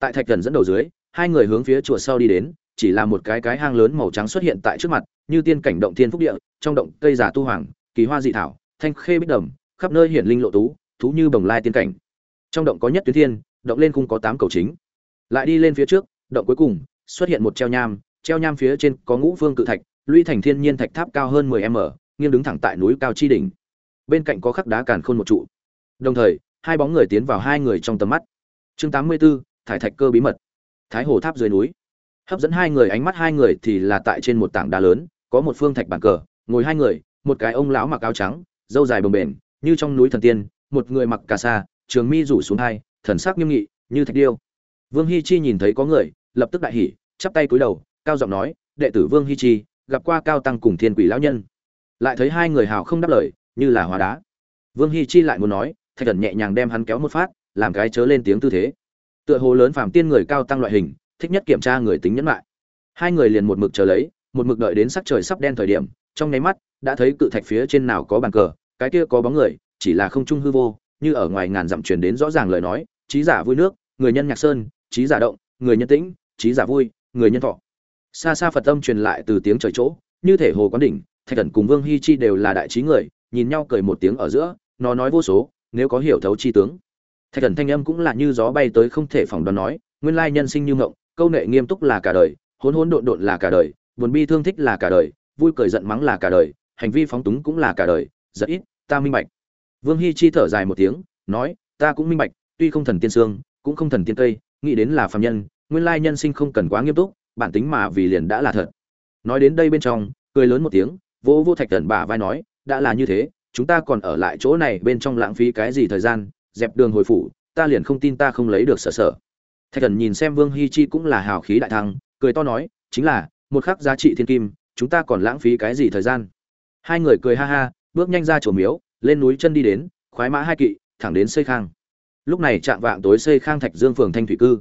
tại thạch thần dẫn đầu dưới hai người hướng phía chùa sau đi đến chỉ là một cái cái hang lớn màu trắng xuất hiện tại trước mặt như tiên cảnh động thiên phúc địa trong động cây giả tu hoàng kỳ hoa dị thảo thanh khê bích đầm khắp nơi hiển linh lộ tú thú như bồng lai tiên cảnh. Trong động có nhất tuyến thiên động lên cung có tám cầu chính. Lại đi lên phía trước động cuối cùng xuất hiện một treo nham treo nham phía trên có ngũ phương cự thạch lũy thành thiên nhiên thạch tháp cao hơn 10 m nghiêng đứng thẳng tại núi cao chi đỉnh. Bên cạnh có khắc đá càn khôn một trụ. Đồng thời hai bóng người tiến vào hai người trong tầm mắt. Chương 84, thải thạch cơ bí mật. Thái hồ tháp dưới núi. Hấp dẫn hai người, ánh mắt hai người thì là tại trên một tảng đá lớn, có một phương thạch bàn cờ, ngồi hai người, một cái ông lão mặc áo trắng dâu dài bồng bềnh, như trong núi thần tiên, một người mặc cà sa, trường mi rủ xuống hai, thần sắc nghiêm nghị, như thạch điêu. Vương hi chi nhìn thấy có người, lập tức đại hỉ, chắp tay cúi đầu, cao giọng nói, đệ tử vương hi chi, gặp qua cao tăng cùng thiên quỷ lão nhân. Lại thấy hai người hào không đáp lời, như là hóa đá. Vương hi chi lại muốn nói, thạch thần nhẹ nhàng đem hắn kéo một phát, làm cái chớ lên tiếng tư thế tựa hồ lớn phàm tiên người cao tăng loại hình, thích nhất kiểm tra người tính nhẫn lại. Hai người liền một mực chờ lấy, một mực đợi đến sắc trời sắp đen thời điểm, trong nháy mắt, đã thấy cự thạch phía trên nào có bàn cờ, cái kia có bóng người, chỉ là không trung hư vô, như ở ngoài ngàn dặm truyền đến rõ ràng lời nói trí giả vui nước, người nhân nhạc sơn trí giả động, người nhân tĩnh trí giả vui, người nhân thọ. Xa xa phật tâm truyền lại từ tiếng trời chỗ, như thể hồ quán đỉnh, thạch thần cùng vương hi chi đều là đại trí người, nhìn nhau cười một tiếng ở giữa, nó nói vô số, nếu có hiểu thấu chi tướng thạch thần thanh âm cũng là như gió bay tới không thể phỏng đoán nói, nguyên lai nhân sinh như ngộng, câu nệ nghiêm túc là cả đời, hỗn hỗn độn độn là cả đời, buồn bi thương thích là cả đời, vui cười giận mắng là cả đời, hành vi phóng túng cũng là cả đời rất ít, ta minh bạch. Vương hi chi thở dài một tiếng, nói, ta cũng minh bạch, tuy không thần tiên sương cũng không thần tiên tây, nghĩ đến là phàm nhân, nguyên lai nhân sinh không cần quá nghiêm túc, bản tính mà vì liền đã là thật. Nói đến đây bên trong, cười lớn một tiếng vô vô thạch thần bả vai nói, đã là như thế, chúng ta còn ở lại chỗ này bên trong lãng phí cái gì thời gian dẹp đường hồi phủ, ta liền không tin ta không lấy được sở sở. Thạch thần nhìn xem vương hi chi cũng là hào khí đại thăng, cười to nói, chính là, một khắc giá trị thiên kim, chúng ta còn lãng phí cái gì thời gian? Hai người cười ha ha, bước nhanh ra chỗ miếu, lên núi chân đi đến, khoái mã hai kỵ, thẳng đến xây khang. Lúc này chạm vạng tối xây khang thạch dương phường thanh thủy cư.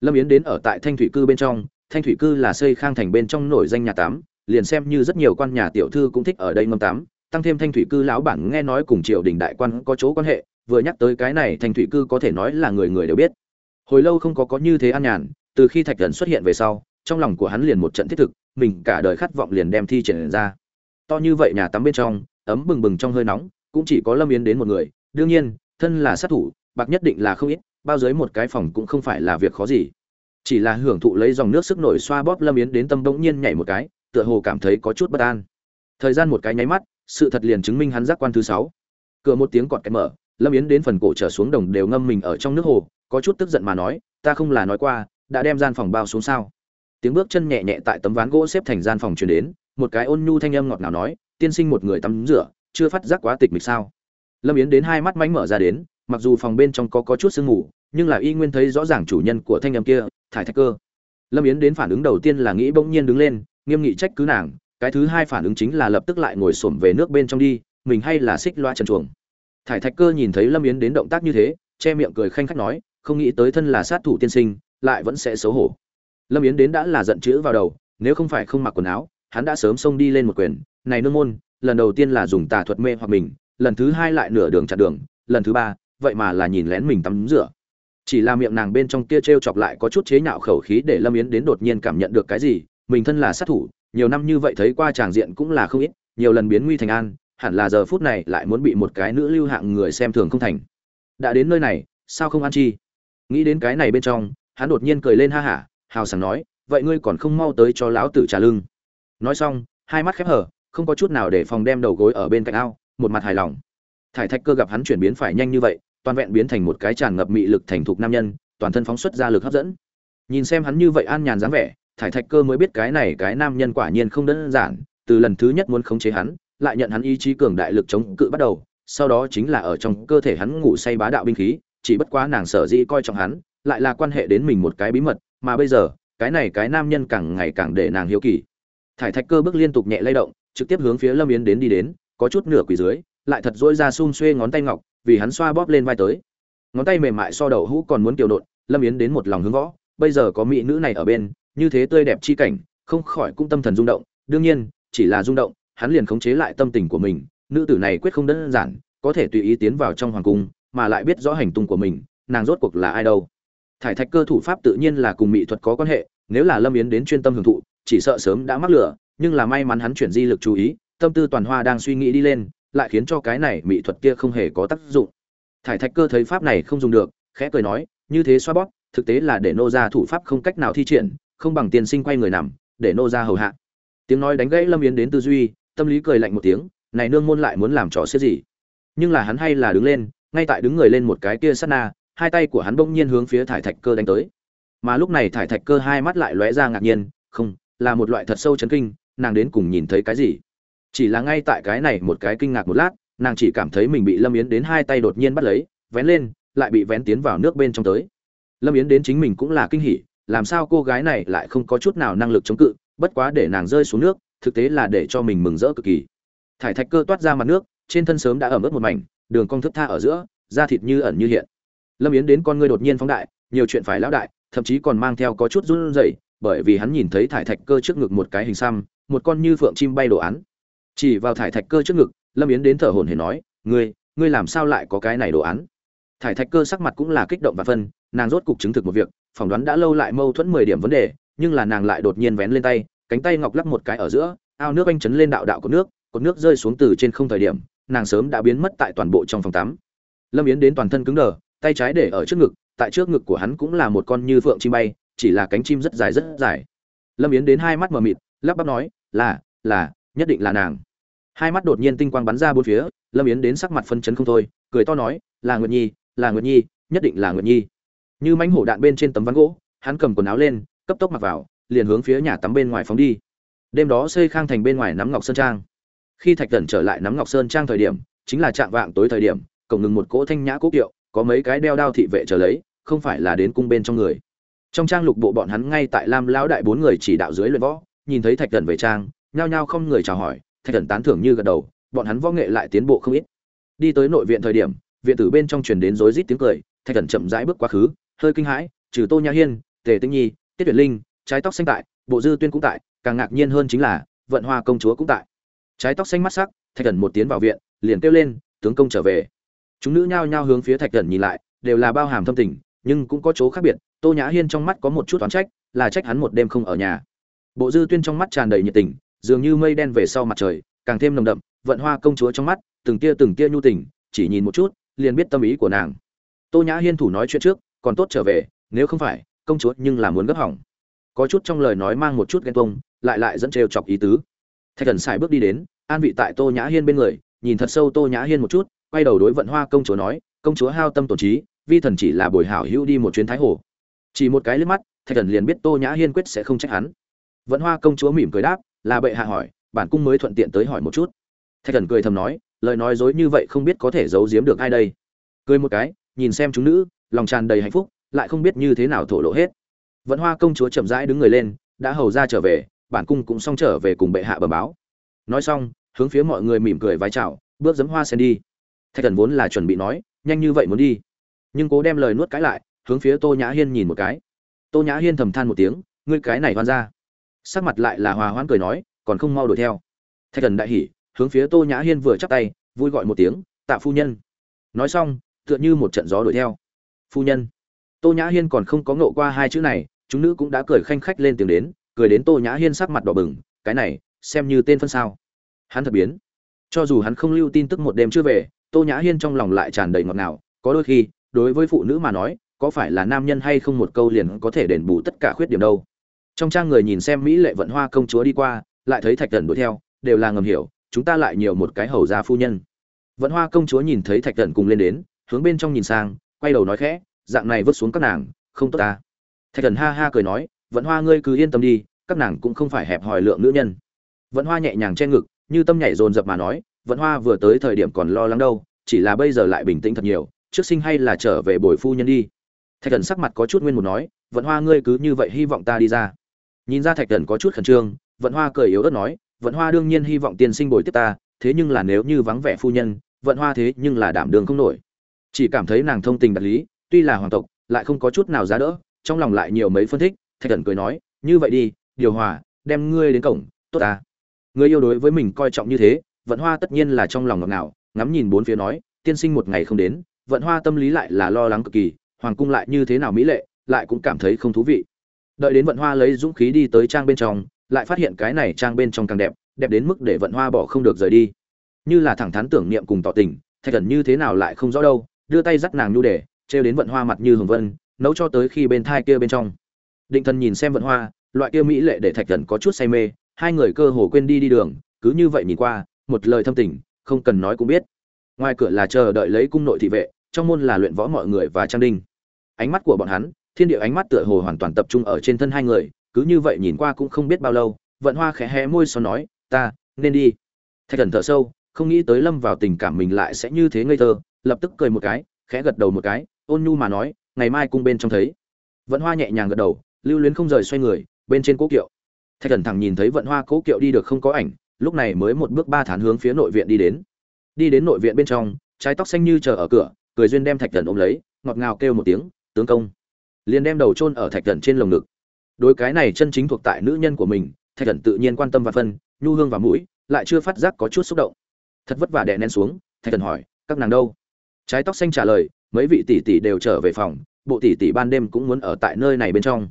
Lâm yến đến ở tại thanh thủy cư bên trong, thanh thủy cư là xây khang thành bên trong nổi danh nhà tắm, liền xem như rất nhiều quan nhà tiểu thư cũng thích ở đây ngâm tắm. Tăng thêm thanh thủy cư lão bản nghe nói cùng triều đình đại quan có chỗ quan hệ vừa nhắc tới cái này thành thủy cư có thể nói là người người đều biết. Hồi lâu không có có như thế an nhàn, từ khi thạch thần xuất hiện về sau, trong lòng của hắn liền một trận thiết thực, mình cả đời khát vọng liền đem thi triển ra. To như vậy nhà tắm bên trong, ấm bừng bừng trong hơi nóng, cũng chỉ có lâm yến đến một người. Đương nhiên, thân là sát thủ, bạc nhất định là không ít, bao dưới một cái phòng cũng không phải là việc khó gì. Chỉ là hưởng thụ lấy dòng nước sức nổi xoa bóp lâm yến đến tâm bỗng nhiên nhảy một cái, tựa hồ cảm thấy có chút bất an. Thời gian một cái nháy mắt, sự thật liền chứng minh hắn giác quan thứ sáu. Cửa một tiếng cọt kẹt mở lâm yến đến phần cổ trở xuống đồng đều ngâm mình ở trong nước hồ, có chút tức giận mà nói, ta không là nói qua, đã đem gian phòng bao xuống sao? Tiếng bước chân nhẹ nhẹ tại tấm ván gỗ xếp thành gian phòng truyền đến, một cái ôn nhu thanh âm ngọt ngào nói, tiên sinh một người tắm rửa, chưa phát giác quá tịch mịch sao? Lâm yến đến hai mắt mánh mở ra đến, mặc dù phòng bên trong có có chút sương mù, nhưng là y nguyên thấy rõ ràng chủ nhân của thanh âm kia, thải thạch cơ. Lâm yến đến phản ứng đầu tiên là nghĩ bỗng nhiên đứng lên, nghiêm nghị trách cứ nàng, cái thứ hai phản ứng chính là lập tức lại ngồi xổm về nước bên trong đi, mình hay là xích loa trần chuồng thải thạch cơ nhìn thấy lâm yến đến động tác như thế, che miệng cười khanh khách nói, không nghĩ tới thân là sát thủ tiên sinh, lại vẫn sẽ xấu hổ. Lâm yến đến đã là giận chữ vào đầu, nếu không phải không mặc quần áo, hắn đã sớm xông đi lên một quyền. Này nương môn, lần đầu tiên là dùng tà thuật mê hoặc mình, lần thứ hai lại nửa đường chặn đường, lần thứ ba, vậy mà là nhìn lén mình tắm rửa. Chỉ là miệng nàng bên trong kia t r e o chọc lại có chút chế nhạo khẩu khí để lâm yến đến đột nhiên cảm nhận được cái gì, mình thân là sát thủ, nhiều năm như vậy thấy qua tràng diện cũng là không ít, nhiều lần biến nguy thành an hẳn là giờ phút này lại muốn bị một cái nữ lưu hạng người xem thường không thành. Đã đến nơi này, sao không ăn chi? Nghĩ đến cái này bên trong, hắn đột nhiên cười lên ha hả, hào sảng nói, vậy ngươi còn không mau tới cho lão tử trả lưng. Nói xong, hai mắt khép hở, không có chút nào để phòng đem đầu gối ở bên cạnh ao, một mặt hài lòng. Thải thạch cơ gặp hắn chuyển biến phải nhanh như vậy, toàn vẹn biến thành một cái tràn ngập mị lực thành thục nam nhân, toàn thân phóng xuất ra lực hấp dẫn. Nhìn xem hắn như vậy an nhàn dáng vẻ, thải thạch cơ mới biết cái này cái nam nhân quả nhiên không đơn giản, từ lần thứ nhất muốn khống chế hắn lại nhận hắn ý chí cường đại lực chống cự bắt đầu, sau đó chính là ở trong cơ thể hắn ngủ say bá đạo binh khí, chỉ bất quá nàng sở dĩ coi trọng hắn, lại là quan hệ đến mình một cái bí mật, mà bây giờ, cái này cái nam nhân càng ngày càng để nàng hiếu kỳ. Thải thạch cơ bước liên tục nhẹ lay động, trực tiếp hướng phía lâm yến đến đi đến, có chút nửa quỳ dưới, lại thật dỗi ra xung xuê ngón tay ngọc, vì hắn xoa bóp lên vai tới. Ngón tay mềm mại so đầu hũ còn muốn kiều nộn lâm yến đến một lòng hướng võ, bây giờ có mỹ nữ này ở bên, như thế tươi đẹp chi cảnh, không khỏi cũng tâm thần rung động, đương nhiên, chỉ là rung động hắn liền khống chế lại tâm tình của mình, nữ tử này quyết không đơn giản, có thể tùy ý tiến vào trong hoàng cung, mà lại biết rõ hành tung của mình, nàng rốt cuộc là ai đâu. Thải thạch cơ thủ pháp tự nhiên là cùng mỹ thuật có quan hệ, nếu là lâm yến đến chuyên tâm hưởng thụ, chỉ sợ sớm đã mắc lửa, nhưng là may mắn hắn chuyển di lực chú ý, tâm tư toàn hoa đang suy nghĩ đi lên, lại khiến cho cái này mỹ thuật kia không hề có tác dụng. Thải thạch cơ thấy pháp này không dùng được, khẽ cười nói, như thế xoa bóp, thực tế là để nô ra thủ pháp không cách nào thi triển, không bằng tiền sinh quay người nằm, để nô ra hầu hạ. Tiếng nói đánh gãy lâm yến đến tư duy tâm lý cười lạnh một tiếng, này nương môn lại muốn làm trò xếp gì? Nhưng là hắn hay là đứng lên, ngay tại đứng người lên một cái kia sát na, hai tay của hắn bỗng nhiên hướng phía thải thạch cơ đánh tới. Mà lúc này thải thạch cơ hai mắt lại lóe ra ngạc nhiên, không, là một loại thật sâu chấn kinh, nàng đến cùng nhìn thấy cái gì? Chỉ là ngay tại cái này một cái kinh ngạc một lát, nàng chỉ cảm thấy mình bị lâm yến đến hai tay đột nhiên bắt lấy, vén lên, lại bị vén tiến vào nước bên trong tới. Lâm yến đến chính mình cũng là kinh hỉ, làm sao cô gái này lại không có chút nào năng lực chống cự, bất quá để nàng rơi xuống nước thực tế là để cho mình mừng rỡ cực kỳ. Thải thạch cơ toát ra mặt nước, trên thân sớm đã ẩm ướt một mảnh, đường cong thức tha ở giữa, da thịt như ẩn như hiện. Lâm yến đến con ngươi đột nhiên phóng đại, nhiều chuyện phải lão đại, thậm chí còn mang theo có chút run rẩy, bởi vì hắn nhìn thấy thải thạch cơ trước ngực một cái hình xăm, một con như phượng chim bay đồ án. Chỉ vào thải thạch cơ trước ngực, lâm yến đến thở hồn hề nói, ngươi ngươi làm sao lại có cái này đồ án? Thải thạch cơ sắc mặt cũng là kích động và phân, nàng rốt cục chứng thực một việc, phỏng đoán đã lâu lại mâu thuẫn mười điểm vấn đề, nhưng là nàng lại đột nhiên vén lên tay cánh tay ngọc lắc một cái ở giữa, ao nước anh chấn lên đạo đạo của nước, cột nước rơi xuống từ trên không thời điểm, nàng sớm đã biến mất tại toàn bộ trong phòng tắm. Lâm yến đến toàn thân cứng đờ, tay trái để ở trước ngực, tại trước ngực của hắn cũng là một con như phượng chim bay, chỉ là cánh chim rất dài rất dài. Lâm yến đến hai mắt mờ mịt, lắp bắp nói, là là, nhất định là nàng. Hai mắt đột nhiên tinh quang bắn ra bốn phía, lâm yến đến sắc mặt phân chấn không thôi, cười to nói, là nguyệt nhi, là nguyệt nhi, nhất định là nguyệt nhi. Như mánh hổ đạn bên trên tấm ván gỗ, hắn cầm quần áo lên, cấp tốc mặc vào liền hướng phía nhà tắm bên ngoài phóng đi. Đêm đó xây khang thành bên ngoài nắm ngọc sơn trang. Khi thạch thần trở lại nắm ngọc sơn trang thời điểm, chính là trạng vạng tối thời điểm, cổng ngừng một cỗ thanh nhã cố kiệu, có mấy cái đeo đao thị vệ trở lấy, không phải là đến cung bên trong người. Trong trang lục bộ bọn hắn ngay tại lam lão đại bốn người chỉ đạo dưới luyện võ, nhìn thấy thạch thần về trang, nhao nhao không người chào hỏi, thạch thần tán thưởng như gật đầu, bọn hắn võ nghệ lại tiến bộ không ít. Đi tới nội viện thời điểm, viện tử bên trong truyền đến rối rít tiếng cười, thạch thần chậm rãi bước quá khứ, hơi kinh hãi, trừ tô nhã hiên, tề tĩnh nhi, tiết tuyển linh trái tóc xanh tại, bộ dư tuyên cũng tại, càng ngạc nhiên hơn chính là, vận hoa công chúa cũng tại. Trái tóc xanh mắt sắc, thạch thần một tiếng vào viện, liền kêu lên, tướng công trở về. Chúng nữ nhao nhao hướng phía thạch thần nhìn lại, đều là bao hàm thâm tình, nhưng cũng có chỗ khác biệt, tô nhã hiên trong mắt có một chút oán trách, là trách hắn một đêm không ở nhà. Bộ dư tuyên trong mắt tràn đầy nhiệt tình, dường như mây đen về sau mặt trời, càng thêm nồng đậm, vận hoa công chúa trong mắt, từng tia từng tia nhu tình, chỉ nhìn một chút, liền biết tâm ý của nàng. Tô nhã hiên thủ nói chuyện trước, còn tốt trở về, nếu không phải, công chúa nhưng là muốn gấp hỏng có chút trong lời nói mang một chút ghen tuông, lại lại dẫn trêu chọc ý tứ. Thạch thần xài bước đi đến, an vị tại tô nhã hiên bên người, nhìn thật sâu tô nhã hiên một chút, quay đầu đối vận hoa công chúa nói, công chúa hao tâm tổn trí, vi thần chỉ là bồi hảo hữu đi một chuyến thái hồ. Chỉ một cái liếc mắt, thạch thần liền biết tô nhã hiên quyết sẽ không trách hắn. Vận hoa công chúa mỉm cười đáp, là bệ hạ hỏi, bản cung mới thuận tiện tới hỏi một chút. Thạch thần cười thầm nói, lời nói dối như vậy không biết có thể giấu giếm được ai đây. Cười một cái, nhìn xem chúng nữ, lòng tràn đầy hạnh phúc, lại không biết như thế nào thổ lộ hết vận hoa công chúa chậm rãi đứng người lên, đã hầu ra trở về, bản cung cũng xong trở về cùng bệ hạ bẩm báo. Nói xong, hướng phía mọi người mỉm cười vái chào, bước giẫm hoa sen đi. Thạch thần vốn là chuẩn bị nói, nhanh như vậy muốn đi. Nhưng cố đem lời nuốt cái lại, hướng phía tô nhã hiên nhìn một cái. Tô nhã hiên thầm than một tiếng, ngươi cái này hoan ra sắc mặt lại là hòa hoãn cười nói, còn không mau đuổi theo. Thạch thần đại hỉ, hướng phía tô nhã hiên vừa chắp tay, vui gọi một tiếng, tạ phu nhân. Nói xong, tựa như một trận gió đuổi theo. Phu nhân. Tô nhã hiên còn không có ngộ qua hai chữ này chúng nữ cũng đã cười khanh khách lên tiếng đến, cười đến tô nhã hiên sắc mặt đỏ bừng, cái này, xem như tên phân sao. Hắn thật biến. Cho dù hắn không lưu tin tức một đêm chưa về, tô nhã hiên trong lòng lại tràn đầy ngọt ngào, có đôi khi, đối với phụ nữ mà nói, có phải là nam nhân hay không một câu liền có thể đền bù tất cả khuyết điểm đâu. Trong trang người nhìn xem mỹ lệ vận hoa công chúa đi qua, lại thấy thạch thần đuổi theo, đều là ngầm hiểu, chúng ta lại nhiều một cái hầu gia phu nhân. Vận hoa công chúa nhìn thấy thạch thần cùng lên đến, hướng bên trong nhìn sang, quay đầu nói khẽ, dạng này vứt xuống các nàng, không tốt ta thạch thần ha ha cười nói, vận hoa ngươi cứ yên tâm đi, các nàng cũng không phải hẹp hòi lượng nữ nhân. Vận hoa nhẹ nhàng che ngực, như tâm nhảy dồn dập mà nói, vận hoa vừa tới thời điểm còn lo lắng đâu, chỉ là bây giờ lại bình tĩnh thật nhiều, trước sinh hay là trở về bồi phu nhân đi. Thạch thần sắc mặt có chút nguyên một nói, vận hoa ngươi cứ như vậy hy vọng ta đi ra. Nhìn ra thạch thần có chút khẩn trương, vận hoa cười yếu ớt nói, vận hoa đương nhiên hy vọng tiên sinh bồi tiếp ta, thế nhưng là nếu như vắng vẻ phu nhân, vận hoa thế nhưng là đảm đường không nổi. Chỉ cảm thấy nàng thông tình đạt lý, tuy là hoàng tộc, lại không có chút nào giá đỡ trong lòng lại nhiều mấy phân tích thạch thần cười nói, như vậy đi, điều hòa, đem ngươi đến cổng, tốt ta. Người yêu đối với mình coi trọng như thế, vận hoa tất nhiên là trong lòng ngọt ngào, ngắm nhìn bốn phía nói, tiên sinh một ngày không đến, vận hoa tâm lý lại là lo lắng cực kỳ, hoàng cung lại như thế nào mỹ lệ, lại cũng cảm thấy không thú vị. Đợi đến vận hoa lấy dũng khí đi tới trang bên trong, lại phát hiện cái này trang bên trong càng đẹp đẹp đến mức để vận hoa bỏ không được rời đi. Như là thẳng thắn tưởng niệm cùng tỏ tình, thạch thần như thế nào lại không rõ đâu, đưa tay dắt nàng nhu để, trêu đến vận hoa mặt như hồng vân nấu cho tới khi bên thai kia bên trong. Định thần nhìn xem vận hoa, loại kia mỹ lệ để thạch thần có chút say mê, hai người cơ hồ quên đi đi đường, cứ như vậy nhìn qua, một lời thâm tình, không cần nói cũng biết. Ngoài cửa là chờ đợi lấy cung nội thị vệ, trong môn là luyện võ mọi người và trang đinh. Ánh mắt của bọn hắn, thiên địa ánh mắt tựa hồ hoàn toàn tập trung ở trên thân hai người, cứ như vậy nhìn qua cũng không biết bao lâu, vận hoa khẽ hé môi sau nói, ta, nên đi. Thạch thần thở sâu, không nghĩ tới lâm vào tình cảm mình lại sẽ như thế ngây thơ, lập tức cười một cái, khẽ gật đầu một cái, ôn nhu mà nói ngày mai cung bên trong thấy. Vận hoa nhẹ nhàng gật đầu, lưu luyến không rời xoay người, bên trên cố kiệu. Thạch thần thẳng nhìn thấy vận hoa cố kiệu đi được không có ảnh, lúc này mới một bước ba thán hướng phía nội viện đi đến. Đi đến nội viện bên trong, trái tóc xanh như chờ ở cửa, cười duyên đem thạch thần ôm lấy, ngọt ngào kêu một tiếng, tướng công. Liền đem đầu chôn ở thạch thần trên lồng ngực. Đối cái này chân chính thuộc tại nữ nhân của mình, thạch thần tự nhiên quan tâm và phân, nhu hương và mũi, lại chưa phát giác có chút xúc động. Thật vất vả đè nén xuống, thạch thần hỏi, các nàng đâu? Trái tóc xanh trả lời mấy vị tỷ tỷ đều trở về phòng, bộ tỷ tỷ ban đêm cũng muốn ở tại nơi này bên trong.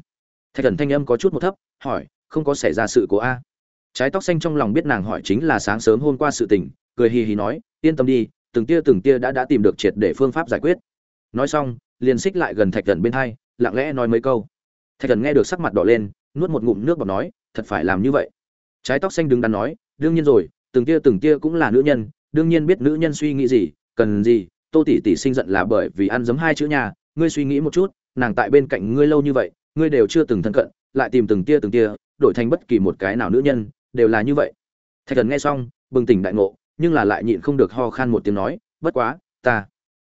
Thạch thần thanh âm có chút một thấp, hỏi, không có xảy ra sự cố a? Trái tóc xanh trong lòng biết nàng hỏi chính là sáng sớm hôm qua sự tình, cười hì hì nói, yên tâm đi, từng tia từng tia đã đã tìm được triệt để phương pháp giải quyết. Nói xong, liền xích lại gần thạch thần bên hai, lặng lẽ nói mấy câu. Thạch thần nghe được sắc mặt đỏ lên, nuốt một ngụm nước bọt nói, thật phải làm như vậy. Trái tóc xanh đứng đắn nói, đương nhiên rồi, từng tia từng tia cũng là nữ nhân, đương nhiên biết nữ nhân suy nghĩ gì, cần gì tô tỷ tỷ sinh giận là bởi vì ăn giấm hai chữ nhà, ngươi suy nghĩ một chút, nàng tại bên cạnh ngươi lâu như vậy, ngươi đều chưa từng thân cận, lại tìm từng tia từng tia, đổi thành bất kỳ một cái nào nữ nhân, đều là như vậy. Thạch thần nghe xong, bừng tỉnh đại ngộ, nhưng là lại nhịn không được ho khan một tiếng nói, bất quá, ta.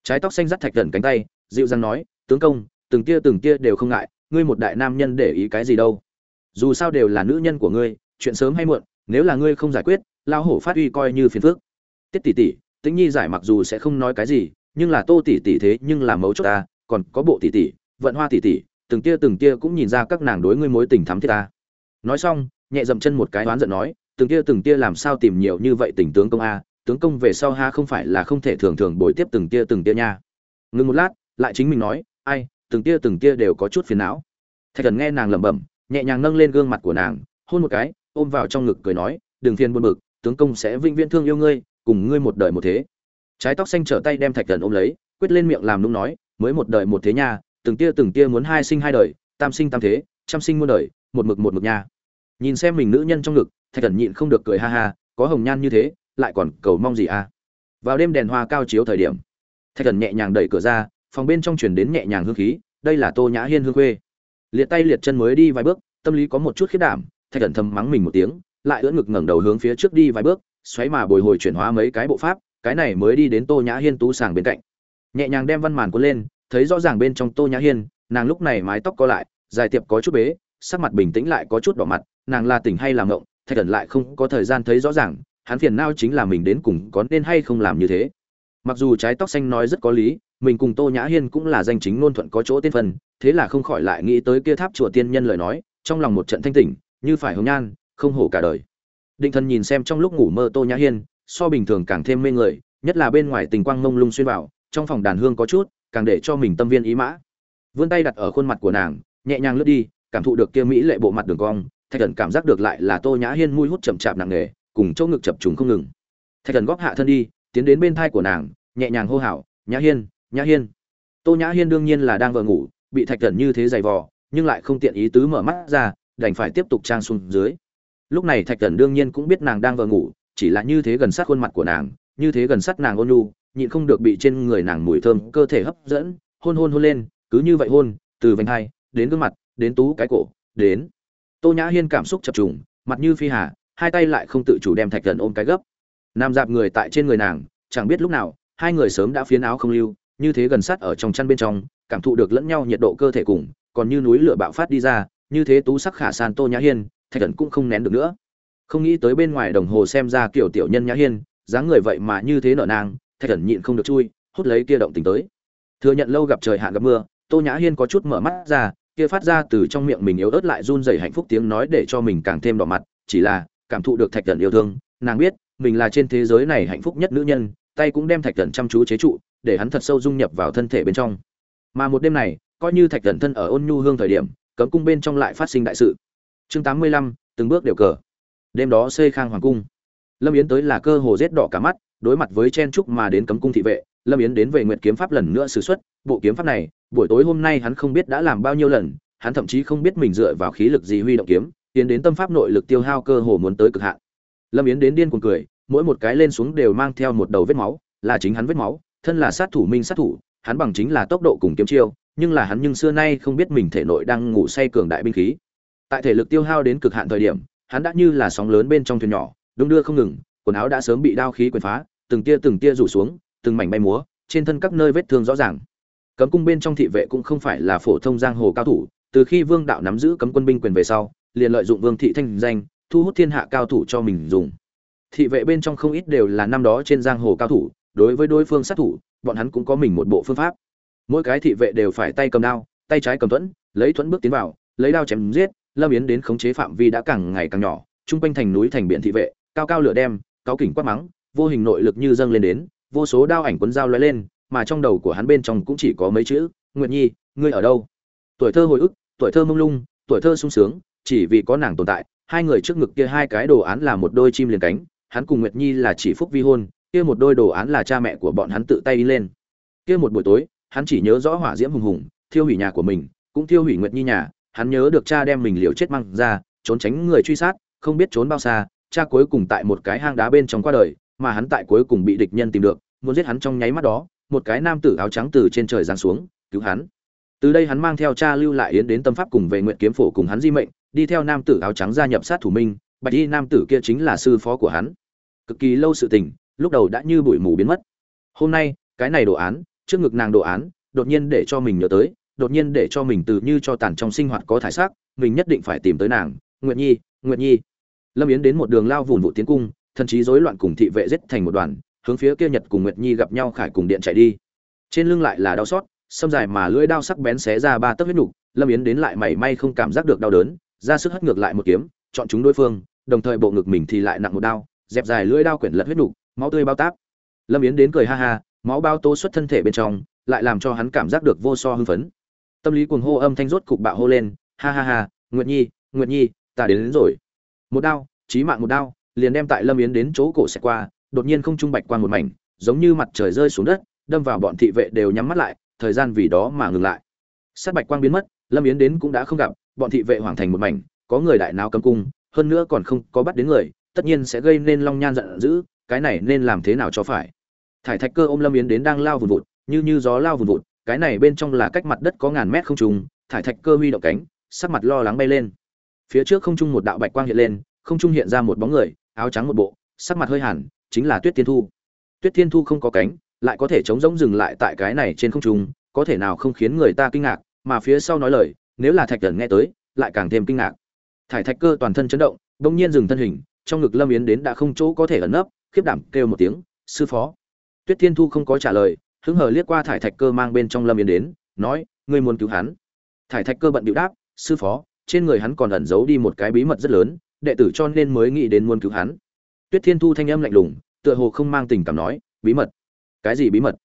Trái tóc xanh dắt thạch thần cánh tay, dịu dàng nói, tướng công, từng tia từng tia đều không ngại, ngươi một đại nam nhân để ý cái gì đâu. Dù sao đều là nữ nhân của ngươi, chuyện sớm hay muộn, nếu là ngươi không giải quyết lao hổ phát uy coi như phiền phước tiết tỷ tỷ tĩnh nhi giải mặc dù sẽ không nói cái gì, nhưng là tô tỷ tỷ thế nhưng là mấu chốt ta, còn có bộ tỷ tỷ, vận hoa tỷ tỷ, từng tia từng tia cũng nhìn ra các nàng đối ngươi mối tình thắm thiết ta. Nói xong, nhẹ dậm chân một cái đoán giận nói, từng tia từng tia làm sao tìm nhiều như vậy tình tướng công a, tướng công về sau ha không phải là không thể thường thường bồi tiếp từng tia từng tia nha. Ngừng một lát, lại chính mình nói, ai, từng tia từng tia đều có chút phiền não. Thạch thần nghe nàng lẩm bẩm, nhẹ nhàng nâng lên gương mặt của nàng, hôn một cái, ôm vào trong ngực cười nói, đừng phiền buồn bực, tướng công sẽ vĩnh viễn thương yêu ngươi cùng ngươi một đời một thế. Trái tóc xanh trở tay đem thạch thần ôm lấy, quyết lên miệng làm nũng nói, mới một đời một thế nha, từng tia từng tia muốn hai sinh hai đời, tam sinh tam thế, trăm sinh muôn đời, một mực một mực nha. Nhìn xem mình nữ nhân trong ngực, thạch thần nhịn không được cười ha ha, có hồng nhan như thế, lại còn cầu mong gì à? Vào đêm đèn hoa cao chiếu thời điểm, thạch thần nhẹ nhàng đẩy cửa ra, phòng bên trong chuyển đến nhẹ nhàng hương khí, đây là tô nhã hiên hương khuê. Liệt tay liệt chân mới đi vài bước, tâm lý có một chút khiết đảm, thạch thần thầm mắng mình một tiếng, lại ưỡn ngực ngẩng đầu hướng phía trước đi vài bước xoáy mà bồi hồi chuyển hóa mấy cái bộ pháp, cái này mới đi đến tô nhã hiên tú sàng bên cạnh. Nhẹ nhàng đem văn màn cuốn lên, thấy rõ ràng bên trong tô nhã hiên, nàng lúc này mái tóc co lại, dài tiệp có chút bế, sắc mặt bình tĩnh lại có chút đỏ mặt, nàng là tỉnh hay là ngộng, thạch thần lại không có thời gian thấy rõ ràng, hắn phiền não chính là mình đến cùng có nên hay không làm như thế. Mặc dù trái tóc xanh nói rất có lý, mình cùng tô nhã hiên cũng là danh chính ngôn thuận có chỗ tiên phần thế là không khỏi lại nghĩ tới kia tháp chùa tiên nhân lời nói, trong lòng một trận thanh tỉnh, như phải hồng nhan, không hổ cả đời định thần nhìn xem trong lúc ngủ mơ tô nhã hiên, so bình thường càng thêm mê người, nhất là bên ngoài tình quang mông lung xuyên vào, trong phòng đàn hương có chút, càng để cho mình tâm viên ý mã. Vươn tay đặt ở khuôn mặt của nàng, nhẹ nhàng lướt đi, cảm thụ được kia mỹ lệ bộ mặt đường cong, thạch thần cảm giác được lại là tô nhã hiên mùi hút chậm chạp nặng nề, cùng chỗ ngực chập trùng không ngừng. Thạch thần góp hạ thân đi, tiến đến bên thai của nàng, nhẹ nhàng hô hào, nhã hiên nhã hiên. Tô nhã hiên đương nhiên là đang vờ ngủ, bị thạch thần như thế giày vò, nhưng lại không tiện ý tứ mở mắt ra, đành phải tiếp tục trang xuống dưới lúc này thạch thần đương nhiên cũng biết nàng đang vờ ngủ, chỉ là như thế gần sát khuôn mặt của nàng, như thế gần sát nàng ôn nhu, nhịn không được bị trên người nàng mùi thơm cơ thể hấp dẫn, hôn hôn hôn lên, cứ như vậy hôn, từ vành hai, đến gương mặt, đến tú cái cổ, đến. Tô nhã hiên cảm xúc chập trùng, mặt như phi hà, hai tay lại không tự chủ đem thạch thần ôm cái gấp. Nam dạp người tại trên người nàng, chẳng biết lúc nào, hai người sớm đã phiến áo không lưu, như thế gần sát ở trong chăn bên trong, cảm thụ được lẫn nhau nhiệt độ cơ thể cùng, còn như núi lửa bạo phát đi ra như thế tú sắc khả san tô nhã hiên, thạch thần cũng không nén được nữa. Không nghĩ tới bên ngoài đồng hồ xem ra kiểu tiểu nhân nhã hiên, dáng người vậy mà như thế nở nàng thạch thần nhịn không được chui, hút lấy kia động tình tới. Thừa nhận lâu gặp trời hạn gặp mưa, tô nhã hiên có chút mở mắt ra, kia phát ra từ trong miệng mình yếu ớt lại run rẩy hạnh phúc tiếng nói để cho mình càng thêm đỏ mặt, chỉ là cảm thụ được thạch thần yêu thương, nàng biết, mình là trên thế giới này hạnh phúc nhất nữ nhân, tay cũng đem thạch thần chăm chú chế trụ, để hắn thật sâu dung nhập vào thân thể bên trong. Mà một đêm này, coi như thạch thần thân ở ôn nhu hương thời điểm cấm cung bên trong lại phát sinh đại sự. Chương tám mươi lăm, từng bước đều cờ. Đêm đó xây khang hoàng cung. Lâm yến tới là cơ hồ rết đỏ cả mắt, đối mặt với chen trúc mà đến cấm cung thị vệ, lâm yến đến về nguyện kiếm pháp lần nữa sử xuất. Bộ kiếm pháp này, buổi tối hôm nay hắn không biết đã làm bao nhiêu lần, hắn thậm chí không biết mình dựa vào khí lực gì huy động kiếm, tiến đến tâm pháp nội lực tiêu hao cơ hồ muốn tới cực hạn. Lâm yến đến điên cuồng cười, mỗi một cái lên xuống đều mang theo một đầu vết máu, là chính hắn vết máu, thân là sát thủ minh sát thủ, hắn bằng chính là tốc độ cùng kiếm chiêu nhưng là hắn nhưng xưa nay không biết mình thể nội đang ngủ say cường đại binh khí. Tại thể lực tiêu hao đến cực hạn thời điểm, hắn đã như là sóng lớn bên trong thuyền nhỏ, đung đưa không ngừng, quần áo đã sớm bị đao khí quyền phá, từng tia từng tia rủ xuống, từng mảnh bay múa, trên thân các nơi vết thương rõ ràng. Cấm cung bên trong thị vệ cũng không phải là phổ thông giang hồ cao thủ, từ khi vương đạo nắm giữ cấm quân binh quyền về sau, liền lợi dụng vương thị thanh danh, thu hút thiên hạ cao thủ cho mình dùng. Thị vệ bên trong không ít đều là năm đó trên giang hồ cao thủ, đối với đối phương sát thủ, bọn hắn cũng có mình một bộ phương pháp mỗi cái thị vệ đều phải tay cầm đao, tay trái cầm thuẫn, lấy thuẫn bước tiến vào, lấy đao chém giết, lâm yến đến khống chế phạm vi đã càng ngày càng nhỏ trung quanh thành núi thành biển thị vệ, cao cao lửa đem cao kỉnh quát mắng, vô hình nội lực như dâng lên đến, vô số đao ảnh cuốn dao lóe lên, mà trong đầu của hắn bên trong cũng chỉ có mấy chữ, nguyệt nhi, ngươi ở đâu? Tuổi thơ hồi ức, tuổi thơ mông lung, tuổi thơ sung sướng, chỉ vì có nàng tồn tại, hai người trước ngực kia hai cái đồ án là một đôi chim liền cánh, hắn cùng nguyệt nhi là chỉ phúc vi hôn, kia một đôi đồ án là cha mẹ của bọn hắn tự tay đi lên. Kia một buổi tối hắn chỉ nhớ rõ hỏa diễm hùng hùng, thiêu hủy nhà của mình, cũng thiêu hủy nguyệt nhi nhà, hắn nhớ được cha đem mình liều chết mang ra, trốn tránh người truy sát, không biết trốn bao xa, cha cuối cùng tại một cái hang đá bên trong qua đời, mà hắn tại cuối cùng bị địch nhân tìm được, muốn giết hắn trong nháy mắt đó, một cái nam tử áo trắng từ trên trời giáng xuống, cứu hắn. Từ đây hắn mang theo cha lưu lại yến đến tâm pháp cùng về nguyện kiếm phổ cùng hắn di mệnh, đi theo nam tử áo trắng gia nhập sát thủ minh, bạch y nam tử kia chính là sư phó của hắn. Cực kỳ lâu sự tình, lúc đầu đã như bụi mù biến mất. Hôm nay, cái này đồ án trước ngực nàng đồ án, đột nhiên để cho mình nhớ tới, đột nhiên để cho mình từ như cho tàn trong sinh hoạt có thải sắc mình nhất định phải tìm tới nàng, nguyệt nhi nguyệt nhi. Lâm yến đến một đường lao vùn vụ tiến cung, thần chí rối loạn cùng thị vệ giết thành một đoàn, hướng phía kia nhật cùng nguyệt nhi gặp nhau khải cùng điện chạy đi. Trên lưng lại là đau xót xâm dài mà lưỡi đao sắc bén xé ra ba tấc huyết nhục, lâm yến đến lại mảy may không cảm giác được đau đớn, ra sức hất ngược lại một kiếm, chọn chúng đối phương, đồng thời bộ ngực mình thì lại nặng một đao, dẹp dài lưỡi đao quyển lật huyết nhục, máu tươi bao táp. Lâm yến đến cười ha ha máu bao tô xuất thân thể bên trong lại làm cho hắn cảm giác được vô so hưng phấn. Tâm lý cuồng hô âm thanh rốt cục bạo hô lên ha ha ha nguyệt nhi nguyệt nhi ta đến, đến rồi. Một đao chí mạng một đao liền đem tại lâm yến đến chỗ cổ xẹt qua đột nhiên không trung bạch qua một mảnh giống như mặt trời rơi xuống đất đâm vào bọn thị vệ đều nhắm mắt lại thời gian vì đó mà ngừng lại. Sát bạch quang biến mất lâm yến đến cũng đã không gặp bọn thị vệ hoàng thành một mảnh có người đại nào cấm cung hơn nữa còn không có bắt đến người tất nhiên sẽ gây nên long nhan giận dữ cái này nên làm thế nào cho phải? Thải thạch cơ ôm lâm yến đến đang lao vùn vụt, như như gió lao vùn vụt, cái này bên trong là cách mặt đất có ngàn mét không trùng, thải thạch cơ huy động cánh, sắc mặt lo lắng bay lên. Phía trước không trung một đạo bạch quang hiện lên, không trung hiện ra một bóng người, áo trắng một bộ, sắc mặt hơi hẳn, chính là tuyết thiên thu. Tuyết thiên thu không có cánh, lại có thể chống rỗng dừng lại tại cái này trên không trung, có thể nào không khiến người ta kinh ngạc, mà phía sau nói lời, nếu là thạch thần nghe tới, lại càng thêm kinh ngạc. Thải thạch cơ toàn thân chấn động đông nhiên dừng thân hình, trong ngực lâm yến đến đã không chỗ có thể ẩn nấp, khiếp đảm kêu một tiếng, sư phó! Tuyết thiên thu không có trả lời, hứng hờ liếc qua thải thạch cơ mang bên trong lâm yến đến, nói, ngươi muốn cứu hắn? Thải thạch cơ bận điệu đáp, sư phó, trên người hắn còn ẩn giấu đi một cái bí mật rất lớn, đệ tử cho nên mới nghĩ đến muốn cứu hắn. Tuyết thiên thu thanh âm lạnh lùng, tựa hồ không mang tình cảm nói, bí mật? Cái gì bí mật?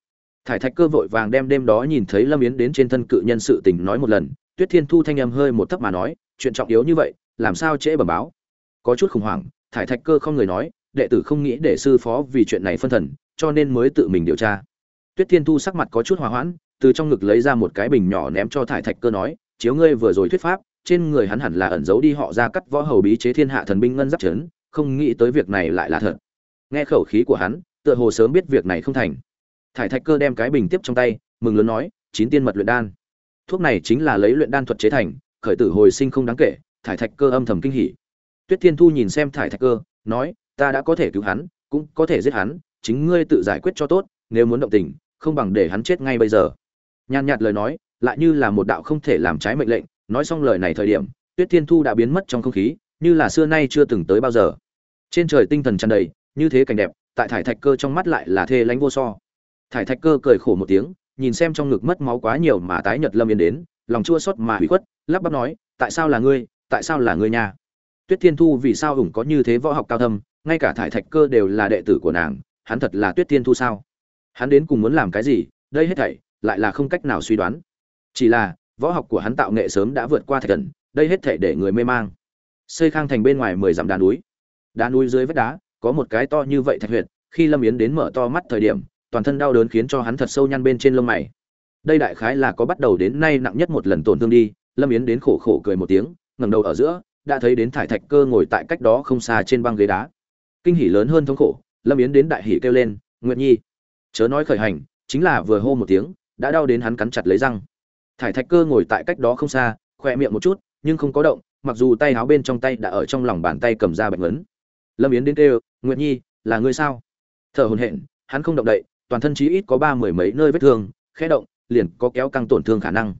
Thải thạch cơ vội vàng đem đêm đó nhìn thấy lâm yến đến trên thân cự nhân sự tình nói một lần, tuyết thiên thu thanh âm hơi một thấp mà nói, chuyện trọng yếu như vậy, làm sao trễ bẩm báo? Có chút khủng hoảng, thải thạch cơ không người nói, đệ tử không nghĩ để sư phó vì chuyện này phân thần cho nên mới tự mình điều tra. Tuyết thiên thu sắc mặt có chút hòa hoãn, từ trong ngực lấy ra một cái bình nhỏ ném cho thải thạch cơ nói, chiếu ngươi vừa rồi thuyết pháp, trên người hắn hẳn là ẩn giấu đi họ ra cắt võ hầu bí chế thiên hạ thần binh ngân giáp trấn không nghĩ tới việc này lại là thật. Nghe khẩu khí của hắn, tựa hồ sớm biết việc này không thành. Thải thạch cơ đem cái bình tiếp trong tay, mừng lớn nói, chín tiên mật luyện đan. Thuốc này chính là lấy luyện đan thuật chế thành, khởi tử hồi sinh không đáng kể. Thải thạch cơ âm thầm kinh hỉ. Tuyết thiên thu nhìn xem thải thạch cơ, nói, ta đã có thể cứu hắn, cũng có thể giết hắn chính ngươi tự giải quyết cho tốt, nếu muốn động tình, không bằng để hắn chết ngay bây giờ. Nhàn nhạt lời nói, lại như là một đạo không thể làm trái mệnh lệnh, nói xong lời này thời điểm, tuyết thiên thu đã biến mất trong không khí, như là xưa nay chưa từng tới bao giờ. Trên trời tinh thần tràn đầy, như thế cảnh đẹp, tại thải thạch cơ trong mắt lại là thê lánh vô so. Thải thạch cơ cười khổ một tiếng, nhìn xem trong ngực mất máu quá nhiều mà tái nhật lâm yên đến, lòng chua xót mà hủy khuất, lắp bắp nói, tại sao là ngươi, tại sao là ngươi nha? Tuyết thiên thu vì sao ủng có như thế võ học cao thâm, ngay cả thải thạch cơ đều là đệ tử của nàng hắn thật là tuyết thiên thu sao? Hắn đến cùng muốn làm cái gì? Đây hết thảy lại là không cách nào suy đoán. Chỉ là, võ học của hắn tạo nghệ sớm đã vượt qua thạch thần, đây hết thảy để người mê mang. Xây khang thành bên ngoài mười dặm đá núi. Đá núi dưới vách đá, có một cái to như vậy thạch huyệt, khi lâm yến đến mở to mắt thời điểm, toàn thân đau đớn khiến cho hắn thật sâu nhăn bên trên lông mày. Đây đại khái là có bắt đầu đến nay nặng nhất một lần tổn thương đi, lâm yến đến khổ khổ cười một tiếng, ngẩng đầu ở giữa, đã thấy đến thải thạch cơ ngồi tại cách đó không xa trên băng ghế đá. Kinh hỉ lớn hơn thống khổ lâm yến đến đại hỉ kêu lên, nguyệt nhi. Chớ nói khởi hành, chính là vừa hô một tiếng, đã đau đến hắn cắn chặt lấy răng. Thải thạch cơ ngồi tại cách đó không xa khoe miệng một chút, nhưng không có động, mặc dù tay áo bên trong tay đã ở trong lòng bàn tay cầm ra bệnh vấn lâm yến đến kêu, nguyệt nhi, là ngươi sao? Thở hồn hện hắn không động đậy, toàn thân chí ít có ba mười mấy nơi vết thương, khẽ động, liền có kéo căng tổn thương khả năng.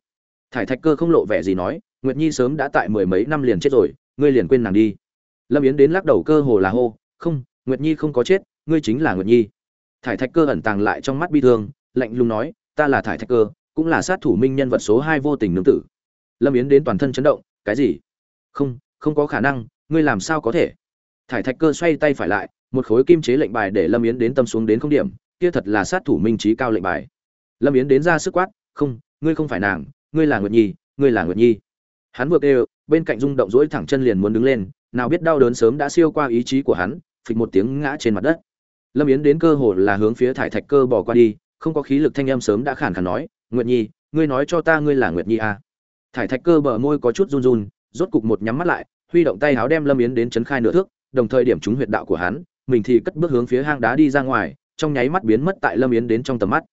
Thải thạch cơ không lộ vẻ gì nói, nguyệt nhi sớm đã tại mười mấy năm liền chết rồi, ngươi liền quên nàng đi. Lâm yến đến lắc đầu cơ hồ là hô, không, nguyệt nhi không có chết ngươi chính là nguyệt nhi. Thải thạch cơ ẩn tàng lại trong mắt bi thương, lạnh lùng nói, ta là thải thạch cơ, cũng là sát thủ minh nhân vật số hai vô tình nương tử. Lâm yến đến toàn thân chấn động, cái gì? Không không có khả năng, ngươi làm sao có thể? Thải thạch cơ xoay tay phải lại, một khối kim chế lệnh bài để lâm yến đến tâm xuống đến không điểm, kia thật là sát thủ minh trí cao lệnh bài. Lâm yến đến ra sức quát, không, ngươi không phải nàng, ngươi là nguyệt nhi, ngươi là nguyệt nhi. Hắn vừa kêu, bên cạnh rung động rũi thẳng chân liền muốn đứng lên, nào biết đau đớn sớm đã siêu qua ý chí của hắn, phịch một tiếng ngã trên mặt đất lâm yến đến cơ hồ là hướng phía thải thạch cơ bỏ qua đi, không có khí lực thanh âm sớm đã khản khàn nói, nguyệt nhi, ngươi nói cho ta ngươi là nguyệt nhi à. thải thạch cơ bờ môi có chút run run, rốt cục một nhắm mắt lại, huy động tay háo đem lâm yến đến chấn khai nửa thước, đồng thời điểm trúng huyệt đạo của hắn, mình thì cất bước hướng phía hang đá đi ra ngoài, trong nháy mắt biến mất tại lâm yến đến trong tầm mắt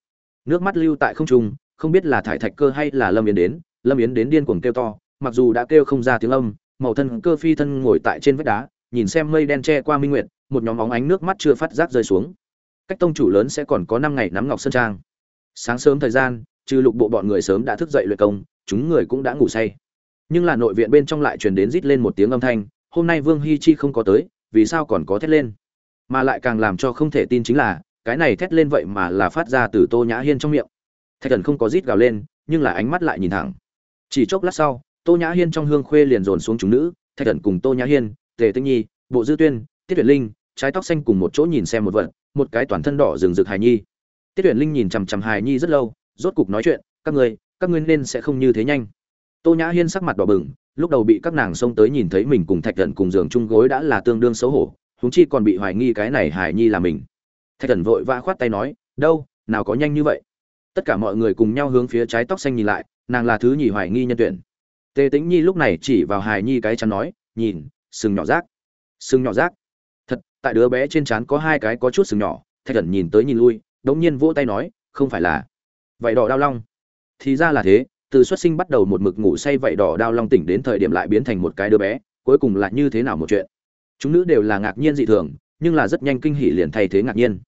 nước mắt lưu tại không trung, không biết là thải thạch cơ hay là lâm yến đến, lâm yến đến điên cuồng kêu to, mặc dù đã kêu không ra tiếng âm, màu thân cơ phi thân ngồi tại trên vách đá, nhìn xem mây đen che qua minh nguyệt một nhóm óng ánh nước mắt chưa phát giác rơi xuống. Cách tông chủ lớn sẽ còn có năm ngày nắm ngọc sơn trang. Sáng sớm thời gian, trừ lục bộ bọn người sớm đã thức dậy luyện công, chúng người cũng đã ngủ say. Nhưng là nội viện bên trong lại truyền đến rít lên một tiếng âm thanh, hôm nay vương hi chi không có tới, vì sao còn có thét lên? Mà lại càng làm cho không thể tin chính là, cái này thét lên vậy mà là phát ra từ tô nhã hiên trong miệng. Thạch thần không có rít gào lên, nhưng là ánh mắt lại nhìn thẳng. Chỉ chốc lát sau, tô nhã hiên trong hương khuê liền dồn xuống chúng nữ, thạch thần cùng tô nhã hiên, tề tinh nhi, bộ dư tuyên, tiết tuyệt linh trái tóc xanh cùng một chỗ nhìn xem một vật, một cái toàn thân đỏ rừng rực hài nhi. Tiết tuyển linh nhìn chằm chằm hài nhi rất lâu, rốt cục nói chuyện, các ngươi các ngươi nên sẽ không như thế nhanh. Tô nhã hiên sắc mặt đỏ bừng, lúc đầu bị các nàng xông tới nhìn thấy mình cùng thạch thần cùng giường chung gối đã là tương đương xấu hổ, huống chi còn bị hoài nghi cái này hài nhi là mình. Thạch thần vội vã khoát tay nói, đâu, nào có nhanh như vậy? Tất cả mọi người cùng nhau hướng phía trái tóc xanh nhìn lại, nàng là thứ nhì hoài nghi nhân tuyển. Tề tĩnh nhi lúc này chỉ vào hài nhi cái chắn nói, nhìn, sừng nhỏ rác, sừng nhỏ rác tại đứa bé trên trán có hai cái có chút sừng nhỏ, thạch thần nhìn tới nhìn lui, đống nhiên vỗ tay nói, không phải là vậy đỏ đao long. Thì ra là thế, từ xuất sinh bắt đầu một mực ngủ say vậy đỏ đao long tỉnh đến thời điểm lại biến thành một cái đứa bé, cuối cùng lại như thế nào một chuyện? Chúng nữ đều là ngạc nhiên dị thường, nhưng là rất nhanh kinh hỉ liền thay thế ngạc nhiên.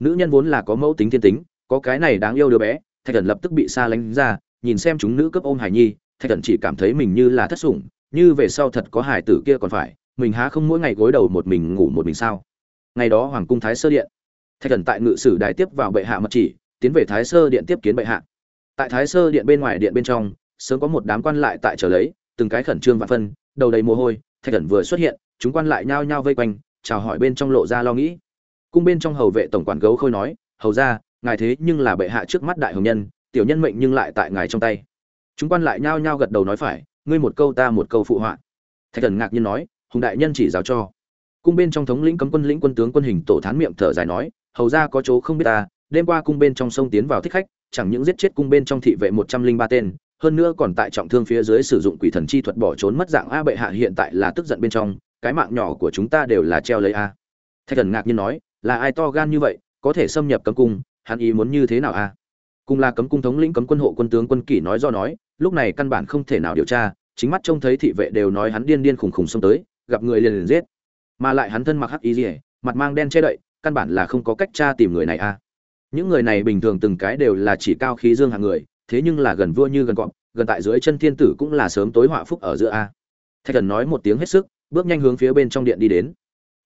Nữ nhân vốn là có mẫu tính thiên tính, có cái này đáng yêu đứa bé, thạch thần lập tức bị xa lánh ra, nhìn xem chúng nữ cấp ôm hải nhi, thạch thần chỉ cảm thấy mình như là thất sủng, như về sau thật có hải tử kia còn phải mình há không mỗi ngày gối đầu một mình ngủ một mình sao? Ngày đó hoàng cung thái sơ điện, thạch thần tại ngự sử đài tiếp vào bệ hạ mật chỉ, tiến về thái sơ điện tiếp kiến bệ hạ. Tại thái sơ điện bên ngoài điện bên trong, sớm có một đám quan lại tại chờ lấy, từng cái khẩn trương và phân, đầu đầy mồ hôi, thạch thần vừa xuất hiện, chúng quan lại nhao nhao vây quanh, chào hỏi bên trong lộ ra lo nghĩ. Cung bên trong hầu vệ tổng quản gấu khôi nói, hầu ra ngài thế nhưng là bệ hạ trước mắt đại hồng nhân, tiểu nhân mệnh nhưng lại tại ngài trong tay. Chúng quan lại nhao nhao gật đầu nói phải, ngươi một câu ta một câu phụ họa. Thạch thần ngạc nhiên nói hùng đại nhân chỉ giáo cho. Cung bên trong thống lĩnh cấm quân lĩnh quân tướng quân hình tổ thán miệng thở dài nói, hầu ra có chỗ không biết ta, đêm qua cung bên trong sông tiến vào thích khách, chẳng những giết chết cung bên trong thị vệ một trăm linh ba tên, hơn nữa còn tại trọng thương phía dưới sử dụng quỷ thần chi thuật bỏ trốn mất dạng a bệ hạ hiện tại là tức giận bên trong, cái mạng nhỏ của chúng ta đều là treo lấy a. Thạch thần ngạc nhiên nói, là ai to gan như vậy, có thể xâm nhập cấm cung, hắn ý muốn như thế nào a? Cùng là cấm cung thống lĩnh cấm quân hộ quân tướng quân kỷ nói do nói, lúc này căn bản không thể nào điều tra, chính mắt trông thấy thị vệ đều nói hắn điên điên khùng khùng xông tới gặp người liền liền giết. Mà lại hắn thân mặc hắc y rỉa mặt mang đen che đậy, căn bản là không có cách tra tìm người này a những người này bình thường từng cái đều là chỉ cao khí dương hạng người, thế nhưng là gần vua như gần cọp, gần tại dưới chân thiên tử cũng là sớm tối họa phúc ở giữa a. Thạch thần nói một tiếng hết sức, bước nhanh hướng phía bên trong điện đi đến.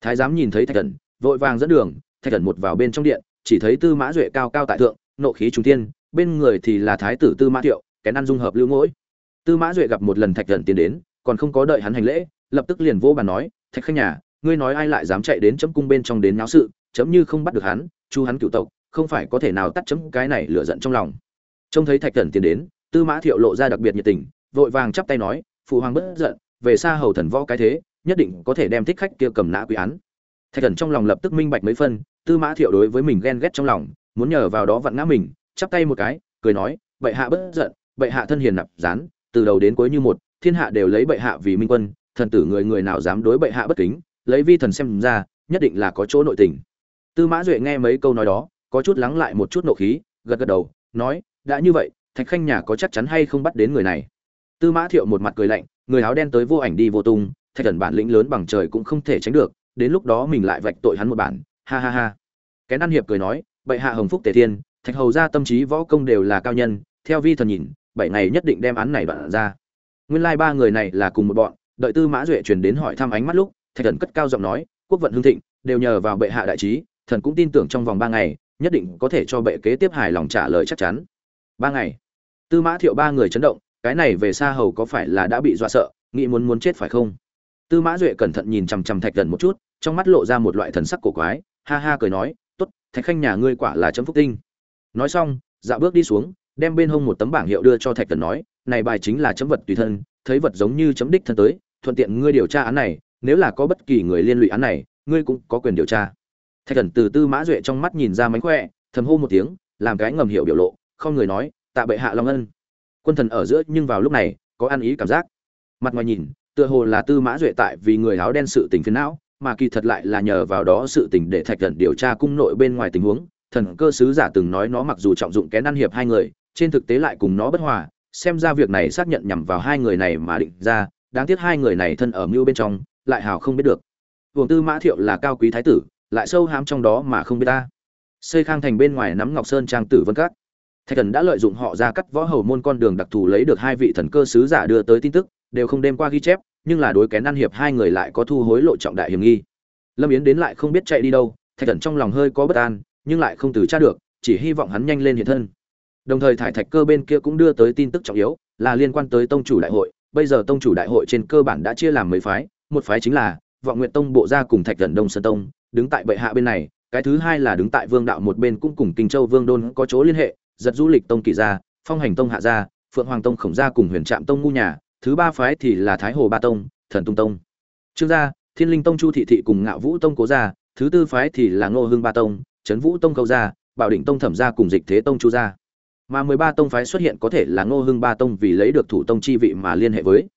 Thái giám nhìn thấy thạch thần, vội vàng dẫn đường, thạch thần một vào bên trong điện, chỉ thấy tư mã duệ cao cao tại thượng, nộ khí trung thiên, bên người thì là thái tử tư mã thiệu, kén ăn dung hợp lưu ngỗi. Tư mã duệ gặp một lần thạch thần tiến đến, còn không có đợi hắn hành lễ lập tức liền vô bàn nói, thạch khanh nhà, ngươi nói ai lại dám chạy đến chấm cung bên trong đến náo sự, chấm như không bắt được hắn, chu hắn cựu tộc, không phải có thể nào tắt chấm cái này lửa giận trong lòng. Trông thấy thạch thần tiến đến, tư mã thiệu lộ ra đặc biệt nhiệt tình, vội vàng chắp tay nói, phụ hoàng bất giận, về xa hầu thần võ cái thế, nhất định có thể đem thích khách kia cầm nã quy án. Thạch thần trong lòng lập tức minh bạch mấy phân, tư mã thiệu đối với mình ghen ghét trong lòng, muốn nhờ vào đó vặn ngã mình, chắp tay một cái, cười nói, bệ hạ bất giận, bệ hạ thân hiền nạp gián, từ đầu đến cuối như một, thiên hạ đều lấy bệ hạ vì minh quân thần tử người người nào dám đối bệ hạ bất kính, lấy vi thần xem ra, nhất định là có chỗ nội tình. Tư mã duệ nghe mấy câu nói đó, có chút lắng lại một chút nộ khí, gật gật đầu, nói, đã như vậy, thạch khanh nhà có chắc chắn hay không bắt đến người này? Tư mã thiệu một mặt cười lạnh, người áo đen tới vô ảnh đi vô tung, thạch thần bản lĩnh lớn bằng trời cũng không thể tránh được, đến lúc đó mình lại vạch tội hắn một bản, ha ha ha. Kén ăn hiệp cười nói, bệ hạ hồng phúc tề thiên, thạch hầu ra tâm trí võ công đều là cao nhân, theo vi thần nhìn, bảy ngày nhất định đem án này đoạn ra. Nguyên lai ba người này là cùng một bọn đợi tư mã duệ truyền đến hỏi thăm ánh mắt lúc, thạch thần cất cao giọng nói, quốc vận hưng thịnh, đều nhờ vào bệ hạ đại trí, thần cũng tin tưởng trong vòng ba ngày, nhất định có thể cho bệ kế tiếp hài lòng trả lời chắc chắn. Ba ngày. Tư mã thiệu ba người chấn động, cái này về xa hầu có phải là đã bị dọa sợ, nghĩ muốn muốn chết phải không? Tư mã duệ cẩn thận nhìn chằm chằm thạch thần một chút, trong mắt lộ ra một loại thần sắc cổ quái, ha ha cười nói, tốt, thạch khanh nhà ngươi quả là chấm phúc tinh. Nói xong dạ bước đi xuống, đem bên hông một tấm bảng hiệu đưa cho thạch thần nói, này bài chính là chấm vật tùy thân, thấy vật giống như chấm đích thân tới thuận tiện ngươi điều tra án này, nếu là có bất kỳ người liên lụy án này, ngươi cũng có quyền điều tra. Thạch thần từ tư mã duệ trong mắt nhìn ra mánh khỏe, thầm hô một tiếng, làm cái ngầm hiểu biểu lộ, không người nói, tạ bệ hạ long ân. Quân thần ở giữa nhưng vào lúc này, có ăn ý cảm giác. Mặt ngoài nhìn, tựa hồ là tư mã duệ tại vì người áo đen sự tình phiến não, mà kỳ thật lại là nhờ vào đó sự tình để thạch thần điều tra cung nội bên ngoài tình huống. Thần cơ sứ giả từng nói nó mặc dù trọng dụng kén ăn hiệp hai người, trên thực tế lại cùng nó bất hòa, xem ra việc này xác nhận nhằm vào hai người này mà định ra đáng tiếc hai người này thân ở mưu bên trong lại hào không biết được Vương Tư Mã Thiệu là cao quý thái tử, lại sâu hám trong đó mà không biết ta. Xây Khang thành bên ngoài nắm Ngọc Sơn trang tử vân các. Thạch Thần đã lợi dụng họ ra cắt võ hầu môn con đường đặc thù lấy được hai vị thần cơ sứ giả đưa tới tin tức, đều không đem qua ghi chép, nhưng là đối kén ăn hiệp hai người lại có thu hối lộ trọng đại hiểm nghi. Lâm Yến đến lại không biết chạy đi đâu, Thạch Thần trong lòng hơi có bất an, nhưng lại không từ tra được, chỉ hy vọng hắn nhanh lên hiện thân. Đồng thời thải thạch cơ bên kia cũng đưa tới tin tức trọng yếu, là liên quan tới tông chủ đại hội, bây giờ tông chủ đại hội trên cơ bản đã chia làm mấy phái, một phái chính là vọng nguyện tông bộ gia cùng thạch thần đông sơn tông đứng tại bệ hạ bên này cái thứ hai là đứng tại vương đạo một bên cũng cùng kinh châu vương đôn có chỗ liên hệ giật du lịch tông kỳ gia phong hành tông hạ gia phượng hoàng tông khổng gia cùng huyền trạm tông ngu nhà thứ ba phái thì là thái hồ ba tông thần tung tông. Trương gia thiên linh tông chu thị thị cùng ngạo vũ tông cố gia thứ tư phái thì là ngô hương ba tông trấn vũ tông câu gia bảo định tông thẩm gia cùng dịch thế tông chu gia mà mười ba tông phái xuất hiện có thể là ngô hưng ba tông vì lấy được thủ tông chi vị mà liên hệ với.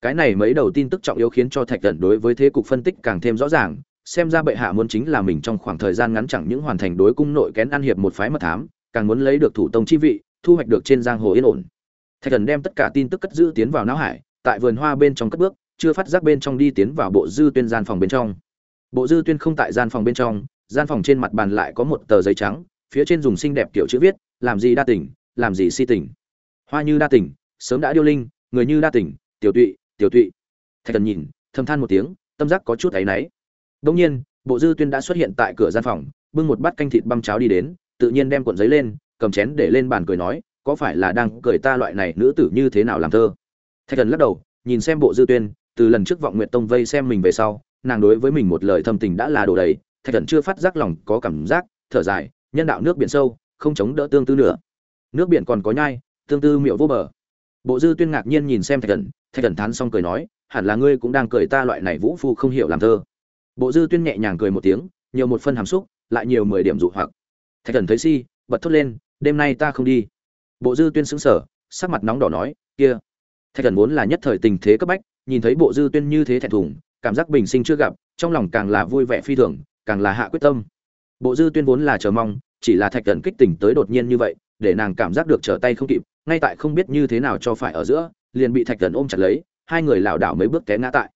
Cái này mấy đầu tin tức trọng yếu khiến cho thạch cẩn đối với thế cục phân tích càng thêm rõ ràng, xem ra bệ hạ muốn chính là mình trong khoảng thời gian ngắn chẳng những hoàn thành đối cung nội kén ăn hiệp một phái mật thám, càng muốn lấy được thủ tông chi vị, thu hoạch được trên giang hồ yên ổn. Thạch cẩn đem tất cả tin tức cất giữ tiến vào não hải, tại vườn hoa bên trong cất bước, chưa phát giác bên trong đi tiến vào bộ dư tuyên gian phòng bên trong. Bộ dư tuyên không tại gian phòng bên trong, gian phòng trên mặt bàn lại có một tờ giấy trắng, phía trên dùng xinh đẹp kiểu chữ viết, làm gì đa tình làm gì si tình, hoa như đa tỉnh sớm đã điêu linh người như đa tỉnh tiểu tụy tiểu tụy. Thạch thần nhìn thầm than một tiếng tâm giác có chút áy náy. Đông nhiên bộ dư tuyên đã xuất hiện tại cửa gian phòng bưng một bát canh thịt băm cháo đi đến tự nhiên đem cuộn giấy lên cầm chén để lên bàn cười nói có phải là đang cười ta loại này nữ tử như thế nào làm thơ? Thạch thần lắc đầu nhìn xem bộ dư tuyên từ lần trước vọng nguyện tông vây xem mình về sau nàng đối với mình một lời thâm tình đã là đồ đầy. Thạch thần chưa phát giác lòng có cảm giác thở dài nhân đạo nước biển sâu không chống đỡ tương tư nữa nước biển còn có nhai, tương tư miệu vô bờ. Bộ dư tuyên ngạc nhiên nhìn xem thạch thần thạch thần thán xong cười nói, hẳn là ngươi cũng đang cười ta loại này vũ phu không hiểu làm thơ. Bộ dư tuyên nhẹ nhàng cười một tiếng, nhiều một phân hàm xúc, lại nhiều mười điểm dụ hoặc. Thạch thần thấy si, bật thốt lên, đêm nay ta không đi. Bộ dư tuyên xứng sở sắc mặt nóng đỏ nói, kia. Thạch thần vốn là nhất thời tình thế cấp bách, nhìn thấy bộ dư tuyên như thế thẹn thùng, cảm giác bình sinh chưa gặp, trong lòng càng là vui vẻ phi thường, càng là hạ quyết tâm. Bộ dư tuyên vốn là chờ mong, chỉ là thạch thần kích tỉnh tới đột nhiên như vậy để nàng cảm giác được trở tay không kịp, ngay tại không biết như thế nào cho phải ở giữa, liền bị thạch thần ôm chặt lấy, hai người lảo đảo mấy bước té ngã tại.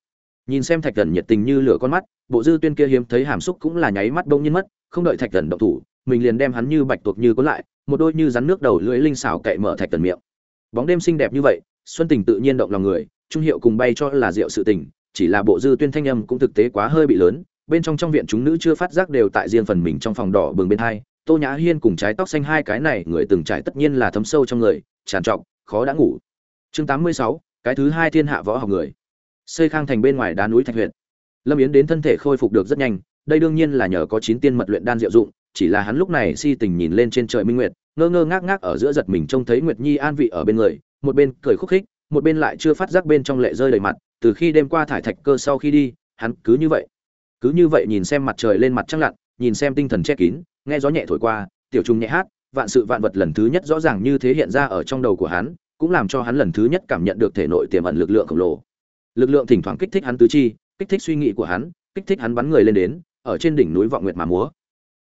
Nhìn xem thạch thần nhiệt tình như lửa con mắt, bộ dư tuyên kia hiếm thấy hàm xúc cũng là nháy mắt bỗng nhiên mất, không đợi thạch thần động thủ, mình liền đem hắn như bạch tuộc như có lại, một đôi như rắn nước đầu lưỡi linh xảo cậy mở thạch thần miệng. Bóng đêm xinh đẹp như vậy, xuân tình tự nhiên động lòng người, trung hiệu cùng bay cho là rượu sự tình, chỉ là bộ dư tuyên thanh âm cũng thực tế quá hơi bị lớn, bên trong trong viện chúng nữ chưa phát giác đều tại riêng phần mình trong phòng đỏ bừng bên hai tô nhã hiên cùng trái tóc xanh hai cái này, người từng trải tất nhiên là thấm sâu trong người, tràn trọc, khó đã ngủ. Chương tám mươi sáu, cái thứ hai thiên hạ võ học người. Xây khang thành bên ngoài đá núi thạch huyện lâm yến đến thân thể khôi phục được rất nhanh, đây đương nhiên là nhờ có chín tiên mật luyện đan diệu dụng, chỉ là hắn lúc này si tình nhìn lên trên trời minh nguyệt, ngơ ngơ ngác ngác ở giữa giật mình trông thấy nguyệt nhi an vị ở bên người, một bên cười khúc khích, một bên lại chưa phát giác bên trong lệ rơi đầy mặt, từ khi đêm qua thải thạch cơ sau khi đi, hắn cứ như vậy, cứ như vậy nhìn xem mặt trời lên mặt trăng lặn nhìn xem tinh thần che kín, nghe gió nhẹ thổi qua, tiểu trùng nhẹ hát, vạn sự vạn vật lần thứ nhất rõ ràng như thế hiện ra ở trong đầu của hắn, cũng làm cho hắn lần thứ nhất cảm nhận được thể nội tiềm ẩn lực lượng khổng lồ. Lực lượng thỉnh thoảng kích thích hắn tứ chi, kích thích suy nghĩ của hắn, kích thích hắn bắn người lên đến, ở trên đỉnh núi vọng nguyệt mà múa.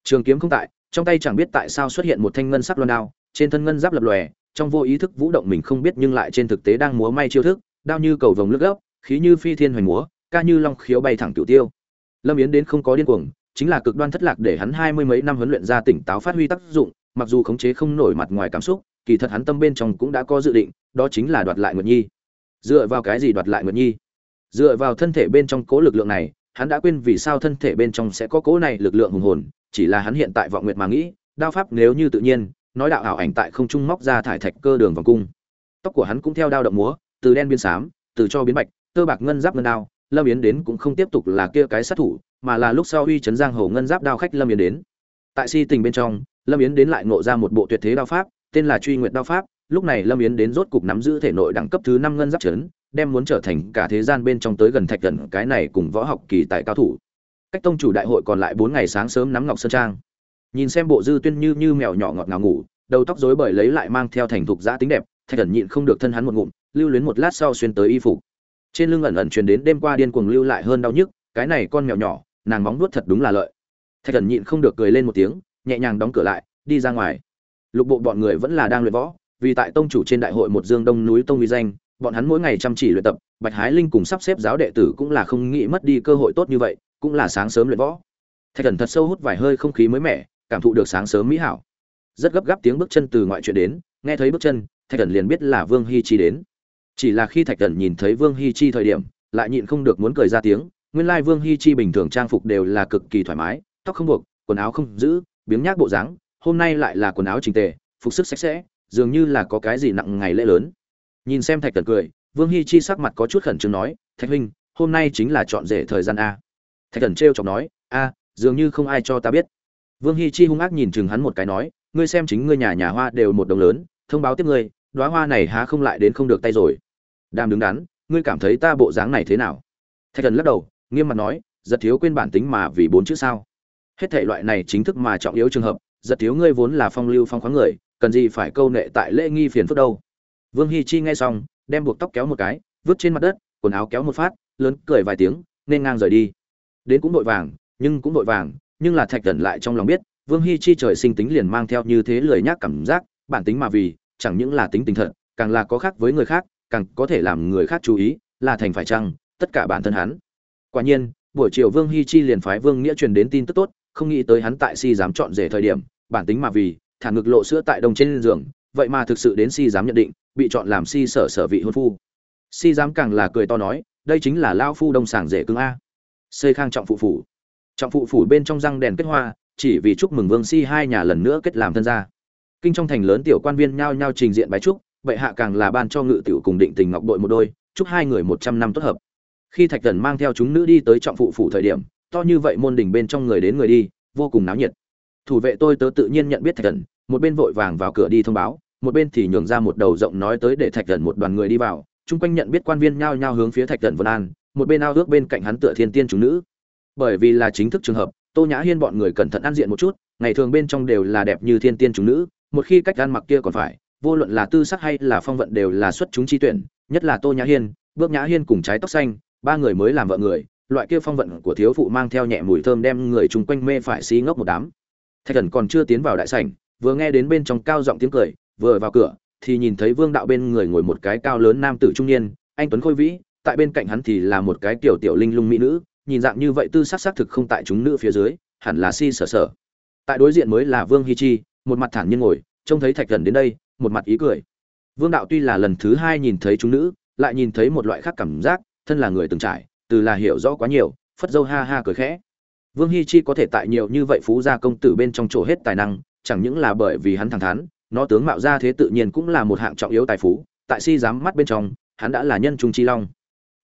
Trường kiếm không tại, trong tay chẳng biết tại sao xuất hiện một thanh ngân sắc loan đao, trên thân ngân giáp lập lòe, trong vô ý thức vũ động mình không biết nhưng lại trên thực tế đang múa may chiêu thức, đao như cầu vồng lướt gốc khí như phi thiên hoành múa, ca như long khiếu bay thẳng cửu tiêu. Lâm yến đến không có điên cuồng chính là cực đoan thất lạc để hắn hai mươi mấy năm huấn luyện ra tỉnh táo phát huy tác dụng, mặc dù khống chế không nổi mặt ngoài cảm xúc, kỳ thật hắn tâm bên trong cũng đã có dự định, đó chính là đoạt lại nguyệt nhi. Dựa vào cái gì đoạt lại nguyệt nhi? Dựa vào thân thể bên trong cố lực lượng này, hắn đã quên vì sao thân thể bên trong sẽ có cố này lực lượng hùng hồn, chỉ là hắn hiện tại vọng nguyệt mà nghĩ, đao pháp nếu như tự nhiên, nói đạo ảo ảnh tại không trung móc ra thải thạch cơ đường vòng cung. Tóc của hắn cũng theo đao động múa, từ đen biến xám, từ cho biến bạch, tơ bạc ngân giáp ngân đao lâm yến đến cũng không tiếp tục là kia cái sát thủ mà là lúc sau uy chấn giang hồ ngân giáp đao khách lâm yến đến. Tại si tình bên trong lâm yến đến lại ngộ ra một bộ tuyệt thế đao pháp tên là truy nguyệt đao pháp. Lúc này lâm yến đến rốt cục nắm giữ thể nội đẳng cấp thứ năm ngân giáp Trấn, đem muốn trở thành cả thế gian bên trong tới gần thạch gần cái này cùng võ học kỳ tại cao thủ. Cách tông chủ đại hội còn lại bốn ngày sáng sớm nắm ngọc sơn trang. Nhìn xem bộ dư tuyên như như mèo nhỏ ngọt ngào ngủ đầu tóc rối bời lấy lại mang theo thành thục giã tính đẹp thạch gần nhịn không được thân hắn một ngụm lưu luyến một lát sau xuyên tới y phục trên lưng ẩn ẩn truyền đến đêm qua điên cuồng lưu lại hơn đau nhức, cái này con mèo nhỏ, nàng móng nuốt thật đúng là lợi. Thạch thần nhịn không được cười lên một tiếng, nhẹ nhàng đóng cửa lại, đi ra ngoài. Lục bộ bọn người vẫn là đang luyện võ, vì tại tông chủ trên đại hội một dương đông núi tông uy danh, bọn hắn mỗi ngày chăm chỉ luyện tập, bạch hái linh cùng sắp xếp giáo đệ tử cũng là không nghĩ mất đi cơ hội tốt như vậy, cũng là sáng sớm luyện võ. Thạch thần thật sâu hút vài hơi không khí mới mẻ, cảm thụ được sáng sớm mỹ hảo. Rất gấp gáp tiếng bước chân từ ngoại chuyện đến, nghe thấy bước chân, thạch thần liền biết là vương hi chi đến chỉ là khi thạch thần nhìn thấy vương hi chi thời điểm, lại nhịn không được muốn cười ra tiếng, nguyên lai vương hi chi bình thường trang phục đều là cực kỳ thoải mái, tóc không buộc, quần áo không giữ, biếng nhác bộ dáng, hôm nay lại là quần áo chỉnh tề, phục sức sạch sẽ, dường như là có cái gì nặng ngày lễ lớn. Nhìn xem thạch thần cười, vương hi chi sắc mặt có chút khẩn trương nói, thạch huynh, hôm nay chính là chọn rể thời gian a. Thạch thần trêu chọc nói, a, dường như không ai cho ta biết. Vương hi chi hung ác nhìn chừng hắn một cái nói, ngươi xem chính ngươi nhà nhà hoa đều một đồng lớn, thông báo tiếp ngươi đóa hoa này há không lại đến không được tay rồi. Đàm đứng đắn, ngươi cảm thấy ta bộ dáng này thế nào? Thạch thần lắc đầu, nghiêm mặt nói, giật thiếu quên bản tính mà vì bốn chữ sao? Hết thể loại này chính thức mà trọng yếu trường hợp, giật thiếu ngươi vốn là phong lưu phong khoáng người, cần gì phải câu nệ tại lễ nghi phiền phức đâu? Vương hi chi nghe xong, đem buộc tóc kéo một cái, vứt trên mặt đất, quần áo kéo một phát, lớn cười vài tiếng, nên ngang rời đi. Đến cũng vội vàng, nhưng cũng vội vàng, nhưng là thạch thần lại trong lòng biết, vương hi chi trời sinh tính liền mang theo như thế lười nhác cảm giác, bản tính mà vì chẳng những là tính tình thật, càng là có khác với người khác, càng có thể làm người khác chú ý, là thành phải chăng, tất cả bản thân hắn. Quả nhiên, buổi chiều vương hi chi liền phái vương nghĩa truyền đến tin tức tốt, không nghĩ tới hắn tại si dám chọn rể thời điểm, bản tính mà vì, thả ngực lộ sữa tại đồng trên giường, vậy mà thực sự đến si dám nhận định, bị chọn làm si sở sở vị hôn phu. Si dám càng là cười to nói, đây chính là lao phu đông sàng rể cưng a. Xây khang trọng phụ phủ. Trọng phụ phủ bên trong răng đèn kết hoa, chỉ vì chúc mừng vương si hai nhà lần nữa kết làm thân gia kinh trong thành lớn tiểu quan viên nhao nhao trình diện bái chúc bệ hạ càng là ban cho ngự tiểu cùng định tình ngọc đội một đôi, chúc hai người một trăm năm tốt hợp. Khi thạch thần mang theo chúng nữ đi tới trọng phụ phủ thời điểm, to như vậy môn đình bên trong người đến người đi, vô cùng náo nhiệt. Thủ vệ tôi tớ tự nhiên nhận biết thạch thần, một bên vội vàng vào cửa đi thông báo, một bên thì nhường ra một đầu rộng nói tới để thạch thần một đoàn người đi vào, chung quanh nhận biết quan viên nhao nhao hướng phía thạch thần vân an, một bên ao ước bên cạnh hắn tựa thiên tiên chúng nữ. Bởi vì là chính thức trường hợp, tô nhã hiên bọn người cẩn thận ăn diện một chút, ngày thường bên trong đều là đẹp như thiên tiên chúng nữ một khi cách ăn mặc kia còn phải, vô luận là tư sắc hay là phong vận đều là xuất chúng chi tuyển, nhất là tô nhã hiên, bước nhã hiên cùng trái tóc xanh, ba người mới làm vợ người, loại kia phong vận của thiếu phụ mang theo nhẹ mùi thơm đem người chung quanh mê phải xí ngốc một đám. Thạch thần còn chưa tiến vào đại sảnh, vừa nghe đến bên trong cao giọng tiếng cười, vừa vào cửa, thì nhìn thấy vương đạo bên người ngồi một cái cao lớn nam tử trung niên, anh tuấn khôi vĩ, tại bên cạnh hắn thì là một cái tiểu tiểu linh lung mỹ nữ, nhìn dạng như vậy tư sắc sắc thực không tại chúng nữ phía dưới, hẳn là si sở sở. Tại đối diện mới là vương hi chi một mặt thản nhiên ngồi, trông thấy thạch thần đến đây, một mặt ý cười. Vương đạo tuy là lần thứ hai nhìn thấy chúng nữ, lại nhìn thấy một loại khác cảm giác, thân là người từng trải, từ là hiểu rõ quá nhiều, phất dâu ha ha cười khẽ. Vương hi chi có thể tại nhiều như vậy phú gia công tử bên trong chỗ hết tài năng, chẳng những là bởi vì hắn thẳng thắn, nó tướng mạo ra thế tự nhiên cũng là một hạng trọng yếu tài phú, tại si dám mắt bên trong, hắn đã là nhân trung chi long.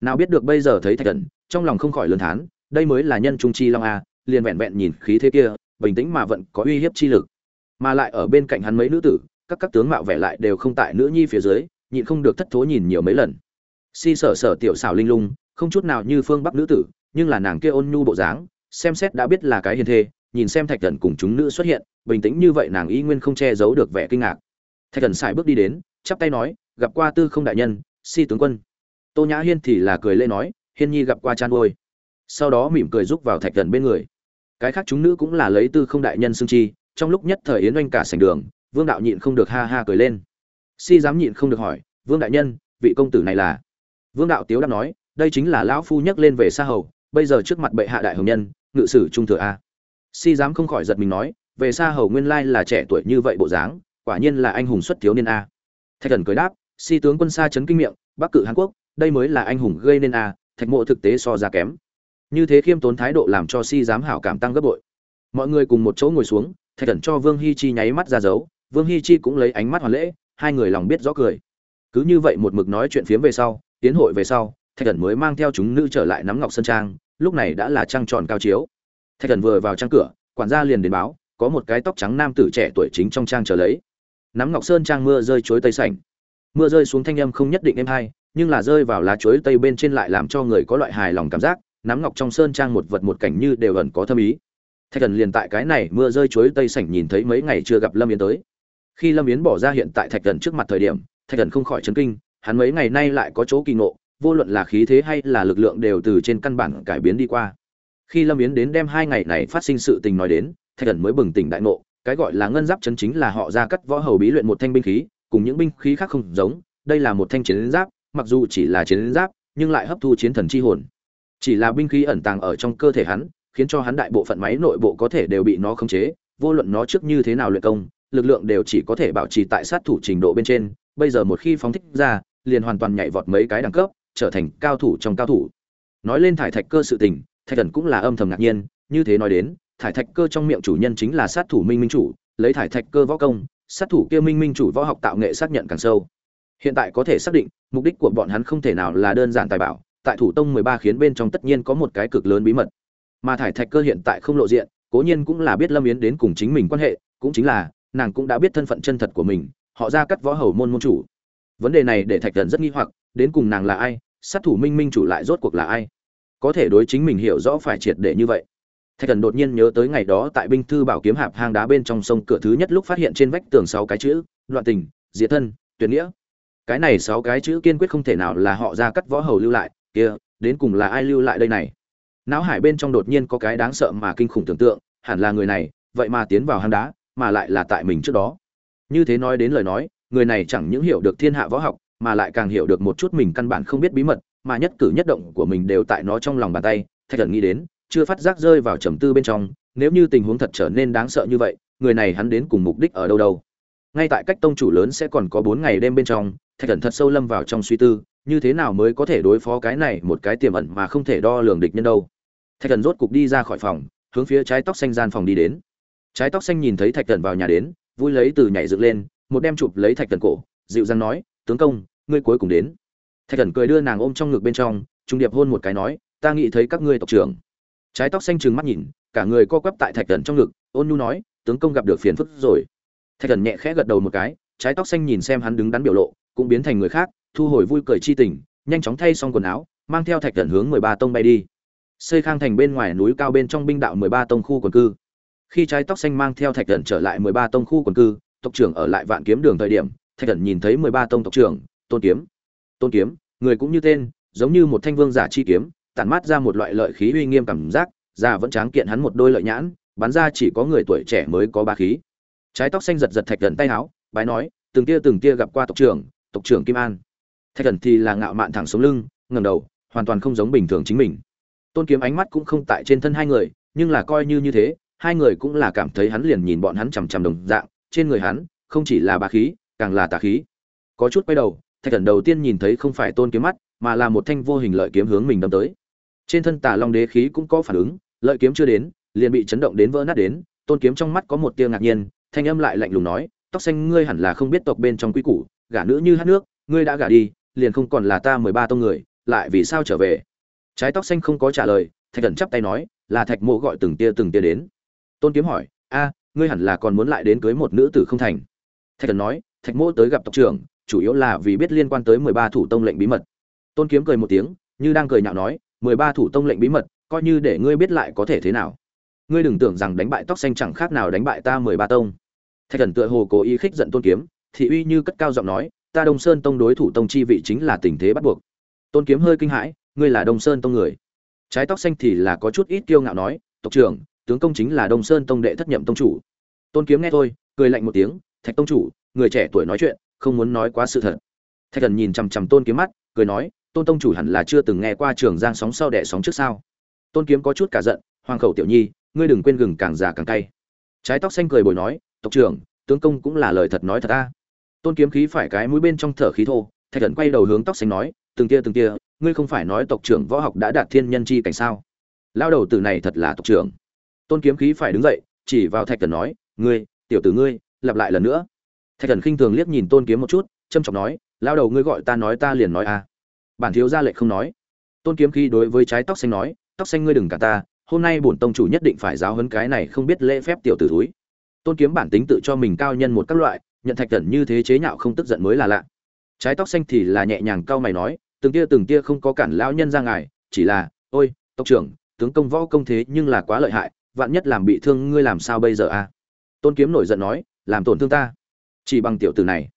Nào biết được bây giờ thấy thạch thần, trong lòng không khỏi lớn thán, đây mới là nhân trung chi long a liền vẹn vẹn nhìn khí thế kia, bình tĩnh mà vẫn có uy hiếp chi lực mà lại ở bên cạnh hắn mấy nữ tử, các các tướng mạo vẻ lại đều không tại nữ nhi phía dưới, nhịn không được thất thố nhìn nhiều mấy lần. Si sở sở tiểu xảo linh lung, không chút nào như phương bắc nữ tử, nhưng là nàng kia ôn nhu bộ dáng, xem xét đã biết là cái hiền thê, nhìn xem thạch thần cùng chúng nữ xuất hiện, bình tĩnh như vậy nàng y nguyên không che giấu được vẻ kinh ngạc. Thạch thần xài bước đi đến, chắp tay nói, gặp qua tư không đại nhân, si tướng quân. Tô nhã hiên thì là cười lê nói, hiên nhi gặp qua chan ôi sau đó mỉm cười rúc vào thạch thần bên người. Cái khác chúng nữ cũng là lấy tư không đại nhân xương chi trong lúc nhất thời yến oanh cả sảnh đường, vương đạo nhịn không được ha ha cười lên. Si dám nhịn không được hỏi, vương đại nhân, vị công tử này là? Vương đạo tiếu đáp nói, đây chính là lão phu nhắc lên về xa hầu, bây giờ trước mặt bệ hạ đại hồng nhân, ngự sử trung thừa a. Si dám không khỏi giật mình nói, về xa hầu nguyên lai là trẻ tuổi như vậy bộ dáng, quả nhiên là anh hùng xuất thiếu niên a. Thạch thần cười đáp, si tướng quân xa chấn kinh miệng, bắc cự hàn quốc, đây mới là anh hùng gây nên a, thạch mộ thực tế so ra kém. Như thế khiêm tốn thái độ làm cho si dám hảo cảm tăng gấp bội. Mọi người cùng một chỗ ngồi xuống thạch thần cho vương hi chi nháy mắt ra dấu vương hi chi cũng lấy ánh mắt hoàn lễ hai người lòng biết rõ cười cứ như vậy một mực nói chuyện phiếm về sau tiến hội về sau thạch thần mới mang theo chúng nữ trở lại nắm ngọc sơn trang lúc này đã là trăng tròn cao chiếu thạch thần vừa vào trang cửa quản gia liền đến báo có một cái tóc trắng nam tử trẻ tuổi chính trong trang chờ lấy nắm ngọc sơn trang mưa rơi chuối tây sảnh mưa rơi xuống thanh âm không nhất định êm hay nhưng là rơi vào lá chuối tây bên trên lại làm cho người có loại hài lòng cảm giác nắm ngọc trong sơn trang một vật một cảnh như đều ẩn có thâm ý thạch thần liền tại cái này mưa rơi chuối tây sảnh nhìn thấy mấy ngày chưa gặp lâm yến tới. Khi lâm yến bỏ ra hiện tại thạch thần trước mặt thời điểm, thạch thần không khỏi chấn kinh, hắn mấy ngày nay lại có chỗ kỳ ngộ, vô luận là khí thế hay là lực lượng đều từ trên căn bản cải biến đi qua. Khi lâm yến đến đem hai ngày này phát sinh sự tình nói đến, thạch thần mới bừng tỉnh đại ngộ, cái gọi là ngân giáp chân chính là họ ra cắt võ hầu bí luyện một thanh binh khí, cùng những binh khí khác không giống, đây là một thanh chiến giáp, mặc dù chỉ là chiến giáp, nhưng lại hấp thu chiến thần chi hồn. Chỉ là binh khí ẩn tàng ở trong cơ thể hắn khiến cho hắn đại bộ phận máy nội bộ có thể đều bị nó khống chế, vô luận nó trước như thế nào luyện công, lực lượng đều chỉ có thể bảo trì tại sát thủ trình độ bên trên. Bây giờ một khi phóng thích ra, liền hoàn toàn nhảy vọt mấy cái đẳng cấp, trở thành cao thủ trong cao thủ. Nói lên thải thạch cơ sự tình, thạch thần cũng là âm thầm ngạc nhiên, như thế nói đến, thải thạch cơ trong miệng chủ nhân chính là sát thủ minh minh chủ, lấy thải thạch cơ võ công, sát thủ kia minh minh chủ võ học tạo nghệ xác nhận càng sâu. Hiện tại có thể xác định, mục đích của bọn hắn không thể nào là đơn giản tài bảo, tại thủ tông mười ba khiến bên trong tất nhiên có một cái cực lớn bí mật mà thải thạch cơ hiện tại không lộ diện, cố nhiên cũng là biết lâm yến đến cùng chính mình quan hệ, cũng chính là, nàng cũng đã biết thân phận chân thật của mình, họ ra cắt võ hầu môn môn chủ. Vấn đề này để thạch thần rất nghi hoặc, đến cùng nàng là ai, sát thủ minh minh chủ lại rốt cuộc là ai? Có thể đối chính mình hiểu rõ phải triệt để như vậy. Thạch thần đột nhiên nhớ tới ngày đó tại binh thư bảo kiếm hạp hang đá bên trong sông cửa thứ nhất lúc phát hiện trên vách tường sáu cái chữ đoạn tình, diệt thân, tuyệt nghĩa. Cái này sáu cái chữ kiên quyết không thể nào là họ ra cắt võ hầu lưu lại, kia, đến cùng là ai lưu lại đây này? Não hải bên trong đột nhiên có cái đáng sợ mà kinh khủng tưởng tượng, hẳn là người này, vậy mà tiến vào hang đá, mà lại là tại mình trước đó. Như thế nói đến lời nói, người này chẳng những hiểu được thiên hạ võ học, mà lại càng hiểu được một chút mình căn bản không biết bí mật, mà nhất cử nhất động của mình đều tại nó trong lòng bàn tay. Thạch thần nghĩ đến, chưa phát giác rơi vào trầm tư bên trong, nếu như tình huống thật trở nên đáng sợ như vậy, người này hắn đến cùng mục đích ở đâu đâu. Ngay tại cách tông chủ lớn sẽ còn có bốn ngày đêm bên trong, thạch thần thật sâu lâm vào trong suy tư, như thế nào mới có thể đối phó cái này một cái tiềm ẩn mà không thể đo lường địch nhân đâu thạch thần rốt cục đi ra khỏi phòng, hướng phía trái tóc xanh gian phòng đi đến. Trái tóc xanh nhìn thấy thạch thần vào nhà đến, vui lấy từ nhảy dựng lên, một đem chụp lấy thạch thần cổ, dịu dàng nói, tướng công, ngươi cuối cùng đến. Thạch thần cười đưa nàng ôm trong ngực bên trong, trung điệp hôn một cái nói, ta nghĩ thấy các ngươi tộc trưởng. Trái tóc xanh trừng mắt nhìn, cả người co quắp tại thạch thần trong ngực, ôn nhu nói, tướng công gặp được phiền phức rồi. Thạch thần nhẹ khẽ gật đầu một cái, trái tóc xanh nhìn xem hắn đứng đắn biểu lộ, cũng biến thành người khác, thu hồi vui cười chi tình, nhanh chóng thay xong quần áo, mang theo thạch thần hướng mười ba tông bay đi xây khang thành bên ngoài núi cao bên trong binh đạo mười ba tông khu quần cư. Khi trái tóc xanh mang theo thạch thần trở lại mười ba tông khu quần cư, tộc trưởng ở lại vạn kiếm đường thời điểm, thạch thần nhìn thấy mười ba tông tộc trưởng, tôn kiếm. Tôn kiếm, người cũng như tên, giống như một thanh vương giả chi kiếm, tản mát ra một loại lợi khí uy nghiêm cảm giác già vẫn tráng kiện hắn một đôi lợi nhãn, bắn ra chỉ có người tuổi trẻ mới có ba khí. Trái tóc xanh giật giật thạch thần tay áo bái nói, từng tia từng tia gặp qua tộc trưởng tộc trưởng kim an. Thạch thần thì là ngạo mạn thẳng sống lưng ngầm đầu, hoàn toàn không giống bình thường chính mình tôn kiếm ánh mắt cũng không tại trên thân hai người, nhưng là coi như như thế, hai người cũng là cảm thấy hắn liền nhìn bọn hắn chằm chằm đồng dạng, trên người hắn, không chỉ là bá khí, càng là tà khí. Có chút quay đầu, thạch thần đầu tiên nhìn thấy không phải tôn kiếm mắt, mà là một thanh vô hình lợi kiếm hướng mình đâm tới. Trên thân tà long đế khí cũng có phản ứng, lợi kiếm chưa đến, liền bị chấn động đến vỡ nát đến, tôn kiếm trong mắt có một tia ngạc nhiên, thanh âm lại lạnh lùng nói, tóc xanh ngươi hẳn là không biết tộc bên trong quy củ, gả nữ như hát nước, ngươi đã gả đi, liền không còn là ta mười ba tông người, lại vì sao trở về? Trái tóc xanh không có trả lời, thạch thần chắp tay nói, là thạch mộ gọi từng tia từng tia đến. Tôn kiếm hỏi, a, ngươi hẳn là còn muốn lại đến cưới một nữ tử không thành? Thạch thần nói, thạch mỗ tới gặp tộc trưởng, chủ yếu là vì biết liên quan tới mười ba thủ tông lệnh bí mật. Tôn kiếm cười một tiếng, như đang cười nhạo nói, mười ba thủ tông lệnh bí mật, coi như để ngươi biết lại có thể thế nào. Ngươi đừng tưởng rằng đánh bại tóc xanh chẳng khác nào đánh bại ta mười ba tông. Thạch thần tựa hồ cố ý khích giận tôn kiếm thị uy như cất cao giọng nói, ta đông sơn tông đối thủ tông chi vị chính là tình thế bắt buộc. Tôn kiếm hơi kinh hãi ngươi là đông sơn tông người. Trái tóc xanh thì là có chút ít kiêu ngạo nói, tộc trưởng, tướng công chính là đông sơn tông đệ thất nhậm tông chủ. Tôn kiếm nghe thôi, cười lạnh một tiếng, thạch tông chủ, người trẻ tuổi nói chuyện, không muốn nói quá sự thật. Thạch thần nhìn chằm chằm tôn kiếm mắt, cười nói, tôn tông chủ hẳn là chưa từng nghe qua trường giang sóng sau đẻ sóng trước sao? Tôn kiếm có chút cả giận, hoàng khẩu tiểu nhi, ngươi đừng quên gừng càng già càng cay. Trái tóc xanh cười bồi nói, tộc trưởng, tướng công cũng là lời thật nói thật ta. Tôn kiếm khí phải cái mũi bên trong thở khí thô thạch thần quay đầu hướng tóc xanh nói, từng tia từng tia, ngươi không phải nói tộc trưởng võ học đã đạt thiên nhân chi cảnh sao? Lao đầu từ này thật là tộc trưởng. Tôn kiếm khí phải đứng dậy, chỉ vào thạch thần nói, ngươi, tiểu tử ngươi, lặp lại lần nữa. Thạch thần khinh thường liếc nhìn tôn kiếm một chút trâm trọng nói lao đầu ngươi gọi ta nói ta liền nói a à. bản thiếu gia lệ không nói. Tôn kiếm khí đối với trái tóc xanh nói, tóc xanh ngươi đừng cả ta, hôm nay bổn tông chủ nhất định phải giáo huấn cái này không biết lễ phép tiểu tử thúi. Tôn kiếm bản tính tự cho mình cao nhân một các loại, nhận thạch thần như thế chế nhạo không tức giận mới là lạ trái tóc xanh thì là nhẹ nhàng cau mày nói, từng tia từng tia không có cản lão nhân ra ngài, chỉ là, ôi, tộc trưởng, tướng công võ công thế nhưng là quá lợi hại, vạn nhất làm bị thương ngươi làm sao bây giờ a tôn kiếm nổi giận nói, làm tổn thương ta. Chỉ bằng tiểu tử này.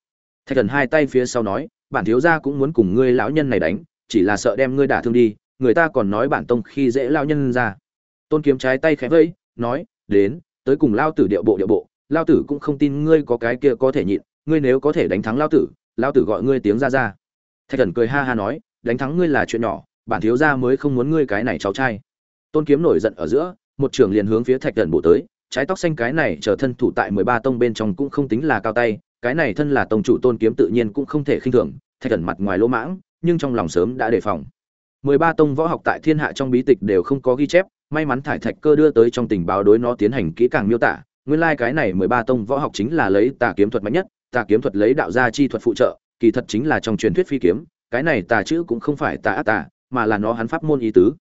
Thạch thần hai tay phía sau nói, bản thiếu gia cũng muốn cùng ngươi lão nhân này đánh, chỉ là sợ đem ngươi đả thương đi, người ta còn nói bản tông khi dễ lão nhân ra. Tôn kiếm trái tay khẽ vẫy nói, đến, tới cùng lao tử điệu bộ điệu bộ, lao tử cũng không tin ngươi có cái kia có thể nhịn, ngươi nếu có thể đánh thắng lao tử lao tử gọi ngươi tiếng ra ra. Thạch thần cười ha ha nói, đánh thắng ngươi là chuyện nhỏ, bản thiếu gia mới không muốn ngươi cái này cháu trai. Tôn kiếm nổi giận ở giữa, một trưởng liền hướng phía thạch thần bổ tới, trái tóc xanh cái này chờ thân thủ tại mười ba tông bên trong cũng không tính là cao tay, cái này thân là tông chủ tôn kiếm tự nhiên cũng không thể khinh thường, thạch thần mặt ngoài lỗ mãng, nhưng trong lòng sớm đã đề phòng. Mười ba tông võ học tại thiên hạ trong bí tịch đều không có ghi chép, may mắn thải thạch cơ đưa tới trong tình báo đối nó tiến hành kỹ càng miêu tả, nguyên lai cái này mười ba tông võ học chính là lấy tà kiếm thuật mạnh nhất tà kiếm thuật lấy đạo gia chi thuật phụ trợ, kỳ thật chính là trong truyền thuyết phi kiếm, cái này tà chữ cũng không phải tà ác tà, mà là nó hắn pháp môn ý tứ.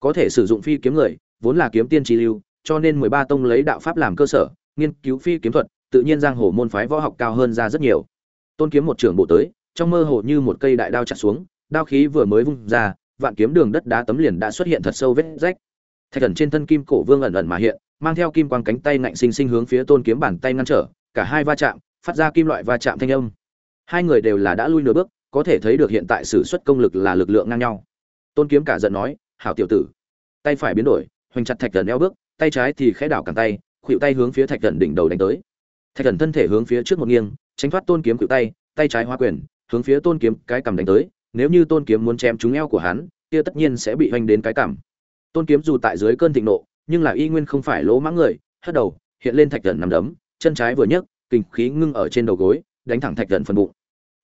Có thể sử dụng phi kiếm người, vốn là kiếm tiên chi lưu, cho nên mười ba tông lấy đạo pháp làm cơ sở, nghiên cứu phi kiếm thuật, tự nhiên giang hồ môn phái võ học cao hơn ra rất nhiều. Tôn kiếm một trưởng bộ tới, trong mơ hồ như một cây đại đao chặt xuống, đao khí vừa mới vung ra, vạn kiếm đường đất đá tấm liền đã xuất hiện thật sâu vết rách. Thạch thần trên thân kim cổ vương ẩn ẩn mà hiện, mang theo kim quang cánh tay ngạnh sinh sinh hướng phía tôn kiếm bàn tay ngăn trở, cả hai va chạm phát ra kim loại va chạm thanh âm. Hai người đều là đã lui nửa bước, có thể thấy được hiện tại sử xuất công lực là lực lượng ngang nhau. Tôn kiếm cả giận nói, hảo tiểu tử, tay phải biến đổi, hoành chặt thạch thần eo bước, tay trái thì khẽ đảo cẳng tay khuỵu tay hướng phía thạch thần đỉnh đầu đánh tới. Thạch thần thân thể hướng phía trước một nghiêng, tránh thoát tôn kiếm khuỵu tay tay trái hóa quyền, hướng phía tôn kiếm cái cầm đánh tới. Nếu như tôn kiếm muốn chém trúng eo của hắn, kia tất nhiên sẽ bị hoành đến cái cằm. Tôn kiếm dù tại dưới cơn thịnh nộ, nhưng là y nguyên không phải lỗ mãng người, hất đầu, hiện lên thạch thần nằm đấm, chân trái vừa nhấc kinh khí ngưng ở trên đầu gối, đánh thẳng thạch thần phần bụng.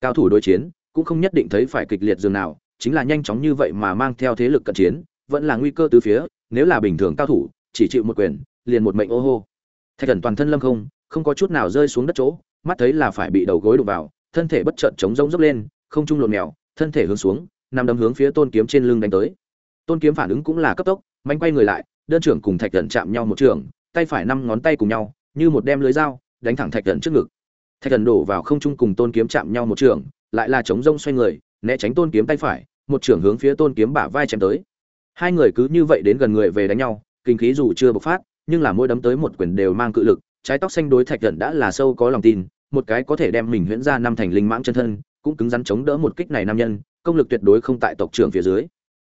Cao thủ đối chiến, cũng không nhất định thấy phải kịch liệt dường nào, chính là nhanh chóng như vậy mà mang theo thế lực cận chiến, vẫn là nguy cơ từ phía, nếu là bình thường cao thủ, chỉ chịu một quyền, liền một mệnh ô hô. Thạch thần toàn thân lâm không không có chút nào rơi xuống đất chỗ, mắt thấy là phải bị đầu gối đụng vào, thân thể bất chợt chống rông dốc lên, không trung lộn mèo, thân thể hướng xuống, nằm đấm hướng phía tôn kiếm trên lưng đánh tới. Tôn kiếm phản ứng cũng là cấp tốc, manh quay người lại, đơn trưởng cùng thạch thần chạm nhau một trường, tay phải năm ngón tay cùng nhau, như một đem lưới dao đánh thẳng thạch thần trước ngực. Thạch thần đổ vào không trung cùng tôn kiếm chạm nhau một trường, lại là chống rông xoay người, né tránh tôn kiếm tay phải, một trưởng hướng phía tôn kiếm bả vai chém tới. Hai người cứ như vậy đến gần người về đánh nhau, kinh khí dù chưa bộc phát, nhưng là mỗi đấm tới một quyền đều mang cự lực, trái tóc xanh đối thạch thần đã là sâu có lòng tin, một cái có thể đem mình huyễn ra năm thành linh mãng chân thân, cũng cứng rắn chống đỡ một kích này nam nhân, công lực tuyệt đối không tại tộc trưởng phía dưới.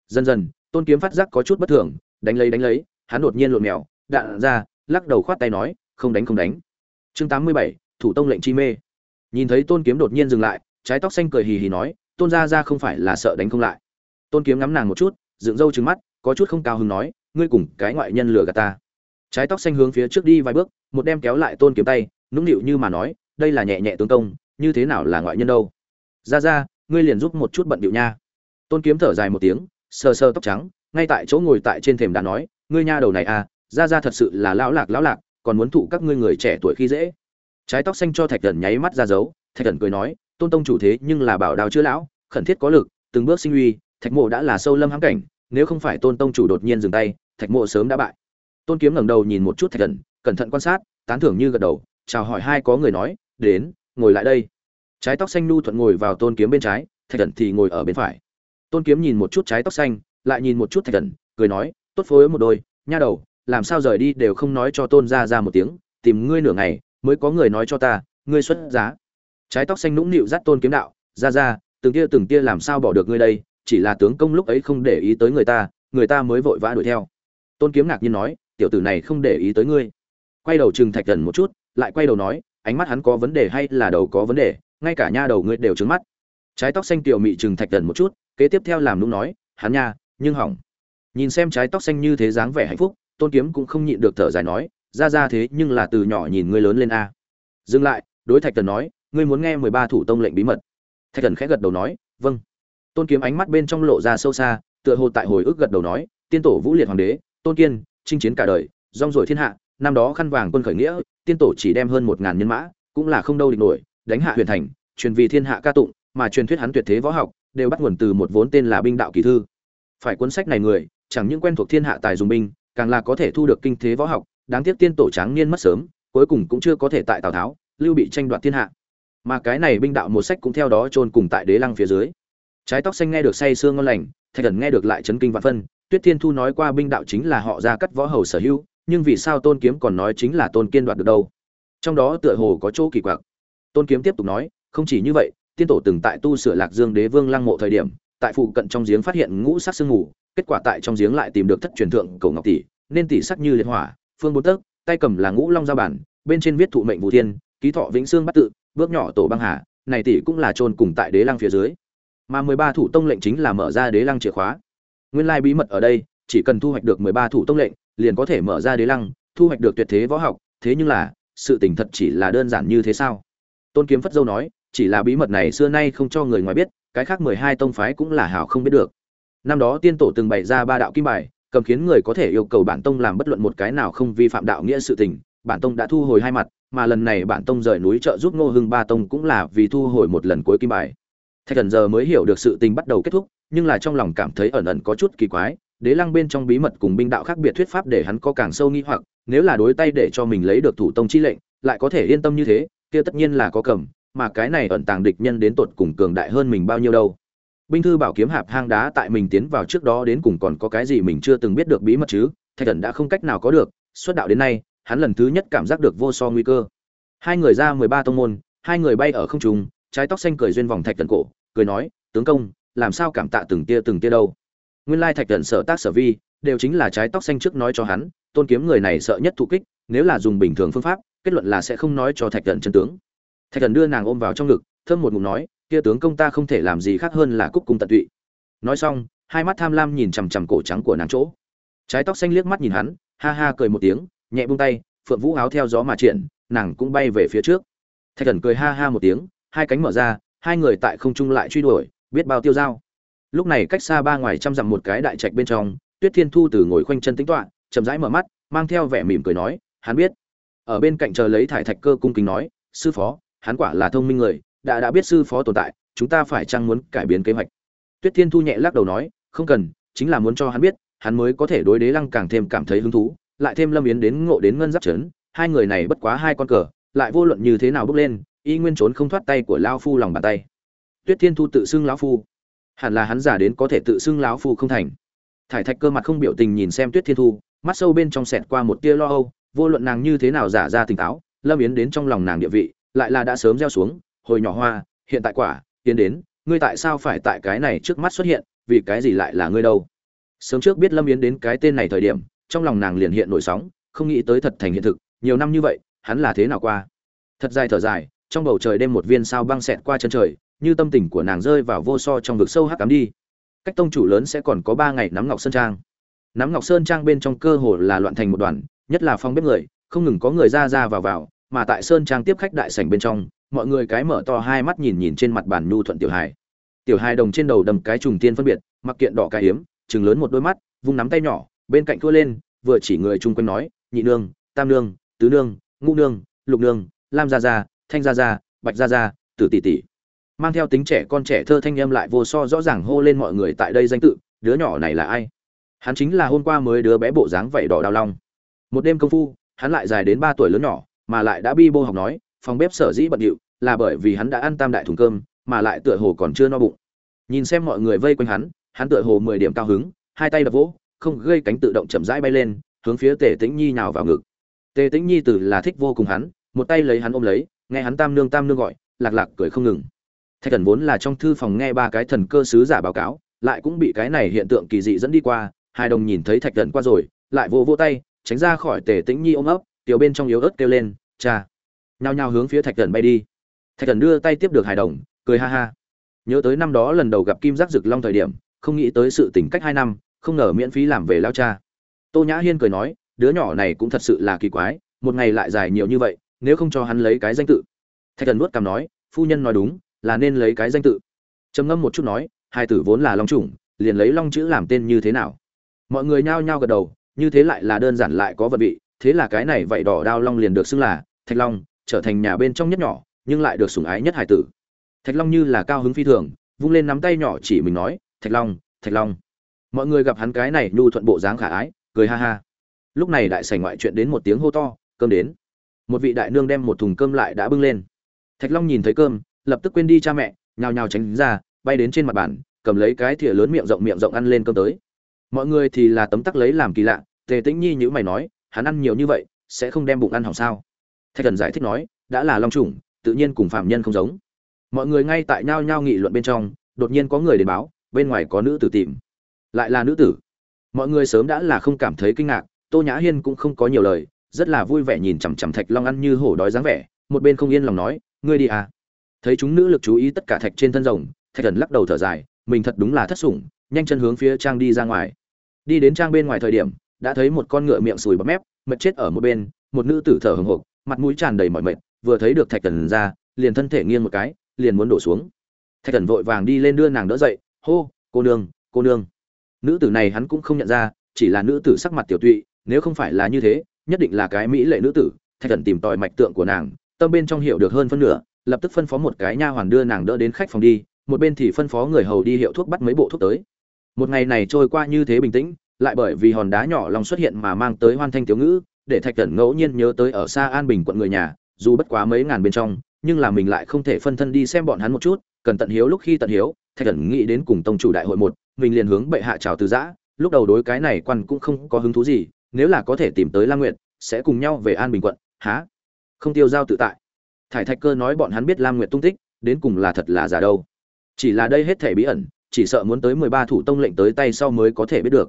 Dần dần, tôn kiếm phát giác có chút bất thường, đánh lấy đánh lấy, hắn đột nhiên lộn mèo, đạn ra, lắc đầu khoát tay nói, không đánh không đánh chương tám mươi bảy, thủ tông lệnh chi mê. Nhìn thấy tôn kiếm đột nhiên dừng lại, trái tóc xanh cười hì hì nói, tôn gia ra không phải là sợ đánh không lại. Tôn kiếm ngắm nàng một chút, dựng râu trừng mắt, có chút không cao hứng nói, ngươi cùng cái ngoại nhân lừa gạt ta. Trái tóc xanh hướng phía trước đi vài bước, một đem kéo lại tôn kiếm tay, nũng nịu như mà nói, đây là nhẹ nhẹ tướng công, như thế nào là ngoại nhân đâu? Ra ra ngươi liền giúp một chút bận điệu nha. Tôn kiếm thở dài một tiếng, sờ sờ tóc trắng, ngay tại chỗ ngồi tại trên thềm đã nói, ngươi nha đầu này à ra ra thật sự là lão lạc lão lạc còn muốn thụ các ngươi người trẻ tuổi khi dễ. Trái tóc xanh cho thạch thần nháy mắt ra dấu, thạch thần cười nói, tôn tông chủ thế nhưng là bảo đào chữa lão, khẩn thiết có lực, từng bước sinh uy, thạch mộ đã là sâu lâm hãm cảnh, nếu không phải tôn tông chủ đột nhiên dừng tay, thạch mộ sớm đã bại. Tôn kiếm ngẩng đầu nhìn một chút thạch thần, cẩn thận quan sát, tán thưởng như gật đầu, chào hỏi hai có người nói, đến, ngồi lại đây. Trái tóc xanh nu thuận ngồi vào tôn kiếm bên trái, thạch thần thì ngồi ở bên phải. Tôn kiếm nhìn một chút trái tóc xanh, lại nhìn một chút thạch thần, cười nói, tốt phối một đôi, nha đầu làm sao rời đi đều không nói cho tôn gia ra một tiếng, tìm ngươi nửa ngày, mới có người nói cho ta, ngươi xuất giá. Trái tóc xanh nũng nịu dắt tôn kiếm đạo, ra ra, từng tia từng tia làm sao bỏ được ngươi đây, chỉ là tướng công lúc ấy không để ý tới người ta người ta mới vội vã đuổi theo. Tôn kiếm ngạc nhiên nói, tiểu tử này không để ý tới ngươi. Quay đầu chừng thạch thần một chút, lại quay đầu nói, ánh mắt hắn có vấn đề hay là đầu có vấn đề, ngay cả nha đầu ngươi đều trứng mắt. Trái tóc xanh tiểu mị chừng thạch thần một chút, kế tiếp theo làm nũng nói, hắn nha, nhưng hỏng. Nhìn xem trái tóc xanh như thế dáng vẻ hạnh phúc tôn kiếm cũng không nhịn được thở dài nói, ra ra thế nhưng là từ nhỏ nhìn ngươi lớn lên a. Dừng lại, đối thạch thần nói, ngươi muốn nghe mười ba thủ tông lệnh bí mật. Thạch thần khẽ gật đầu nói vâng. Tôn kiếm ánh mắt bên trong lộ ra sâu xa, tựa hồ tại hồi ức gật đầu nói, tiên tổ vũ liệt hoàng đế, tôn kiên, chinh chiến cả đời, rong rồi thiên hạ, năm đó khăn vàng quân khởi nghĩa, tiên tổ chỉ đem hơn một ngàn nhân mã, cũng là không đâu địch nổi, đánh hạ huyền thành, truyền vì thiên hạ ca tụng, mà truyền thuyết hắn tuyệt thế võ học, đều bắt nguồn từ một vốn tên là binh đạo kỳ thư. Phải cuốn sách này người, chẳng những quen thuộc thiên hạ tài dùng binh càng là có thể thu được kinh thế võ học, đáng tiếc tiên tổ tráng niên mất sớm, cuối cùng cũng chưa có thể tại tào tháo, lưu bị tranh đoạt thiên hạ. Mà cái này binh đạo một sách cũng theo đó chôn cùng tại đế lăng phía dưới. Trái tóc xanh nghe được say sương ngon lành, thạch thần nghe được lại chấn kinh vạn phân, tuyết thiên thu nói qua binh đạo chính là họ ra cắt võ hầu sở hữu, nhưng vì sao tôn kiếm còn nói chính là tôn kiên đoạt được đâu? Trong đó tựa hồ có chỗ kỳ quặc. Tôn kiếm tiếp tục nói, không chỉ như vậy, tiên tổ từng tại tu sửa lạc dương đế vương lăng mộ thời điểm, tại phụ cận trong giếng phát hiện ngũ sắc sương ngủ kết quả tại trong giếng lại tìm được thất truyền thượng cầu ngọc tỷ, nên tỷ sắc như liệt hỏa, phương bốn tấc, tay cầm là ngũ long gia bản, bên trên viết thụ mệnh vũ thiên, ký thọ vĩnh xương bắt tự, bước nhỏ tổ băng hà, này tỷ cũng là trôn cùng tại đế lăng phía dưới. Mà mười ba thủ tông lệnh chính là mở ra đế lăng chìa khóa. Nguyên lai bí mật ở đây, chỉ cần thu hoạch được mười ba thủ tông lệnh, liền có thể mở ra đế lăng, thu hoạch được tuyệt thế võ học, thế nhưng là, sự tình thật chỉ là đơn giản như thế sao? Tôn kiếm phất dâu nói, chỉ là bí mật này xưa nay không cho người ngoài biết, cái khác mười hai tông phái cũng là hảo không biết được năm đó tiên tổ từng bày ra ba đạo kim bài, cầm khiến người có thể yêu cầu bản tông làm bất luận một cái nào không vi phạm đạo nghĩa sự tình. Bản tông đã thu hồi hai mặt, mà lần này bản tông rời núi trợ giúp ngô hưng ba tông cũng là vì thu hồi một lần cuối kim bài. Thạch thần giờ mới hiểu được sự tình bắt đầu kết thúc, nhưng là trong lòng cảm thấy ẩn ẩn có chút kỳ quái. Đế lăng bên trong bí mật cùng binh đạo khác biệt thuyết pháp để hắn có càng sâu nghi hoặc, nếu là đối tay để cho mình lấy được thủ tông chi lệnh, lại có thể yên tâm như thế, kia tất nhiên là có cầm, mà cái này ẩn tàng địch nhân đến tột cùng cường đại hơn mình bao nhiêu đâu binh thư bảo kiếm hạp hang đá tại mình tiến vào trước đó đến cùng còn có cái gì mình chưa từng biết được bí mật chứ? Thạch thần đã không cách nào có được, xuất đạo đến nay, hắn lần thứ nhất cảm giác được vô so nguy cơ. Hai người ra mười ba tông môn, hai người bay ở không trung, trái tóc xanh cười duyên vòng thạch thần cổ, cười nói, tướng công, làm sao cảm tạ từng tia từng tia đâu? Nguyên lai thạch thần sở tác sở vi, đều chính là trái tóc xanh trước nói cho hắn, tôn kiếm người này sợ nhất thụ kích, nếu là dùng bình thường phương pháp, kết luận là sẽ không nói cho thạch thần chân tướng. Thạch thần đưa nàng ôm vào trong ngực, thơm một ngụm nói kia tướng công ta không thể làm gì khác hơn là cúc cung tận tụy. Nói xong, hai mắt tham lam nhìn chằm chằm cổ trắng của nàng chỗ. Trái tóc xanh liếc mắt nhìn hắn, ha ha cười một tiếng, nhẹ buông tay, phượng vũ áo theo gió mà triển, nàng cũng bay về phía trước. Thạch thần cười ha ha một tiếng, hai cánh mở ra, hai người tại không trung lại truy đuổi, biết bao tiêu dao. Lúc này cách xa ba ngoài trăm dặm một cái đại trạch bên trong, tuyết thiên thu từ ngồi khoanh chân tính toạ chậm rãi mở mắt, mang theo vẻ mỉm cười nói, hắn biết. Ở bên cạnh chờ lấy thải thạch cơ cung kính nói, sư phó, hắn quả là thông minh người đã đã biết sư phó tồn tại, chúng ta phải chăng muốn cải biến kế hoạch? Tuyết thiên thu nhẹ lắc đầu nói, không cần, chính là muốn cho hắn biết, hắn mới có thể đối đế lăng càng thêm cảm thấy hứng thú, lại thêm lâm yến đến ngộ đến ngân giáp trấn, hai người này bất quá hai con cờ, lại vô luận như thế nào bước lên, y nguyên trốn không thoát tay của lao phu lòng bàn tay. Tuyết thiên thu tự xưng lão phu. Hẳn là hắn giả đến có thể tự xưng lão phu không thành. Thải thạch cơ mặt không biểu tình nhìn xem tuyết thiên thu, mắt sâu bên trong sẹt qua một tia lo âu, vô luận nàng như thế nào giả ra tỉnh táo, lâm yến đến trong lòng nàng địa vị, lại là đã sớm gieo xuống hồi nhỏ hoa, hiện tại quả, tiến đến, ngươi tại sao phải tại cái này trước mắt xuất hiện, vì cái gì lại là ngươi đâu? Sớm trước biết lâm yến đến cái tên này thời điểm, trong lòng nàng liền hiện nổi sóng, không nghĩ tới thật thành hiện thực, nhiều năm như vậy, hắn là thế nào qua? Thật dài thở dài, trong bầu trời đêm một viên sao băng xẹt qua chân trời, như tâm tình của nàng rơi vào vô so trong vực sâu hắc cắm đi. Cách tông chủ lớn sẽ còn có ba ngày nắm ngọc sơn trang. Nắm ngọc sơn trang bên trong cơ hồ là loạn thành một đoàn, nhất là phong bếp người, không ngừng có người ra ra vào vào, mà tại sơn trang tiếp khách đại sảnh bên trong mọi người cái mở to hai mắt nhìn nhìn trên mặt bàn nhu thuận tiểu hài tiểu hài đồng trên đầu đầm cái trùng tiên phân biệt, mặc kiện đỏ cái hiếm chừng lớn một đôi mắt, vung nắm tay nhỏ, bên cạnh thua lên, vừa chỉ người chung quanh nói, nhị nương, tam nương, tứ nương, ngũ nương, lục nương, lam gia gia, thanh gia gia, bạch gia gia, tử tỷ tỷ. Mang theo tính trẻ con trẻ thơ thanh em lại vô so rõ ràng hô lên mọi người tại đây danh tự, đứa nhỏ này là ai? Hắn chính là hôm qua mới đứa bé bộ dáng vảy đỏ đào long. Một đêm công phu, hắn lại dài đến ba tuổi lớn nhỏ, mà lại đã bi bô học nói, phòng bếp sở dĩ bận điệu là bởi vì hắn đã ăn tam đại thùng cơm, mà lại tựa hồ còn chưa no bụng. Nhìn xem mọi người vây quanh hắn hắn tựa hồ mười điểm cao hứng, hai tay đập vỗ, không gây cánh tự động chậm rãi bay lên, hướng phía tề tĩnh nhi nào vào ngực. Tề tĩnh nhi từ là thích vô cùng hắn, một tay lấy hắn ôm lấy, nghe hắn tam nương tam nương gọi, lạc lạc cười không ngừng. Thạch thần vốn là trong thư phòng nghe ba cái thần cơ sứ giả báo cáo, lại cũng bị cái này hiện tượng kỳ dị dẫn đi qua, hai đồng nhìn thấy thạch thần qua rồi, lại vô vô tay, tránh ra khỏi tề tĩnh nhi ôm ấp, tiểu bên trong yếu ớt kêu lên, cha. Nhao nhao hướng phía thạch thần bay đi thạch thần đưa tay tiếp được hài đồng, cười ha ha. Nhớ tới năm đó lần đầu gặp kim giác rực long thời điểm, không nghĩ tới sự tình cách hai năm, không ngờ miễn phí làm về lao cha. Tô nhã hiên cười nói, đứa nhỏ này cũng thật sự là kỳ quái, một ngày lại dài nhiều như vậy, nếu không cho hắn lấy cái danh tự. Thạch thần nuốt cằm nói, phu nhân nói đúng, là nên lấy cái danh tự. Trầm ngâm một chút nói, hai tử vốn là long chủng, liền lấy long chữ làm tên như thế nào? Mọi người nhao nhao gật đầu, như thế lại là đơn giản lại có vật vị, thế là cái này vậy đỏ đao long liền được xưng là thạch long, trở thành nhà bên trong nhất nhỏ nhưng lại được sủng ái nhất hải tử. Thạch long như là cao hứng phi thường, vung lên nắm tay nhỏ chỉ mình nói, thạch long thạch long. Mọi người gặp hắn cái này nhu thuận bộ dáng khả ái, cười ha ha. Lúc này đại sảnh ngoại chuyện đến một tiếng hô to, cơm đến. Một vị đại nương đem một thùng cơm lại đã bưng lên. Thạch long nhìn thấy cơm, lập tức quên đi cha mẹ, nhào nhào tránh ra, bay đến trên mặt bàn, cầm lấy cái thìa lớn miệng rộng miệng rộng ăn lên cơm tới. Mọi người thì là tấm tắc lấy làm kỳ lạ, tề tĩnh nhi nhữ mày nói, hắn ăn nhiều như vậy, sẽ không đem bụng ăn hỏng sao? Thạch thần giải thích nói, đã là long trùng tự nhiên cùng phạm nhân không giống. Mọi người ngay tại nhao nhao nghị luận bên trong, đột nhiên có người đến báo, bên ngoài có nữ tử tìm. Lại là nữ tử. Mọi người sớm đã là không cảm thấy kinh ngạc, tô nhã hiên cũng không có nhiều lời, rất là vui vẻ nhìn chằm chằm thạch long ăn như hổ đói dáng vẻ, một bên không yên lòng nói, ngươi đi à. Thấy chúng nữ lực chú ý tất cả thạch trên thân rồng, thạch thần lắc đầu thở dài, mình thật đúng là thất sủng, nhanh chân hướng phía trang đi ra ngoài. Đi đến trang bên ngoài thời điểm, đã thấy một con ngựa miệng sùi bắp mép mệt chết ở một bên, một nữ tử thở hừng hộp mặt mũi tràn đầy mỏi mệt vừa thấy được thạch thần ra, liền thân thể nghiêng một cái, liền muốn đổ xuống. Thạch thần vội vàng đi lên đưa nàng đỡ dậy, hô, cô nương cô nương. Nữ tử này hắn cũng không nhận ra, chỉ là nữ tử sắc mặt tiểu tụy, nếu không phải là như thế, nhất định là cái mỹ lệ nữ tử. Thạch thần tìm tòi mạch tượng của nàng, tâm bên trong hiểu được hơn phân nửa, lập tức phân phó một cái nha hoàn đưa nàng đỡ đến khách phòng đi, một bên thì phân phó người hầu đi hiệu thuốc bắt mấy bộ thuốc tới. Một ngày này trôi qua như thế bình tĩnh, lại bởi vì hòn đá nhỏ lòng xuất hiện mà mang tới hoan thanh thiếu ngữ, để thạch thần ngẫu nhiên nhớ tới ở xa an bình quận người nhà dù bất quá mấy ngàn bên trong, nhưng là mình lại không thể phân thân đi xem bọn hắn một chút cần tận hiếu lúc khi tận hiếu, thạch thần nghĩ đến cùng tông chủ đại hội một, mình liền hướng bệ hạ chào từ giã, lúc đầu đối cái này quan cũng không có hứng thú gì, nếu là có thể tìm tới lam nguyệt, sẽ cùng nhau về an bình quận, há? Không tiêu giao tự tại. Thải thạch cơ nói bọn hắn biết lam nguyệt tung tích, đến cùng là thật là giả đâu. Chỉ là đây hết thể bí ẩn, chỉ sợ muốn tới mười ba thủ tông lệnh tới tay sau mới có thể biết được.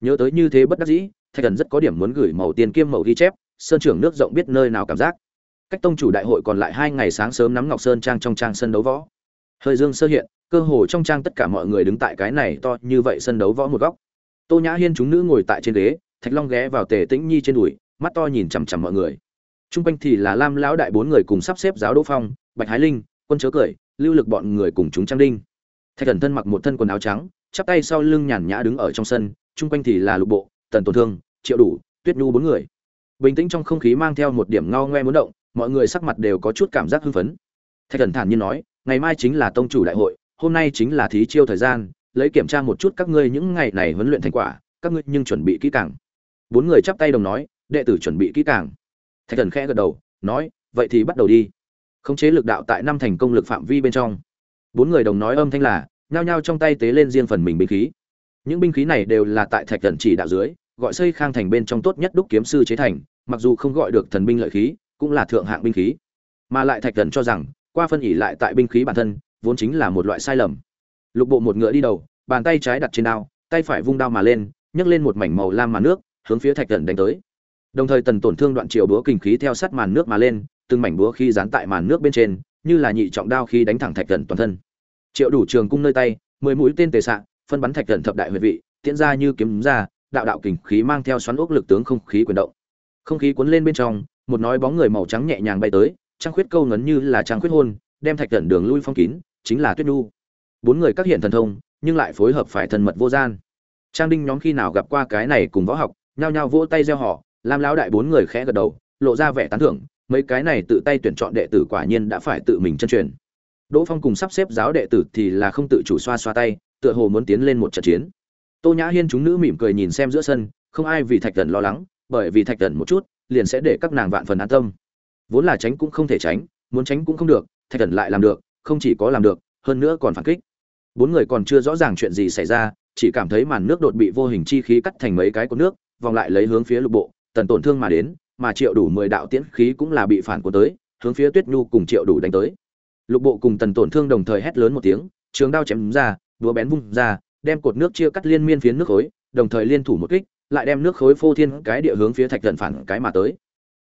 Nhớ tới như thế bất đắc dĩ, thạch thần rất có điểm muốn gửi màu tiền kiêm màu ghi chép, sơn trưởng nước rộng biết nơi nào cảm giác cách tông chủ đại hội còn lại hai ngày sáng sớm nắm ngọc sơn trang trong trang sân đấu võ. Hơi dương sơ hiện, cơ hồ trong trang tất cả mọi người đứng tại cái này to như vậy sân đấu võ một góc. Tô nhã hiên chúng nữ ngồi tại trên ghế, thạch long ghé vào tề tĩnh nhi trên đùi, mắt to nhìn chằm chằm mọi người. T r u n g quanh thì là lam lão đại bốn người cùng sắp xếp giáo đỗ phong, bạch hái linh, quân chớ cười, lưu lực bọn người cùng chúng trang đinh. Thạch thần thân mặc một thân quần áo trắng, chắp tay sau lưng nhàn nhã đứng ở trong sân t r u n g quanh thì là lục bộ, tần tổn thương, triệu đủ, tuyết nhu bốn người. Bình tĩnh trong không khí mang theo một điểm ngao ngoe muốn động mọi người sắc mặt đều có chút cảm giác hưng phấn. Thạch thần thản nhiên nói, ngày mai chính là tông chủ đại hội, hôm nay chính là thí chiêu thời gian, lấy kiểm tra một chút các ngươi những ngày này huấn luyện thành quả, các ngươi nhưng chuẩn bị kỹ càng. Bốn người chắp tay đồng nói, đệ tử chuẩn bị kỹ càng. Thạch thần khẽ gật đầu, nói, vậy thì bắt đầu đi. Khống chế lực đạo tại năm thành công lực phạm vi bên trong. Bốn người đồng nói âm thanh là, nhao nhao trong tay tế lên riêng phần mình binh khí. Những binh khí này đều là tại thạch thần chỉ đạo dưới, gọi xây khang thành bên trong tốt nhất đúc kiếm sư chế thành, mặc dù không gọi được thần binh lợi khí cũng là thượng hạng binh khí. Mà lại thạch thần cho rằng, qua phân ỉ lại tại binh khí bản thân, vốn chính là một loại sai lầm. Lục bộ một ngựa đi đầu, bàn tay trái đặt trên đao, tay phải vung đao mà lên, nhấc lên một mảnh màu lam màn nước, hướng phía thạch thần đánh tới. Đồng thời tần tổn thương đoạn triệu búa kinh khí theo sát màn nước mà lên, từng mảnh búa khi dán tại màn nước bên trên, như là nhị trọng đao khi đánh thẳng thạch thần toàn thân. Triệu đủ trường cung nơi tay, mười mũi tên tề xạ phân bắn thạch thần thập đại huyệt vị, tiễn ra như kiếm ra, đạo đạo kình khí mang theo xoắn ốc lực tướng không khí quyền động. Không khí cuốn lên bên trong một nói bóng người màu trắng nhẹ nhàng bay tới, trăng khuyết câu ngấn như là trăng khuyết hôn, đem thạch cẩn đường lui phong kín, chính là tuyết nhu. Bốn người các hiện thần thông, nhưng lại phối hợp phải thần mật vô gian. Trang đinh nhóm khi nào gặp qua cái này cùng võ học, nhao nhao vỗ tay gieo họ làm lão đại bốn người khẽ gật đầu, lộ ra vẻ tán thưởng, mấy cái này tự tay tuyển chọn đệ tử quả nhiên đã phải tự mình chân truyền. Đỗ phong cùng sắp xếp giáo đệ tử thì là không tự chủ xoa xoa tay, tựa hồ muốn tiến lên một trận chiến. Tô nhã hiên chúng nữ mỉm cười nhìn xem giữa sân, không ai vì thạch thần lo lắng, bởi vì thạch thần một chút liền sẽ để các nàng vạn phần an tâm. Vốn là tránh cũng không thể tránh, muốn tránh cũng không được, thạch thần lại làm được, không chỉ có làm được, hơn nữa còn phản kích. Bốn người còn chưa rõ ràng chuyện gì xảy ra, chỉ cảm thấy màn nước đột bị vô hình chi khí cắt thành mấy cái cột nước, vòng lại lấy hướng phía lục bộ, tần tổn thương mà đến, mà triệu đủ mười đạo tiễn khí cũng là bị phản cuốn tới, hướng phía tuyết nhu cùng triệu đủ đánh tới. Lục bộ cùng tần tổn thương đồng thời hét lớn một tiếng, trường đao chém ra đúa bén vung ra, đem cột nước chia cắt liên miên phiến nước khối, đồng thời liên thủ một kích lại đem nước khối phô thiên cái địa hướng phía thạch thần phản cái mà tới.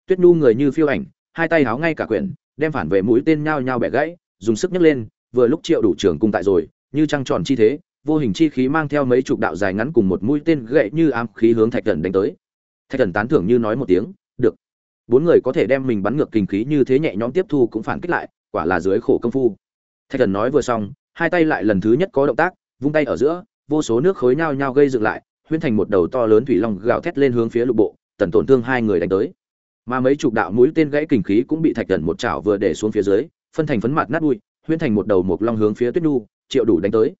Tuyết nhu người như phiêu ảnh, hai tay háo ngay cả quyển, đem phản về mũi tên nhao nhao bẻ gãy, dùng sức nhấc lên, vừa lúc triệu đủ trường cung tại rồi, như trăng tròn chi thế, vô hình chi khí mang theo mấy chục đạo dài ngắn cùng một mũi tên gậy như ám khí hướng thạch thần đánh tới. Thạch thần tán thưởng như nói một tiếng, được. Bốn người có thể đem mình bắn ngược kinh khí như thế nhẹ nhõm tiếp thu cũng phản kích lại, quả là dưới khổ công phu. Thạch thần nói vừa xong, hai tay lại lần thứ nhất có động tác, vung tay ở giữa, vô số nước khối nhao nhao gây dựng lại Huyễn thành một đầu to lớn thủy long gào thét lên hướng phía lục bộ, tần tổn thương hai người đánh tới. Mà mấy chục đạo mũi tên gãy kình khí cũng bị thạch thần một chảo vừa để xuống phía dưới, phân thành phấn mặt nát bụi, Huyễn thành một đầu một long hướng phía tuyết nhu, triệu đủ đánh tới.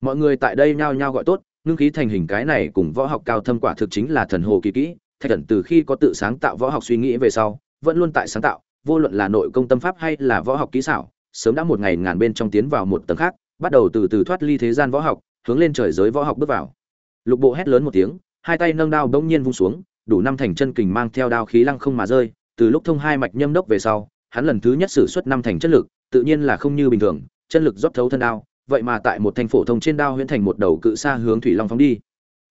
Mọi người tại đây nhao nhao gọi tốt, ngưng khí thành hình cái này cùng võ học cao thâm quả thực chính là thần hồ kỳ kỹ, thạch thần từ khi có tự sáng tạo võ học suy nghĩ về sau, vẫn luôn tại sáng tạo, vô luận là nội công tâm pháp hay là võ học kỹ xảo, sớm đã một ngày ngàn bên trong tiến vào một tầng khác, bắt đầu từ từ thoát ly thế gian võ học, hướng lên trời giới võ học bước vào lục bộ hét lớn một tiếng, hai tay nâng đao bỗng nhiên vung xuống, đủ năm thành chân kình mang theo đao khí lăng không mà rơi, từ lúc thông hai mạch nhâm đốc về sau, hắn lần thứ nhất sử xuất năm thành chất lực, tự nhiên là không như bình thường, chân lực rót thấu thân đao, vậy mà tại một thanh phổ thông trên đao huyễn thành một đầu cự xa hướng thủy long phóng đi.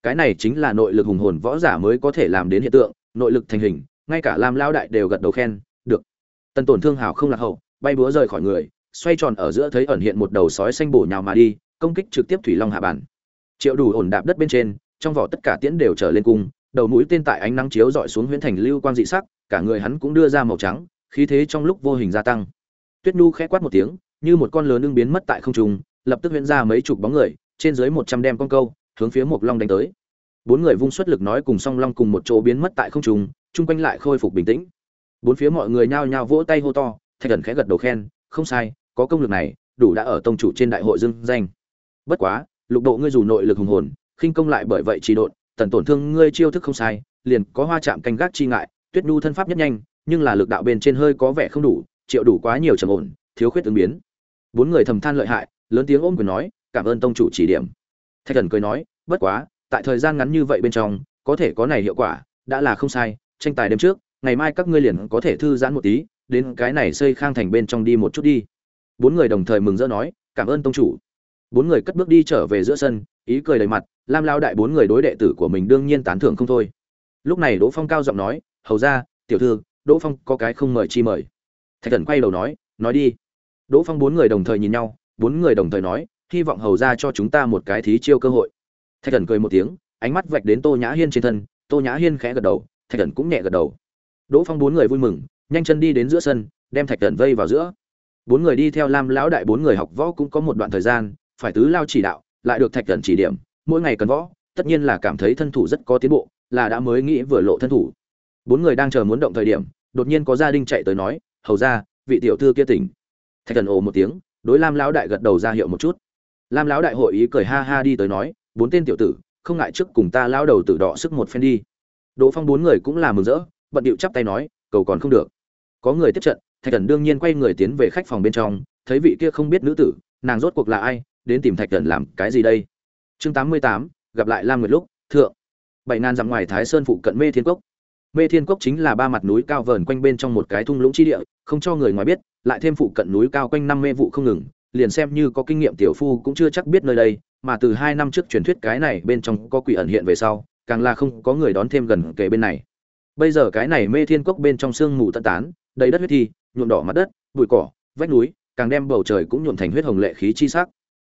Cái này chính là nội lực hùng hồn võ giả mới có thể làm đến hiện tượng, nội lực thành hình, ngay cả lam lão đại đều gật đầu khen, được. Tần tổn thương hào không lạc hậu, bay búa rời khỏi người, xoay tròn ở giữa thấy ẩn hiện một đầu sói xanh bổ nhào mà đi, công kích trực tiếp thủy long hạ bản triệu đủ ổn đạp đất bên trên, trong vỏ tất cả tiễn đều trở lên cung, đầu mũi tên tại ánh nắng chiếu dọi xuống huyễn thành lưu quang dị sắc, cả người hắn cũng đưa ra màu trắng, khí thế trong lúc vô hình gia tăng. Tuyết nhu khẽ quát một tiếng, như một con lớn ưng biến mất tại không trung, lập tức huyễn ra mấy chục bóng người, trên dưới một trăm đem con câu, hướng phía một long đánh tới. Bốn người vung xuất lực nói cùng song long cùng một chỗ biến mất tại không trung, chung quanh lại khôi phục bình tĩnh. Bốn phía mọi người nhao nhao vỗ tay hô to, thạch thần khẽ gật đầu khen, không sai, có công lực này, đủ đã ở tông chủ trên đại hội dương danh. Bất quá lục độ ngươi dù nội lực hùng hồn, khinh công lại bởi vậy trì độn, tần tổn thương ngươi chiêu thức không sai, liền có hoa chạm canh gác chi ngại, tuyết nhu thân pháp nhất nhanh, nhưng là lực đạo bên trên hơi có vẻ không đủ, triệu đủ quá nhiều trầm ổn, thiếu khuyết ứng biến. Bốn người thầm than lợi hại, lớn tiếng ôm quyền nói, cảm ơn tông chủ chỉ điểm. Thạch thần cười nói, bất quá, tại thời gian ngắn như vậy bên trong, có thể có này hiệu quả, đã là không sai, tranh tài đêm trước, ngày mai các ngươi liền có thể thư giãn một tí, đến cái này xây khang thành bên trong đi một chút đi. Bốn người đồng thời mừng rỡ nói, cảm ơn tông chủ bốn người cất bước đi trở về giữa sân, ý cười đầy mặt, lam lao đại bốn người đối đệ tử của mình đương nhiên tán thưởng không thôi. Lúc này đỗ phong cao giọng nói, hầu ra, tiểu thư, đỗ phong có cái không mời chi mời. Thạch thần quay đầu nói nói đi. Đỗ phong bốn người đồng thời nhìn nhau, bốn người đồng thời nói, hy vọng hầu ra cho chúng ta một cái thí chiêu cơ hội. Thạch thần cười một tiếng, ánh mắt vạch đến tô nhã hiên trên thân, tô nhã hiên khẽ gật đầu, thạch thần cũng nhẹ gật đầu. Đỗ phong bốn người vui mừng, nhanh chân đi đến giữa sân, đem thạch thần vây vào giữa. Bốn người đi theo lam lão đại bốn người học võ cũng có một đoạn thời gian phải tứ lao chỉ đạo, lại được thạch thần chỉ điểm, mỗi ngày cần võ, tất nhiên là cảm thấy thân thủ rất có tiến bộ, là đã mới nghĩ vừa lộ thân thủ. Bốn người đang chờ muốn động thời điểm, đột nhiên có gia đình chạy tới nói, hầu ra vị tiểu thư kia tỉnh. Thạch thần ồ một tiếng, đối lam lão đại gật đầu ra hiệu một chút. Lam lão đại hội ý cười ha ha đi tới nói, bốn tên tiểu tử, không ngại trước cùng ta lao đầu tử đọ sức một phen đi. Đỗ phong bốn người cũng là mừng rỡ, bận điệu chắp tay nói, cầu còn không được. Có người tiếp trận, thạch Cẩn đương nhiên quay người tiến về khách phòng bên trong, thấy vị kia không biết nữ tử, nàng rốt cuộc là ai đến tìm thạch thần làm cái gì đây? Chương tám mươi tám, gặp lại lam nguyệt lúc, thượng. Bảy ngàn dặm ngoài thái sơn phụ cận mê thiên cốc. Mê thiên cốc chính là ba mặt núi cao vờn quanh bên trong một cái thung lũng chi địa, không cho người ngoài biết, lại thêm phụ cận núi cao quanh năm mê vụ không ngừng, liền xem như có kinh nghiệm tiểu phu cũng chưa chắc biết nơi đây, mà từ hai năm trước truyền thuyết cái này bên trong có quỷ ẩn hiện về sau, càng là không có người đón thêm gần kề bên này. Bây giờ cái này mê thiên cốc bên trong sương mù tận tán, đầy đất huyết thi, nhuộm đỏ mặt đất, bụi cỏ, vách núi, càng đem bầu trời cũng nhuộm thành huyết hồng lệ khí chi sắc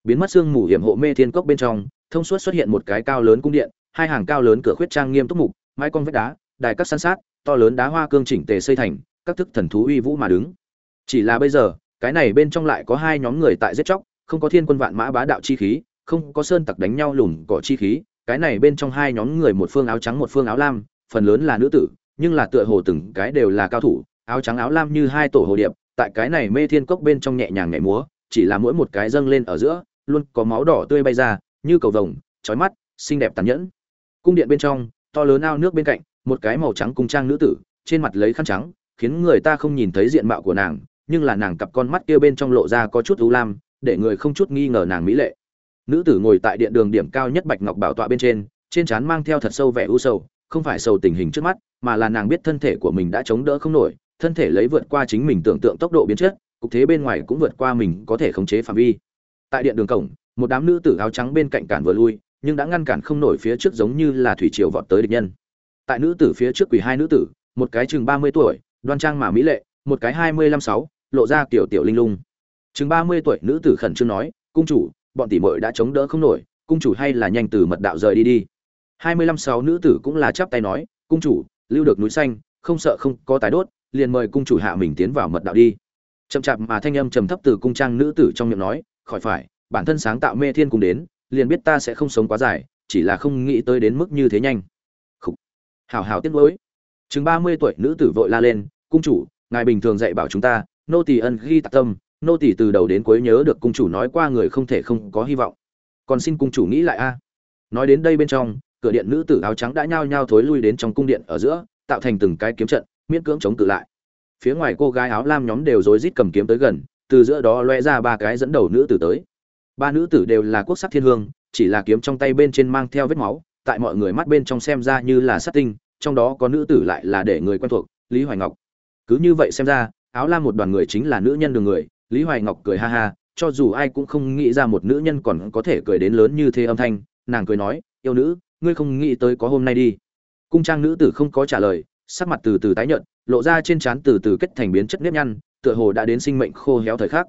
biến mất sương mù hiểm hộ mê thiên cốc bên trong, thông suốt xuất hiện một cái cao lớn cung điện, hai hàng cao lớn cửa khuyết trang nghiêm túc mục, mái con vách đá, đài các san sát, to lớn đá hoa cương chỉnh tề xây thành, các thức thần thú uy vũ mà đứng. Chỉ là bây giờ, cái này bên trong lại có hai nhóm người tại giết chóc, không có thiên quân vạn mã bá đạo chi khí, không có sơn tặc đánh nhau lùn cỏ chi khí, cái này bên trong hai nhóm người một phương áo trắng một phương áo lam, phần lớn là nữ tử, nhưng là tựa hồ từng cái đều là cao thủ, áo trắng áo lam như hai tổ hồ điệp, tại cái này mê thiên cốc bên trong nhẹ nhàng nhảy múa, chỉ là mỗi một cái dâng lên ở giữa luôn có máu đỏ tươi bay ra, như cầu vồng trói mắt, xinh đẹp tàn nhẫn. Cung điện bên trong, to lớn ao nước bên cạnh, một cái màu trắng cung trang nữ tử, trên mặt lấy khăn trắng, khiến người ta không nhìn thấy diện mạo của nàng, nhưng là nàng cặp con mắt kia bên trong lộ ra có chút u lam, để người không chút nghi ngờ nàng mỹ lệ. Nữ tử ngồi tại điện đường điểm cao nhất bạch ngọc bảo tọa bên trên trên trán mang theo thật sâu vẻ u sầu, không phải sầu tình hình trước mắt, mà là nàng biết thân thể của mình đã chống đỡ không nổi, thân thể lấy vượt qua chính mình tưởng tượng tốc độ biến chất, cục thế bên ngoài cũng vượt qua mình có thể khống chế phạm vi tại điện đường cổng, một đám nữ tử áo trắng bên cạnh cản vừa lui, nhưng đã ngăn cản không nổi phía trước giống như là thủy triều vọt tới địch nhân. Tại nữ tử phía trước quỳ hai nữ tử, một cái chừng ba mươi tuổi, đoan trang mà mỹ lệ, một cái hai mươi lăm sáu, lộ ra kiểu tiểu linh lung. Chừng ba mươi tuổi nữ tử khẩn trương nói, cung chủ, bọn tỷ muội đã chống đỡ không nổi, cung chủ hay là nhanh từ mật đạo rời đi đi. Hai mươi lăm sáu nữ tử cũng là chắp tay nói, cung chủ, lưu được núi xanh, không sợ không có tái đốt, liền mời cung chủ hạ mình tiến vào mật đạo đi. Chậm chạp mà thanh âm trầm thấp từ cung trang nữ tử trong miệng nói khỏi phải, bản thân sáng tạo mê thiên cùng đến, liền biết ta sẽ không sống quá dài, chỉ là không nghĩ tới đến mức như thế nhanh. Khủ. hào hào tiếc nuối. Chừng ba mươi tuổi nữ tử vội la lên, cung chủ, ngài bình thường dạy bảo chúng ta, nô tỳ ân ghi tạc tâm, nô tỳ từ đầu đến cuối nhớ được cung chủ nói qua người không thể không có hy vọng. Còn xin cung chủ nghĩ lại a. Nói đến đây bên trong, cửa điện nữ tử áo trắng đã nhao nhao thối lui đến trong cung điện ở giữa, tạo thành từng cái kiếm trận, miễn cưỡng chống cự lại. Phía ngoài cô gái áo lam nhóm đều rối rít cầm kiếm tới gần từ giữa đó loe ra ba cái dẫn đầu nữ tử tới. Ba nữ tử đều là quốc sắc thiên hương, chỉ là kiếm trong tay bên trên mang theo vết máu, tại mọi người mắt bên trong xem ra như là sát tinh, trong đó có nữ tử lại là để người quen thuộc, lý hoài ngọc. Cứ như vậy xem ra, áo lam một đoàn người chính là nữ nhân đường người, lý hoài ngọc cười ha ha, cho dù ai cũng không nghĩ ra một nữ nhân còn có thể cười đến lớn như thế âm thanh, nàng cười nói, yêu nữ, ngươi không nghĩ tới có hôm nay đi. Cung trang nữ tử không có trả lời, sắc mặt từ từ tái nhợt, lộ ra trên trán từ từ kết thành biến chất nếp nhăn tựa hồ đã đến sinh mệnh khô héo thời khắc.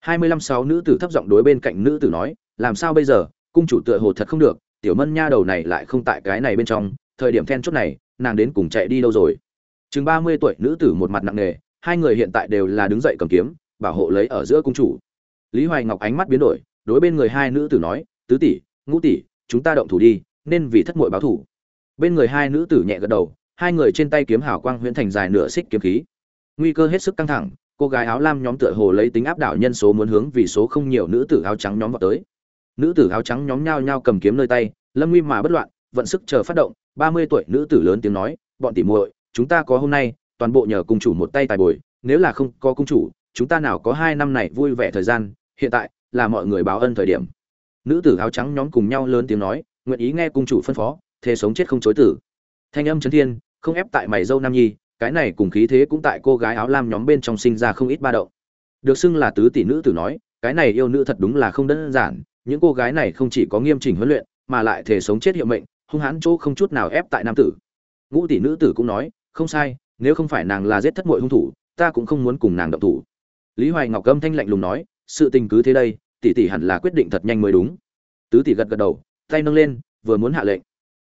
Hai mươi lăm sáu nữ tử thấp giọng đối bên cạnh nữ tử nói, làm sao bây giờ? Cung chủ tựa hồ thật không được, tiểu mân nha đầu này lại không tại cái này bên trong, thời điểm then chốt này, nàng đến cùng chạy đi đâu rồi? Chừng ba mươi tuổi nữ tử một mặt nặng nề, hai người hiện tại đều là đứng dậy cầm kiếm, bảo hộ lấy ở giữa cung chủ. Lý hoài ngọc ánh mắt biến đổi, đối bên người hai nữ tử nói, tứ tỷ, ngũ tỷ, chúng ta động thủ đi, nên vì thất muội báo thủ. Bên người hai nữ tử nhẹ gật đầu, hai người trên tay kiếm hào quang huyễn thành dài nửa xích kiếm khí. Nguy cơ hết sức căng thẳng cô gái áo lam nhóm tựa hồ lấy tính áp đảo nhân số muốn hướng vì số không nhiều nữ tử áo trắng nhóm vào tới. Nữ tử áo trắng nhóm nhao nhao cầm kiếm nơi tay, lâm nguy mà bất loạn, vận sức chờ phát động, ba mươi tuổi nữ tử lớn tiếng nói, bọn tỷ muội, chúng ta có hôm nay, toàn bộ nhờ cung chủ một tay tài bồi, nếu là không có cung chủ, chúng ta nào có hai năm này vui vẻ thời gian, hiện tại là mọi người báo ân thời điểm. Nữ tử áo trắng nhóm cùng nhau lớn tiếng nói, nguyện ý nghe cung chủ phân phó thế sống chết không chối tử. Thanh âm chấn thiên, không ép tại mày dâu nam nhi cái này cùng khí thế cũng tại cô gái áo lam nhóm bên trong sinh ra không ít ba động. Được xưng là tứ tỷ nữ tử nói, cái này yêu nữ thật đúng là không đơn giản, những cô gái này không chỉ có nghiêm chỉnh huấn luyện, mà lại thể sống chết hiệu mệnh, hung hãn chỗ không chút nào ép tại nam tử. Ngũ tỷ nữ tử cũng nói, không sai, nếu không phải nàng là giết thất muội hung thủ, ta cũng không muốn cùng nàng động thủ. Lý hoài ngọc âm thanh lạnh lùng nói, sự tình cứ thế đây, tỷ tỷ hẳn là quyết định thật nhanh mới đúng. Tứ tỷ gật gật đầu, tay nâng lên, vừa muốn hạ lệnh.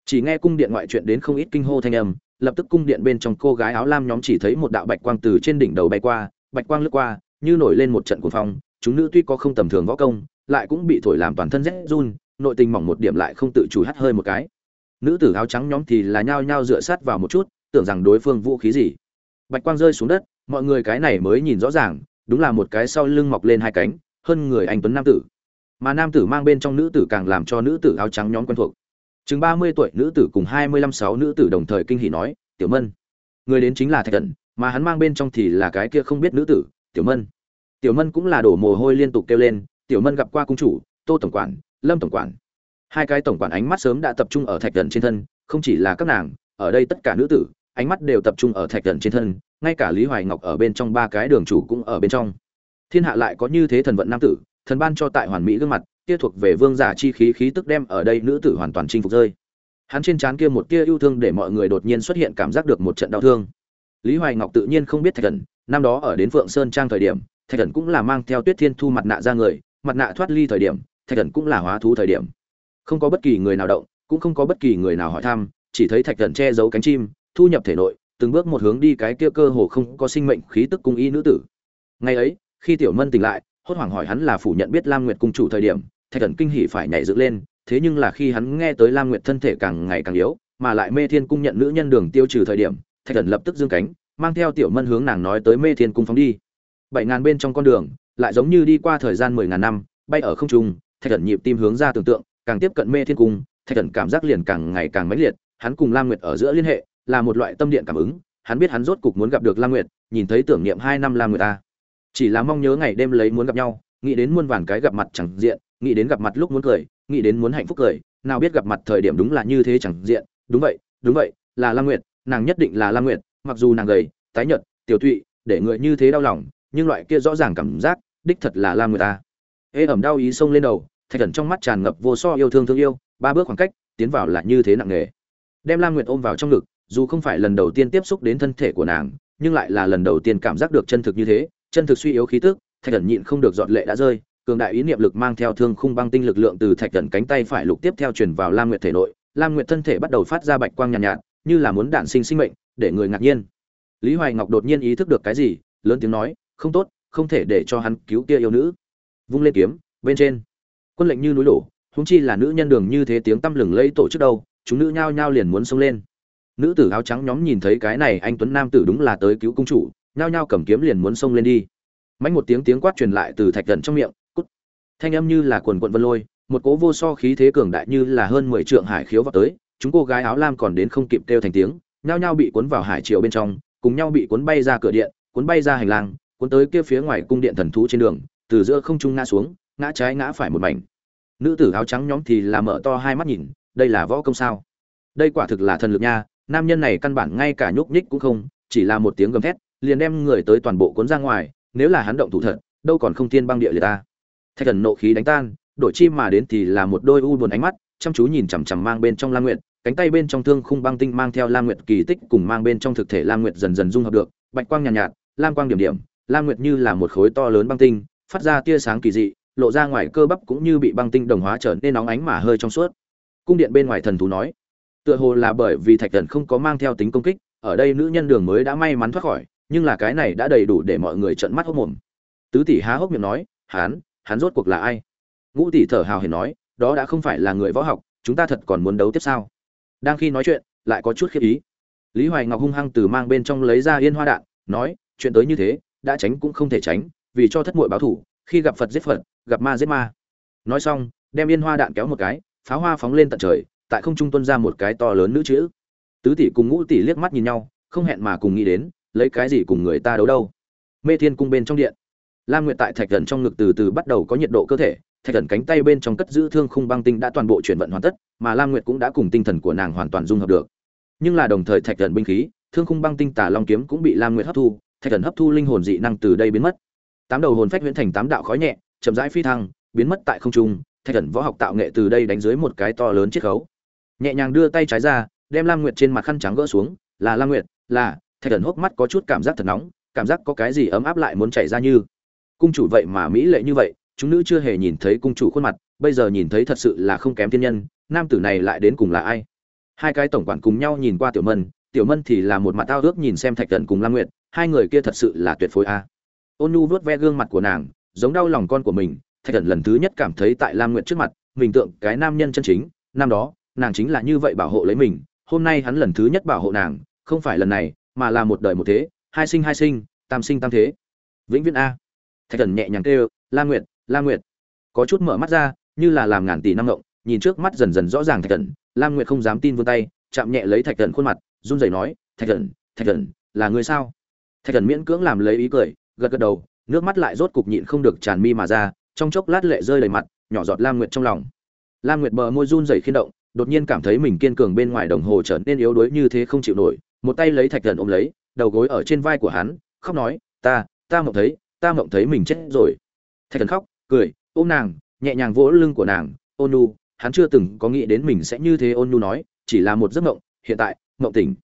Chỉ nghe cung điện ngoại chuyện đến không ít kinh hô thanh âm lập tức cung điện bên trong cô gái áo lam nhóm chỉ thấy một đạo bạch quang từ trên đỉnh đầu bay qua, bạch quang lướt qua, như nổi lên một trận cuồng phong. Chúng nữ tuy có không tầm thường võ công, lại cũng bị thổi làm toàn thân rét run, nội tình mỏng một điểm lại không tự chủ hắt hơi một cái. Nữ tử áo trắng nhóm thì là nhao nhao dựa sát vào một chút, tưởng rằng đối phương vũ khí gì. Bạch quang rơi xuống đất, mọi người cái này mới nhìn rõ ràng, đúng là một cái sau lưng mọc lên hai cánh, hơn người anh tuấn nam tử. Mà nam tử mang bên trong nữ tử càng làm cho nữ tử áo trắng nhóm quen thuộc chừng ba mươi tuổi nữ tử cùng hai mươi lăm sáu nữ tử đồng thời kinh hỉ nói tiểu mân người đến chính là thạch Cẩn, mà hắn mang bên trong thì là cái kia không biết nữ tử tiểu mân. Tiểu mân cũng là đổ mồ hôi liên tục kêu lên tiểu mân gặp qua cung chủ tô tổng quản lâm tổng quản. Hai cái tổng quản ánh mắt sớm đã tập trung ở thạch Cẩn trên thân không chỉ là các nàng ở đây tất cả nữ tử ánh mắt đều tập trung ở thạch Cẩn trên thân ngay cả lý hoài ngọc ở bên trong ba cái đường chủ cũng ở bên trong. Thiên hạ lại có như thế thần vận nam tử thần ban cho tại hoàn mỹ gương mặt kia thuộc về vương giả chi khí khí tức đem ở đây nữ tử hoàn toàn chinh phục rơi. Hắn trên trán kia một tia yêu thương để mọi người đột nhiên xuất hiện cảm giác được một trận đau thương. Lý hoài ngọc tự nhiên không biết thạch Cẩn. năm đó ở đến phượng sơn trang thời điểm, thạch Cẩn cũng là mang theo tuyết thiên thu mặt nạ ra người, mặt nạ thoát ly thời điểm, thạch Cẩn cũng là hóa thú thời điểm. Không có bất kỳ người nào động, cũng không có bất kỳ người nào hỏi thăm, chỉ thấy thạch Cẩn che giấu cánh chim, thu nhập thể nội, từng bước một hướng đi cái kia cơ hồ không có sinh mệnh khí tức cung y nữ tử. Ngày ấy, khi tiểu mân tỉnh lại, hốt hoảng hỏi hắn là phủ nhận biết lam nguyệt cung chủ thời điểm thạch thần kinh hỉ phải nhảy dựng lên, thế nhưng là khi hắn nghe tới lam nguyệt thân thể càng ngày càng yếu, mà lại mê thiên cung nhận nữ nhân đường tiêu trừ thời điểm, thạch thần lập tức dương cánh, mang theo tiểu mân hướng nàng nói tới mê thiên cung phóng đi. Bảy ngàn bên trong con đường, lại giống như đi qua thời gian mười ngàn năm, bay ở không trung, thạch thần nhịp tim hướng ra tưởng tượng, càng tiếp cận mê thiên cung, thạch thần cảm giác liền càng ngày càng mãnh liệt, hắn cùng lam nguyệt ở giữa liên hệ, là một loại tâm điện cảm ứng, hắn biết hắn rốt cục muốn gặp được lam nguyệt, nhìn thấy tưởng niệm hai năm lam nguyệt ta. Chỉ là mong nhớ ngày đêm lấy muốn gặp nhau, nghĩ đến muôn vàn cái gặp mặt chẳng diện nghĩ đến gặp mặt lúc muốn cười, nghĩ đến muốn hạnh phúc cười, nào biết gặp mặt thời điểm đúng là như thế chẳng diện. Đúng vậy đúng vậy, là lam nguyệt, nàng nhất định là lam nguyệt, mặc dù nàng gầy, tái nhợt, tiểu thụy để người như thế đau lòng, nhưng loại kia rõ ràng cảm giác, đích thật là lam nguyệt ta. Ê ẩm đau ý xông lên đầu, thạch thần trong mắt tràn ngập vô so yêu thương thương yêu, ba bước khoảng cách, tiến vào là như thế nặng nề. Đem lam nguyệt ôm vào trong ngực, dù không phải lần đầu tiên tiếp xúc đến thân thể của nàng, nhưng lại là lần đầu tiên cảm giác được chân thực như thế, chân thực suy yếu khí tức, thạch thần nhịn không được giọt lệ đã rơi cường đại ý niệm lực mang theo thương khung băng tinh lực lượng từ thạch thần cánh tay phải lục tiếp theo truyền vào lam nguyệt thể nội. Lam nguyệt thân thể bắt đầu phát ra bạch quang nhàn nhạt, nhạt như là muốn đản sinh sinh mệnh để người ngạc nhiên. Lý hoài ngọc đột nhiên ý thức được cái gì lớn tiếng nói không tốt không thể để cho hắn cứu kia yêu nữ. Vung lên kiếm bên trên. Quân lệnh như núi đổ huống chi là nữ nhân đường như thế tiếng tăm lừng lẫy tổ chức đâu chúng nữ nhao nhao liền muốn xông lên. Nữ tử áo trắng nhóm nhìn thấy cái này anh tuấn nam tử đúng là tới cứu công chủ nhao nhao cầm kiếm liền muốn xông lên đi. Mánh một tiếng tiếng quát truyền lại từ thạch thần trong miệng thanh âm như là quần quận vân lôi, một cố vô so khí thế cường đại như là hơn mười trượng hải khiếu vào tới, chúng cô gái áo lam còn đến không kịp kêu thành tiếng, nhao nhao bị cuốn vào hải triều bên trong, cùng nhau bị cuốn bay ra cửa điện, cuốn bay ra hành lang, cuốn tới kia phía ngoài cung điện thần thú trên đường, từ giữa không trung ngã xuống, ngã trái ngã phải một mảnh. Nữ tử áo trắng nhóm thì là mở to hai mắt nhìn, đây là võ công sao? Đây quả thực là thần lực nha, nam nhân này căn bản ngay cả nhúc nhích cũng không, chỉ là một tiếng gầm thét, liền đem người tới toàn bộ cuốn ra ngoài, nếu là hắn động thủ thật, đâu còn không thiên băng địa liệt ta thạch thần nộ khí đánh tan đổi chim mà đến thì là một đôi u buồn ánh mắt chăm chú nhìn chằm chằm mang bên trong lam nguyệt cánh tay bên trong thương khung băng tinh mang theo lam nguyệt kỳ tích cùng mang bên trong thực thể lam nguyệt dần dần dung hợp được bạch quang nhàn nhạt, nhạt lam quang điểm điểm lam nguyệt như là một khối to lớn băng tinh phát ra tia sáng kỳ dị lộ ra ngoài cơ bắp cũng như bị băng tinh đồng hóa trở nên nóng ánh mà hơi trong suốt. Cung điện bên ngoài thần thú nói tựa hồ là bởi vì thạch thần không có mang theo tính công kích ở đây nữ nhân đường mới đã may mắn thoát khỏi nhưng là cái này đã đầy đủ để mọi người trợn mắt hốc mồm. Tứ tỷ há hốc miệng nói hắn hắn rốt cuộc là ai? Ngũ tỷ thở hào hển nói, đó đã không phải là người võ học, chúng ta thật còn muốn đấu tiếp sao? Đang khi nói chuyện, lại có chút khiếp ý. Lý hoài ngọc hung hăng từ mang bên trong lấy ra yên hoa đạn, nói, chuyện tới như thế, đã tránh cũng không thể tránh, vì cho thất muội báo thủ, khi gặp phật giết phật, gặp ma giết ma. Nói xong, đem yên hoa đạn kéo một cái, pháo hoa phóng lên tận trời, tại không trung tuân ra một cái to lớn nữ chữ. Tứ tỷ cùng ngũ tỷ liếc mắt nhìn nhau, không hẹn mà cùng nghĩ đến, lấy cái gì cùng người ta đấu đâu? Mê thiên cung bên trong điện lam nguyệt tại thạch thần trong ngực từ từ bắt đầu có nhiệt độ cơ thể, thạch thần cánh tay bên trong cất giữ thương khung băng tinh đã toàn bộ chuyển vận hoàn tất, mà lam nguyệt cũng đã cùng tinh thần của nàng hoàn toàn dung hợp được. Nhưng là đồng thời thạch thần binh khí, thương khung băng tinh tả long kiếm cũng bị lam nguyệt hấp thu, thạch thần hấp thu linh hồn dị năng từ đây biến mất. Tám đầu hồn phách huyễn thành tám đạo khói nhẹ, chậm rãi phi thăng, biến mất tại không trung, thạch thần võ học tạo nghệ từ đây đánh dưới một cái to lớn chiết khấu. Nhẹ nhàng đưa tay trái ra, đem lam nguyệt trên mặt khăn trắng gỡ xuống, là lam nguyệt, là. Thạch thần hốc mắt có chút cảm giác thật nóng, cảm giác có cái gì ấm áp lại muốn chảy ra như cung chủ vậy mà mỹ lệ như vậy, chúng nữ chưa hề nhìn thấy cung chủ khuôn mặt, bây giờ nhìn thấy thật sự là không kém thiên nhân, nam tử này lại đến cùng là ai? Hai cái tổng quản cùng nhau nhìn qua tiểu mân tiểu mân thì là một mặt tao ước nhìn xem thạch thần cùng lam nguyệt, hai người kia thật sự là tuyệt phối a. Ôn nhu vuốt ve gương mặt của nàng, giống đau lòng con của mình, thạch thần lần thứ nhất cảm thấy tại lam nguyệt trước mặt, mình tượng cái nam nhân chân chính, năm đó, nàng chính là như vậy bảo hộ lấy mình, hôm nay hắn lần thứ nhất bảo hộ nàng, không phải lần này, mà là một đời một thế, hai sinh hai sinh, tam sinh tam thế. Vĩnh viễn a thạch thần nhẹ nhàng kêu, la nguyệt la nguyệt. Có chút mở mắt ra, như là làm ngàn tỷ năm ngộng, nhìn trước mắt dần dần rõ ràng thạch thần. La nguyệt không dám tin vươn tay, chạm nhẹ lấy thạch thần khuôn mặt, run rẩy nói, thạch thần thạch thần, là người sao? Thạch thần miễn cưỡng làm lấy ý cười, gật gật đầu, nước mắt lại rốt cục nhịn không được tràn mi mà ra, trong chốc lát lệ rơi đầy mặt, nhỏ giọt lam nguyệt trong lòng. Lam nguyệt bờ môi run rẩy khiên động, đột nhiên cảm thấy mình kiên cường bên ngoài đồng hồ trở nên yếu đuối như thế không chịu nổi, một tay lấy thạch thần ôm lấy, đầu gối ở trên vai của hắn, khóc nói, ta ta mộng thấy ta mộng thấy mình chết rồi. Thạch thần khóc, cười, ôm nàng, nhẹ nhàng vỗ lưng của nàng, ôn nu hắn chưa từng có nghĩ đến mình sẽ như thế, ôn nu nói, chỉ là một giấc mộng, hiện tại, mộng tỉnh.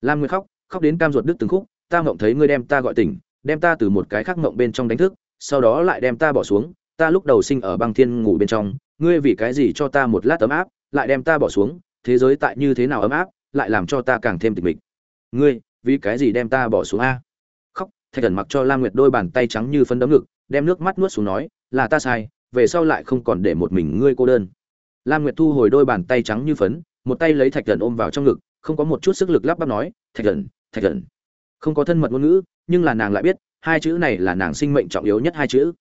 Lam nguyệt khóc khóc đến cam ruột đứt từng khúc, ta mộng thấy ngươi đem ta gọi tỉnh, đem ta từ một cái khác mộng bên trong đánh thức, sau đó lại đem ta bỏ xuống, ta lúc đầu sinh ở băng thiên ngủ bên trong, ngươi vì cái gì cho ta một lát ấm áp, lại đem ta bỏ xuống, thế giới tại như thế nào ấm áp, lại làm cho ta càng thêm tịch mịch. Ngươi, vì cái gì đem ta bỏ xuống a? Thạch thần mặc cho lam nguyệt đôi bàn tay trắng như phân đấm ngực, đem nước mắt nuốt xuống nói, là ta sai, về sau lại không còn để một mình ngươi cô đơn. Lam nguyệt thu hồi đôi bàn tay trắng như phấn, một tay lấy thạch thần ôm vào trong ngực, không có một chút sức lực lắp bắp nói, thạch thần thạch thần. Không có thân mật ngôn ngữ, nhưng là nàng lại biết, hai chữ này là nàng sinh mệnh trọng yếu nhất hai chữ.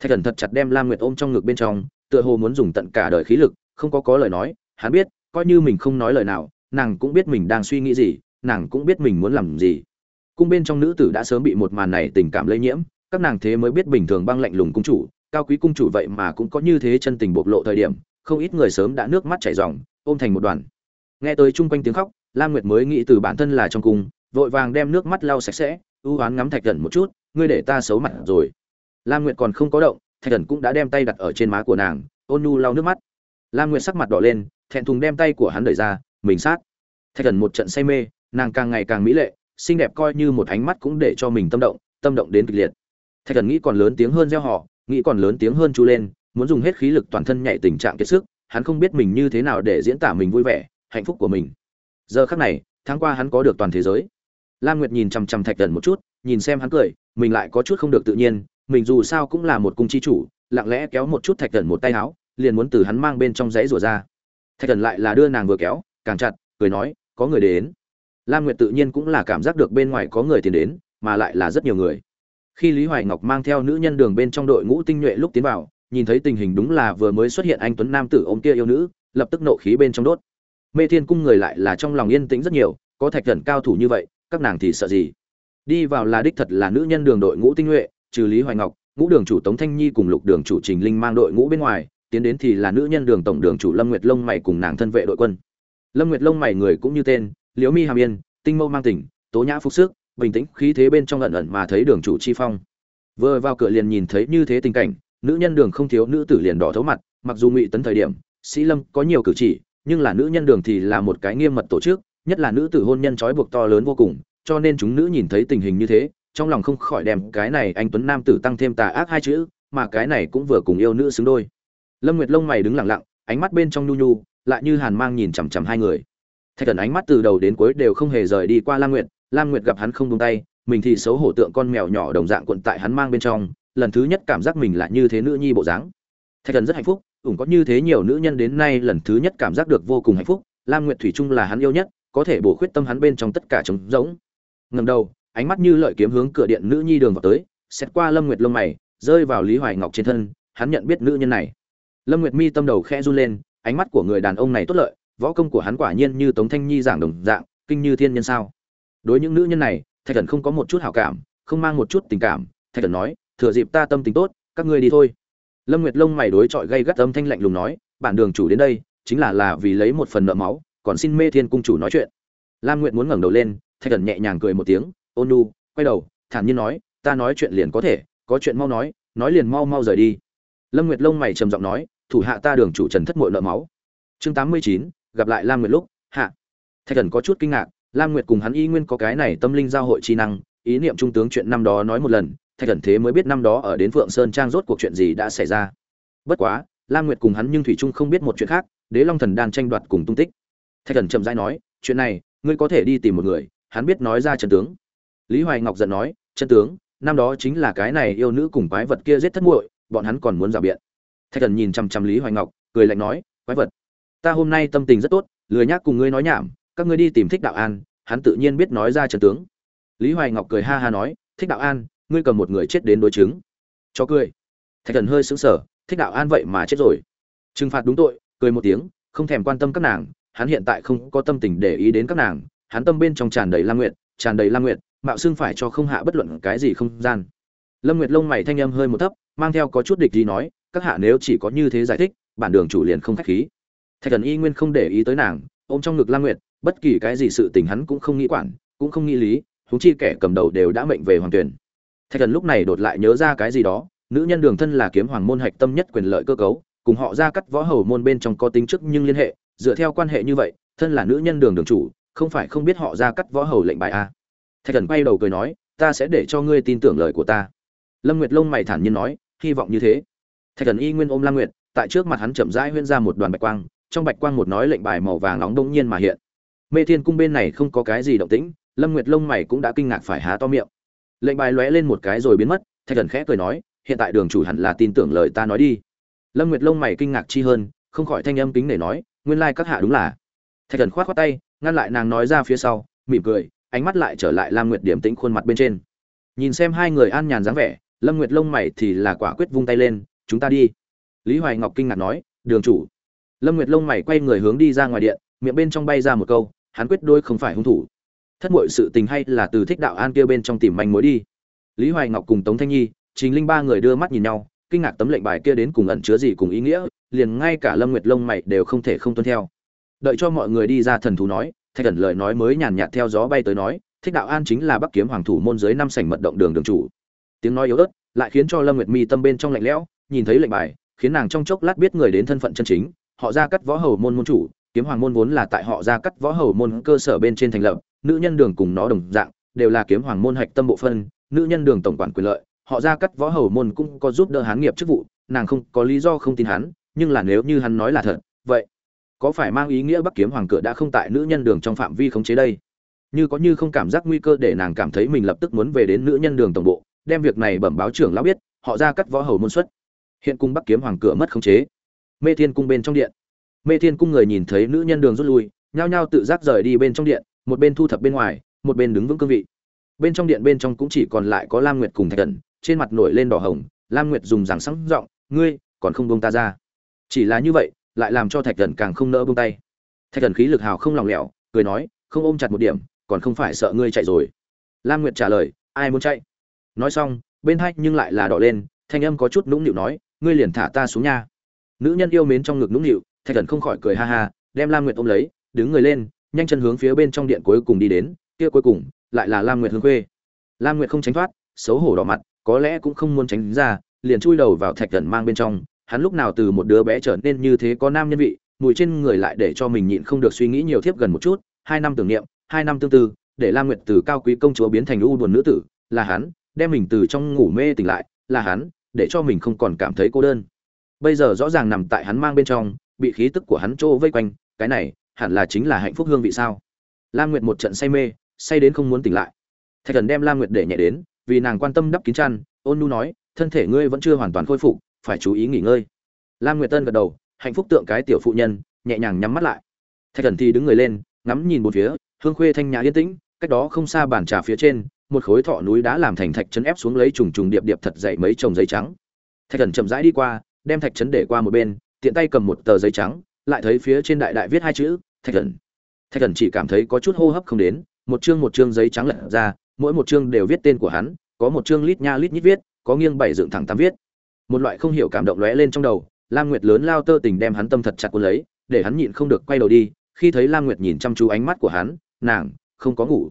Thạch thần thật chặt đem lam nguyệt ôm trong ngực bên trong, tựa hồ muốn dùng tận cả đời khí lực, không có có lời nói, hắn biết, coi như mình không nói lời nào, nàng cũng biết mình đang suy nghĩ gì, nàng cũng biết mình muốn làm gì cung bên trong nữ tử đã sớm bị một màn này tình cảm lây nhiễm, các nàng thế mới biết bình thường băng lạnh lùng cung chủ, cao quý cung chủ vậy mà cũng có như thế chân tình bộc lộ thời điểm, không ít người sớm đã nước mắt chảy ròng, ôm thành một đoàn. Nghe tới chung quanh tiếng khóc, lam nguyệt mới nghĩ từ bản thân là trong cung, vội vàng đem nước mắt lau sạch sẽ, ưu oán ngắm thạch thần một chút, ngươi để ta xấu mặt rồi. Lam nguyệt còn không có động, thạch thần cũng đã đem tay đặt ở trên má của nàng, ôn nhu lau nước mắt. Lam nguyệt sắc mặt đỏ lên, thẹn thùng đem tay của hắn đẩy ra, mình sát. Thạch thần một trận say mê, nàng càng ngày càng mỹ lệ xinh đẹp coi như một ánh mắt cũng để cho mình tâm động tâm động đến kịch liệt. Thạch thần nghĩ còn lớn tiếng hơn gieo hò, nghĩ còn lớn tiếng hơn chú lên muốn dùng hết khí lực toàn thân nhảy tình trạng kiệt sức hắn không biết mình như thế nào để diễn tả mình vui vẻ hạnh phúc của mình. Giờ khắc này tháng qua hắn có được toàn thế giới. Lam nguyệt nhìn chằm chằm thạch thần một chút nhìn xem hắn cười mình lại có chút không được tự nhiên mình dù sao cũng là một cung chi chủ lặng lẽ kéo một chút thạch thần một tay áo liền muốn từ hắn mang bên trong giấy rủa ra. Thạch thần lại là đưa nàng vừa kéo càng chặt cười nói có người đến lam nguyệt tự nhiên cũng là cảm giác được bên ngoài có người tiến đến, mà lại là rất nhiều người. Khi lý hoài ngọc mang theo nữ nhân đường bên trong đội ngũ tinh nhuệ lúc tiến vào, nhìn thấy tình hình đúng là vừa mới xuất hiện anh tuấn nam tử ông kia yêu nữ, lập tức nộ khí bên trong đốt. Mê thiên cung người lại là trong lòng yên tĩnh rất nhiều, có thạch thần cao thủ như vậy, các nàng thì sợ gì? Đi vào là đích thật là nữ nhân đường đội ngũ tinh nhuệ, trừ lý hoài ngọc, ngũ đường chủ tống thanh nhi cùng lục đường chủ trình linh mang đội ngũ bên ngoài, tiến đến thì là nữ nhân đường tổng đường chủ lâm nguyệt Long mày cùng nàng thân vệ đội quân. Lâm nguyệt Long mày người cũng như tên liễu mi hàm yên, tinh mâu mang tỉnh, tố nhã Phục sức, bình tĩnh, khí thế bên trong ẩn ẩn mà thấy đường chủ chi phong. Vừa vào cửa liền nhìn thấy như thế tình cảnh, nữ nhân đường không thiếu nữ tử liền đỏ thấu mặt, mặc dù ngụy tấn thời điểm, sĩ lâm có nhiều cử chỉ, nhưng là nữ nhân đường thì là một cái nghiêm mật tổ chức, nhất là nữ tử hôn nhân trói buộc to lớn vô cùng, cho nên chúng nữ nhìn thấy tình hình như thế, trong lòng không khỏi đem cái này anh tuấn nam tử tăng thêm tà ác hai chữ, mà cái này cũng vừa cùng yêu nữ xứng đôi. Lâm nguyệt lông mày đứng lặng lặng, ánh mắt bên trong nhu nhu, lại như hàn mang nhìn chằm chằm hai người thạch thần ánh mắt từ đầu đến cuối đều không hề rời đi qua lam nguyệt lam nguyệt gặp hắn không buông tay, mình thì xấu hổ tượng con mèo nhỏ đồng dạng cuộn tại hắn mang bên trong, lần thứ nhất cảm giác mình là như thế nữ nhi bộ dáng. Thạch thần rất hạnh phúc, ủng có như thế nhiều nữ nhân đến nay lần thứ nhất cảm giác được vô cùng hạnh phúc, lam nguyệt thủy Trung là hắn yêu nhất, có thể bổ khuyết tâm hắn bên trong tất cả trống rỗng. Ngầm đầu, ánh mắt như lợi kiếm hướng cửa điện nữ nhi đường vào tới, xét qua lâm nguyệt lông mày, rơi vào lý hoài ngọc trên thân, hắn nhận biết nữ nhân này. Lâm nguyệt mi tâm đầu khẽ run lên, ánh mắt của người đàn ông này tốt lợi võ công của hắn quả nhiên như tống thanh nhi giảng đồng dạng, kinh như thiên nhân sao. Đối những nữ nhân này, thạch thần không có một chút hảo cảm, không mang một chút tình cảm. Thạch thần nói, thừa dịp ta tâm tình tốt, các ngươi đi thôi. Lâm nguyệt lông mày đối chọi gây gắt âm thanh lạnh lùng nói, bản đường chủ đến đây, chính là là vì lấy một phần nợ máu, còn xin mê thiên cung chủ nói chuyện. Lam nguyệt muốn ngẩng đầu lên, thạch thần nhẹ nhàng cười một tiếng, ôn nu, quay đầu, thản nhiên nói, ta nói chuyện liền có thể, có chuyện mau nói nói liền mau mau rời đi. Lâm nguyệt lông mày trầm giọng nói, thủ hạ ta đường chủ trần thất mội nợ máu. Chương tám mươi chín gặp lại lam nguyệt lúc, hạ. Thạch thần có chút kinh ngạc, lam nguyệt cùng hắn y nguyên có cái này tâm linh giao hội chi năng, ý niệm trung tướng chuyện năm đó nói một lần, thạch thần thế mới biết năm đó ở đến phượng sơn trang rốt cuộc chuyện gì đã xảy ra. Bất quá, lam nguyệt cùng hắn nhưng thủy trung không biết một chuyện khác, đế long thần đan tranh đoạt cùng tung tích. Thạch thần chậm rãi nói, chuyện này, ngươi có thể đi tìm một người, hắn biết nói ra chân tướng. Lý hoài ngọc giận nói, chân tướng, năm đó chính là cái này yêu nữ cùng quái vật kia giết thất muội, bọn hắn còn muốn rào biện. Thạch thần nhìn chăm chăm lý hoài ngọc, cười lạnh nói, quái vật ta hôm nay tâm tình rất tốt, lười nhác cùng ngươi nói nhảm, các ngươi đi tìm thích đạo an, hắn tự nhiên biết nói ra trận tướng. Lý hoài ngọc cười ha ha nói, thích đạo an, ngươi cầm một người chết đến đối chứng. Cho cười. Thạch thần hơi sững sờ, thích đạo an vậy mà chết rồi. Trừng phạt đúng tội, cười một tiếng, không thèm quan tâm các nàng, hắn hiện tại không có tâm tình để ý đến các nàng, hắn tâm bên trong tràn đầy lam nguyện tràn đầy lam nguyện mạo xưng phải cho không hạ bất luận cái gì không gian. Lâm nguyệt lông mày thanh âm hơi một thấp, mang theo có chút địch gì nói, các hạ nếu chỉ có như thế giải thích, bản đường chủ liền không khách khí thạch thần y nguyên không để ý tới nàng, ôm trong ngực La nguyệt, bất kỳ cái gì sự tình hắn cũng không nghĩ quản, cũng không nghĩ lý, huống chi kẻ cầm đầu đều đã mệnh về hoàng tuyển. Thạch thần lúc này đột lại nhớ ra cái gì đó, nữ nhân đường thân là kiếm hoàng môn hạch tâm nhất quyền lợi cơ cấu, cùng họ ra cắt võ hầu môn bên trong có tính chức nhưng liên hệ, dựa theo quan hệ như vậy, thân là nữ nhân đường đường chủ, không phải không biết họ ra cắt võ hầu lệnh bài a. Thạch thần quay đầu cười nói, ta sẽ để cho ngươi tin tưởng lời của ta. Lâm nguyệt lông mày thản nhiên nói, hy vọng như thế. Thạch thần y nguyên ôm La nguyệt, tại trước mặt hắn chậm rãi huyên ra một đoàn bạch quang trong bạch quang một nói lệnh bài màu vàng nóng đông nhiên mà hiện. Mê thiên cung bên này không có cái gì động tĩnh, lâm nguyệt lông mày cũng đã kinh ngạc phải há to miệng. Lệnh bài lóe lên một cái rồi biến mất, thạch thần khẽ cười nói, hiện tại đường chủ hẳn là tin tưởng lời ta nói đi. Lâm nguyệt lông mày kinh ngạc chi hơn, không khỏi thanh âm kính để nói, nguyên lai các hạ đúng là. Thạch thần khoát khoát tay, ngăn lại nàng nói ra phía sau, mỉm cười, ánh mắt lại trở lại lam nguyệt điểm tĩnh khuôn mặt bên trên. Nhìn xem hai người an nhàn dáng vẻ, lâm nguyệt lông mày thì là quả quyết vung tay lên, chúng ta đi. Lý hoài ngọc kinh ngạc nói, đường chủ lâm nguyệt lông mày quay người hướng đi ra ngoài điện, miệng bên trong bay ra một câu, hắn quyết đôi không phải hung thủ. Thất muội sự tình hay là từ thích đạo an kia bên trong tìm manh mối đi. Lý hoài ngọc cùng tống thanh nhi chính linh ba người đưa mắt nhìn nhau, kinh ngạc tấm lệnh bài kia đến cùng ẩn chứa gì cùng ý nghĩa, liền ngay cả lâm nguyệt lông mày đều không thể không tuân theo. Đợi cho mọi người đi ra thần thú nói, thạch ẩn lời nói mới nhàn nhạt theo gió bay tới nói, thích đạo an chính là bắc kiếm hoàng thủ môn dưới năm sảnh mật động đường đường chủ. Tiếng nói yếu ớt, lại khiến cho lâm nguyệt mi tâm bên trong lạnh lẽo, nhìn thấy lệnh bài, khiến nàng trong chốc lát biết người đến thân phận chân chính họ ra cắt võ hầu môn môn chủ, kiếm hoàng môn vốn là tại họ ra cắt võ hầu môn cơ sở bên trên thành lập, nữ nhân đường cùng nó đồng dạng, đều là kiếm hoàng môn hạch tâm bộ phân, nữ nhân đường tổng quản quyền lợi, họ ra cắt võ hầu môn cũng có giúp đỡ hán nghiệp chức vụ, nàng không có lý do không tin hắn, nhưng là nếu như hắn nói là thật, vậy có phải mang ý nghĩa bắc kiếm hoàng cửa đã không tại nữ nhân đường trong phạm vi khống chế đây? Như có như không cảm giác nguy cơ để nàng cảm thấy mình lập tức muốn về đến nữ nhân đường tổng bộ, đem việc này bẩm báo trưởng lão biết, họ ra cắt võ hầu môn xuất. Hiện cung bắc kiếm hoàng cửa mất khống chế mê thiên cung bên trong điện. Mê thiên cung người nhìn thấy nữ nhân đường rút lui, nhao nhao tự giác rời đi bên trong điện, một bên thu thập bên ngoài, một bên đứng vững cương vị. Bên trong điện bên trong cũng chỉ còn lại có lam nguyệt cùng thạch thần trên mặt nổi lên đỏ hồng, lam nguyệt dùng rằng sẵn giọng, ngươi còn không bông ta ra. Chỉ là như vậy, lại làm cho thạch thần càng không nỡ buông tay. Thạch thần khí lực hào không lòng lẻo, cười nói, không ôm chặt một điểm, còn không phải sợ ngươi chạy rồi. Lam nguyệt trả lời, ai muốn chạy? Nói xong, bên hai nhưng lại là đỏ lên, thanh âm có chút nũng nịu nói, ngươi liền thả ta xuống nha nữ nhân yêu mến trong ngực nũng nịu, thạch thần không khỏi cười ha ha, đem lam nguyệt ôm lấy, đứng người lên, nhanh chân hướng phía bên trong điện cuối cùng đi đến, kia cuối cùng, lại là lam nguyệt hương khuê. Lam nguyệt không tránh thoát, xấu hổ đỏ mặt, có lẽ cũng không muốn tránh ra, liền chui đầu vào thạch thần mang bên trong, hắn lúc nào từ một đứa bé trở nên như thế có nam nhân vị, mùi trên người lại để cho mình nhịn không được suy nghĩ nhiều thiếp gần một chút, hai năm tưởng niệm, hai năm tương tư, để lam nguyệt từ cao quý công chúa biến thành u buồn nữ tử, là hắn, đem mình từ trong ngủ mê tỉnh lại, là hắn, để cho mình không còn cảm thấy cô đơn bây giờ rõ ràng nằm tại hắn mang bên trong, bị khí tức của hắn trô vây quanh, cái này hẳn là chính là hạnh phúc hương vị sao? Lam nguyệt một trận say mê, say đến không muốn tỉnh lại. Thạch thần đem lam nguyệt để nhẹ đến, vì nàng quan tâm đắp kín chăn, ôn nu nói, thân thể ngươi vẫn chưa hoàn toàn khôi phục, phải chú ý nghỉ ngơi. Lam nguyệt tân gật đầu, hạnh phúc tượng cái tiểu phụ nhân, nhẹ nhàng nhắm mắt lại. Thạch thần thì đứng người lên, ngắm nhìn một phía, hương khuê thanh nhã yên tĩnh, cách đó không xa bàn trà phía trên, một khối thọ núi đá làm thành thạch chấn ép xuống lấy trùng trùng điệp điệp thật dậy mấy chồng giấy trắng. Thạch thần chậm rãi đi qua đem thạch chấn để qua một bên, tiện tay cầm một tờ giấy trắng, lại thấy phía trên đại đại viết hai chữ, thạch thần. Thạch thần chỉ cảm thấy có chút hô hấp không đến, một chương một chương giấy trắng lật ra, mỗi một chương đều viết tên của hắn, có một chương lít nha lít nhít viết, có nghiêng bảy dựng thẳng tám viết. Một loại không hiểu cảm động lóe lên trong đầu, lam nguyệt lớn lao tơ tình đem hắn tâm thật chặt cuốn lấy, để hắn nhịn không được quay đầu đi, khi thấy lam nguyệt nhìn chăm chú ánh mắt của hắn, nàng, không có ngủ.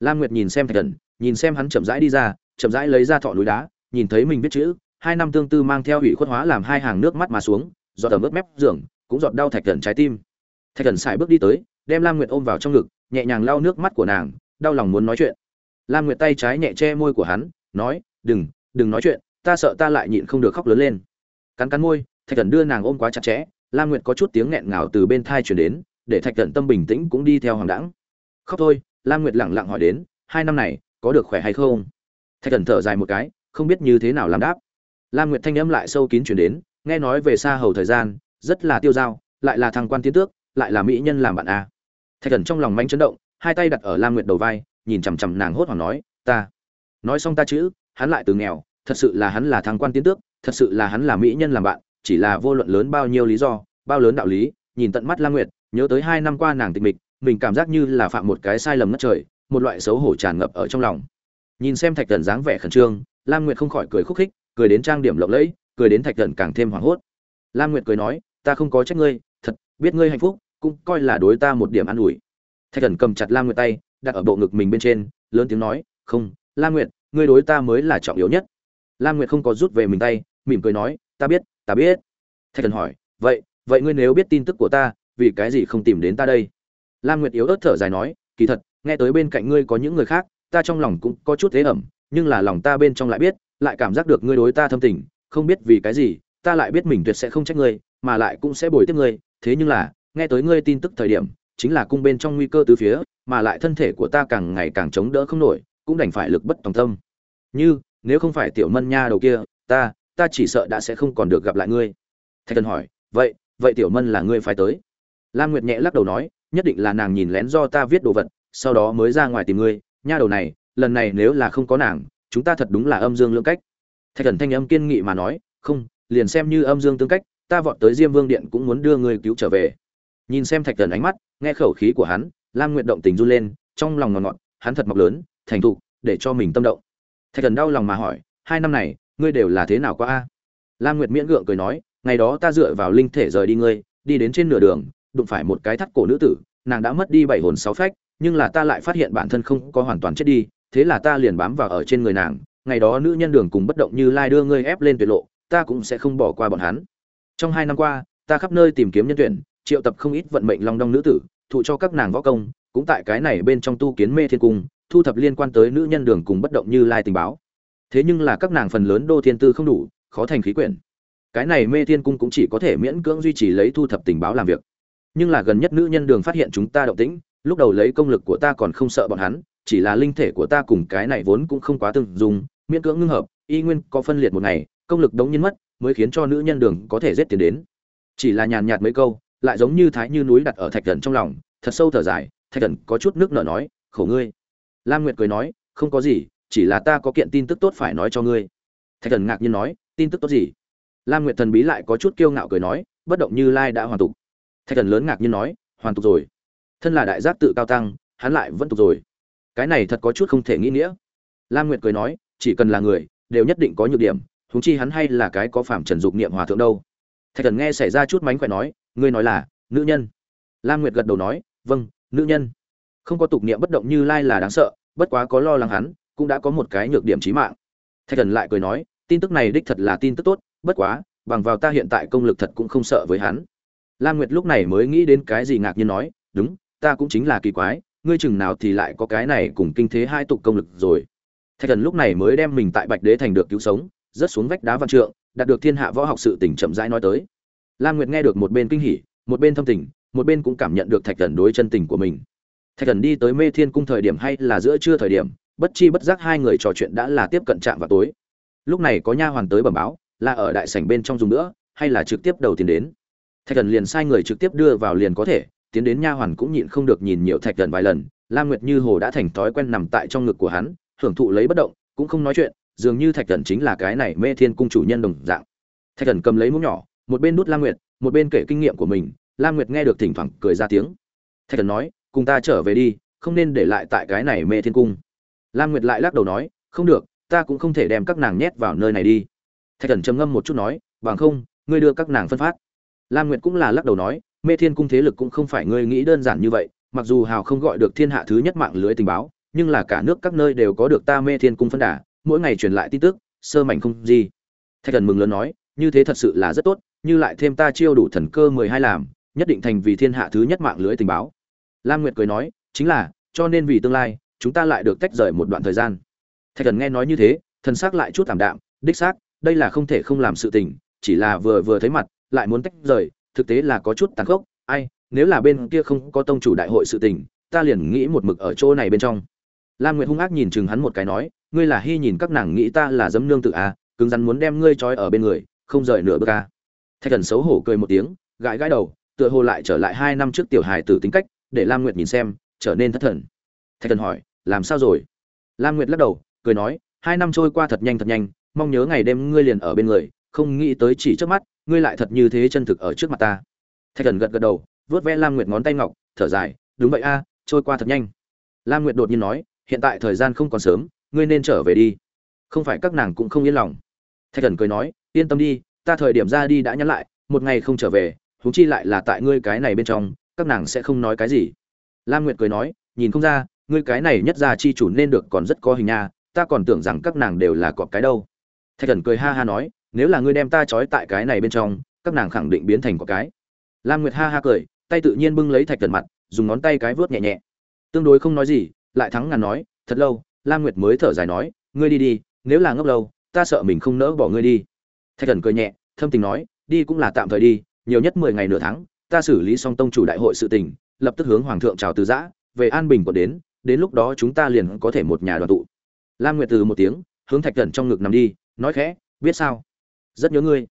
Lam nguyệt nhìn xem thạch thần, nhìn xem hắn chậm rãi đi ra, chậm rãi lấy ra thọ núi đá, nhìn thấy mình viết chữ hai năm tương tư mang theo ủy khuất hóa làm hai hàng nước mắt mà xuống giọt ẩm ướt mép giường, cũng giọt đau thạch thần trái tim. Thạch thần xài bước đi tới, đem lam nguyệt ôm vào trong ngực, nhẹ nhàng lau nước mắt của nàng, đau lòng muốn nói chuyện. Lam nguyệt tay trái nhẹ che môi của hắn, nói, đừng đừng nói chuyện, ta sợ ta lại nhịn không được khóc lớn lên. Cắn cắn môi, thạch thần đưa nàng ôm quá chặt chẽ, lam nguyệt có chút tiếng nghẹn ngào từ bên thai chuyển đến, để thạch thần tâm bình tĩnh cũng đi theo hoàng đẳng. Khóc thôi, lam nguyệt lẳng lặng hỏi đến, hai năm này, có được khỏe hay không? Thạch thần thở dài một cái, không biết như thế nào làm đáp lam nguyệt thanh âm lại sâu kín chuyển đến, nghe nói về xa hầu thời gian, rất là tiêu dao, lại là thằng quan tiến tước, lại là mỹ nhân làm bạn a. Thạch thần trong lòng manh chấn động, hai tay đặt ở lam nguyệt đầu vai, nhìn chằm chằm nàng hốt hoảng nói, ta, nói xong ta chữ, hắn lại từ nghèo, thật sự là hắn là thằng quan tiến tước, thật sự là hắn là mỹ nhân làm bạn, chỉ là vô luận lớn bao nhiêu lý do, bao lớn đạo lý, nhìn tận mắt lam nguyệt, nhớ tới hai năm qua nàng tịch mịch, mình cảm giác như là phạm một cái sai lầm ngất trời, một loại xấu hổ tràn ngập ở trong lòng. Nhìn xem thạch thần dáng vẻ khẩn trương, lam nguyệt không khỏi cười khúc khích cười đến trang điểm lộng lẫy, cười đến thạch thần càng thêm hoảng hốt. Lam nguyệt cười nói, ta không có trách ngươi, thật, biết ngươi hạnh phúc, cũng coi là đối ta một điểm an ủi. Thạch thần cầm chặt lam nguyệt tay, đặt ở bộ ngực mình bên trên, lớn tiếng nói, không, lam nguyệt, ngươi đối ta mới là trọng yếu nhất. Lam nguyệt không có rút về mình tay, mỉm cười nói, ta biết ta biết. Thạch thần hỏi, vậy vậy ngươi nếu biết tin tức của ta, vì cái gì không tìm đến ta đây? Lam nguyệt yếu ớt thở dài nói, kỳ thật, nghe tới bên cạnh ngươi có những người khác, ta trong lòng cũng có chút thế ẩm, nhưng là lòng ta bên trong lại biết lại cảm giác được ngươi đối ta thâm tình, không biết vì cái gì, ta lại biết mình tuyệt sẽ không trách ngươi, mà lại cũng sẽ bồi tiếp ngươi. Thế nhưng là, nghe tới ngươi tin tức thời điểm, chính là cung bên trong nguy cơ tứ phía, mà lại thân thể của ta càng ngày càng chống đỡ không nổi, cũng đành phải lực bất tòng tâm. Như, nếu không phải tiểu mân nha đầu kia, ta ta chỉ sợ đã sẽ không còn được gặp lại ngươi. Thạch thần hỏi, vậy vậy tiểu mân là ngươi phải tới? Lam nguyệt nhẹ lắc đầu nói, nhất định là nàng nhìn lén do ta viết đồ vật, sau đó mới ra ngoài tìm ngươi. Nha đầu này, lần này nếu là không có nàng chúng ta thật đúng là âm dương lưỡng cách. Thạch thần thanh âm kiên nghị mà nói, không, liền xem như âm dương tương cách, ta vọt tới diêm vương điện cũng muốn đưa ngươi cứu trở về. Nhìn xem thạch thần ánh mắt, nghe khẩu khí của hắn, lam nguyện động tình run lên, trong lòng ngọt ngọt, hắn thật mọc lớn, thành thục, để cho mình tâm động. Thạch thần đau lòng mà hỏi, hai năm này, ngươi đều là thế nào qua a? Lam nguyệt miễn gượng cười nói, ngày đó ta dựa vào linh thể rời đi ngươi, đi đến trên nửa đường, đụng phải một cái thắt cổ nữ tử, nàng đã mất đi bảy hồn sáu phách, nhưng là ta lại phát hiện bản thân không có hoàn toàn chết đi thế là ta liền bám vào ở trên người nàng, ngày đó nữ nhân đường cùng bất động như lai đưa ngươi ép lên tuyệt lộ, ta cũng sẽ không bỏ qua bọn hắn. Trong hai năm qua, ta khắp nơi tìm kiếm nhân tuyển, triệu tập không ít vận mệnh long đong nữ tử, thụ cho các nàng võ công, cũng tại cái này bên trong tu kiến mê thiên cung, thu thập liên quan tới nữ nhân đường cùng bất động như lai tình báo. Thế nhưng là các nàng phần lớn đô thiên tư không đủ, khó thành khí quyển. Cái này mê thiên cung cũng chỉ có thể miễn cưỡng duy trì lấy thu thập tình báo làm việc. Nhưng là gần nhất nữ nhân đường phát hiện chúng ta động tĩnh, lúc đầu lấy công lực của ta còn không sợ bọn hắn chỉ là linh thể của ta cùng cái này vốn cũng không quá tương dùng miễn cưỡng ngưng hợp, y nguyên có phân liệt một ngày, công lực đống nhiên mất, mới khiến cho nữ nhân đường có thể giết tiền đến. Chỉ là nhàn nhạt mấy câu, lại giống như thái như núi đặt ở thạch thần trong lòng, thật sâu thở dài, thạch thần có chút nước nở nói, khổ ngươi. Lam nguyệt cười nói, không có gì, chỉ là ta có kiện tin tức tốt phải nói cho ngươi. Thạch thần ngạc nhiên nói, tin tức tốt gì? Lam nguyệt thần bí lại có chút kiêu ngạo cười nói, bất động như lai đã hoàn tục. Thạch thần lớn ngạc nhiên nói, hoàn tục rồi. Thân là đại giác tự cao tăng, hắn lại vẫn tục rồi cái này thật có chút không thể nghĩ nghĩa. Lam nguyệt cười nói, chỉ cần là người, đều nhất định có nhược điểm, huống chi hắn hay là cái có phạm trần dục niệm hòa thượng đâu. Thạch thần nghe xảy ra chút mánh khỏe nói, ngươi nói là, nữ nhân. Lam nguyệt gật đầu nói vâng nữ nhân. Không có tục niệm bất động như lai là đáng sợ, bất quá có lo lắng hắn, cũng đã có một cái nhược điểm trí mạng. Thạch thần lại cười nói, tin tức này đích thật là tin tức tốt, bất quá, bằng vào ta hiện tại công lực thật cũng không sợ với hắn. Lam nguyệt lúc này mới nghĩ đến cái gì ngạc nhiên nói, đúng, ta cũng chính là kỳ quái ngươi chừng nào thì lại có cái này cùng kinh thế hai tục công lực rồi. Thạch thần lúc này mới đem mình tại bạch đế thành được cứu sống, rớt xuống vách đá văn trượng, đạt được thiên hạ võ học sự tỉnh chậm rãi nói tới. Lan nguyệt nghe được một bên kinh hỉ, một bên thâm tình, một bên cũng cảm nhận được thạch thần đối chân tình của mình. Thạch thần đi tới mê thiên cung thời điểm hay là giữa trưa thời điểm, bất chi bất giác hai người trò chuyện đã là tiếp cận trạm vào tối. Lúc này có nha hoàn tới bẩm báo, là ở đại sảnh bên trong dùng nữa, hay là trực tiếp đầu tiên đến. Thạch thần liền sai người trực tiếp đưa vào liền có thể tiến đến nha hoàn cũng nhịn không được nhìn nhiều thạch gần vài lần, lam nguyệt như hồ đã thành thói quen nằm tại trong ngực của hắn, hưởng thụ lấy bất động, cũng không nói chuyện, dường như thạch gần chính là cái này mê thiên cung chủ nhân đồng dạng. Thạch gần cầm lấy mũ nhỏ, một bên đút lam nguyệt, một bên kể kinh nghiệm của mình, lam nguyệt nghe được thỉnh thoảng cười ra tiếng. Thạch thần nói, cùng ta trở về đi, không nên để lại tại cái này mê thiên cung. Lam nguyệt lại lắc đầu nói, không được, ta cũng không thể đem các nàng nhét vào nơi này đi. Thạch thần trầm ngâm một chút nói, bằng không, ngươi đưa các nàng phân phát. Lam nguyệt cũng là lắc đầu nói mê thiên cung thế lực cũng không phải ngươi nghĩ đơn giản như vậy, mặc dù hào không gọi được thiên hạ thứ nhất mạng lưới tình báo, nhưng là cả nước các nơi đều có được ta mê thiên cung phân đà, mỗi ngày truyền lại tin tức, sơ mảnh không gì. Thạch thần mừng lớn nói, như thế thật sự là rất tốt, như lại thêm ta chiêu đủ thần cơ mười hai làm, nhất định thành vì thiên hạ thứ nhất mạng lưới tình báo. Lam nguyệt cười nói, chính là, cho nên vì tương lai, chúng ta lại được tách rời một đoạn thời gian. Thạch thần nghe nói như thế, thần xác lại chút thảm đạm, đích xác, đây là không thể không làm sự tình, chỉ là vừa vừa thấy mặt, lại muốn tách rời thực tế là có chút tàn khốc, ai, nếu là bên kia không có tông chủ đại hội sự tình, ta liền nghĩ một mực ở chỗ này bên trong. Lam nguyệt hung ác nhìn chừng hắn một cái nói, ngươi là hy nhìn các nàng nghĩ ta là dấm nương tự à cứng rắn muốn đem ngươi trói ở bên người, không rời nửa bước ca thạch thần xấu hổ cười một tiếng, gãi gãi đầu, tựa hồ lại trở lại hai năm trước tiểu hài tử tính cách, để lam nguyệt nhìn xem, trở nên thất thần. Thạch thần hỏi, làm sao rồi? Lam nguyệt lắc đầu, cười nói, hai năm trôi qua thật nhanh thật nhanh, mong nhớ ngày đêm ngươi liền ở bên người, không nghĩ tới chỉ trước mắt ngươi lại thật như thế chân thực ở trước mặt ta. Thạch thần gật gật đầu, vớt vẽ lam nguyệt ngón tay ngọc, thở dài, đúng vậy a, trôi qua thật nhanh. Lam nguyệt đột nhiên nói, hiện tại thời gian không còn sớm, ngươi nên trở về đi. Không phải các nàng cũng không yên lòng. Thạch thần cười nói, yên tâm đi, ta thời điểm ra đi đã nhắn lại, một ngày không trở về, huống chi lại là tại ngươi cái này bên trong, các nàng sẽ không nói cái gì. Lam nguyệt cười nói, nhìn không ra, ngươi cái này nhất ra chi chủ nên được còn rất có hình nha, ta còn tưởng rằng các nàng đều là cọp cái đâu. Thạch thần cười ha ha nói nếu là ngươi đem ta trói tại cái này bên trong, các nàng khẳng định biến thành có cái. Lam nguyệt ha ha cười, tay tự nhiên bưng lấy thạch thần mặt, dùng ngón tay cái vớt nhẹ nhẹ. Tương đối không nói gì, lại thắng ngàn nói, thật lâu, lam nguyệt mới thở dài nói, ngươi đi đi, nếu là ngốc lâu, ta sợ mình không nỡ bỏ ngươi đi. Thạch thần cười nhẹ, thâm tình nói, đi cũng là tạm thời đi, nhiều nhất mười ngày nửa tháng, ta xử lý xong tông chủ đại hội sự tình, lập tức hướng hoàng thượng chào từ giã, về an bình còn đến đến lúc đó chúng ta liền có thể một nhà đoàn tụ. Lam nguyệt từ một tiếng, hướng thạch thần trong ngực nằm đi, nói khẽ, biết sao? Rất nhớ ngươi.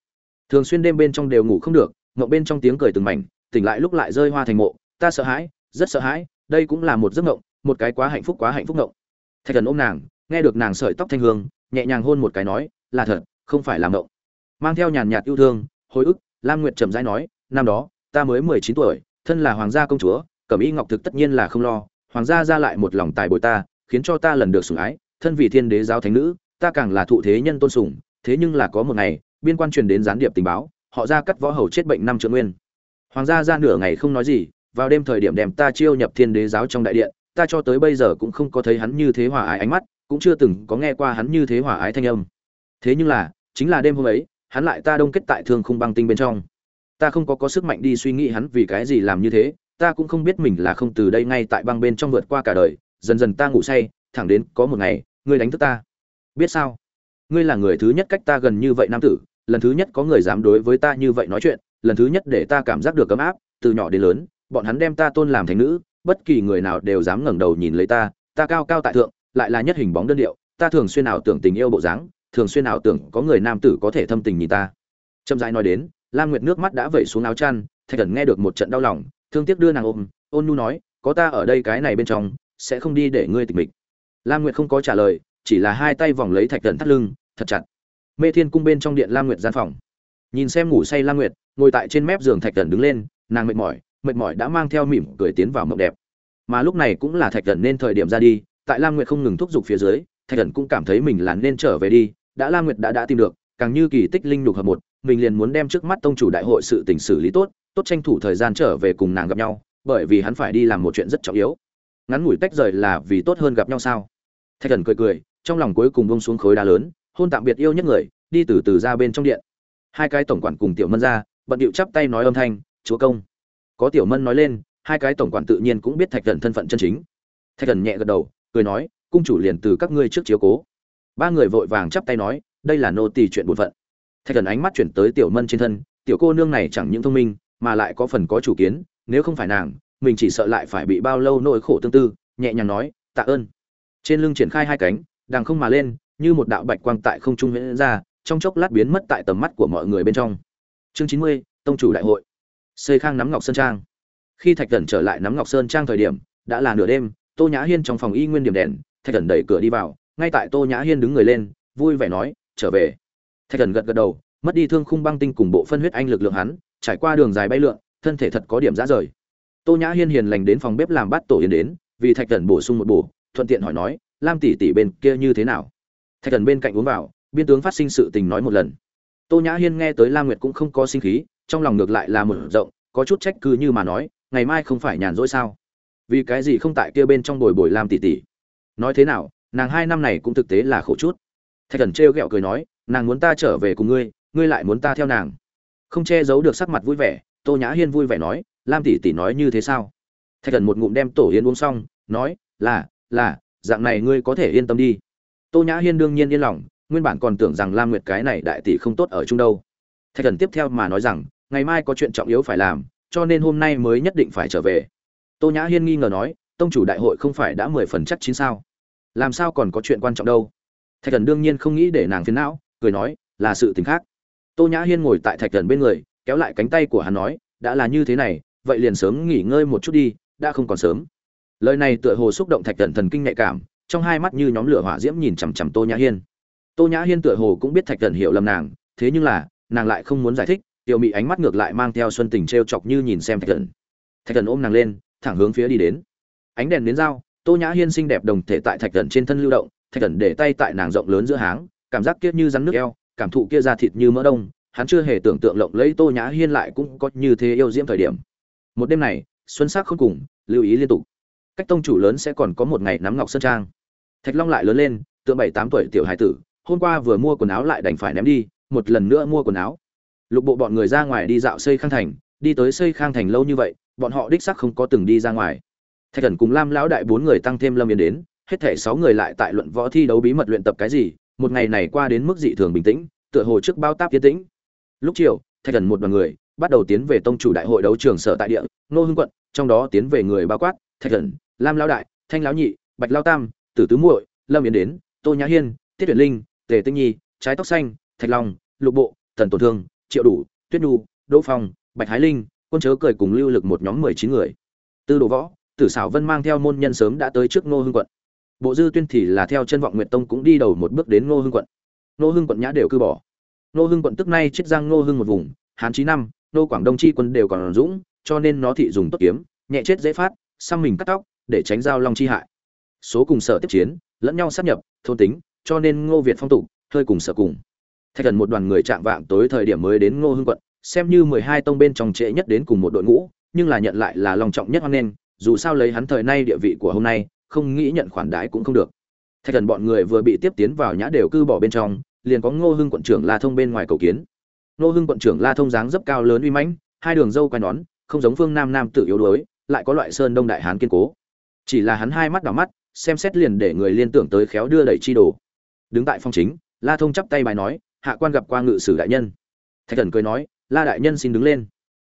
Thường xuyên đêm bên trong đều ngủ không được ngộng bên trong tiếng cười từng mảnh, tỉnh lại lúc lại rơi hoa thành mộ. Ta sợ hãi, rất sợ hãi, đây cũng là một giấc ngộng một cái quá hạnh phúc quá hạnh phúc ngộng thạch thần ôm nàng, nghe được nàng sợi tóc thanh hương, nhẹ nhàng hôn một cái nói, là thật, không phải là ngộng mang theo nhàn nhạt yêu thương, hồi ức, lam nguyệt trầm rãi nói, năm đó, ta mới mười chín tuổi, thân là hoàng gia công chúa, cẩm y ngọc thực tất nhiên là không lo, hoàng gia ra lại một lòng tài bồi ta, khiến cho ta lần được sủng ái, thân vì thiên đế giáo thánh nữ, ta càng là thụ thế nhân tôn sùng, thế nhưng là có một ngày biên quan truyền đến gián điệp tình báo, họ ra cắt võ hầu chết bệnh năm trượng nguyên. Hoàng gia ra nửa ngày không nói gì, vào đêm thời điểm đem ta chiêu nhập thiên đế giáo trong đại điện, ta cho tới bây giờ cũng không có thấy hắn như thế hòa ái ánh mắt, cũng chưa từng có nghe qua hắn như thế hòa ái thanh âm. Thế nhưng là, chính là đêm hôm ấy, hắn lại ta đông kết tại thương khung băng tinh bên trong. Ta không có có sức mạnh đi suy nghĩ hắn vì cái gì làm như thế, ta cũng không biết mình là không từ đây ngay tại băng bên trong vượt qua cả đời, dần dần ta ngủ say, thẳng đến có một ngày, ngươi đánh thức ta. Biết sao? Ngươi là người thứ nhất cách ta gần như vậy nam tử lần thứ nhất có người dám đối với ta như vậy nói chuyện, lần thứ nhất để ta cảm giác được ấm áp, từ nhỏ đến lớn, bọn hắn đem ta tôn làm thành nữ, bất kỳ người nào đều dám ngẩng đầu nhìn lấy ta ta cao cao tại thượng, lại là nhất hình bóng đơn điệu, ta thường xuyên ảo tưởng tình yêu bộ dáng, thường xuyên ảo tưởng có người nam tử có thể thâm tình nhìn ta. Chậm rãi nói đến, lam nguyệt nước mắt đã vẩy xuống áo chăn, thạch thần nghe được một trận đau lòng, thương tiếc đưa nàng ôm, ôn nhu nói, có ta ở đây cái này bên trong, sẽ không đi để ngươi tịch mịch. Lam nguyệt không có trả lời, chỉ là hai tay vòng lấy thạch thần thắt lưng, thật chặt mê thiên cung bên trong điện lam nguyệt gian phòng. Nhìn xem ngủ say lam nguyệt, ngồi tại trên mép giường thạch thần đứng lên, nàng mệt mỏi mệt mỏi đã mang theo mỉm cười tiến vào mộng đẹp. Mà lúc này cũng là thạch thần nên thời điểm ra đi, tại lam nguyệt không ngừng thúc giục phía dưới, thạch thần cũng cảm thấy mình là nên trở về đi, đã lam nguyệt đã đã tìm được, càng như kỳ tích linh lục hợp một, mình liền muốn đem trước mắt tông chủ đại hội sự tình xử lý tốt tốt tranh thủ thời gian trở về cùng nàng gặp nhau, bởi vì hắn phải đi làm một chuyện rất trọng yếu. Ngắn ngủi tách rời là vì tốt hơn gặp nhau sao? Thạch thần cười cười, trong lòng cuối cùng bông xuống khối đá lớn hôn tạm biệt yêu nhất người, đi từ từ ra bên trong điện. Hai cái tổng quản cùng tiểu mân ra, bận điệu chắp tay nói âm thanh, chúa công. Có tiểu mân nói lên, hai cái tổng quản tự nhiên cũng biết thạch thần thân phận chân chính. Thạch thần nhẹ gật đầu, cười nói, cung chủ liền từ các ngươi trước chiếu cố. Ba người vội vàng chắp tay nói, đây là nô tỳ chuyện bổn phận. Thạch thần ánh mắt chuyển tới tiểu mân trên thân, tiểu cô nương này chẳng những thông minh, mà lại có phần có chủ kiến, nếu không phải nàng, mình chỉ sợ lại phải bị bao lâu nỗi khổ tương tư. Nhẹ nhàng nói, tạ ơn. Trên lưng triển khai hai cánh, đằng không mà lên như một đạo bạch quang tại không trung huyễn ra, trong chốc lát biến mất tại tầm mắt của mọi người bên trong. Chương chín mươi, tông chủ đại hội. Xây khang nắm ngọc sơn trang. Khi thạch Cẩn trở lại nắm ngọc sơn trang thời điểm, đã là nửa đêm, tô nhã hiên trong phòng y nguyên điểm đèn, thạch Cẩn đẩy cửa đi vào, ngay tại tô nhã hiên đứng người lên, vui vẻ nói, trở về. Thạch Cẩn gật gật đầu, mất đi thương khung băng tinh cùng bộ phân huyết anh lực lượng hắn, trải qua đường dài bay lượn, thân thể thật có điểm ra rời. Tô nhã hiên hiền lành đến phòng bếp làm bát tổ yến đến, vì thạch Cẩn bổ sung một bổ, thuận tiện hỏi nói, lam tỷ tỷ bên kia như thế nào? Thạch thần bên cạnh uống vào, biên tướng phát sinh sự tình nói một lần. Tô nhã hiên nghe tới lam nguyệt cũng không có sinh khí, trong lòng ngược lại là một rộng, có chút trách cứ như mà nói, ngày mai không phải nhàn rỗi sao? Vì cái gì không tại kia bên trong bồi bồi lam tỷ tỷ? Nói thế nào, nàng hai năm này cũng thực tế là khổ chút. Thạch thần trêu ghẹo cười nói, nàng muốn ta trở về cùng ngươi ngươi lại muốn ta theo nàng. Không che giấu được sắc mặt vui vẻ, tô nhã hiên vui vẻ nói, lam tỷ tỷ nói như thế sao? Thạch thần một ngụm đem tổ yến uống xong, nói, là là, dạng này ngươi có thể yên tâm đi tô nhã hiên đương nhiên yên lòng, nguyên bản còn tưởng rằng lam nguyệt cái này đại tỷ không tốt ở chung đâu. Thạch thần tiếp theo mà nói rằng, ngày mai có chuyện trọng yếu phải làm, cho nên hôm nay mới nhất định phải trở về. Tô nhã hiên nghi ngờ nói, tông chủ đại hội không phải đã mười phần chắc chín sao? Làm sao còn có chuyện quan trọng đâu? Thạch thần đương nhiên không nghĩ để nàng phiền não, cười nói, là sự tình khác. Tô nhã hiên ngồi tại thạch thần bên người, kéo lại cánh tay của hắn nói, đã là như thế này, vậy liền sớm nghỉ ngơi một chút đi, đã không còn sớm. Lời này tựa hồ xúc động thạch thần thần kinh nhạy cảm trong hai mắt như nhóm lửa hỏa diễm nhìn chằm chằm tô nhã hiên. Tô nhã hiên tựa hồ cũng biết thạch thần hiểu lầm nàng, thế nhưng là, nàng lại không muốn giải thích, tiểu mị ánh mắt ngược lại mang theo xuân tình t r e o chọc như nhìn xem thạch thần. Thạch thần ôm nàng lên, thẳng hướng phía đi đến. Ánh đèn đến dao tô nhã hiên xinh đẹp đồng thể tại thạch thần trên thân lưu động, thạch thần để tay tại nàng rộng lớn giữa háng, cảm giác kiết như rắn nước eo, cảm thụ kia ra thịt như mỡ đông, hắn chưa hề tưởng tượng lộng lấy tô nhã hiên lại cũng có như thế yêu diễm thời điểm. Một đêm này, xuân sắc không cùng, lưu ý liên tục. Cách tông chủ lớn sẽ còn có một ngày nắm ngọc sơn trang thạch long lại lớn lên tượng bảy tám tuổi tiểu hải tử, hôm qua vừa mua quần áo lại đành phải ném đi, một lần nữa mua quần áo. Lục bộ bọn người ra ngoài đi dạo xây khang thành, đi tới xây khang thành lâu như vậy, bọn họ đích sắc không có từng đi ra ngoài. Thạch thần cùng lam lão đại bốn người tăng thêm lâm yên đến, hết thể sáu người lại tại luận võ thi đấu bí mật luyện tập cái gì, một ngày này qua đến mức dị thường bình tĩnh, tựa hồ trước bao táp tiến tĩnh. Lúc chiều, thạch thần một đoàn người, bắt đầu tiến về tông chủ đại hội đấu trường sở tại địa, nô hưng quận, trong đó tiến về người bao quát, thạch thần, lam lão đại, thanh lão nhị, bạch lao tam tử tứ muội, lâm yến đến, tô nhã hiên, tiết tuyển linh, tề tinh nhi, trái tóc xanh, thạch long, lục bộ thần tổn thương, triệu đủ, tuyết nhu, đỗ phong, bạch hải linh, quân chớ cười cùng lưu lực một nhóm mười chín người. Tư đồ võ, tử xảo vân mang theo môn nhân sớm đã tới trước ngô hưng quận. Bộ dư tuyên thì là theo chân vọng nguyệt tông cũng đi đầu một bước đến ngô hưng quận. Ngô hưng quận nhã đều cư bỏ. Ngô hưng quận tức nay chiết giang ngô hưng một vùng, hán chí năm nô quảng đông chi quân đều còn dũng, cho nên nó thị dùng tốt kiếm, nhẹ chết dễ phát, xăm mình cắt tóc, để tránh giao long chi hại số cùng sở tiếp chiến, lẫn nhau sát nhập, thôn tính, cho nên ngô việt phong tục, hơi cùng sở cùng. Thạch thần một đoàn người chạm vạng tối thời điểm mới đến ngô hưng quận, xem như mười hai tông bên trong trễ nhất đến cùng một đội ngũ, nhưng là nhận lại là lòng trọng nhất hoan nghênh, dù sao lấy hắn thời nay địa vị của hôm nay, không nghĩ nhận khoản đái cũng không được. Thạch thần bọn người vừa bị tiếp tiến vào nhã đều cư bỏ bên trong, liền có ngô hưng quận trưởng la thông bên ngoài cầu kiến. Ngô hưng quận trưởng la thông dáng dấp cao lớn uy mãnh, hai đường dâu quai nón, không giống phương nam nam tự yếu đuối, lại có loại sơn đông đại hán kiên cố. Chỉ là hắn hai mắt đỏ mắt xem xét liền để người liên tưởng tới khéo đưa đẩy chi đồ. Đứng tại phong chính, la thông chắp tay bài nói, hạ quan gặp qua ngự sử đại nhân. Thạch thần cười nói, la đại nhân xin đứng lên.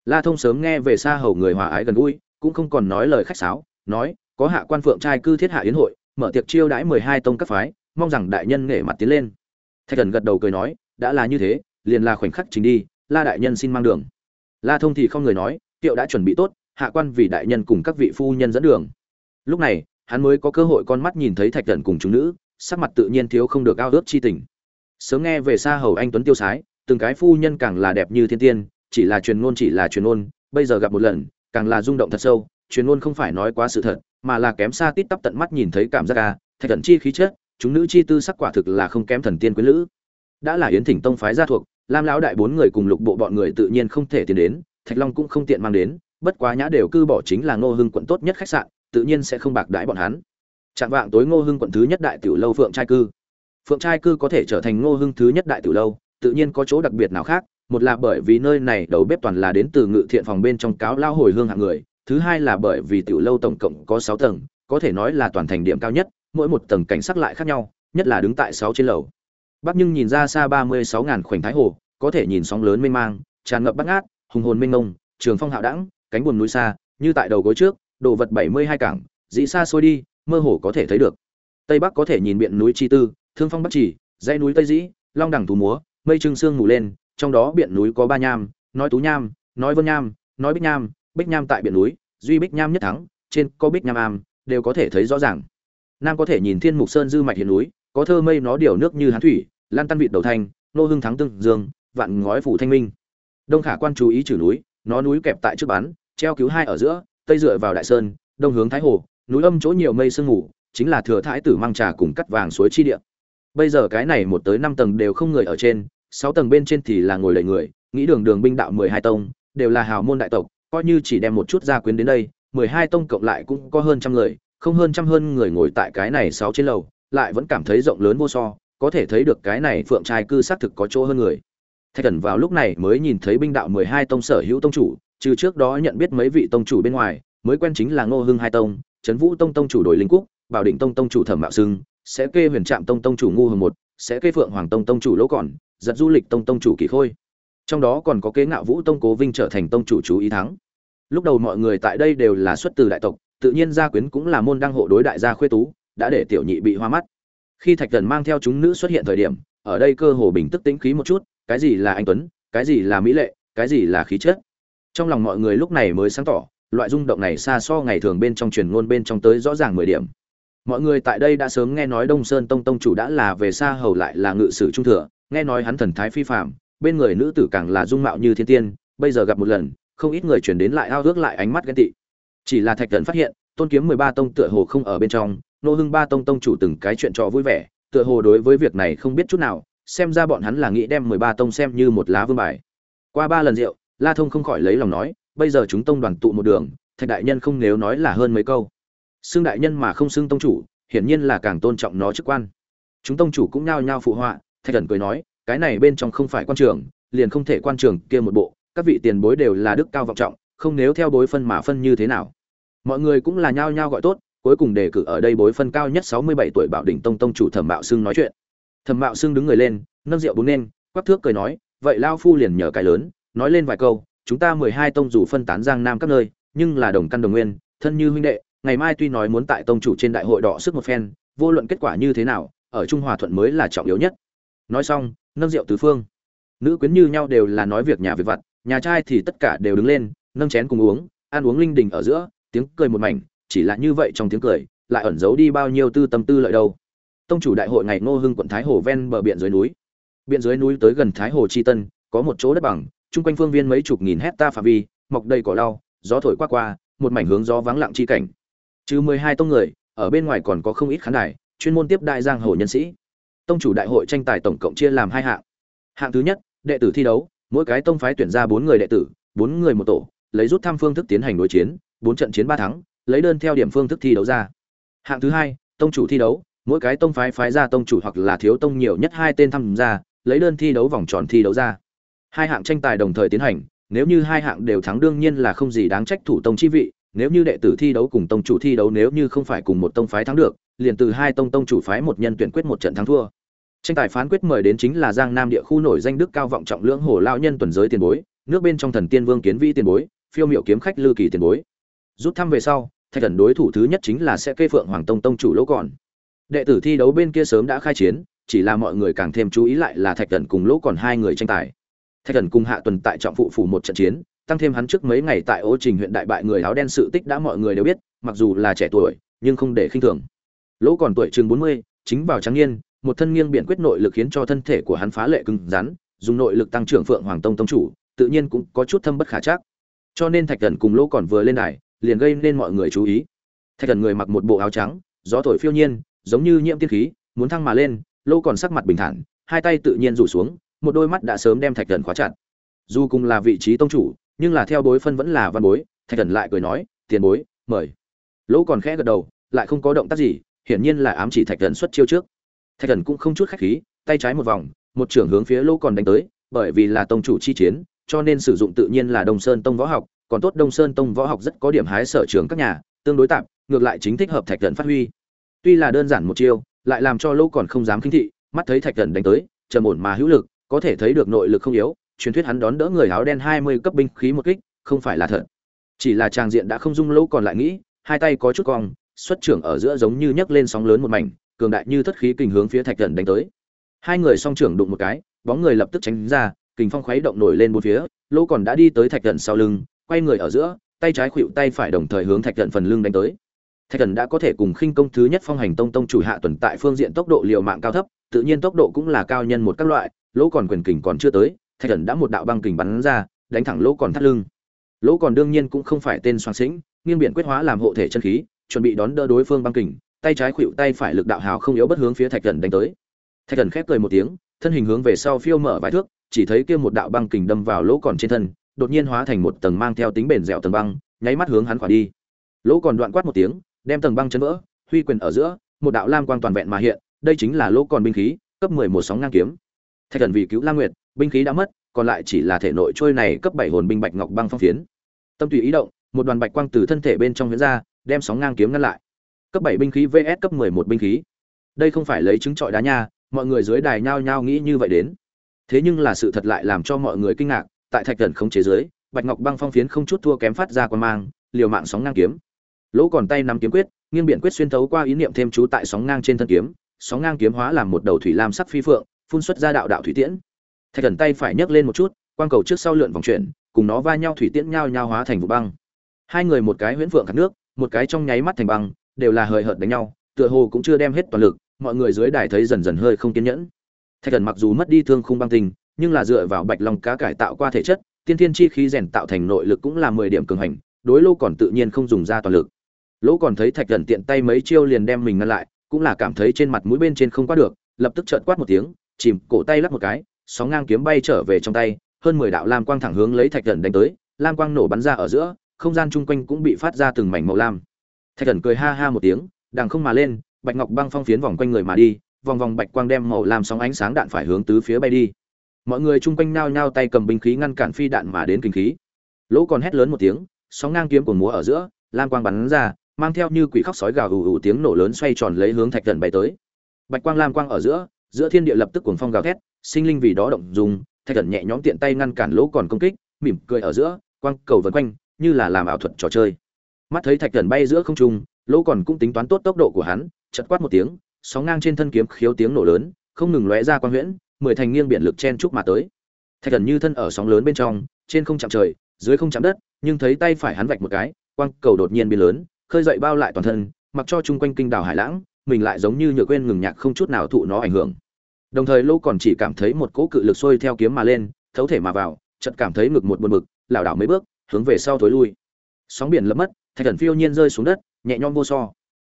La thông sớm nghe về xa hầu người hòa ái gần gũi, cũng không còn nói lời khách sáo, nói, có hạ quan phượng trai cư thiết hạ yến hội, mở tiệc chiêu đãi mười hai tông các phái, mong rằng đại nhân nghệ mặt tiến lên. Thạch thần gật đầu cười nói, đã là như thế, liền là khoảnh khắc trình đi, la đại nhân xin mang đường. La thông thì không người nói, tiệu đã chuẩn bị tốt, hạ quan vì đại nhân cùng các vị phu nhân dẫn đường. Lúc này hắn mới có cơ hội con mắt nhìn thấy thạch thần cùng chúng nữ, sắc mặt tự nhiên thiếu không được ao ước chi tình. Sớm nghe về xa hầu anh tuấn tiêu sái, từng cái phu nhân càng là đẹp như thiên tiên, chỉ là truyền ngôn chỉ là truyền ngôn, bây giờ gặp một lần, càng là rung động thật sâu, truyền ngôn không phải nói quá sự thật, mà là kém xa tít tắp tận mắt nhìn thấy cảm giác ca thạch thần chi khí chất, chúng nữ chi tư sắc quả thực là không kém thần tiên quyến lữ. Đã là yến thỉnh tông phái gia thuộc, lam lão đại bốn người cùng lục bộ bọn người tự nhiên không thể tiến đến, thạch long cũng không tiện mang đến, bất quá nhã đều cư bỏ chính là ngô hưng quận tốt nhất khách sạn tự nhiên sẽ không bạc đãi bọn hắn. Trạng vạng tối ngô hưng quận thứ nhất đại tiểu lâu phượng trai cư. Phượng trai cư có thể trở thành ngô hưng thứ nhất đại tiểu lâu, tự nhiên có chỗ đặc biệt nào khác, một là bởi vì nơi này đầu bếp toàn là đến từ ngự thiện phòng bên trong cáo lao hồi hương hạng người, thứ hai là bởi vì tiểu lâu tổng cộng có sáu tầng, có thể nói là toàn thành điểm cao nhất, mỗi một tầng cảnh sắc lại khác nhau, nhất là đứng tại sáu trên lầu. Bác nhưng nhìn ra xa ba mươi sáu ngàn khoảnh thái hồ, có thể nhìn sóng lớn mênh mang, tràn ngập bát ngát, hùng hồn mênh mông, trường phong hạo đẳng, cánh buồm núi xa, như tại đầu gối trước đồ vật bảy mươi hai cảng dị xa xôi đi, mơ hồ có thể thấy được. Tây bắc có thể nhìn biển núi chi tư, thương phong bắc chỉ dãy núi tây dĩ, long đẳng thú múa, mây trưng sương ngủ lên, trong đó biển núi có ba nham, nói tú nham, nói vân nham, nói bích nham bích nham tại biển núi, duy bích nham nhất thắng, trên có bích nham am, đều có thể thấy rõ ràng. Nam có thể nhìn thiên mục sơn dư mạch hiền núi, có thơ mây nó điều nước như hán thủy, lan tan vịt đầu thanh, nô hưng thắng tương dương, vạn ngói phủ thanh minh. Đông khả quan chú ý trừ núi, nó núi kẹp tại trước bán, treo cứu hai ở giữa tây dựa vào đại sơn, đông hướng thái hồ, núi âm chỗ nhiều mây sương ngủ chính là thừa thái tử mang trà cùng cắt vàng suối chi địa. Bây giờ cái này một tới năm tầng đều không người ở trên, sáu tầng bên trên thì là ngồi lầy người, nghĩ đường đường binh đạo mười hai tông, đều là hào môn đại tộc, coi như chỉ đem một chút gia quyến đến đây, mười hai tông cộng lại cũng có hơn trăm người, không hơn trăm hơn người ngồi tại cái này sáu trên lầu, lại vẫn cảm thấy rộng lớn vô so, có thể thấy được cái này phượng trai cư xác thực có chỗ hơn người. Thạch cẩn vào lúc này mới nhìn thấy binh đạo mười hai tông sở hữu tông chủ trừ trước đó nhận biết mấy vị tông chủ bên ngoài, mới quen chính là ngô hưng hai tông, trấn vũ tông tông chủ đổi linh quốc bảo định tông tông chủ thẩm mạo sưng, sẽ kê huyền trạm tông tông chủ ngu hồng một, sẽ kê phượng hoàng tông tông chủ lỗ còn, giật du lịch tông tông chủ kỳ khôi. Trong đó còn có kế ngạo vũ tông cố vinh trở thành tông chủ chú ý thắng. Lúc đầu mọi người tại đây đều là xuất từ đại tộc, tự nhiên gia quyến cũng là môn đăng hộ đối đại gia khuê tú, đã để tiểu nhị bị hoa mắt. Khi thạch thần mang theo chúng nữ xuất hiện thời điểm, ở đây cơ hồ bình tức tĩnh khí một chút, cái gì là anh tuấn, cái gì là mỹ lệ, cái gì là khí chất? Trong lòng mọi người lúc này mới sáng tỏ, loại rung động này xa so ngày thường bên trong truyền ngôn bên trong tới rõ ràng mười điểm. Mọi người tại đây đã sớm nghe nói đông sơn tông tông chủ đã là về xa hầu lại là ngự sử trung thừa, nghe nói hắn thần thái phi phạm bên người nữ tử càng là dung mạo như thiên tiên, bây giờ gặp một lần, không ít người chuyển đến lại ao ước lại ánh mắt ghen tị. Chỉ là thạch thần phát hiện, tôn kiếm mười ba tông tựa hồ không ở bên trong, nô hưng ba tông tông chủ từng cái chuyện trò vui vẻ, tựa hồ đối với việc này không biết chút nào, xem ra bọn hắn là nghĩ đem mười ba tông xem như một lá vương bài. Qua ba lần rượu la thông không khỏi lấy lòng nói, bây giờ chúng tông đoàn tụ một đường, thạch đại nhân không nếu nói là hơn mấy câu. Xưng đại nhân mà không xưng tông chủ, hiển nhiên là càng tôn trọng nó chức quan. Chúng tông chủ cũng nhao nhao phụ họa, thạch thần cười nói, cái này bên trong không phải quan trường, liền không thể quan trường kia một bộ, các vị tiền bối đều là đức cao vọng trọng, không nếu theo bối phân mà phân như thế nào. Mọi người cũng là nhao nhao gọi tốt, cuối cùng đề cử ở đây bối phân cao nhất sáu mươi bảy tuổi bảo đỉnh tông tông chủ thẩm mạo xưng nói chuyện. Thẩm mạo xưng đứng người lên, nâng rượu bốn nên quắc thước cười nói, vậy lao phu liền nhờ cái lớn nói lên vài câu, chúng ta mười hai tông dù phân tán giang nam các nơi, nhưng là đồng căn đồng nguyên, thân như huynh đệ, ngày mai tuy nói muốn tại tông chủ trên đại hội đọ sức một phen, vô luận kết quả như thế nào, ở trung hòa thuận mới là trọng yếu nhất. Nói xong, nâng rượu tứ phương. Nữ quyến như nhau đều là nói việc nhà việc vặt, nhà trai thì tất cả đều đứng lên, nâng chén cùng uống, ăn uống linh đình ở giữa, tiếng cười một mảnh, chỉ là như vậy trong tiếng cười, lại ẩn giấu đi bao nhiêu tư tâm tư lợi đâu. Tông chủ đại hội ngày ngô hưng quận thái hồ ven bờ biển dưới núi. Biển dưới núi tới gần thái hồ chi tân, có một chỗ đất bằng chung quanh phương viên mấy chục nghìn hecta phạm vi, mọc đầy cỏ lau, gió thổi qua qua, một mảnh hướng gió vắng lặng chi cảnh. Trừ mười hai tông người, ở bên ngoài còn có không ít khán đài, chuyên môn tiếp đại giang hồ nhân sĩ. Tông chủ đại hội tranh tài tổng cộng chia làm hai hạng. Hạng thứ nhất, đệ tử thi đấu, mỗi cái tông phái tuyển ra bốn người đệ tử, bốn người một tổ, lấy rút thăm phương thức tiến hành đối chiến, bốn trận chiến ba thắng, lấy đơn theo điểm phương thức thi đấu ra. Hạng thứ hai, tông chủ thi đấu, mỗi cái tông phái phái ra tông chủ hoặc là thiếu tông nhiều nhất hai tên tham gia, lấy đơn thi đấu vòng tròn thi đấu ra hai hạng tranh tài đồng thời tiến hành, nếu như hai hạng đều thắng đương nhiên là không gì đáng trách thủ tông chi vị, nếu như đệ tử thi đấu cùng tông chủ thi đấu nếu như không phải cùng một tông phái thắng được, liền từ hai tông tông chủ phái một nhân tuyển quyết một trận thắng thua. Tranh tài phán quyết mời đến chính là giang nam địa khu nổi danh đức cao vọng trọng lưỡng hồ lao nhân tuần giới tiền bối, nước bên trong thần tiên vương kiến vĩ tiền bối, phiêu miệu kiếm khách lư kỳ tiền bối. Rút thăm về sau, thạch thần đối thủ thứ nhất chính là sẽ kê phượng hoàng tông tông chủ lỗ còn. Đệ tử thi đấu bên kia sớm đã khai chiến, chỉ là mọi người càng thêm chú ý lại là thạch thần cùng lỗ còn hai người tranh tài thạch thần cùng hạ tuần tại trọng phụ phủ một trận chiến, tăng thêm hắn trước mấy ngày tại ô trình huyện đại bại người áo đen sự tích đã mọi người đều biết, mặc dù là trẻ tuổi, nhưng không để khinh thường. Lỗ còn tuổi chừng bốn mươi, chính vào trắng niên, một thân nghiêng biện quyết nội lực khiến cho thân thể của hắn phá lệ cứng rắn, dùng nội lực tăng trưởng phượng hoàng tông tông chủ, tự nhiên cũng có chút thâm bất khả chắc. Cho nên thạch thần cùng lỗ còn vừa lên đài, liền gây nên mọi người chú ý. Thạch thần người mặc một bộ áo trắng, gió thổi phiêu nhiên, giống như nhiễm tiên khí, muốn thăng mà lên, lỗ còn sắc mặt bình thản, hai tay tự nhiên rủ xuống một đôi mắt đã sớm đem thạch thần khóa chặt. Dù cùng là vị trí tông chủ, nhưng là theo bối phân vẫn là văn bối, thạch thần lại cười nói, tiền bối, mời. Lỗ còn khẽ gật đầu, lại không có động tác gì, hiển nhiên là ám chỉ thạch thần xuất chiêu trước. Thạch thần cũng không chút khách khí, tay trái một vòng, một trưởng hướng phía lỗ còn đánh tới, bởi vì là tông chủ chi chiến, cho nên sử dụng tự nhiên là đông sơn tông võ học, còn tốt đông sơn tông võ học rất có điểm hái sở trường các nhà, tương đối tạm, ngược lại chính thích hợp thạch thần phát huy. Tuy là đơn giản một chiêu, lại làm cho lỗ còn không dám khinh thị, mắt thấy thạch thần đánh tới, trầm ổn mà hữu lực có thể thấy được nội lực không yếu, truyền thuyết hắn đón đỡ người áo đen hai mươi cấp binh khí một kích, không phải là thật. Chỉ là tràng diện đã không dung lỗ còn lại nghĩ, hai tay có chút cong, xuất trưởng ở giữa giống như nhấc lên sóng lớn một mảnh, cường đại như thất khí kình hướng phía thạch thần đánh tới. Hai người song trưởng đụng một cái, bóng người lập tức tránh ra, kình phong khuấy động nổi lên bốn phía, lỗ còn đã đi tới thạch thần sau lưng, quay người ở giữa, tay trái khuỵu tay phải đồng thời hướng thạch thần phần lưng đánh tới. Thạch thần đã có thể cùng khinh công thứ nhất phong hành tông tông chủ hạ tuần tại phương diện tốc độ liều mạng cao thấp, tự nhiên tốc độ cũng là cao nhân một các loại lỗ còn quyền kình còn chưa tới, thạch thần đã một đạo băng kình bắn ra, đánh thẳng lỗ còn thắt lưng. Lỗ còn đương nhiên cũng không phải tên soạn sĩnh, nghiêng biển quyết hóa làm hộ thể chân khí, chuẩn bị đón đỡ đối phương băng kình, tay trái khuỵu tay phải lực đạo hào không yếu bất hướng phía thạch thần đánh tới. Thạch thần khép cười một tiếng, thân hình hướng về sau phiêu mở vài thước, chỉ thấy kia một đạo băng kình đâm vào lỗ còn trên thân, đột nhiên hóa thành một tầng mang theo tính bền dẻo tầng băng, nháy mắt hướng hắn khỏa đi. Lỗ còn đoạn quát một tiếng, đem tầng băng chấn vỡ, huy quyền ở giữa, một đạo lam quang toàn vẹn mà hiện, đây chính là lỗ còn binh khí, cấp mười một sóng ngang kiếm thạch thần vì cứu La nguyệt, binh khí đã mất, còn lại chỉ là thể nội trôi này cấp bảy hồn binh bạch ngọc băng phong phiến. Tâm tùy ý động, một đoàn bạch quang từ thân thể bên trong huyễn ra, đem sóng ngang kiếm ngăn lại. Cấp bảy binh khí vs cấp mười một binh khí. Đây không phải lấy trứng trọi đá nha, mọi người dưới đài nhao nhao nghĩ như vậy đến. Thế nhưng là sự thật lại làm cho mọi người kinh ngạc, tại thạch thần không chế giới bạch ngọc băng phong phiến không chút thua kém phát ra quan mang, liều mạng sóng ngang kiếm. Lỗ còn tay nắm kiếm quyết, nghiêng biện quyết xuyên thấu qua ý niệm thêm chú tại sóng ngang trên thân kiếm. Sóng ngang kiếm hóa làm một đầu thủy lam sắc phi phượng phun xuất ra đạo đạo thủy tiễn. Thạch thần tay phải nhấc lên một chút, quang cầu trước sau lượn vòng chuyển, cùng nó va nhau thủy tiễn nhau nhau hóa thành vụ băng. Hai người một cái huyễn phượng khát nước, một cái trong nháy mắt thành băng, đều là hời hợt đánh nhau, tựa hồ cũng chưa đem hết toàn lực, mọi người dưới đài thấy dần dần hơi không kiên nhẫn. Thạch thần mặc dù mất đi thương khung băng tình, nhưng là dựa vào bạch long cá cải tạo qua thể chất, tiên thiên chi khí rèn tạo thành nội lực cũng là mười điểm cường hành, đối lô còn tự nhiên không dùng ra toàn lực. Lỗ còn thấy thạch thần tiện tay mấy chiêu liền đem mình ngăn lại, cũng là cảm thấy trên mặt mũi bên trên không qua được, lập tức trợn quát một tiếng chìm cổ tay lắc một cái, sóng ngang kiếm bay trở về trong tay, hơn mười đạo lam quang thẳng hướng lấy thạch thần đánh tới, lam quang nổ bắn ra ở giữa, không gian chung quanh cũng bị phát ra từng mảnh màu lam. Thạch thần cười ha ha một tiếng, đằng không mà lên, bạch ngọc băng phong phiến vòng quanh người mà đi, vòng vòng bạch quang đem màu lam sóng ánh sáng đạn phải hướng tứ phía bay đi. Mọi người chung quanh nao nhao tay cầm binh khí ngăn cản phi đạn mà đến kinh khí. Lỗ còn hét lớn một tiếng, sóng ngang kiếm của múa ở giữa, lam quang bắn ra, mang theo như quỷ khóc sói gào ù ù tiếng nổ lớn xoay tròn lấy hướng thạch thần bay tới. Bạch quang lam quang ở giữa giữa thiên địa lập tức cuồng phong gào thét, sinh linh vì đó động dùng, thạch thần nhẹ nhõm tiện tay ngăn cản lỗ còn công kích, mỉm cười ở giữa, quang cầu vần quanh, như là làm ảo thuật trò chơi. Mắt thấy thạch thần bay giữa không trung, lỗ còn cũng tính toán tốt tốc độ của hắn chật quát một tiếng, sóng ngang trên thân kiếm khiếu tiếng nổ lớn, không ngừng lóe ra quang huyễn, mười thành nghiêng biển lực chen chúc mà tới. Thạch thần như thân ở sóng lớn bên trong, trên không chạm trời, dưới không chạm đất, nhưng thấy tay phải hắn vạch một cái, quang cầu đột nhiên biến lớn, khơi dậy bao lại toàn thân, mặc cho chung quanh kinh đảo hải lãng, mình lại giống như nhựa quên ngừng nhạc không chút nào thụ nó ảnh hưởng đồng thời lô còn chỉ cảm thấy một cỗ cự lực sôi theo kiếm mà lên, thấu thể mà vào, chợt cảm thấy ngực một buồn bực, lảo đảo mấy bước, hướng về sau thối lui. Sóng biển lấp mất, thạch thần phiêu nhiên rơi xuống đất, nhẹ nhõm vô so.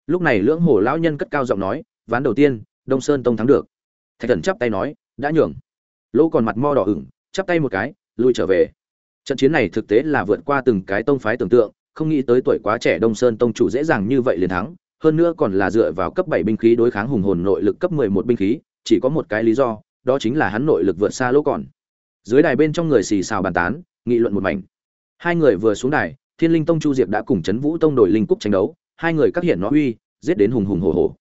Lúc này lưỡng hổ lão nhân cất cao giọng nói, ván đầu tiên, đông sơn tông thắng được. Thạch thần chắp tay nói, đã nhường. Lỗ còn mặt mo đỏ ửng, chắp tay một cái, lui trở về. Trận chiến này thực tế là vượt qua từng cái tông phái tưởng tượng, không nghĩ tới tuổi quá trẻ đông sơn tông chủ dễ dàng như vậy liền thắng, hơn nữa còn là dựa vào cấp bảy binh khí đối kháng hùng hồn nội lực cấp mười một binh khí chỉ có một cái lý do, đó chính là hắn nội lực vượt xa lỗ còn. Dưới đài bên trong người xì xào bàn tán, nghị luận một mảnh. Hai người vừa xuống đài, thiên linh tông chu diệp đã cùng chấn vũ tông đổi linh cúc tranh đấu, hai người các hiện nó uy, giết đến hùng hùng hổ hổ.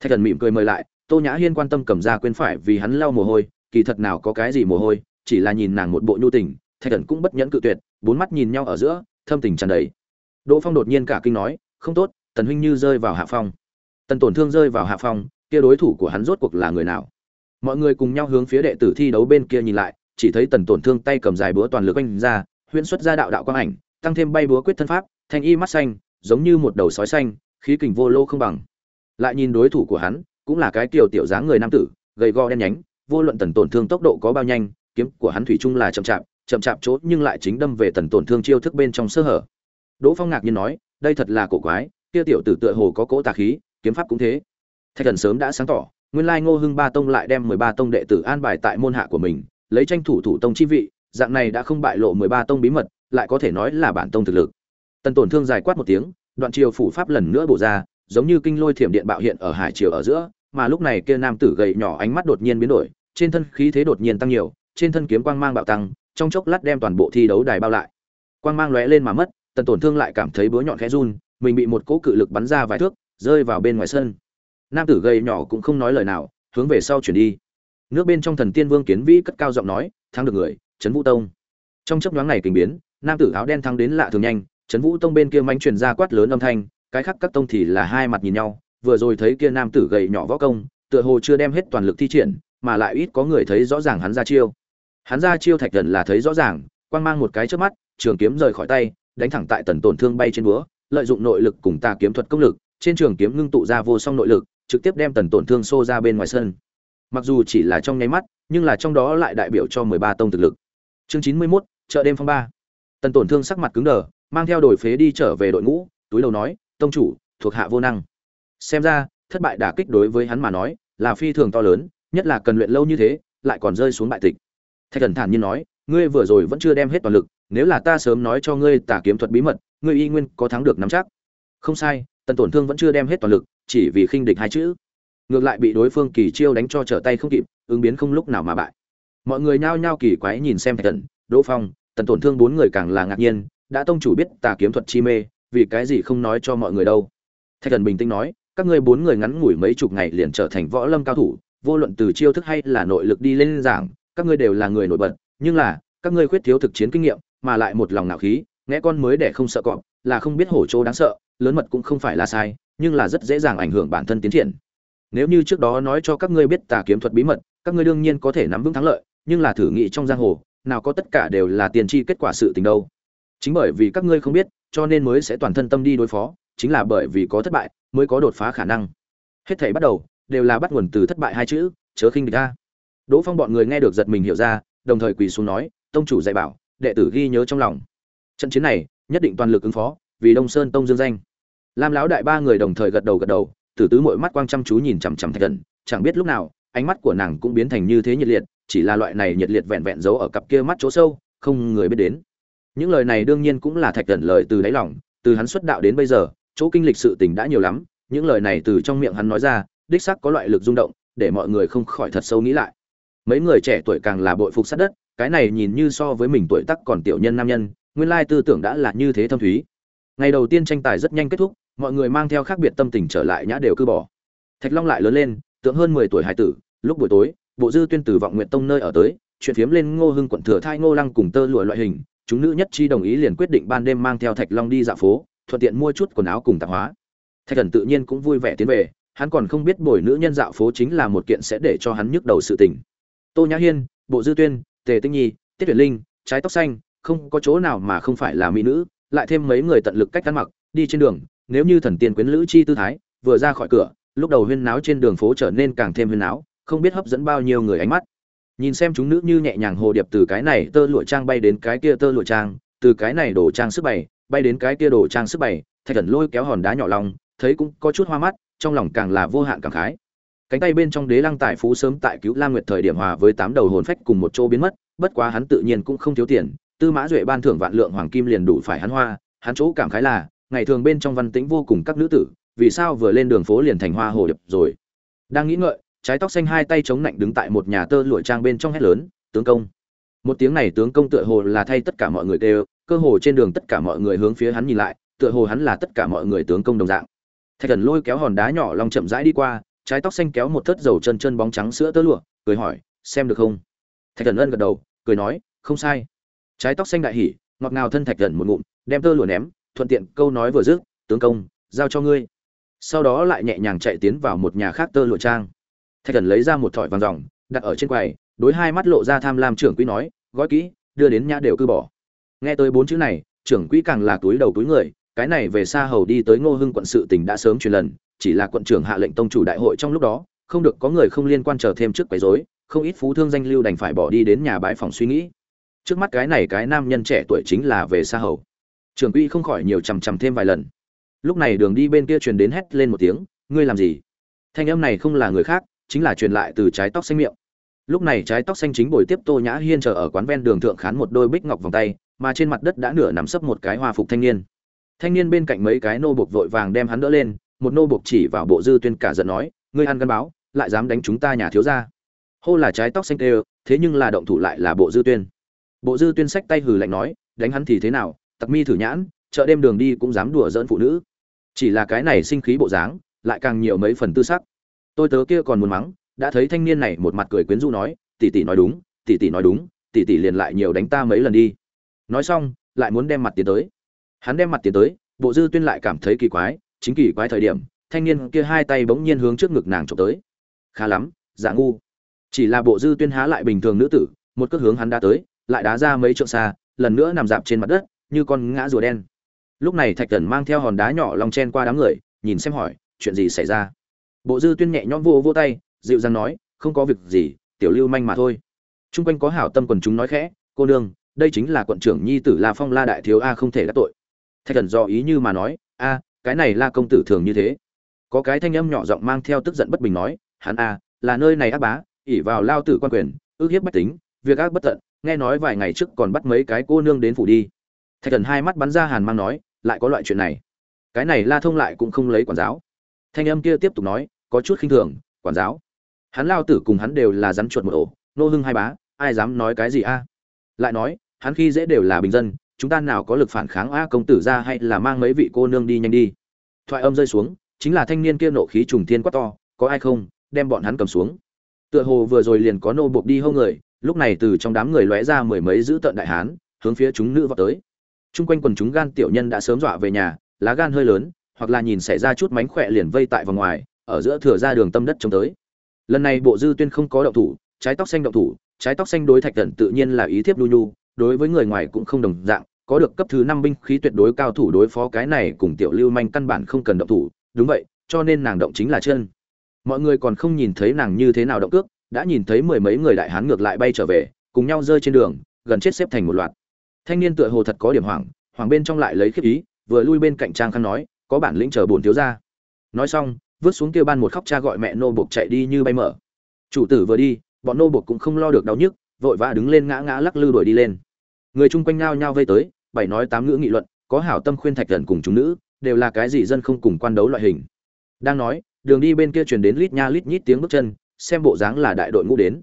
Thạch thần mỉm cười mời lại, tô nhã hiên quan tâm cầm ra quên phải vì hắn lau mồ hôi, kỳ thật nào có cái gì mồ hôi, chỉ là nhìn nàng một bộ nhu tình, thạch thần cũng bất nhẫn cự tuyệt, bốn mắt nhìn nhau ở giữa, thâm tình tràn đầy. Đỗ phong đột nhiên cả kinh nói, không tốt, tần huynh như rơi vào hạ phong. Tần tổn thương rơi vào hạ phong kia đối thủ của hắn rốt cuộc là người nào? Mọi người cùng nhau hướng phía đệ tử thi đấu bên kia nhìn lại, chỉ thấy tần tổn thương tay cầm dài búa toàn lực oanh ra, huyễn xuất ra đạo đạo quang ảnh, tăng thêm bay búa quyết thân pháp, thanh y mắt xanh, giống như một đầu sói xanh, khí kình vô lô không bằng. Lại nhìn đối thủ của hắn, cũng là cái tiểu tiểu dáng người nam tử, gầy go đen nhánh, vô luận tần tổn thương tốc độ có bao nhanh, kiếm của hắn thủy chung là chậm chạp chậm chạp chốt nhưng lại chính đâm về tần tổn thương chiêu thức bên trong sơ hở. Đỗ phong ngạc nhiên nói, đây thật là cổ quái, kia tiểu tử tựa hồ có cỗ tà khí, kiếm pháp cũng thế thạch thần sớm đã sáng tỏ, nguyên lai ngô hưng ba tông lại đem mười ba tông đệ tử an bài tại môn hạ của mình, lấy tranh thủ thủ tông chi vị, dạng này đã không bại lộ mười ba tông bí mật, lại có thể nói là bản tông thực lực. Tần tổn thương dài quát một tiếng, đoạn triều phủ pháp lần nữa bổ ra, giống như kinh lôi thiểm điện bạo hiện ở hải triều ở giữa, mà lúc này kia nam tử gầy nhỏ ánh mắt đột nhiên biến đổi, trên thân khí thế đột nhiên tăng nhiều, trên thân kiếm quang mang bạo tăng, trong chốc lát đem toàn bộ thi đấu đài bao lại. Quang mang lóe lên mà mất, tần tổn thương lại cảm thấy búa nhọn khẽ run, mình bị một cỗ cự lực bắn ra vài thước, rơi vào bên ngoài sân nam tử gầy nhỏ cũng không nói lời nào, hướng về sau chuyển đi. Nước bên trong thần tiên vương kiến vĩ cất cao giọng nói, thắng được người, trấn vũ tông. Trong chấp nhoáng này kình biến, nam tử áo đen thắng đến lạ thường nhanh, trấn vũ tông bên kia manh truyền ra quát lớn âm thanh, cái khác các tông thì là hai mặt nhìn nhau, vừa rồi thấy kia nam tử gầy nhỏ võ công, tựa hồ chưa đem hết toàn lực thi triển, mà lại ít có người thấy rõ ràng hắn ra chiêu. Hắn ra chiêu thạch thần là thấy rõ ràng, quang mang một cái trước mắt, trường kiếm rời khỏi tay, đánh thẳng tại tần tổn thương bay trên búa, lợi dụng nội lực cùng tà kiếm thuật công lực, trên trường kiếm ngưng tụ ra vô song nội lực trực tiếp đem tần tổn thương xô ra bên ngoài sân. Mặc dù chỉ là trong nháy mắt nhưng là trong đó lại đại biểu cho mười ba tông thực lực. Chương chín mươi 91, chợ đêm phong ba. Tần tổn thương sắc mặt cứng đờ mang theo đổi phế đi trở về đội ngũ túi đầu nói tông chủ thuộc hạ vô năng. Xem ra thất bại đả kích đối với hắn mà nói là phi thường to lớn nhất là cần luyện lâu như thế lại còn rơi xuống bại tịch. Thạch thần thản nhiên nói ngươi vừa rồi vẫn chưa đem hết toàn lực nếu là ta sớm nói cho ngươi tả kiếm thuật bí mật ngươi y nguyên có thắng được nắm chắc. Không sai tần tổn thương vẫn chưa đem hết toàn lực chỉ vì khinh địch hai chữ. Ngược lại bị đối phương kỳ chiêu đánh cho trở tay không kịp, ứng biến không lúc nào mà bại. Mọi người nhao nhao kỳ quái nhìn xem thạch thần, đỗ phong, tần tổn thương bốn người càng là ngạc nhiên, đã tông chủ biết tà kiếm thuật chi mê, vì cái gì không nói cho mọi người đâu. Thạch thần bình tĩnh nói, các ngươi bốn người ngắn ngủi mấy chục ngày liền trở thành võ lâm cao thủ, vô luận từ chiêu thức hay là nội lực đi lên giảng, các ngươi đều là người nổi bật, nhưng là, các ngươi khuyết thiếu thực chiến kinh nghiệm, mà lại một lòng nạo khí, nghe con mới để không sợ cọp, là không biết hổ chỗ đáng sợ, lớn mật cũng không phải là sai nhưng là rất dễ dàng ảnh hưởng bản thân tiến triển. Nếu như trước đó nói cho các ngươi biết tà kiếm thuật bí mật, các ngươi đương nhiên có thể nắm vững thắng lợi, nhưng là thử nghị trong giang hồ, nào có tất cả đều là tiền tri kết quả sự tình đâu. Chính bởi vì các ngươi không biết, cho nên mới sẽ toàn thân tâm đi đối phó, chính là bởi vì có thất bại, mới có đột phá khả năng. Hết thảy bắt đầu, đều là bắt nguồn từ thất bại hai chữ, chớ khinh địch ta đỗ phong bọn người nghe được giật mình hiểu ra, đồng thời quỳ xuống nói, tông chủ dạy bảo, đệ tử ghi nhớ trong lòng. Trận chiến này, nhất định toàn lực ứng phó, vì đông sơn tông dương danh lam lão đại ba người đồng thời gật đầu gật đầu, tử tứ mỗi mắt quang chăm chú nhìn chằm chằm thạch thần chẳng biết lúc nào, ánh mắt của nàng cũng biến thành như thế nhiệt liệt, chỉ là loại này nhiệt liệt vẹn vẹn giấu ở cặp kia mắt chỗ sâu, không người biết đến. Những lời này đương nhiên cũng là thạch thần lời từ đáy lòng, từ hắn xuất đạo đến bây giờ, chỗ kinh lịch sự tình đã nhiều lắm, những lời này từ trong miệng hắn nói ra, đích xác có loại lực rung động, để mọi người không khỏi thật sâu nghĩ lại. Mấy người trẻ tuổi càng là bội phục sát đất, cái này nhìn như so với mình tuổi tác còn tiểu nhân nam nhân, nguyên lai tư tưởng đã là như thế thâm thúy. Ngày đầu tiên tranh tài rất nhanh kết thúc mọi người mang theo khác biệt tâm tình trở lại nhã đều cư bỏ. Thạch long lại lớn lên, tượng hơn mười tuổi hải tử, lúc buổi tối, bộ dư tuyên từ vọng nguyện tông nơi ở tới, chuyện phiếm lên ngô hưng quận thừa thai ngô lăng cùng tơ lụa loại hình, chúng nữ nhất chi đồng ý liền quyết định ban đêm mang theo thạch long đi dạo phố, thuận tiện mua chút quần áo cùng tạp hóa. Thạch thần tự nhiên cũng vui vẻ tiến về, hắn còn không biết bồi nữ nhân dạo phố chính là một kiện sẽ để cho hắn nhức đầu sự tình. Tô nhã hiên, bộ dư tuyên, tề tinh nhi, tiết tuyển linh, trái tóc xanh, không có chỗ nào mà không phải là mỹ nữ, lại thêm mấy người tận lực cách ăn mặc, đi trên đường nếu như thần tiên quyến lữ chi tư thái vừa ra khỏi cửa, lúc đầu huyên náo trên đường phố trở nên càng thêm huyên náo, không biết hấp dẫn bao nhiêu người ánh mắt. Nhìn xem chúng nữ như nhẹ nhàng hồ điệp từ cái này tơ lụa trang bay đến cái kia tơ lụa trang, từ cái này đổ trang sức bày, bay đến cái kia đổ trang sức bày, thạch thần lôi kéo hòn đá nhỏ lòng, thấy cũng có chút hoa mắt, trong lòng càng là vô hạn cảm khái. Cánh tay bên trong đế lăng tài phú sớm tại cứu lam nguyệt thời điểm hòa với tám đầu hồn phách cùng một chỗ biến mất, bất quá hắn tự nhiên cũng không thiếu tiền, tư mã duệ ban thưởng vạn lượng hoàng kim liền đủ phải hắn hoa, hắn chỗ cảm khái là ngày thường bên trong văn tĩnh vô cùng các nữ tử, vì sao vừa lên đường phố liền thành hoa hồ điệp rồi? Đang nghĩ ngợi, trái tóc xanh hai tay chống lạnh đứng tại một nhà tơ lụa trang bên trong hét lớn, tướng công. Một tiếng này tướng công tựa hồ là thay tất cả mọi người kêu, cơ hồ trên đường tất cả mọi người hướng phía hắn nhìn lại, tựa hồ hắn là tất cả mọi người tướng công đồng dạng. Thạch thần lôi kéo hòn đá nhỏ long chậm rãi đi qua, trái tóc xanh kéo một thớt dầu chân chân bóng trắng sữa tơ lụa, cười hỏi, xem được không? Thạch thần ân gật đầu, cười nói, không sai. Trái tóc xanh đại hỉ, ngọt ngào thân thạch thần một ngụm, đem tơ lụa ném thuận tiện câu nói vừa dứt, tướng công, giao cho ngươi. Sau đó lại nhẹ nhàng chạy tiến vào một nhà khác tơ lụa trang. Thạch thần lấy ra một thỏi vàng ròng đặt ở trên quầy, đối hai mắt lộ ra tham lam trưởng quỹ nói, gói kỹ, đưa đến nhã đều cư bỏ. Nghe tới bốn chữ này, trưởng quỹ càng là túi đầu túi người, cái này về xa hầu đi tới ngô hưng quận sự tình đã sớm truyền lần, chỉ là quận trưởng hạ lệnh tông chủ đại hội trong lúc đó, không được có người không liên quan chờ thêm trước quấy rối, không ít phú thương danh lưu đành phải bỏ đi đến nhà bãi phòng suy nghĩ. Trước mắt cái này cái nam nhân trẻ tuổi chính là về xa hầu trưởng quỹ không khỏi nhiều chằm chằm thêm vài lần. Lúc này đường đi bên kia truyền đến hét lên một tiếng, ngươi làm gì? Thanh âm này không là người khác, chính là truyền lại từ trái tóc xanh miệng. Lúc này trái tóc xanh chính bồi tiếp tô nhã hiên chờ ở quán ven đường thượng khán một đôi bích ngọc vòng tay, mà trên mặt đất đã nửa nằm sấp một cái hoa phục thanh niên. Thanh niên bên cạnh mấy cái nô buộc vội vàng đem hắn đỡ lên, một nô buộc chỉ vào bộ dư tuyên cả giận nói, ngươi ăn gắn báo, lại dám đánh chúng ta nhà thiếu gia. Hô là trái tóc xanh tê, thế nhưng là động thủ lại là bộ dư tuyên. Bộ dư tuyên sách tay hừ lạnh nói, đánh hắn thì thế nào tặc mi thử nhãn, chợ đêm đường đi cũng dám đùa dỡn phụ nữ. Chỉ là cái này sinh khí bộ dáng, lại càng nhiều mấy phần tư sắc. Tôi tớ kia còn muốn mắng, đã thấy thanh niên này một mặt cười quyến rũ nói, tỷ tỷ nói đúng, tỷ tỷ nói đúng, tỷ tỷ liền lại nhiều đánh ta mấy lần đi. Nói xong, lại muốn đem mặt tiến tới. Hắn đem mặt tiến tới, bộ dư tuyên lại cảm thấy kỳ quái, chính kỳ quái thời điểm, thanh niên kia hai tay bỗng nhiên hướng trước ngực nàng trộm tới. Khá lắm giả ngu. Chỉ là bộ dư tuyên há lại bình thường nữ tử, một cước hướng hắn đã tới, lại đá ra mấy trượng xa, lần nữa nằm dạp trên mặt đất như con ngã rùa đen. Lúc này thạch thần mang theo hòn đá nhỏ lòng chen qua đám người, nhìn xem hỏi, chuyện gì xảy ra? Bộ dư tuyên nhẹ nhõm vô vô tay, dịu dàng nói, không có việc gì, tiểu lưu manh mà thôi. T r u n g quanh có hảo tâm quần chúng nói khẽ, cô nương, đây chính là quận trưởng nhi tử la phong la đại thiếu a không thể đắc tội. Thạch thần do ý như mà nói, a, cái này la công tử thường như thế. Có cái thanh âm nhỏ giọng mang theo tức giận bất bình nói, hắn a, là nơi này ác bá ỉ vào lao tử quan quyền, ước hiếp bách tính, việc ác bất tận, nghe nói vài ngày trước còn bắt mấy cái cô nương đến phủ đi thạch thần hai mắt bắn ra hàn mang nói, lại có loại chuyện này. Cái này la thông lại cũng không lấy quản giáo. Thanh âm kia tiếp tục nói, có chút khinh thường, quản giáo. Hắn lao tử cùng hắn đều là rắn chuột một ổ, nô hưng hai bá, ai dám nói cái gì a? Lại nói, hắn khi dễ đều là bình dân, chúng ta nào có lực phản kháng a công tử ra hay là mang mấy vị cô nương đi nhanh đi. Thoại âm rơi xuống, chính là thanh niên kia nộ khí trùng thiên quát to, có ai không, đem bọn hắn cầm xuống. Tựa hồ vừa rồi liền có nô buộc đi hâu người, lúc này từ trong đám người lóe ra mười mấy giữ tận đại hán, hướng phía chúng nữ vào tới chung quanh quần chúng gan tiểu nhân đã sớm dọa về nhà, lá gan hơi lớn, hoặc là nhìn xảy ra chút mánh khỏe liền vây tại vòng ngoài, ở giữa thừa ra đường tâm đất trông tới. Lần này bộ dư tuyên không có động thủ, trái tóc xanh động thủ, trái tóc xanh đối thạch thần tự nhiên là ý thiếp nhu nhu, đối với người ngoài cũng không đồng dạng, có được cấp thứ năm binh khí tuyệt đối cao thủ đối phó cái này cùng tiểu lưu manh căn bản không cần động thủ, đúng vậy, cho nên nàng động chính là chân. Mọi người còn không nhìn thấy nàng như thế nào động cước, đã nhìn thấy mười mấy người đại hán ngược lại bay trở về, cùng nhau rơi trên đường, gần chết xếp thành một loạt thanh niên tựa hồ thật có điểm hoảng hoàng bên trong lại lấy khiếp ý, vừa lui bên cạnh trang khăn nói, có bản lĩnh chờ bổn thiếu ra nói xong, vứt xuống kêu ban một khóc cha gọi mẹ nô buộc chạy đi như bay mở. Chủ tử vừa đi, bọn nô buộc cũng không lo được đau nhức, vội vã đứng lên ngã ngã lắc lư đuổi đi lên. Người chung quanh nao nhao vây tới, bảy nói tám ngữ nghị luận, có hảo tâm khuyên thạch thần cùng chúng nữ, đều là cái gì dân không cùng quan đấu loại hình. Đang nói, đường đi bên kia truyền đến lít nha lít nhít tiếng bước chân, xem bộ dáng là đại đội ngũ đến.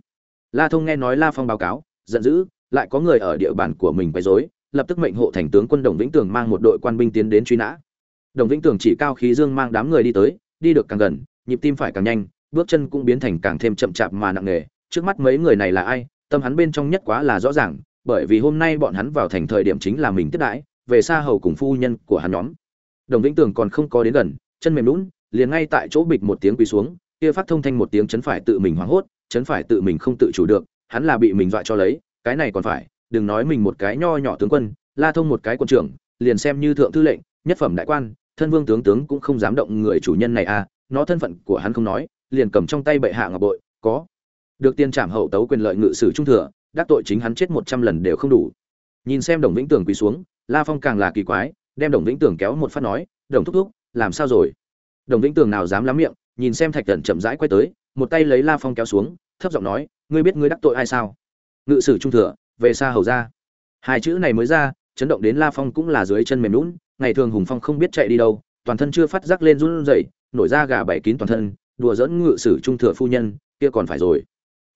La thông nghe nói la phong báo cáo, giận dữ lại có người ở địa bàn của mình quấy rối, lập tức mệnh hộ thành tướng quân đồng vĩnh tường mang một đội quan binh tiến đến truy nã. Đồng vĩnh tường chỉ cao khí dương mang đám người đi tới, đi được càng gần, nhịp tim phải càng nhanh, bước chân cũng biến thành càng thêm chậm chạp mà nặng nề. Trước mắt mấy người này là ai? Tâm hắn bên trong nhất quá là rõ ràng, bởi vì hôm nay bọn hắn vào thành thời điểm chính là mình tiếp đãi, về xa hầu cùng phu nhân của hắn nhóm. Đồng vĩnh tường còn không có đến gần, chân mềm lún liền ngay tại chỗ bịch một tiếng quỳ xuống, kia phát thông thanh một tiếng chấn phải tự mình hoảng hốt, chấn phải tự mình không tự chủ được, hắn là bị mình dọa cho lấy cái này còn phải, đừng nói mình một cái nho nhỏ tướng quân, la thông một cái quân trưởng, liền xem như thượng thư lệnh, nhất phẩm đại quan, thân vương tướng tướng cũng không dám động người chủ nhân này à nó thân phận của hắn không nói, liền cầm trong tay bệ hạ ngọc bội, có. Được tiền trảm hậu tấu quyền lợi ngự sử trung thừa, đắc tội chính hắn chết một trăm lần đều không đủ. Nhìn xem đồng vĩnh tường quỳ xuống, la phong càng là kỳ quái, đem đồng vĩnh tường kéo một phát nói, đồng thúc thúc, làm sao rồi? Đồng vĩnh tường nào dám lắm miệng, nhìn xem thạch thần chậm rãi quay tới, một tay lấy la phong kéo xuống, thấp giọng nói, ngươi biết ngươi đắc tội ai sao? Ngự sử trung thừa, về xa hầu ra. Hai chữ này mới ra, chấn động đến la phong cũng là dưới chân mềm lún ngày thường hùng phong không biết chạy đi đâu, toàn thân chưa phát giác lên run rẩy, nổi ra gà bảy kín toàn thân, đùa dẫn ngự sử trung thừa phu nhân, kia còn phải rồi.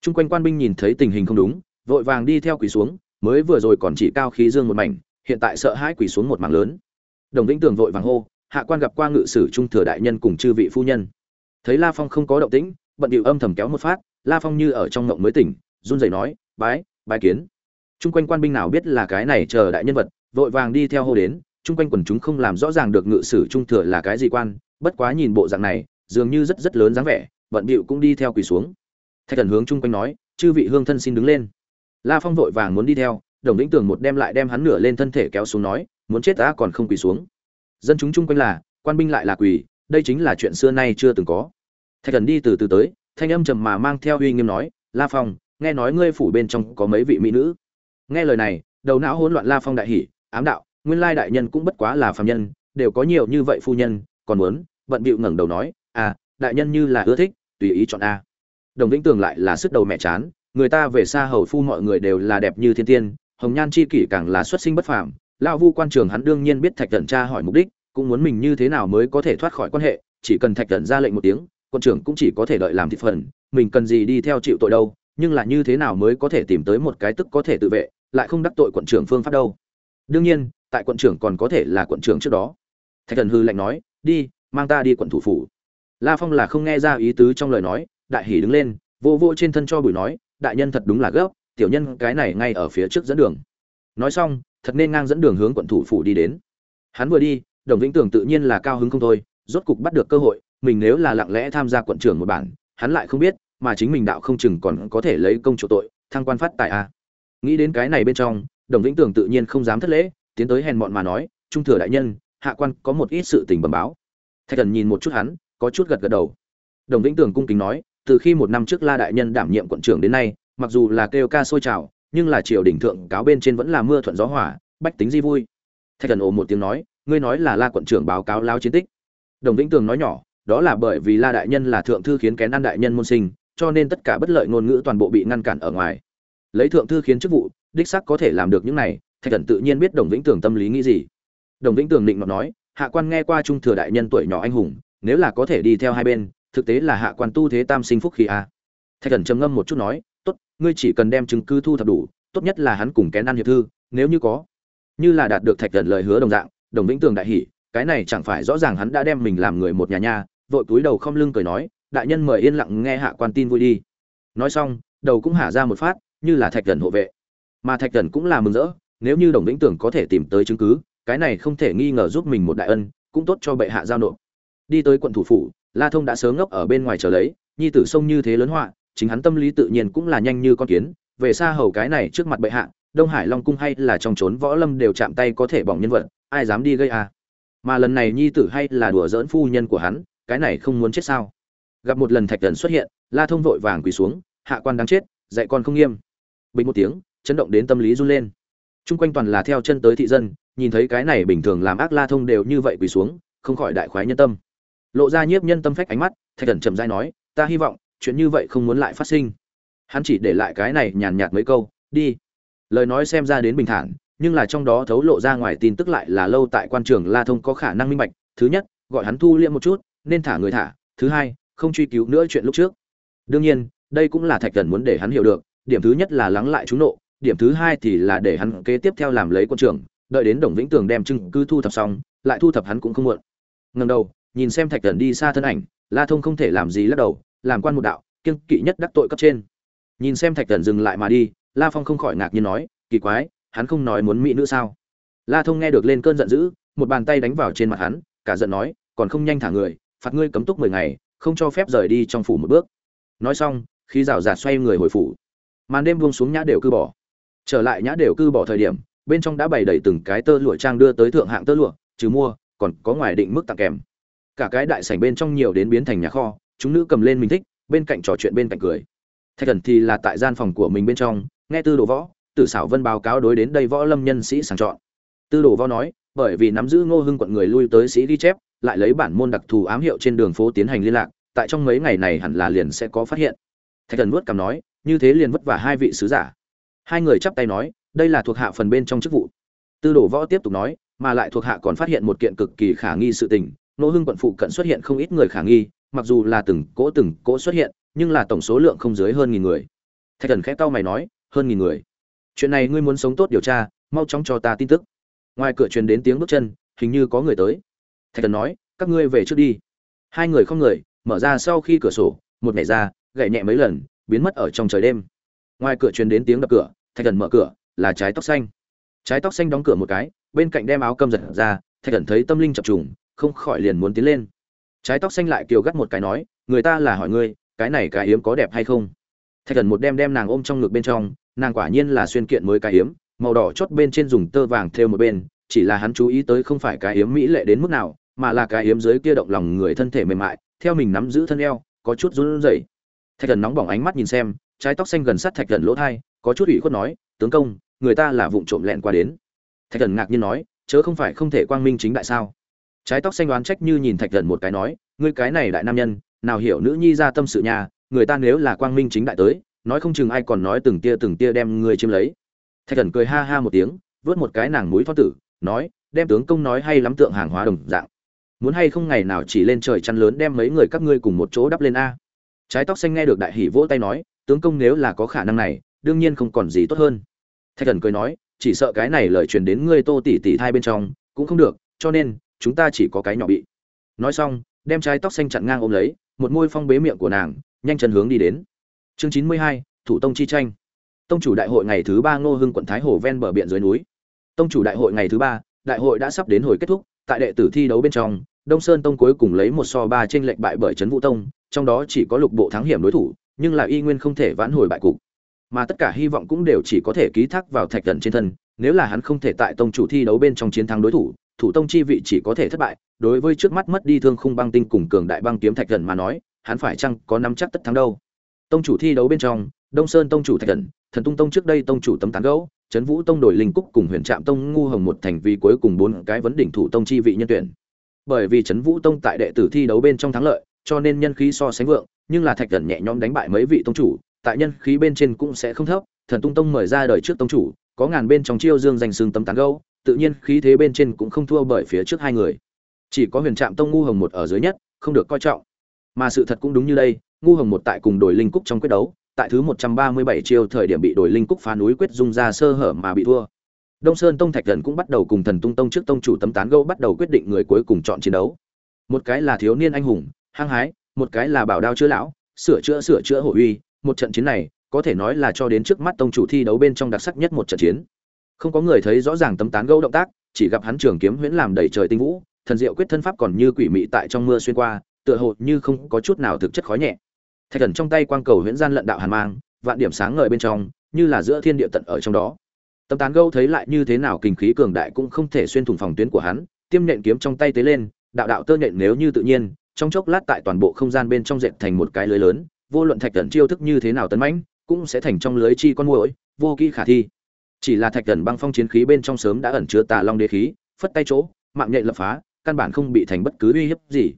Chung quanh quan binh nhìn thấy tình hình không đúng, vội vàng đi theo quỳ xuống, mới vừa rồi còn chỉ cao khí dương một mảnh, hiện tại sợ hãi quỳ xuống một mảng lớn. Đồng vĩnh tường vội vàng hô, hạ quan gặp qua ngự sử trung thừa đại nhân cùng chư vị phu nhân. Thấy la phong không có động tĩnh, bận điệu âm thầm kéo một phát, la phong như ở trong ngộng mới tỉnh, run rẩy nói bái bái kiến. Chung quanh quan binh nào biết là cái này chờ đại nhân vật, vội vàng đi theo hô đến chung quanh quần chúng không làm rõ ràng được ngự sử trung thừa là cái gì quan, bất quá nhìn bộ dạng này, dường như rất rất lớn dáng vẻ, bận bịu cũng đi theo quỳ xuống. Thạch thần hướng chung quanh nói, chư vị hương thân xin đứng lên. La phong vội vàng muốn đi theo, đồng lĩnh tưởng một đem lại đem hắn nửa lên thân thể kéo xuống nói, muốn chết ta còn không quỳ xuống. Dân chúng chung quanh là, quan binh lại là quỳ, đây chính là chuyện xưa nay chưa từng có. Thạch thần đi từ từ tới, thanh âm trầm mà mang theo uy nghiêm nói, la phong nghe nói ngươi phủ bên trong có mấy vị mỹ nữ. Nghe lời này, đầu não hỗn loạn la phong đại hỉ, ám đạo, nguyên lai đại nhân cũng bất quá là phàm nhân, đều có nhiều như vậy phu nhân, còn muốn bận bịu ngẩng đầu nói à đại nhân như là ưa thích, tùy ý chọn a. Đồng vĩnh tường lại là sức đầu mẹ chán, người ta về xa hầu phu mọi người đều là đẹp như thiên tiên, hồng nhan chi kỷ càng là xuất sinh bất phàm, lão vu quan trường hắn đương nhiên biết thạch thần tra hỏi mục đích, cũng muốn mình như thế nào mới có thể thoát khỏi quan hệ, chỉ cần thạch thần ra lệnh một tiếng, quân trưởng cũng chỉ có thể đợi làm thị phần, mình cần gì đi theo chịu tội đâu nhưng là như thế nào mới có thể tìm tới một cái tức có thể tự vệ, lại không đắc tội quận trưởng phương pháp đâu. Đương nhiên, tại quận trưởng còn có thể là quận trưởng trước đó. Thạch thần hư lạnh nói, đi, mang ta đi quận thủ phủ. La phong là không nghe ra ý tứ trong lời nói, đại hỉ đứng lên, vô vô trên thân cho bùi nói, đại nhân thật đúng là gấp, tiểu nhân cái này ngay ở phía trước dẫn đường. Nói xong, thật nên ngang dẫn đường hướng quận thủ phủ đi đến. Hắn vừa đi, đồng vĩnh tường tự nhiên là cao hứng không thôi, rốt cục bắt được cơ hội, mình nếu là lặng lẽ tham gia quận trưởng một bản, hắn lại không biết mà chính mình đạo không chừng còn có thể lấy công chỗ tội, thăng quan phát tại a. Nghĩ đến cái này bên trong, đồng vĩnh tường tự nhiên không dám thất lễ, tiến tới hèn mọn mà nói, trung thừa đại nhân, hạ quan có một ít sự tình bẩm báo. Thạch thần nhìn một chút hắn, có chút gật gật đầu. Đồng vĩnh tường cung kính nói, từ khi một năm trước la đại nhân đảm nhiệm quận trưởng đến nay, mặc dù là kêu ca sôi trào, nhưng là triều đình thượng cáo bên trên vẫn là mưa thuận gió hỏa bách tính di vui. Thạch thần ồ một tiếng nói, ngươi nói là la quận trưởng báo cáo lao chiến tích. Đồng vĩnh tường nói nhỏ, đó là bởi vì la đại nhân là thượng thư khiến kén ăn đại nhân môn sinh cho nên tất cả bất lợi ngôn ngữ toàn bộ bị ngăn cản ở ngoài. Lấy thượng thư khiến chức vụ, đích sắc có thể làm được những này, thạch thần tự nhiên biết đồng vĩnh tường tâm lý nghĩ gì. Đồng vĩnh tường định mà nói, hạ quan nghe qua trung thừa đại nhân tuổi nhỏ anh hùng, nếu là có thể đi theo hai bên, thực tế là hạ quan tu thế tam sinh phúc khi a. Thạch thần trầm ngâm một chút nói, tốt, ngươi chỉ cần đem chứng cứ thu thập đủ, tốt nhất là hắn cùng kén ăn hiệp thư, nếu như có, như là đạt được thạch thần lời hứa đồng dạng, đồng vĩnh tường đại hỉ, cái này chẳng phải rõ ràng hắn đã đem mình làm người một nhà nha. Vội túi đầu không lưng cười nói đại nhân mời yên lặng nghe hạ quan tin vui đi. Nói xong, đầu cũng hả ra một phát, như là thạch thần hộ vệ. Mà thạch thần cũng là mừng rỡ, nếu như đồng vĩnh tưởng có thể tìm tới chứng cứ, cái này không thể nghi ngờ giúp mình một đại ân, cũng tốt cho bệ hạ giao nộp. Đi tới quận thủ phủ, la thông đã sớm ngốc ở bên ngoài chờ lấy, nhi tử sông như thế lớn họa, chính hắn tâm lý tự nhiên cũng là nhanh như con kiến, về xa hầu cái này trước mặt bệ hạ, đông hải long cung hay là trong trốn võ lâm đều chạm tay có thể bỏng nhân vật, ai dám đi gây à? Mà lần này nhi tử hay là đùa giỡn phu nhân của hắn, cái này không muốn chết sao? Gặp một lần thạch thần xuất hiện, la thông vội vàng quỳ xuống, hạ quan đáng chết, dạy con không nghiêm. Bình một tiếng, chấn động đến tâm lý run lên. Chung quanh toàn là theo chân tới thị dân, nhìn thấy cái này bình thường làm ác la thông đều như vậy quỳ xuống, không khỏi đại khoái nhân tâm. Lộ ra nhiếp nhân tâm phách ánh mắt, thạch thần trầm dai nói, ta hy vọng, chuyện như vậy không muốn lại phát sinh. Hắn chỉ để lại cái này nhàn nhạt mấy câu, đi. Lời nói xem ra đến bình thản, nhưng là trong đó thấu lộ ra ngoài tin tức lại là lâu tại quan trường la thông có khả năng minh bạch, thứ nhất, gọi hắn thu liệm một chút, nên thả người thả, thứ hai không truy cứu nữa chuyện lúc trước. Đương nhiên, đây cũng là thạch thần muốn để hắn hiểu được, điểm thứ nhất là lắng lại chú nộ, điểm thứ hai thì là để hắn kế tiếp theo làm lấy quân trưởng, đợi đến đồng vĩnh tường đem chứng cứ thu thập xong, lại thu thập hắn cũng không muộn. Ngần đầu, nhìn xem thạch thần đi xa thân ảnh, la thông không thể làm gì lắc đầu, làm quan một đạo kiên kỵ nhất đắc tội cấp trên. Nhìn xem thạch thần dừng lại mà đi, la phong không khỏi ngạc nhiên nói, kỳ quái, hắn không nói muốn mỹ nữ sao? La thông nghe được lên cơn giận dữ, một bàn tay đánh vào trên mặt hắn, cả giận nói, còn không nhanh thả người, phạt ngươi cấm túc mười ngày không cho phép rời đi trong phủ một bước. Nói xong khi rào rạt xoay người hồi phủ. Màn đêm buông xuống nhã đều cư bỏ. Trở lại nhã đều cư bỏ thời điểm, bên trong đã bày đầy từng cái tơ lụa trang đưa tới thượng hạng tơ lụa, trừ mua, còn có ngoài định mức tặng kèm. Cả cái đại sảnh bên trong nhiều đến biến thành nhà kho, chúng nữ cầm lên mình thích, bên cạnh trò chuyện bên cạnh cười. Thạch thần thì là tại gian phòng của mình bên trong, nghe tư đồ võ, tử xảo vân báo cáo đối đến đây võ lâm nhân sĩ sàng chọn. Tư đồ võ nói, bởi vì nắm giữ ngô hưng quận người lui tới sĩ ghi chép lại lấy bản môn đặc thù ám hiệu trên đường phố tiến hành liên lạc, tại trong mấy ngày này hẳn là liền sẽ có phát hiện. Thạch thần vuốt cằm nói, như thế liền vất vả hai vị sứ giả. Hai người chắp tay nói, đây là thuộc hạ phần bên trong chức vụ. Tư đồ võ tiếp tục nói, mà lại thuộc hạ còn phát hiện một kiện cực kỳ khả nghi sự tình, nô hưng quận phụ cận xuất hiện không ít người khả nghi, mặc dù là từng cỗ từng cỗ xuất hiện, nhưng là tổng số lượng không dưới hơn nghìn người. Thạch thần khép tao mày nói, hơn nghìn người. Chuyện này ngươi muốn sống tốt điều tra, mau chóng cho ta tin tức. Ngoài cửa truyền đến tiếng bước chân, hình như có người tới thạch thần nói, các ngươi về trước đi. Hai người không người, mở ra sau khi cửa sổ, một nhảy ra gậy nhẹ mấy lần, biến mất ở trong trời đêm. Ngoài cửa truyền đến tiếng đập cửa, thạch thần mở cửa, là trái tóc xanh. Trái tóc xanh đóng cửa một cái, bên cạnh đem áo cơm giật ra, thạch thần thấy tâm linh chập trùng, không khỏi liền muốn tiến lên. Trái tóc xanh lại kiều gắt một cái nói, người ta là hỏi ngươi, cái này cái hiếm có đẹp hay không? Thạch thần một đem đem nàng ôm trong ngực bên trong, nàng quả nhiên là xuyên kiện mới cái hiếm màu đỏ chót bên trên dùng tơ vàng thêu một bên, chỉ là hắn chú ý tới không phải cái hiếm mỹ lệ đến mức nào mà là cái yếm dưới kia động lòng người thân thể mềm mại, theo mình nắm giữ thân eo, có chút run rẩy. Thạch thần nóng bỏng ánh mắt nhìn xem, trái tóc xanh gần sát thạch thần lỗ thai, có chút ủy khuất nói, tướng công, người ta là vụng trộm lẹn qua đến. Thạch thần ngạc nhiên nói, chớ không phải không thể quang minh chính đại sao? Trái tóc xanh đoán trách như nhìn thạch thần một cái nói, ngươi cái này đại nam nhân, nào hiểu nữ nhi ra tâm sự nhà, người ta nếu là quang minh chính đại tới, nói không chừng ai còn nói từng tia từng tia đem ngươi chiếm lấy. Thạch thần cười ha ha một tiếng, vớt một cái nàng mũi thoát tử, nói, đem tướng công nói hay lắm tượng hàng hóa đồng dạng muốn hay không ngày nào chỉ lên trời chăn lớn đem mấy người các ngươi cùng một chỗ đắp lên a? Trái tóc xanh nghe được đại hỷ vỗ tay nói, tướng công nếu là có khả năng này, đương nhiên không còn gì tốt hơn. Thạch thần cười nói, chỉ sợ cái này lời truyền đến ngươi tô tỷ tỷ thai bên trong, cũng không được, cho nên, chúng ta chỉ có cái nhỏ bị. Nói xong, đem trái tóc xanh chặn ngang ôm lấy, một môi phong bế miệng của nàng, nhanh chân hướng đi đến. Chương chín mươi hai, thủ tông chi tranh. Tông chủ đại hội ngày thứ ba ngô hưng quận thái hồ ven bờ biển dưới núi. Tông chủ đại hội ngày thứ ba, đại hội đã sắp đến hồi kết thúc tại đệ tử thi đấu bên trong đông sơn tông cuối cùng lấy một so ba trên lệnh bại bởi trấn vũ tông trong đó chỉ có lục bộ thắng hiểm đối thủ nhưng lại y nguyên không thể vãn hồi bại cục. Mà tất cả hy vọng cũng đều chỉ có thể ký thác vào thạch Cẩn trên thân nếu là hắn không thể tại tông chủ thi đấu bên trong chiến thắng đối thủ thủ tông chi vị chỉ có thể thất bại. Đối với trước mắt mất đi thương khung băng tinh cùng cường đại băng kiếm thạch Cẩn mà nói hắn phải chăng có nắm chắc tất thắng đâu? Tông chủ thi đấu bên trong đông sơn tông chủ thạch Cẩn, thần tung tông trước đây tông chủ tấm tán gấu trấn vũ tông đổi linh cúc cùng huyền trạm tông ngu hồng một thành vì cuối cùng bốn cái vấn đỉnh thủ tông chi vị nhân tuyển. Bởi vì trấn vũ tông tại đệ tử thi đấu bên trong thắng lợi, cho nên nhân khí so sánh vượng, nhưng là thạch thần nhẹ nhõm đánh bại mấy vị tông chủ, tại nhân khí bên trên cũng sẽ không thấp, thần tung tông mời ra đời trước tông chủ, có ngàn bên trong chiêu dương danh xương tấm tán gấu tự nhiên khí thế bên trên cũng không thua bởi phía trước hai người. Chỉ có huyền trạm tông ngu hồng một ở dưới nhất, không được coi trọng. Mà sự thật cũng đúng như đây, ngu hồng một tại cùng đổi linh cúc trong quyết đấu tại thứ 137 chiêu thời điểm bị đổi linh cúc phá núi quyết dung ra sơ hở mà bị thua. Đông Sơn Tông Thạch Thần cũng bắt đầu cùng Thần Tung Tông trước tông chủ tấm tán gẫu bắt đầu quyết định người cuối cùng chọn chiến đấu. Một cái là thiếu niên anh hùng, hăng hái, một cái là bảo đao chữa lão, sửa chữa sửa chữa hổ uy, một trận chiến này, có thể nói là cho đến trước mắt tông chủ thi đấu bên trong đặc sắc nhất một trận chiến. Không có người thấy rõ ràng tấm tán gẫu động tác, chỉ gặp hắn trường kiếm huyễn làm đầy trời tinh vũ, thần diệu quyết thân pháp còn như quỷ mị tại trong mưa xuyên qua, tựa hồ như không có chút nào thực chất khói nhẹ thạch thần trong tay quang cầu huyễn gian lận đạo hàn mang, vạn điểm sáng ngời bên trong, như là giữa thiên địa tận ở trong đó. Tấm tán gâu thấy lại như thế nào kinh khí cường đại cũng không thể xuyên thủng phòng tuyến của hắn, tiêm nện kiếm trong tay tế lên, đạo đạo tơ nện nếu như tự nhiên, trong chốc lát tại toàn bộ không gian bên trong dệt thành một cái lưới lớn, vô luận thạch thần chiêu thức như thế nào tấn mãnh, cũng sẽ thành trong lưới chi con muỗi, vô kỹ khả thi. Chỉ là thạch thần băng phong chiến khí bên trong sớm đã ẩn chứa tà long đế khí, phất tay chỗ, mạng nhện lập phá, căn bản không bị thành bất cứ uy hiếp gì.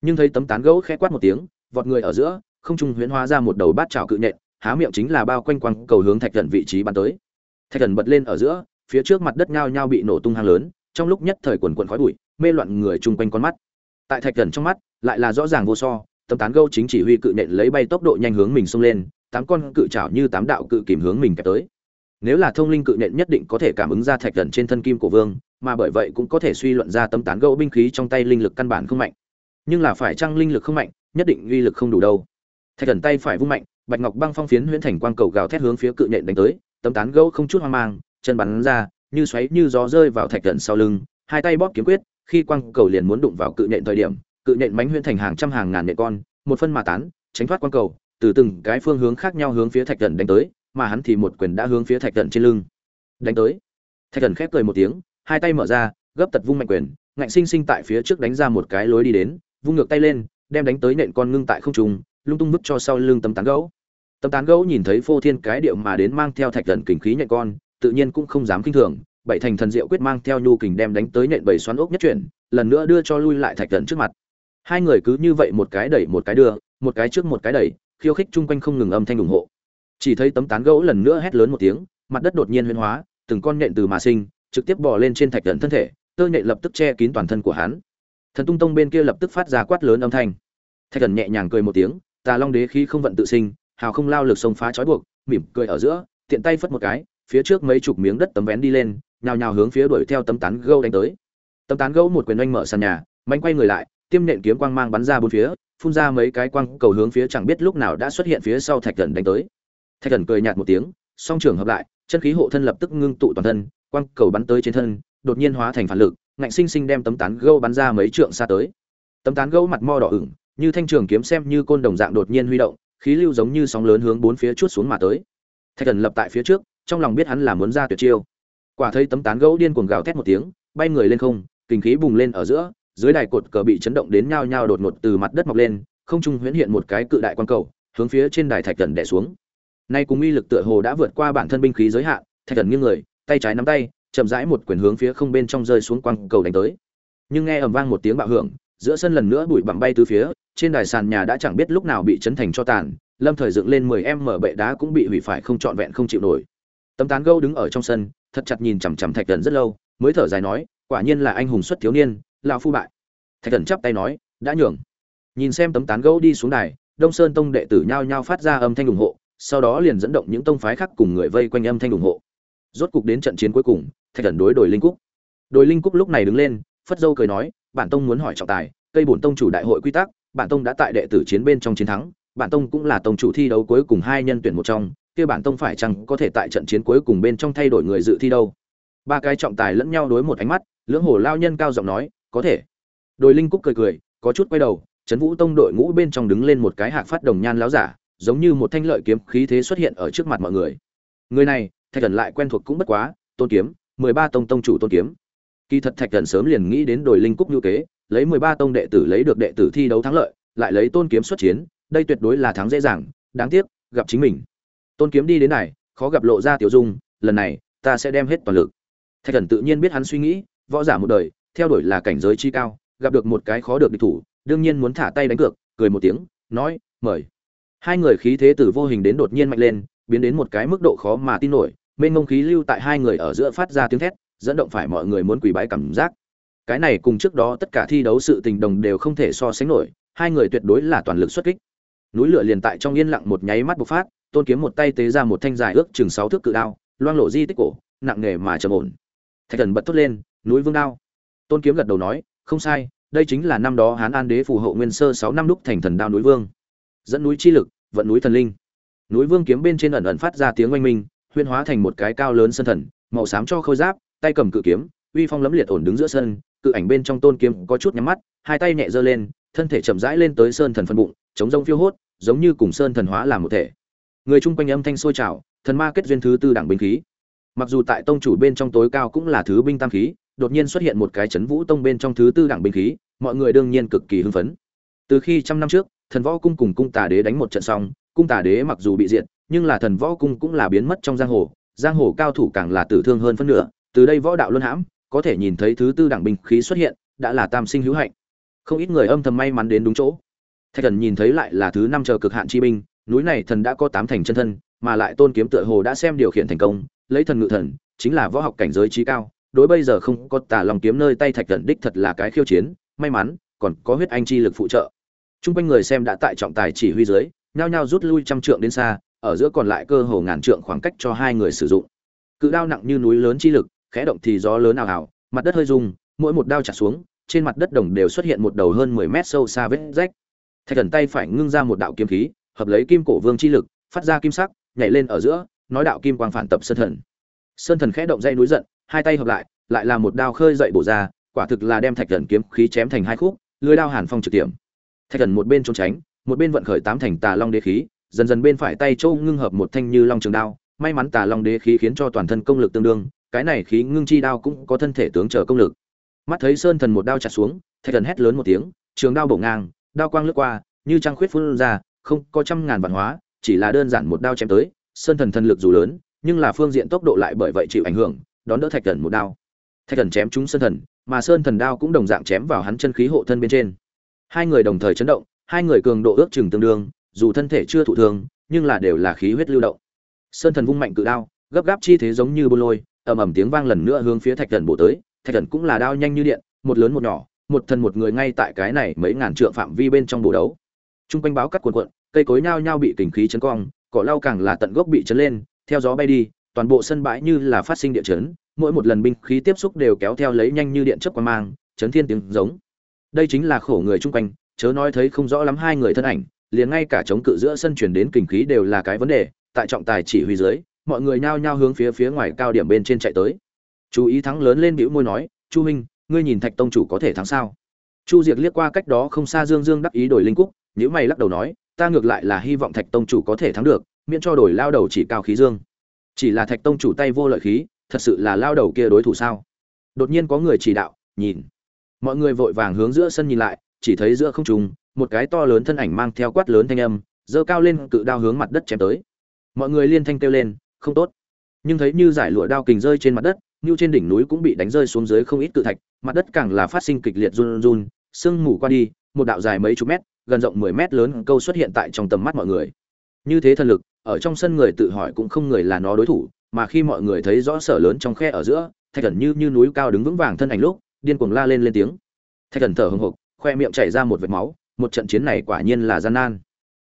Nhưng thấy tấm tán gỗ khẽ quát một tiếng, vọt người ở giữa không trung huyễn hóa ra một đầu bát trảo cự nhện, há miệng chính là bao quanh quăng cầu hướng thạch thần vị trí bắn tới. Thạch thần bật lên ở giữa, phía trước mặt đất nhao nhao bị nổ tung hang lớn, trong lúc nhất thời quần quần khói bụi, mê loạn người chung quanh con mắt. Tại thạch thần trong mắt, lại là rõ ràng vô so, tấm tán gâu chính chỉ huy cự nện lấy bay tốc độ nhanh hướng mình xông lên, tám con cự trảo như tám đạo cự kìm hướng mình kẹp tới. Nếu là thông linh cự nện nhất định có thể cảm ứng ra thạch thần trên thân kim của vương, mà bởi vậy cũng có thể suy luận ra tấm tán gâu binh khí trong tay linh lực căn bản không mạnh. Nhưng là phải chăng linh lực không mạnh, nhất định uy lực không đủ đâu thạch thần tay phải vung mạnh, bạch ngọc băng phong phiến huyễn thành quang cầu gào thét hướng phía cự nhện đánh tới, tấm tán gấu không chút hoang mang, chân bắn ra, như xoáy như gió rơi vào thạch thần sau lưng, hai tay bóp kiếm quyết, khi quang cầu liền muốn đụng vào cự nhện thời điểm, cự nhện mánh huyễn thành hàng trăm hàng ngàn nhện con, một phân mà tán, tránh thoát quang cầu, từ từng cái phương hướng khác nhau hướng phía thạch thần đánh tới, mà hắn thì một quyền đã hướng phía thạch thần trên lưng. Đánh tới. Thạch thần khép cười một tiếng, hai tay mở ra, gấp tật vung mạnh quyền, ngạnh sinh sinh tại phía trước đánh ra một cái lối đi đến, vung ngược tay lên, đem đánh tới nện con ngưng tại không trung lung tung vứt cho sau lưng tấm tán gấu tấm tán gấu nhìn thấy phô thiên cái điệu mà đến mang theo thạch thần kình khí nhện con, tự nhiên cũng không dám kinh thường, bảy thành thần diệu quyết mang theo nhu kình đem đánh tới nhện bảy xoắn ốc nhất chuyển, lần nữa đưa cho lui lại thạch thần trước mặt. Hai người cứ như vậy một cái đẩy một cái đưa, một cái trước một cái đẩy, khiêu khích chung quanh không ngừng âm thanh ủng hộ. Chỉ thấy tấm tán gấu lần nữa hét lớn một tiếng, mặt đất đột nhiên huyên hóa, từng con nhện từ mà sinh, trực tiếp bò lên trên thạch thần thân thể, tơ nhện lập tức che kín toàn thân của hắn. Thần tung tông bên kia lập tức phát ra quát lớn âm thanh. Thạch thần nhẹ nhàng cười một tiếng tà long đế khí không vận tự sinh, hào không lao lực xông phá trói buộc, mỉm cười ở giữa, tiện tay phất một cái, phía trước mấy chục miếng đất tấm vén đi lên, nhào nhào hướng phía đuổi theo tấm tán gâu đánh tới. Tấm tán gâu một quyền oanh mở sàn nhà, mạnh quay người lại, tiêm nện kiếm quang mang bắn ra bốn phía, phun ra mấy cái quang cầu hướng phía chẳng biết lúc nào đã xuất hiện phía sau thạch thần đánh tới. Thạch thần cười nhạt một tiếng, song trường hợp lại, chân khí hộ thân lập tức ngưng tụ toàn thân, quang cầu bắn tới trên thân, đột nhiên hóa thành phản lực, ngạnh sinh sinh đem tấm tán gâu bắn ra mấy trượng xa tới. Tấm tán gâu mặt mo đỏ ửng như thanh trường kiếm xem như côn đồng dạng đột nhiên huy động, khí lưu giống như sóng lớn hướng bốn phía chuốt xuống mà tới. Thạch thần lập tại phía trước, trong lòng biết hắn là muốn ra tuyệt chiêu. Quả thấy tấm tán gấu điên cuồng gào thét một tiếng, bay người lên không, kinh khí bùng lên ở giữa, dưới đài cột cờ bị chấn động đến nhao nhao đột ngột từ mặt đất mọc lên, không trung huyễn hiện một cái cự đại quan cầu, hướng phía trên đài thạch thần đè xuống. Nay cùng uy lực tựa hồ đã vượt qua bản thân binh khí giới hạn, thạch thần nghiêng người, tay trái nắm tay, chậm rãi một quyền hướng phía không bên trong rơi xuống quang cầu đánh tới. Nhưng nghe ầm vang một tiếng bạo hưởng, giữa sân lần nữa bụi bặm bay từ phía trên đài sàn nhà đã chẳng biết lúc nào bị chấn thành cho tàn, lâm thời dựng lên mười em mở bệ đá cũng bị hủy phải không trọn vẹn không chịu nổi. Tấm tán gâu đứng ở trong sân, thật chặt nhìn chằm chằm thạch thần rất lâu, mới thở dài nói, quả nhiên là anh hùng xuất thiếu niên, lão phu bại. Thạch thần chắp tay nói, đã nhường. Nhìn xem tấm tán gâu đi xuống đài, đông sơn tông đệ tử nhao nhao phát ra âm thanh ủng hộ, sau đó liền dẫn động những tông phái khác cùng người vây quanh âm thanh ủng hộ. Rốt cục đến trận chiến cuối cùng, thạch thần đối đổi linh cúc. Đồi linh cúc lúc này đứng lên, phất dâu cười nói, bản tông muốn hỏi trọng tài, cây bổn tông chủ đại hội quy tắc bản tông đã tại đệ tử chiến bên trong chiến thắng, bản tông cũng là tông chủ thi đấu cuối cùng hai nhân tuyển một trong, kia bản tông phải chăng có thể tại trận chiến cuối cùng bên trong thay đổi người dự thi đâu? Ba cái trọng tài lẫn nhau đối một ánh mắt, lưỡng hồ lao nhân cao giọng nói, có thể. Đồi linh cúc cười cười, có chút quay đầu, trấn vũ tông đội ngũ bên trong đứng lên một cái hạc phát đồng nhan láo giả, giống như một thanh lợi kiếm khí thế xuất hiện ở trước mặt mọi người. Người này, thạch thần lại quen thuộc cũng bất quá, tôn kiếm, mười ba tông tông chủ tôn kiếm. Kỳ thật thạch thần sớm liền nghĩ đến đồi linh cúc như kế lấy mười ba tông đệ tử lấy được đệ tử thi đấu thắng lợi, lại lấy tôn kiếm xuất chiến, đây tuyệt đối là thắng dễ dàng, đáng tiếc, gặp chính mình. Tôn kiếm đi đến này, khó gặp lộ ra tiểu dung, lần này, ta sẽ đem hết toàn lực. Thạch thần tự nhiên biết hắn suy nghĩ, võ giả một đời, theo đuổi là cảnh giới chi cao, gặp được một cái khó được địch thủ, đương nhiên muốn thả tay đánh cược, cười một tiếng, nói, mời. Hai người khí thế từ vô hình đến đột nhiên mạnh lên, biến đến một cái mức độ khó mà tin nổi, mênh mông khí lưu tại hai người ở giữa phát ra tiếng thét, dẫn động phải mọi người muốn quỳ bái cảm giác cái này cùng trước đó tất cả thi đấu sự tình đồng đều không thể so sánh nổi, hai người tuyệt đối là toàn lực xuất kích. Núi lửa liền tại trong yên lặng một nháy mắt bộc phát, tôn kiếm một tay tế ra một thanh dài ước chừng sáu thước cự đao, loang lộ di tích cổ, nặng nề mà trầm ổn. Thạch thần bật thốt lên, núi vương đao. Tôn kiếm gật đầu nói, không sai, đây chính là năm đó hán an đế phù hộ nguyên sơ sáu năm đúc thành thần đao núi vương. Dẫn núi chi lực, vận núi thần linh. Núi vương kiếm bên trên ẩn ẩn phát ra tiếng oanh minh huyên hóa thành một cái cao lớn sân thần, màu xám cho khôi giáp, tay cầm cự kiếm, uy phong lẫm liệt ổn đứng giữa sân cự ảnh bên trong tôn kiếm có chút nhắm mắt, hai tay nhẹ giơ lên, thân thể chậm rãi lên tới sơn thần phân bụng, chống rông phiêu hốt, giống như cùng sơn thần hóa làm một thể. Người chung quanh âm thanh sôi trào, thần ma kết duyên thứ tư đẳng binh khí. Mặc dù tại tông chủ bên trong tối cao cũng là thứ binh tam khí, đột nhiên xuất hiện một cái chấn vũ tông bên trong thứ tư đẳng binh khí, mọi người đương nhiên cực kỳ hưng phấn. Từ khi trăm năm trước, thần võ cung cùng cung tà đế đánh một trận xong, cung tà đế mặc dù bị diệt, nhưng là thần võ cung cũng là biến mất trong giang hồ giang hồ cao thủ càng là tử thương hơn phân nửa, từ đây võ đạo luân hãm có thể nhìn thấy thứ tư đẳng binh khí xuất hiện đã là tam sinh hữu hạnh. Không ít người âm thầm may mắn đến đúng chỗ. Thạch thần nhìn thấy lại là thứ năm chờ cực hạn chi binh núi này thần đã có tám thành chân thân mà lại tôn kiếm tựa hồ đã xem điều khiển thành công lấy thần ngự thần chính là võ học cảnh giới trí cao đối bây giờ không có tà lòng kiếm nơi tay thạch thần đích thật là cái khiêu chiến may mắn còn có huyết anh chi lực phụ trợ. Trung quanh người xem đã tại trọng tài chỉ huy dưới, nhao nhao rút lui trăm trượng đến xa, ở giữa còn lại cơ hồ ngàn trượng khoảng cách cho hai người sử dụng. Cự đao nặng như núi lớn chi lực, khẽ động thì gió lớn ào ào, mặt đất hơi rung, mỗi một đao chặt xuống, trên mặt đất đồng đều xuất hiện một đầu hơn 10 mét sâu xa vết rách. Thạch Thần tay phải ngưng ra một đạo kiếm khí, hợp lấy kim cổ vương chi lực, phát ra kim sắc, nhảy lên ở giữa, nói đạo kim quang phản tập sơn thần. Sơn thần khẽ động dây núi giận, hai tay hợp lại, lại là một đao khơi dậy bổ ra, quả thực là đem Thạch Thần kiếm khí chém thành hai khúc, lưỡi đao hàn phong trực tiệm thạch thần một bên trốn tránh một bên vận khởi tám thành tà long đế khí dần dần bên phải tay châu ngưng hợp một thanh như long trường đao may mắn tà long đế khí khiến cho toàn thân công lực tương đương cái này khí ngưng chi đao cũng có thân thể tướng trở công lực. Mắt thấy sơn thần một đao chặt xuống, thạch thần hét lớn một tiếng, trường đao bổ ngang, đao quang lướt qua, như trăng khuyết phun ra, không có trăm ngàn vạn hóa, chỉ là đơn giản một đao chém tới, sơn thần thần lực dù lớn, nhưng là phương diện tốc độ lại bởi vậy chịu ảnh hưởng, đón đỡ thạch thần một đao. Thạch thần chém trúng sơn thần, mà sơn thần đao cũng đồng dạng chém vào hắn chân khí hộ thân bên trên. Hai người đồng thời chấn động, hai người cường độ ước chừng tương đương, dù thân thể chưa thụ thương, nhưng là đều là khí huyết lưu động. Sơn thần vung mạnh cự đao, gấp gáp chi thế giống như bô lôi ầm ầm tiếng vang lần nữa hướng phía thạch thần bổ tới, thạch thần cũng là đao nhanh như điện, một lớn một nhỏ, một thần một người ngay tại cái này mấy ngàn trượng phạm vi bên trong bổ đấu. Trung quanh báo cắt cuộn cuộn, cây cối nhao nhao bị kình khí chấn cong, cỏ lau càng là tận gốc bị chấn lên, theo gió bay đi, toàn bộ sân bãi như là phát sinh địa chấn, mỗi một lần binh khí tiếp xúc đều kéo theo lấy nhanh như điện chớp qua mang, chấn thiên tiếng giống. Đây chính là khổ người chung quanh, chớ nói thấy không rõ lắm hai người thân ảnh, liền ngay cả chống cự giữa sân chuyển đến kình khí đều là cái vấn đề, tại trọng tài chỉ huy dưới mọi người nhao nhao hướng phía phía ngoài cao điểm bên trên chạy tới. Chú ý thắng lớn lên bĩu môi nói, chu huynh, ngươi nhìn thạch tông chủ có thể thắng sao? Chu diệc liếc qua cách đó không xa dương dương đắc ý đổi linh cúc nhữ mày lắc đầu nói, ta ngược lại là hy vọng thạch tông chủ có thể thắng được, miễn cho đổi lao đầu chỉ cao khí dương. Chỉ là thạch tông chủ tay vô lợi khí, thật sự là lao đầu kia đối thủ sao? Đột nhiên có người chỉ đạo, nhìn. Mọi người vội vàng hướng giữa sân nhìn lại, chỉ thấy giữa không trung, một cái to lớn thân ảnh mang theo quát lớn thanh âm, giơ cao lên cự đao hướng mặt đất chém tới. Mọi người liên thanh kêu lên không tốt. Nhưng thấy như giải lụa đao kình rơi trên mặt đất, như trên đỉnh núi cũng bị đánh rơi xuống dưới không ít cự thạch, mặt đất càng là phát sinh kịch liệt run run sương mù qua đi, một đạo dài mấy chục mét, gần rộng mười mét lớn câu xuất hiện tại trong tầm mắt mọi người. Như thế thần lực, ở trong sân người tự hỏi cũng không người là nó đối thủ, mà khi mọi người thấy rõ sở lớn trong khe ở giữa, thạch thần như như núi cao đứng vững vàng thân ảnh lúc, điên cuồng la lên lên tiếng. Thạch thần thở hồng hộc, khoe miệng chảy ra một vệt máu, một trận chiến này quả nhiên là gian nan.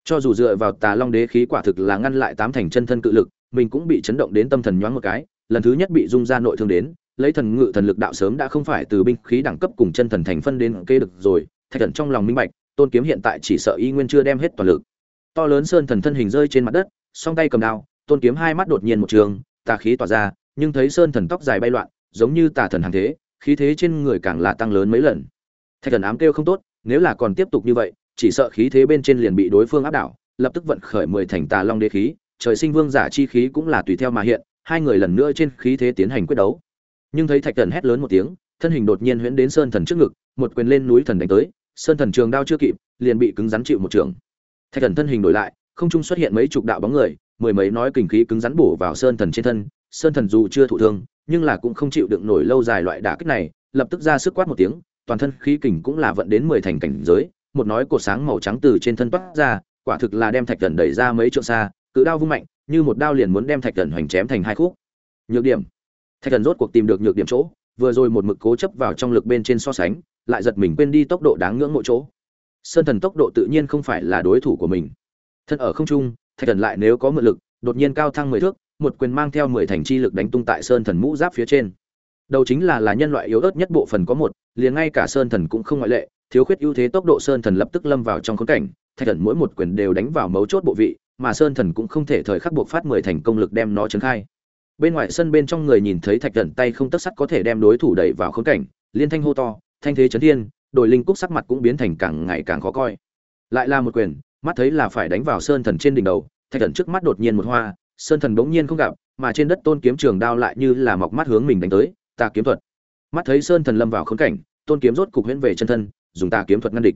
Cho dù dựa vào tà long đế khí quả thực là ngăn lại tám thành chân thân cự lực mình cũng bị chấn động đến tâm thần nhoáng một cái, lần thứ nhất bị dung ra nội thương đến, lấy thần ngự thần lực đạo sớm đã không phải từ binh khí đẳng cấp cùng chân thần thành phân đến kê được rồi, thạch thần trong lòng minh bạch, tôn kiếm hiện tại chỉ sợ y nguyên chưa đem hết toàn lực. To lớn sơn thần thân hình rơi trên mặt đất, song tay cầm đao, tôn kiếm hai mắt đột nhiên một trường, tà khí tỏa ra, nhưng thấy sơn thần tóc dài bay loạn, giống như tà thần hàng thế, khí thế trên người càng là tăng lớn mấy lần. Thạch thần ám kêu không tốt, nếu là còn tiếp tục như vậy, chỉ sợ khí thế bên trên liền bị đối phương áp đảo, lập tức vận khởi mười thành tà long đế khí trời sinh vương giả chi khí cũng là tùy theo mà hiện, hai người lần nữa trên khí thế tiến hành quyết đấu. Nhưng thấy thạch thần hét lớn một tiếng, thân hình đột nhiên huyễn đến sơn thần trước ngực, một quyền lên núi thần đánh tới, sơn thần trường đao chưa kịp, liền bị cứng rắn chịu một trường. Thạch thần thân hình đổi lại, không trung xuất hiện mấy chục đạo bóng người, mười mấy nói kình khí cứng rắn bổ vào sơn thần trên thân, sơn thần dù chưa thụ thương, nhưng là cũng không chịu đựng nổi lâu dài loại đả kích này, lập tức ra sức quát một tiếng, toàn thân khí kình cũng là vận đến mười thành cảnh giới, một nói cột sáng màu trắng từ trên thân toát ra, quả thực là đem thạch thần đẩy ra mấy trượng xa cự đao vung mạnh, như một đao liền muốn đem thạch thần hoành chém thành hai khúc. Nhược điểm. Thạch thần rốt cuộc tìm được nhược điểm chỗ, vừa rồi một mực cố chấp vào trong lực bên trên so sánh, lại giật mình quên đi tốc độ đáng ngưỡng mộ chỗ. Sơn thần tốc độ tự nhiên không phải là đối thủ của mình. Thân ở không trung, thạch thần lại nếu có mượn lực, đột nhiên cao thăng mười thước, một quyền mang theo mười thành chi lực đánh tung tại sơn thần mũ giáp phía trên. Đầu chính là là nhân loại yếu ớt nhất bộ phần có một, liền ngay cả sơn thần cũng không ngoại lệ, thiếu khuyết ưu thế tốc độ sơn thần lập tức lâm vào trong khốn cảnh, thạch thần mỗi một quyền đều đánh vào mấu chốt bộ vị mà sơn thần cũng không thể thời khắc buộc phát mười thành công lực đem nó trấn khai. Bên ngoài sân bên trong người nhìn thấy thạch thần tay không tất sắt có thể đem đối thủ đẩy vào khốn cảnh, liên thanh hô to, thanh thế chấn thiên, đội linh cúc sắc mặt cũng biến thành càng ngày càng khó coi. Lại là một quyền, mắt thấy là phải đánh vào sơn thần trên đỉnh đầu, thạch thần trước mắt đột nhiên một hoa, sơn thần bỗng nhiên không gặp, mà trên đất tôn kiếm trường đao lại như là mọc mắt hướng mình đánh tới, tà kiếm thuật. Mắt thấy sơn thần lâm vào khốn cảnh, tôn kiếm rốt cục huyễn về chân thân, dùng tà kiếm thuật ngăn địch.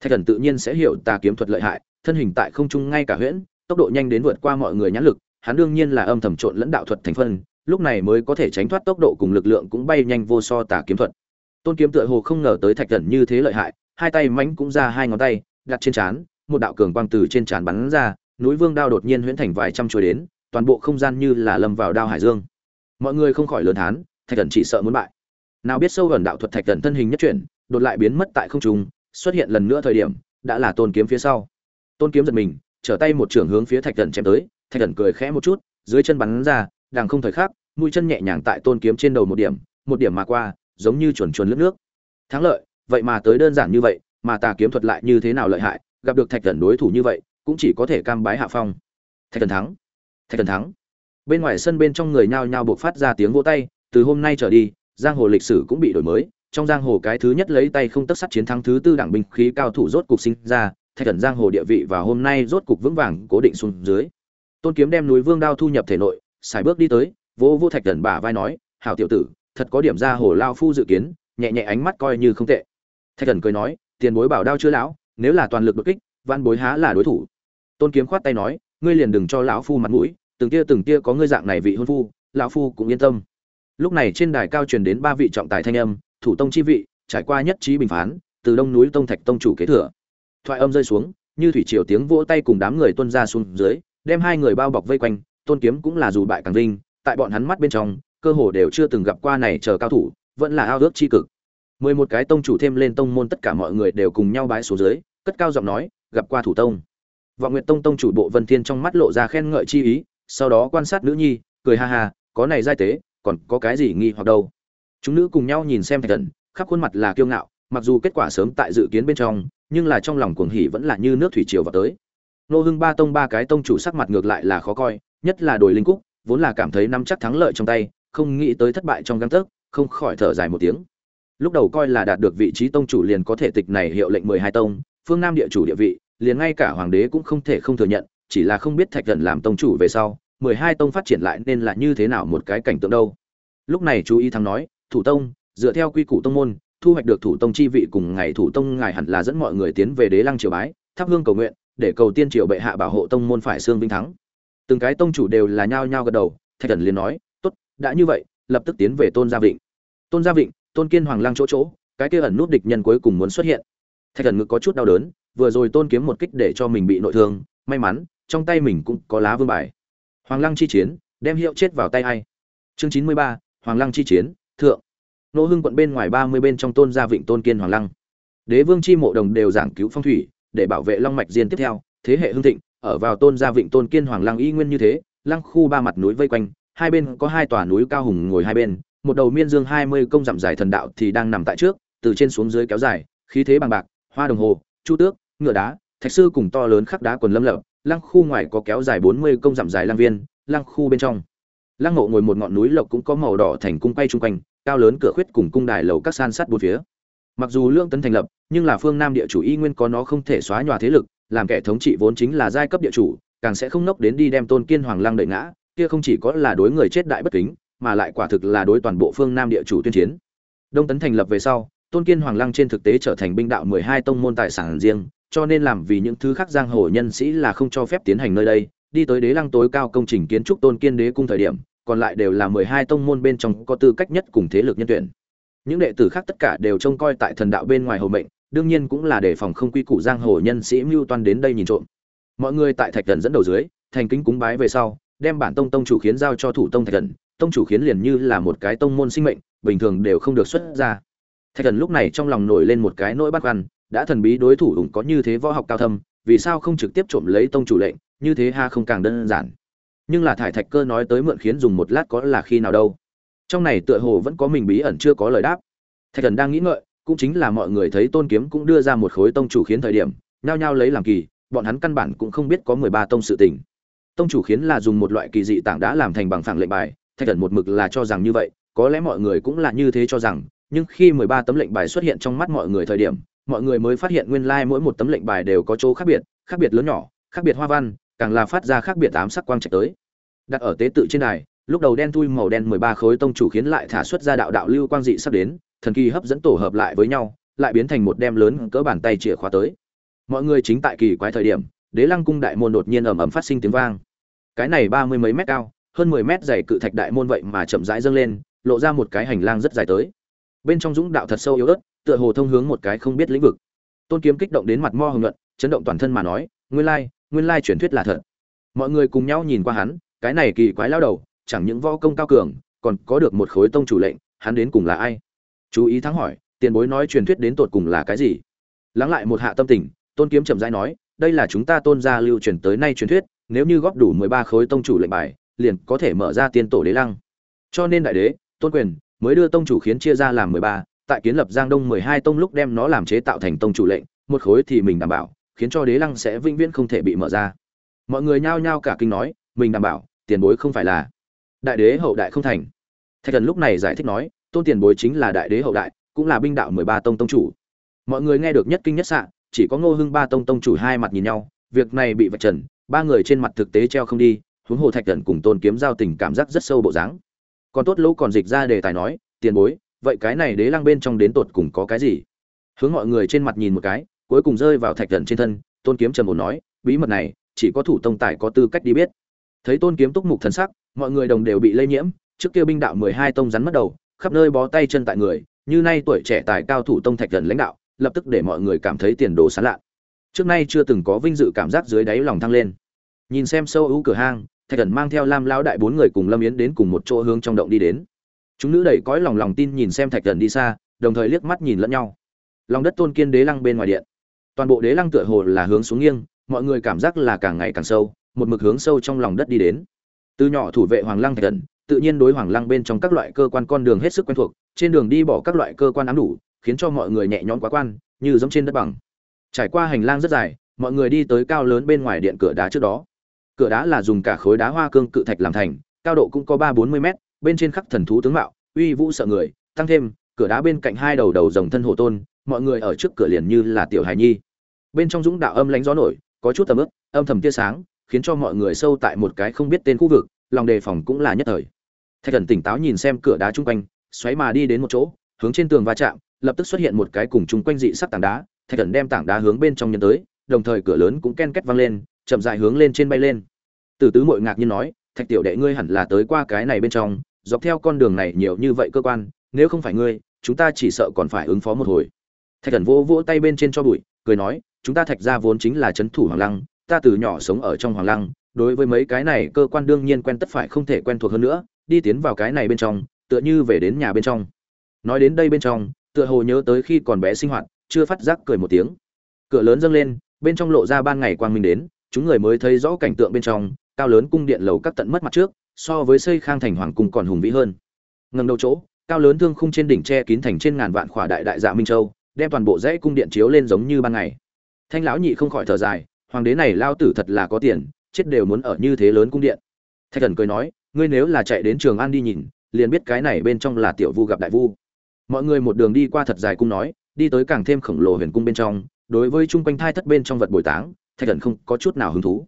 Thạch thần tự nhiên sẽ hiểu tà kiếm thuật lợi hại, thân hình tại không trung ngay cả huyễn tốc độ nhanh đến vượt qua mọi người nhãn lực, hắn đương nhiên là âm thầm trộn lẫn đạo thuật thành phân, lúc này mới có thể tránh thoát tốc độ cùng lực lượng cũng bay nhanh vô so tả kiếm thuật. Tôn kiếm tựa hồ không ngờ tới thạch thần như thế lợi hại, hai tay mánh cũng ra hai ngón tay, đặt trên trán, một đạo cường quang từ trên trán bắn ra, núi vương đao đột nhiên huyễn thành vài trăm chuỗi đến, toàn bộ không gian như là lâm vào đao hải dương. Mọi người không khỏi lớn thán, thạch thần chỉ sợ muốn bại. Nào biết sâu gần đạo thuật thạch thần thân hình nhất chuyển, đột lại biến mất tại không trung, xuất hiện lần nữa thời điểm, đã là tôn kiếm phía sau. Tôn kiếm giật mình trở tay một trường hướng phía thạch thần chém tới, thạch thần cười khẽ một chút, dưới chân bắn ra, đằng không thời khắc, mũi chân nhẹ nhàng tại tôn kiếm trên đầu một điểm một điểm mà qua, giống như chuồn chuồn lướt nước. Thắng lợi, vậy mà tới đơn giản như vậy, mà tà kiếm thuật lại như thế nào lợi hại, gặp được thạch thần đối thủ như vậy, cũng chỉ có thể cam bái hạ phong. Thạch thần thắng, thạch thần thắng. Bên ngoài sân bên trong người nhao nhao buộc phát ra tiếng vỗ tay, từ hôm nay trở đi, giang hồ lịch sử cũng bị đổi mới, trong giang hồ cái thứ nhất lấy tay không tất sắt chiến thắng thứ tư đảng binh khí cao thủ rốt cục sinh ra thạch thần giang hồ địa vị và hôm nay rốt cục vững vàng cố định xuống dưới. Tôn kiếm đem núi vương đao thu nhập thể nội, xài bước đi tới, vỗ vô thạch thần bả vai nói, hảo tiểu tử, thật có điểm ra hồ lao phu dự kiến, nhẹ nhẹ ánh mắt coi như không tệ. Thạch thần cười nói, tiền bối bảo đao chưa lão, nếu là toàn lực đột kích văn bối há là đối thủ. Tôn kiếm khoát tay nói, ngươi liền đừng cho lão phu mặt mũi, từng tia từng tia có ngươi dạng này vị hôn phu, lão phu cũng yên tâm. Lúc này trên đài cao truyền đến ba vị trọng tài thanh âm, thủ tông chi vị, trải qua nhất trí bình phán, từ đông núi tông thạch tông chủ kế thừa thoại âm rơi xuống, như thủy triều tiếng vỗ tay cùng đám người tuân ra xuống dưới, đem hai người bao bọc vây quanh, tôn kiếm cũng là dù bại càng vinh, tại bọn hắn mắt bên trong, cơ hồ đều chưa từng gặp qua này chờ cao thủ, vẫn là ao ước chi cực. Mười một cái tông chủ thêm lên tông môn tất cả mọi người đều cùng nhau bái xuống dưới, cất cao giọng nói, gặp qua thủ tông. Vọng nguyện tông tông chủ bộ vân thiên trong mắt lộ ra khen ngợi chi ý, sau đó quan sát nữ nhi, cười ha ha, có này giai tế, còn có cái gì nghi hoặc đâu. Chúng nữ cùng nhau nhìn xem thạch thần, khắp khuôn mặt là kiêu ngạo, mặc dù kết quả sớm tại dự kiến bên trong nhưng là trong lòng cuồng hỉ vẫn là như nước thủy triều vào tới. Nô hưng ba tông ba cái tông chủ sắc mặt ngược lại là khó coi, nhất là đồi linh cúc, vốn là cảm thấy nắm chắc thắng lợi trong tay, không nghĩ tới thất bại trong găng tấc, không khỏi thở dài một tiếng. Lúc đầu coi là đạt được vị trí tông chủ liền có thể tịch này hiệu lệnh mười hai tông, phương nam địa chủ địa vị, liền ngay cả hoàng đế cũng không thể không thừa nhận, chỉ là không biết thạch thần làm tông chủ về sau, mười hai tông phát triển lại nên là như thế nào một cái cảnh tượng đâu. Lúc này chú ý thắng nói, thủ tông, dựa theo quy củ tông môn thu hoạch được thủ tông chi vị cùng ngày thủ tông ngài hẳn là dẫn mọi người tiến về đế lăng triều bái, thắp hương cầu nguyện, để cầu tiên triều bệ hạ bảo hộ tông môn phải xương vinh thắng. Từng cái tông chủ đều là nhao nhao gật đầu, thạch thần liền nói, tốt, đã như vậy, lập tức tiến về tôn gia vịnh. Tôn gia vịnh, tôn kiên hoàng lăng chỗ chỗ, cái kia ẩn nút địch nhân cuối cùng muốn xuất hiện. Thạch thần ngực có chút đau đớn, vừa rồi tôn kiếm một kích để cho mình bị nội thương, may mắn, trong tay mình cũng có lá vương bài. Hoàng lăng chi chiến, đem hiệu chết vào tay ai? Chương chín mươi ba, hoàng lăng chi chiến, thượng nô hưng quận bên ngoài ba mươi bên trong tôn gia vịnh tôn kiên hoàng lăng. Đế vương chi mộ đồng đều giảng cứu phong thủy, để bảo vệ long mạch diên tiếp theo, thế hệ hưng thịnh, ở vào tôn gia vịnh tôn kiên hoàng lăng y nguyên như thế, lăng khu ba mặt núi vây quanh, hai bên có hai tòa núi cao hùng ngồi hai bên, một đầu miên dương hai mươi công dặm dài thần đạo thì đang nằm tại trước, từ trên xuống dưới kéo dài, khí thế bằng bạc, hoa đồng hồ, chu tước, ngựa đá, thạch sư cùng to lớn khắc đá quần lâm lập, lăng khu ngoài có kéo dài bốn mươi công dặm dài lăng viên, lăng khu bên trong. Lăng mộ ngồi một ngọn núi lộc cũng có màu đỏ thành cung quay chung quanh cao lớn cửa khuyết cùng cung đài lầu các san sát bốn phía. Mặc dù lương tấn thành lập, nhưng là phương nam địa chủ y nguyên có nó không thể xóa nhòa thế lực, làm kẻ thống trị vốn chính là giai cấp địa chủ, càng sẽ không nốc đến đi đem tôn kiên hoàng lăng đợi ngã, kia không chỉ có là đối người chết đại bất kính, mà lại quả thực là đối toàn bộ phương nam địa chủ tuyên chiến. Đông tấn thành lập về sau, tôn kiên hoàng lăng trên thực tế trở thành binh đạo mười hai tông môn tài sản riêng, cho nên làm vì những thứ khác giang hồ nhân sĩ là không cho phép tiến hành nơi đây, đi tới đế lăng tối cao công trình kiến trúc tôn kiên đế cung thời điểm còn lại đều là mười hai tông môn bên trong có tư cách nhất cùng thế lực nhân tuyển. Những đệ tử khác tất cả đều trông coi tại thần đạo bên ngoài hồ mệnh, đương nhiên cũng là để phòng không quy củ giang hồ nhân sĩ mưu toan đến đây nhìn trộm. Mọi người tại thạch thần dẫn đầu dưới, thành kính cúng bái về sau, đem bản tông tông chủ khiến giao cho thủ tông thạch thần, tông chủ khiến liền như là một cái tông môn sinh mệnh, bình thường đều không được xuất ra. Thạch thần lúc này trong lòng nổi lên một cái nỗi băn khoăn, đã thần bí đối thủ cũng có như thế võ học cao thâm, vì sao không trực tiếp trộm lấy tông chủ lệnh, như thế ha không càng đơn giản nhưng là thải thạch cơ nói tới mượn khiến dùng một lát có là khi nào đâu. Trong này tựa hồ vẫn có mình bí ẩn chưa có lời đáp. Thạch thần đang nghĩ ngợi, cũng chính là mọi người thấy tôn kiếm cũng đưa ra một khối tông chủ khiến thời điểm, nhao nhao lấy làm kỳ, bọn hắn căn bản cũng không biết có mười ba tông sự tình. Tông chủ khiến là dùng một loại kỳ dị tảng đã làm thành bằng phẳng lệnh bài, thạch thần một mực là cho rằng như vậy, có lẽ mọi người cũng là như thế cho rằng, nhưng khi mười ba tấm lệnh bài xuất hiện trong mắt mọi người thời điểm, mọi người mới phát hiện nguyên lai mỗi một tấm lệnh bài đều có chỗ khác biệt khác biệt lớn nhỏ, khác biệt hoa văn, càng là phát ra khác biệt ám sắc quang trạch tới đặt ở tế tự trên đài lúc đầu đen thui màu đen mười ba khối tông chủ khiến lại thả xuất ra đạo đạo lưu quang dị sắp đến thần kỳ hấp dẫn tổ hợp lại với nhau lại biến thành một đem lớn cỡ bàn tay chìa khóa tới. Mọi người chính tại kỳ quái thời điểm đế lăng cung đại môn đột nhiên ầm ầm phát sinh tiếng vang. Cái này ba mươi mấy mét cao hơn mười mét dày cự thạch đại môn vậy mà chậm rãi dâng lên lộ ra một cái hành lang rất dài tới. Bên trong dũng đạo thật sâu yếu ớt tựa hồ thông hướng một cái không biết lĩnh vực. Tôn kiếm kích động đến mặt mo hồng luận, chấn động toàn thân mà nói nguyên lai nguyên lai truyền thuyết là thật. Mọi người cùng nhau nhìn qua hắn cái này kỳ quái lao đầu, chẳng những võ công cao cường, còn có được một khối tông chủ lệnh, hắn đến cùng là ai? Chú ý thắng hỏi, tiền bối nói truyền thuyết đến tột cùng là cái gì? Lắng lại một hạ tâm tình, tôn kiếm chậm rãi nói, đây là chúng ta tôn gia lưu truyền tới nay truyền thuyết, nếu như góp đủ mười ba khối tông chủ lệnh bài, liền có thể mở ra tiên tổ đế lăng. Cho nên đại đế, tôn quyền, mới đưa tông chủ khiến chia ra làm mười ba, tại kiến lập giang đông mười hai tông lúc đem nó làm chế tạo thành tông chủ lệnh, một khối thì mình đảm bảo, khiến cho đế lăng sẽ vĩnh viễn không thể bị mở ra. Mọi người nhao nhao cả kinh nói, mình đảm bảo tiền bối không phải là đại đế hậu đại không thành. Thạch thần lúc này giải thích nói, tôn tiền bối chính là đại đế hậu đại, cũng là binh đạo mười ba tông tông chủ. Mọi người nghe được nhất kinh nhất sạ chỉ có ngô hưng ba tông tông chủ hai mặt nhìn nhau, việc này bị vạch trần, ba người trên mặt thực tế treo không đi, huống hồ thạch thần cùng tôn kiếm giao tình cảm giác rất sâu bộ dáng. Còn tốt lỗ còn dịch ra đề tài nói, tiền bối, vậy cái này đế lăng bên trong đến tột cùng có cái gì? Hướng mọi người trên mặt nhìn một cái, cuối cùng rơi vào thạch thần trên thân, tôn kiếm trầm ổn nói, bí mật này, chỉ có thủ tông tài có tư cách đi biết thấy tôn kiếm túc mục thần sắc, mọi người đồng đều bị lây nhiễm, trước kia binh đạo mười hai tông rắn mất đầu, khắp nơi bó tay chân tại người, như nay tuổi trẻ tài cao thủ tông thạch thần lãnh đạo, lập tức để mọi người cảm thấy tiền đồ sán lạ. Trước nay chưa từng có vinh dự cảm giác dưới đáy lòng thăng lên. Nhìn xem sâu ưu cửa hang, thạch thần mang theo lam lão đại bốn người cùng lâm yến đến cùng một chỗ hướng trong động đi đến. Chúng nữ đầy cõi lòng lòng tin nhìn xem thạch thần đi xa, đồng thời liếc mắt nhìn lẫn nhau. Lòng đất tôn kiên đế lăng bên ngoài điện. Toàn bộ đế lăng tựa hồ là hướng xuống nghiêng, mọi người cảm giác là càng ngày càng sâu một mực hướng sâu trong lòng đất đi đến. Từ nhỏ thủ vệ hoàng lăng thạch thần, tự nhiên đối hoàng lăng bên trong các loại cơ quan con đường hết sức quen thuộc, trên đường đi bỏ các loại cơ quan ám đủ, khiến cho mọi người nhẹ nhõm quá quan, như giống trên đất bằng. Trải qua hành lang rất dài, mọi người đi tới cao lớn bên ngoài điện cửa đá trước đó. Cửa đá là dùng cả khối đá hoa cương cự thạch làm thành, cao độ cũng có ba bốn mươi mét, bên trên khắc thần thú tướng mạo, uy vũ sợ người, tăng thêm, cửa đá bên cạnh hai đầu đầu rồng thân hổ tôn, mọi người ở trước cửa liền như là tiểu hài nhi. Bên trong dũng đạo âm lánh gió nổi, có chút tầm ức âm thầm tia sáng khiến cho mọi người sâu tại một cái không biết tên khu vực, lòng đề phòng cũng là nhất thời. Thạch thần tỉnh táo nhìn xem cửa đá chung quanh, xoáy mà đi đến một chỗ, hướng trên tường va chạm, lập tức xuất hiện một cái cùng chung quanh dị sắc tảng đá. Thạch thần đem tảng đá hướng bên trong nhân tới, đồng thời cửa lớn cũng ken két vang lên, chậm dại hướng lên trên bay lên. Từ tứ mội ngạc nhiên nói, thạch tiểu đệ ngươi hẳn là tới qua cái này bên trong, dọc theo con đường này nhiều như vậy cơ quan, nếu không phải ngươi, chúng ta chỉ sợ còn phải ứng phó một hồi. Thạch thần vỗ vỗ tay bên trên cho bụi, cười nói, chúng ta thạch ra vốn chính là c h ấ n thủ hoàng lăng ta từ nhỏ sống ở trong hoàng lăng, đối với mấy cái này cơ quan đương nhiên quen tất phải không thể quen thuộc hơn nữa, đi tiến vào cái này bên trong, tựa như về đến nhà bên trong. Nói đến đây bên trong, tựa hồ nhớ tới khi còn bé sinh hoạt, chưa phát giác cười một tiếng. Cửa lớn dâng lên, bên trong lộ ra ban ngày quang minh đến, chúng người mới thấy rõ cảnh tượng bên trong, cao lớn cung điện lầu các tận mất mặt trước, so với xây khang thành hoàng cung còn hùng vĩ hơn. Ngầm đầu chỗ, cao lớn thương khung trên đỉnh tre kín thành trên ngàn vạn khỏa đại đại dạ minh châu, đem toàn bộ dãy cung điện chiếu lên giống như ban ngày. Thanh lão nhị không khỏi thở dài hoàng đế này lao tử thật là có tiền, chết đều muốn ở như thế lớn cung điện. Thạch thần cười nói, ngươi nếu là chạy đến trường an đi nhìn, liền biết cái này bên trong là tiểu vu gặp đại vu. Mọi người một đường đi qua thật dài cung nói, đi tới càng thêm khổng lồ huyền cung bên trong, đối với chung quanh thai thất bên trong vật bồi táng, thạch thần không có chút nào hứng thú.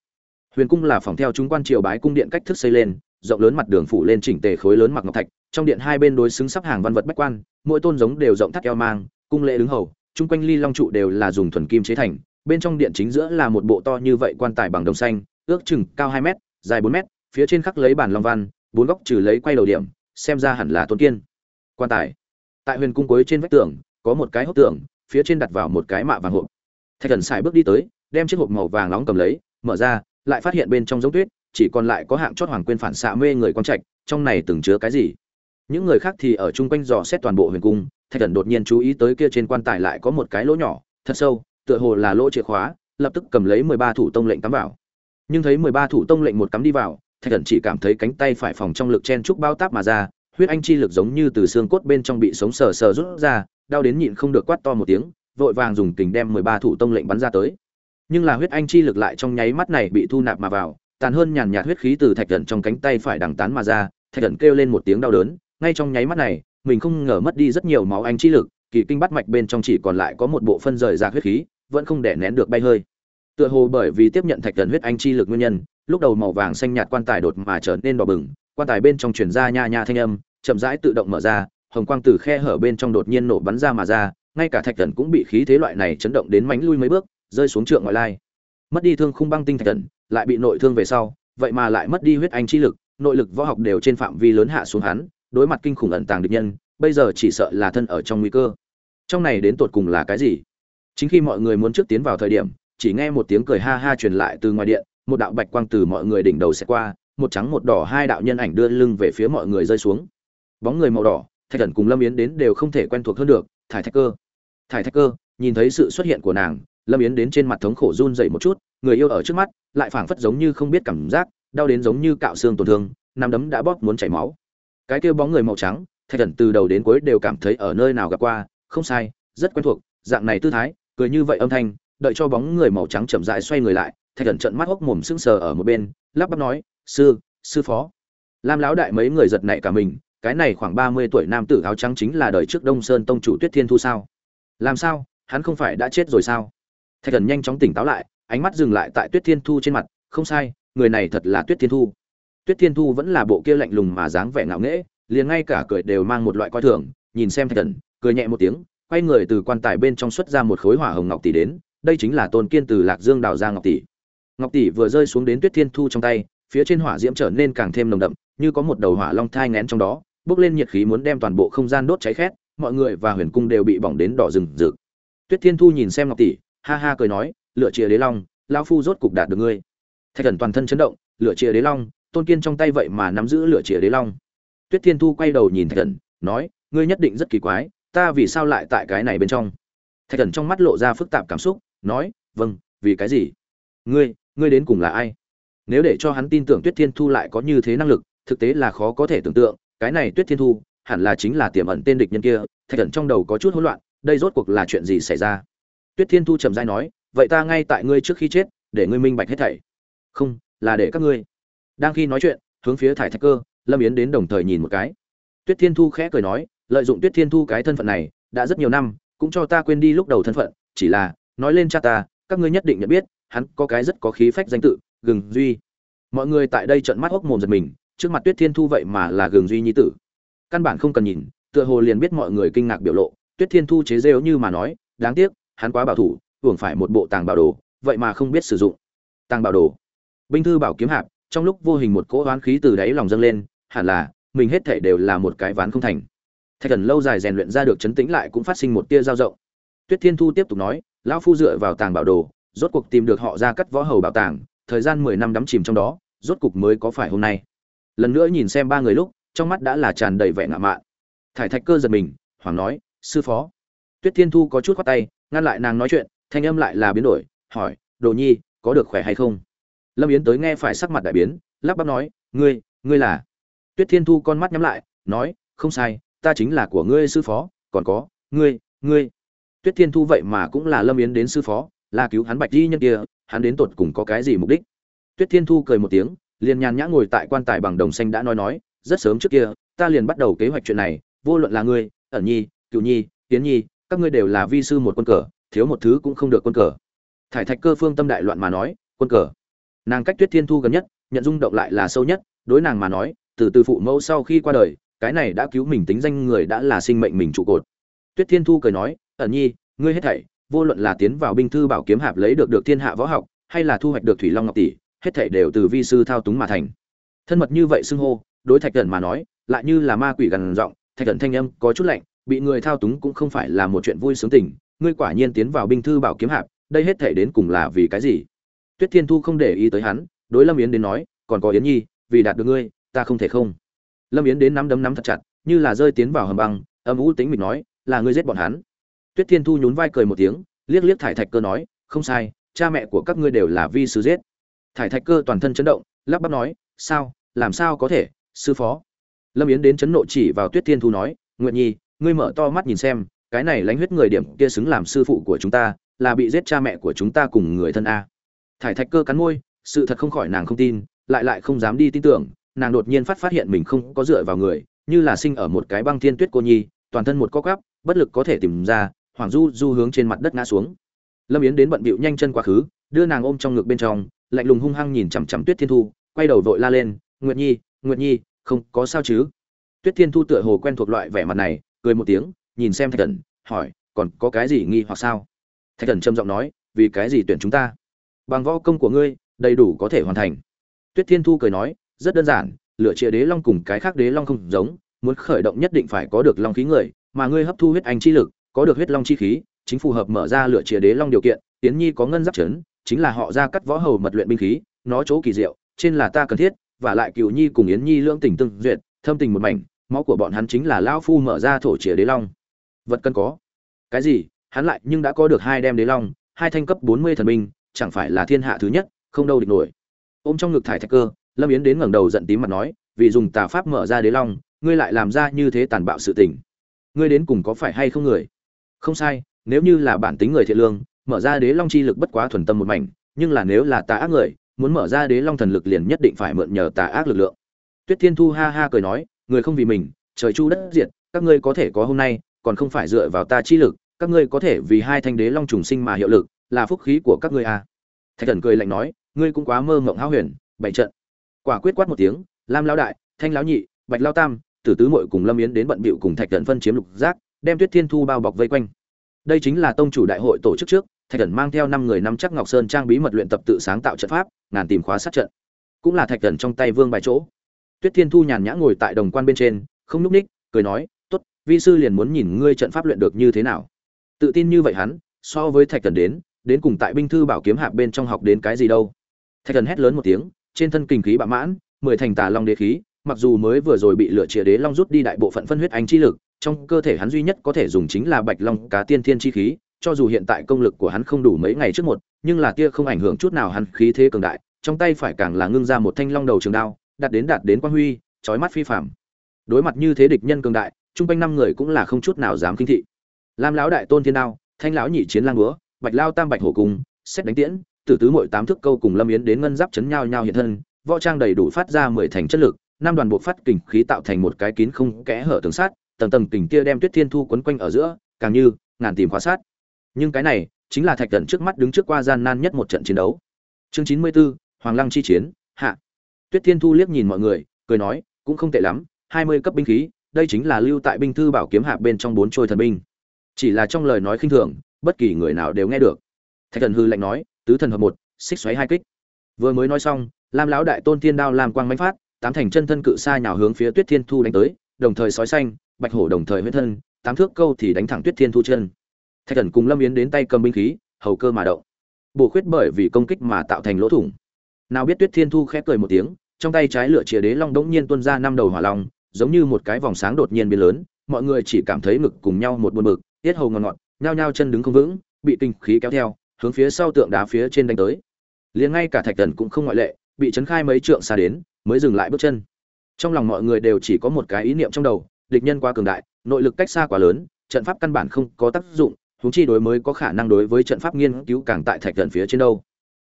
Huyền cung là phòng theo chúng quan triều bái cung điện cách thức xây lên, rộng lớn mặt đường phủ lên chỉnh tề khối lớn mặc ngọc thạch, trong điện hai bên đối xứng sắp hàng văn vật bách quan, mỗi tôn giống đều rộng thắt eo mang, cung lễ đứng hầu, chung quanh ly long trụ đều là dùng thuần kim chế thành bên trong điện chính giữa là một bộ to như vậy quan tài bằng đồng xanh, ước chừng cao hai mét, dài bốn mét, phía trên khắc lấy bản long văn, bốn góc trừ lấy quay đầu điểm, xem ra hẳn là tôn kiên. Quan tài. Tại huyền cung cuối trên vách tường, có một cái hốc tường, phía trên đặt vào một cái mạ vàng hộp. Thạch thần xài bước đi tới, đem chiếc hộp màu vàng nóng cầm lấy, mở ra, lại phát hiện bên trong giống tuyết, chỉ còn lại có hạng chót hoàng quên phản xạ mê người quan trạch, trong này từng chứa cái gì? Những người khác thì ở chung quanh dò xét toàn bộ huyền cung, thạch thần đột nhiên chú ý tới kia trên quan tài lại có một cái lỗ nhỏ, thật sâu tựa hồ là lỗ chìa khóa, lập tức cầm lấy mười ba thủ tông lệnh cắm vào. Nhưng thấy mười ba thủ tông lệnh một cắm đi vào, thạch thần chỉ cảm thấy cánh tay phải phòng trong lực chen trúc bao táp mà ra, huyết anh chi lực giống như từ xương cốt bên trong bị sống sờ sờ rút ra, đau đến nhịn không được quát to một tiếng, vội vàng dùng kình đem mười ba thủ tông lệnh bắn ra tới. Nhưng là huyết anh chi lực lại trong nháy mắt này bị thu nạp mà vào, tàn hơn nhàn nhạt huyết khí từ thạch thần trong cánh tay phải đằng tán mà ra, thạch thần kêu lên một tiếng đau đớn, ngay trong nháy mắt này, mình không ngờ mất đi rất nhiều máu anh chi lực kỳ kinh bắt mạch bên trong chỉ còn lại có một bộ phân rời ra huyết khí, vẫn không đè nén được bay hơi. Tựa hồ bởi vì tiếp nhận thạch thần huyết anh chi lực nguyên nhân, lúc đầu màu vàng xanh nhạt quan tài đột mà trở nên đỏ bừng, quan tài bên trong truyền ra nha nha thanh âm, chậm rãi tự động mở ra, hồng quang từ khe hở bên trong đột nhiên nổ bắn ra mà ra, ngay cả thạch thần cũng bị khí thế loại này chấn động đến mánh lui mấy bước, rơi xuống trượng ngoại lai. Mất đi thương khung băng tinh thạch thần, lại bị nội thương về sau, vậy mà lại mất đi huyết anh chi lực, nội lực võ học đều trên phạm vi lớn hạ xuống hắn, đối mặt kinh khủng ẩn tàng địch nhân bây giờ chỉ sợ là thân ở trong nguy cơ. Trong này đến tột cùng là cái gì? Chính khi mọi người muốn trước tiến vào thời điểm, chỉ nghe một tiếng cười ha ha truyền lại từ ngoài điện, một đạo bạch quang từ mọi người đỉnh đầu sẽ qua, một trắng một đỏ hai đạo nhân ảnh đưa lưng về phía mọi người rơi xuống. Bóng người màu đỏ, thạch thần cùng lâm yến đến đều không thể quen thuộc hơn được, thải thạch cơ. Thải thạch cơ, nhìn thấy sự xuất hiện của nàng, lâm yến đến trên mặt thống khổ run dậy một chút, người yêu ở trước mắt, lại phảng phất giống như không biết cảm giác, đau đến giống như cạo xương tổn thương nằm đấm đã bóp muốn chảy máu. Cái kia bóng người màu trắng thạch thần từ đầu đến cuối đều cảm thấy ở nơi nào gặp qua, không sai, rất quen thuộc, dạng này tư thái, cười như vậy âm thanh, đợi cho bóng người màu trắng chậm rãi xoay người lại, thạch thần trợn mắt hốc mồm sững sờ ở một bên, lắp bắp nói, sư sư phó. Lam lão đại mấy người giật nảy cả mình, cái này khoảng ba mươi tuổi nam tử áo trắng chính là đời trước đông sơn tông chủ tuyết thiên thu sao? Làm sao? Hắn không phải đã chết rồi sao? Thạch thần nhanh chóng tỉnh táo lại, ánh mắt dừng lại tại tuyết thiên thu trên mặt, không sai, người này thật là tuyết thiên thu. Tuyết thiên thu vẫn là bộ kia lạnh lùng mà dáng vẻ ngạo nghễ liền ngay cả cười đều mang một loại coi thường, nhìn xem thạch thần, cười nhẹ một tiếng, quay người từ quan tài bên trong xuất ra một khối hỏa hồng ngọc tỷ đến, đây chính là tôn kiên từ lạc dương đào ra ngọc tỷ. Ngọc tỷ vừa rơi xuống đến tuyết thiên thu trong tay, phía trên hỏa diễm trở nên càng thêm nồng đậm, như có một đầu hỏa long thai ngén trong đó, bốc lên nhiệt khí muốn đem toàn bộ không gian đốt cháy khét, mọi người và huyền cung đều bị bỏng đến đỏ rừng rực. Tuyết thiên thu nhìn xem ngọc tỷ, ha ha cười nói, lựa chìa đế long lao phu rốt cục đạt được ngươi. Thạch thần toàn thân chấn động, lựa chìa đế long, tôn kiên trong tay vậy mà nắm giữ lựa chìa đế long tuyết thiên thu quay đầu nhìn thạch thần, nói, ngươi nhất định rất kỳ quái, ta vì sao lại tại cái này bên trong? Thạch thần trong mắt lộ ra phức tạp cảm xúc, nói vâng vì cái gì? Ngươi ngươi đến cùng là ai? Nếu để cho hắn tin tưởng tuyết thiên thu lại có như thế năng lực, thực tế là khó có thể tưởng tượng, cái này tuyết thiên thu, hẳn là chính là tiềm ẩn tên địch nhân kia. Thạch thần trong đầu có chút hỗn loạn, đây rốt cuộc là chuyện gì xảy ra? Tuyết thiên thu trầm dai nói, vậy ta ngay tại ngươi trước khi chết, để ngươi minh bạch hết thảy. Không, là để các ngươi. Đang khi nói chuyện, hướng phía thải thạch cơ lâm yến đến đồng thời nhìn một cái. Tuyết thiên thu khẽ cười nói, lợi dụng tuyết thiên thu cái thân phận này, đã rất nhiều năm, cũng cho ta quên đi lúc đầu thân phận, chỉ là, nói lên cha ta, các ngươi nhất định nhận biết, hắn có cái rất có khí phách danh tự, gừng duy. Mọi người tại đây trợn mắt hốc mồm giật mình, trước mặt tuyết thiên thu vậy mà là gừng duy nhi tử. Căn bản không cần nhìn, tựa hồ liền biết mọi người kinh ngạc biểu lộ, tuyết thiên thu chế rêu như mà nói, đáng tiếc, hắn quá bảo thủ, hưởng phải một bộ tàng bảo đồ, vậy mà không biết sử dụng. Tàng bảo đồ. Binh thư bảo kiếm hạp, trong lúc vô hình một cỗ oán khí từ đáy lòng dâng lên hẳn là, mình hết thể đều là một cái ván không thành. Thạch thần lâu dài rèn luyện ra được chấn tĩnh lại cũng phát sinh một tia dao rộng tuyết thiên thu tiếp tục nói, lão phu dựa vào tàng bảo đồ, rốt cuộc tìm được họ ra cắt võ hầu bảo tàng, thời gian mười năm đắm chìm trong đó, rốt cục mới có phải hôm nay. Lần nữa nhìn xem ba người lúc, trong mắt đã là tràn đầy vẻ ngạo mạn. Thải thạch cơ giật mình hoàng nói, sư phó. Tuyết thiên thu có chút khoát tay, ngăn lại nàng nói chuyện, thanh âm lại là biến đổi, hỏi, đồ nhi, có được khỏe hay không? Lâm yến tới nghe phải sắc mặt đại biến, lắp bắp nói, ngươi ngươi là tuyết thiên thu con mắt nhắm lại, nói, không sai, ta chính là của ngươi sư phó, còn có, ngươi ngươi. Tuyết thiên thu vậy mà cũng là lâm yến đến sư phó, là cứu hắn bạch di nhân kia, hắn đến tột cùng có cái gì mục đích? Tuyết thiên thu cười một tiếng, liền nhàn nhã ngồi tại quan tài bằng đồng xanh đã nói nói, rất sớm trước kia, ta liền bắt đầu kế hoạch chuyện này, vô luận là ngươi, ẩn nhi cựu nhi, tiến nhi, các ngươi đều là vi sư một quân cờ, thiếu một thứ cũng không được quân cờ. Thải thạch cơ phương tâm đại loạn mà nói, quân cờ? Nàng cách tuyết thiên thu gần nhất, nhận rung động lại là sâu nhất, đối nàng mà nói từ từ phụ mẫu sau khi qua đời, cái này đã cứu mình tính danh người đã là sinh mệnh mình trụ cột. Tuyết thiên thu cười nói, ẩn nhi, ngươi hết thảy, vô luận là tiến vào binh thư bảo kiếm hạp lấy được được thiên hạ võ học, hay là thu hoạch được thủy long ngọc tỷ, hết thảy đều từ vi sư thao túng mà thành. Thân mật như vậy xưng hô, đối thạch thần mà nói, lại như là ma quỷ gần giọng, thạch thần thanh âm có chút lạnh, bị người thao túng cũng không phải là một chuyện vui sướng tình, ngươi quả nhiên tiến vào binh thư bảo kiếm hạp, đây hết thảy đến cùng là vì cái gì? Tuyết thiên thu không để ý tới hắn, đối lâm yến đến nói, còn có yến nhi, vì đạt được ngươi ta không thể không. Lâm yến đến nắm đấm nắm thật chặt, như là rơi tiến vào hầm băng, âm u tính mình nói, là ngươi giết bọn hắn. Tuyết thiên thu nhún vai cười một tiếng, liếc liếc thải thạch cơ nói, không sai, cha mẹ của các ngươi đều là vi sứ giết. Thải thạch cơ toàn thân chấn động, lắp bắp nói, sao, làm sao có thể, sư phó? Lâm yến đến chấn nộ chỉ vào tuyết thiên thu nói nguyện nhi, ngươi mở to mắt nhìn xem, cái này lãnh huyết người điểm kia xứng làm sư phụ của chúng ta, là bị giết cha mẹ của chúng ta cùng người thân a. Thải thạch cơ cắn môi, sự thật không khỏi nàng không tin, lại lại không dám đi tin tưởng nàng đột nhiên phát phát hiện mình không có dựa vào người, như là sinh ở một cái băng thiên tuyết cô nhi, toàn thân một co cắp bất lực có thể tìm ra, hoàng du du hướng trên mặt đất ngã xuống. Lâm yến đến bận bịu nhanh chân quá khứ, đưa nàng ôm trong ngực bên trong, lạnh lùng hung hăng nhìn chằm chằm tuyết thiên thu, quay đầu vội la lên, nguyệt nhi nguyệt nhi, không có sao chứ? Tuyết thiên thu tựa hồ quen thuộc loại vẻ mặt này, cười một tiếng, nhìn xem thạch thần, hỏi, còn có cái gì nghi hoặc sao? Thạch thần trầm giọng nói, vì cái gì tuyển chúng ta? Bằng võ công của ngươi, đầy đủ có thể hoàn thành. Tuyết thiên thu cười nói rất đơn giản lựa chia đế long cùng cái khác đế long không giống, muốn khởi động nhất định phải có được long khí người, mà ngươi hấp thu huyết anh chi lực, có được huyết long chi khí, chính phù hợp mở ra lựa chia đế long điều kiện tiến nhi có ngân giáp chấn, chính là họ ra cắt võ hầu mật luyện binh khí, nó chỗ kỳ diệu, trên là ta cần thiết, và lại cựu nhi cùng yến nhi lưỡng tình tương duyệt, thâm tình một mảnh, máu của bọn hắn chính là lão phu mở ra thổ chĩa đế long. Vật cần có. Cái gì? Hắn lại nhưng đã có được hai đem đế long, hai thanh cấp bốn mươi thần binh, chẳng phải là thiên hạ thứ nhất, không đâu địch nổi. Ôm trong ngực thải thạch cơ lâm yến đến ngẩng đầu giận tím mặt nói, vì dùng tà pháp mở ra đế long, ngươi lại làm ra như thế tàn bạo sự tình. Ngươi đến cùng có phải hay không người? Không sai, nếu như là bản tính người thiện lương, mở ra đế long chi lực bất quá thuần tâm một mảnh, nhưng là nếu là tà ác người, muốn mở ra đế long thần lực liền nhất định phải mượn nhờ tà ác lực lượng. Tuyết thiên thu ha ha cười nói, người không vì mình, trời chu đất diệt, các ngươi có thể có hôm nay, còn không phải dựa vào ta chi lực, các ngươi có thể vì hai thanh đế long trùng sinh mà hiệu lực, là phúc khí của các ngươi à. thạch thần cười lạnh nói, ngươi cũng quá mơ mộng háo huyền bảy trận quả quyết quát một tiếng, lam lão đại, thanh lão nhị, bạch lao tam, tử tứ Mội cùng lâm yến đến bận bịu cùng thạch thần phân chiếm lục giác, đem tuyết thiên thu bao bọc vây quanh. Đây chính là tông chủ đại hội tổ chức trước, thạch thần mang theo năm người nắm chắc ngọc sơn trang bí mật luyện tập tự sáng tạo trận pháp, ngàn tìm khóa sát trận. Cũng là thạch thần trong tay vương bài chỗ. Tuyết thiên thu nhàn nhã ngồi tại đồng quan bên trên, không núp ních, cười nói, tốt, vi sư liền muốn nhìn ngươi trận pháp luyện được như thế nào. Tự tin như vậy hắn, so với thạch thần đến đến cùng tại binh thư bảo kiếm hạp bên trong học đến cái gì đâu. Thạch thần hét lớn một tiếng trên thân kinh khí bạ mãn, mười thành tà long đế khí, mặc dù mới vừa rồi bị lửa chia đế long rút đi đại bộ phận phân huyết anh chi lực, trong cơ thể hắn duy nhất có thể dùng chính là bạch long cá tiên thiên chi khí, cho dù hiện tại công lực của hắn không đủ mấy ngày trước một, nhưng là tia không ảnh hưởng chút nào hắn khí thế cường đại, trong tay phải càng là ngưng ra một thanh long đầu trường đao, đạt đến đạt đến quang huy, chói mắt phi phàm. Đối mặt như thế địch nhân cường đại chung quanh năm người cũng là không chút nào dám kinh thị. Lam lão đại tôn thiên đao, thanh lão nhị chiến lang búa, bạch lao tam bạch hổ cung, xét đánh tiễn tử tứ mỗi tám thước câu cùng lâm yến đến ngân giáp chấn nhau nhau hiện thân võ trang đầy đủ phát ra mười thành chất lực năm đoàn bộ phát kình khí tạo thành một cái kín không kẽ hở tường sát tầng tầng kình kia đem tuyết thiên thu quấn quanh ở giữa càng như ngàn tìm khóa sát. Nhưng cái này chính là thạch thần trước mắt đứng trước qua gian nan nhất một trận chiến đấu. Chương chín mươi 94, hoàng lăng chi chiến hạ. Tuyết thiên thu liếc nhìn mọi người cười nói cũng không tệ lắm hai mươi cấp binh khí đây chính là lưu tại binh thư bảo kiếm hạ bên trong bốn trôi thần binh. Chỉ là trong lời nói khinh thường bất kỳ người nào đều nghe được. Thạch thần hư lạnh nói tứ thần hợp một, xích xoáy hai kích. Vừa mới nói xong, lam lão đại tôn thiên đao làm quang mánh phát, tám thành chân thân cự xa nhào hướng phía tuyết thiên thu đánh tới, đồng thời sói xanh, bạch hổ đồng thời huyết thân, tám thước câu thì đánh thẳng tuyết thiên thu chân. Thạch thần cùng lâm yến đến tay cầm binh khí, hầu cơ mà động. Bổ khuyết bởi vì công kích mà tạo thành lỗ thủng. Nào biết tuyết thiên thu khẽ cười một tiếng, trong tay trái lửa chìa đế long đống nhiên tuôn ra năm đầu hỏa long, giống như một cái vòng sáng đột nhiên biến lớn, mọi người chỉ cảm thấy ngực cùng nhau một buồn bực, tiết hầu ngọt ngọt, nhao nhao chân đứng không vững, bị kinh khí kéo theo hướng phía sau tượng đá phía trên đánh tới. Liền ngay cả thạch thần cũng không ngoại lệ, bị chấn khai mấy trượng xa đến, mới dừng lại bước chân. Trong lòng mọi người đều chỉ có một cái ý niệm trong đầu, địch nhân quá cường đại, nội lực cách xa quá lớn, trận pháp căn bản không có tác dụng, huống chi đối mới có khả năng đối với trận pháp nghiên cứu càng tại thạch thần phía trên đâu.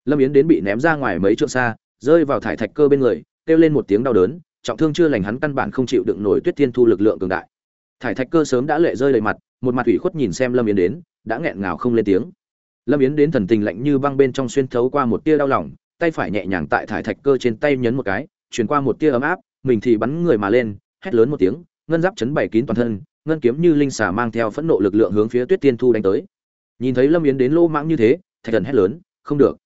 Lâm yến đến bị ném ra ngoài mấy trượng xa, rơi vào thải thạch cơ bên người, kêu lên một tiếng đau đớn, trọng thương chưa lành hắn căn bản không chịu đựng nổi tuyết thiên thu lực lượng cường đại. Thải thạch cơ sớm đã lệ rơi đầy mặt, một mặt ủy khuất nhìn xem lâm yến đến, đã nghẹn ngào không lên tiếng lâm yến đến thần tình lạnh như băng bên trong xuyên thấu qua một tia đau lòng, tay phải nhẹ nhàng tại thải thạch cơ trên tay nhấn một cái chuyển qua một tia ấm áp, mình thì bắn người mà lên, hét lớn một tiếng, ngân giáp chấn bảy kín toàn thân, ngân kiếm như linh xà mang theo phẫn nộ lực lượng hướng phía tuyết tiên thu đánh tới. Nhìn thấy lâm yến đến lô mãng như thế, thạch thần hét lớn, không được.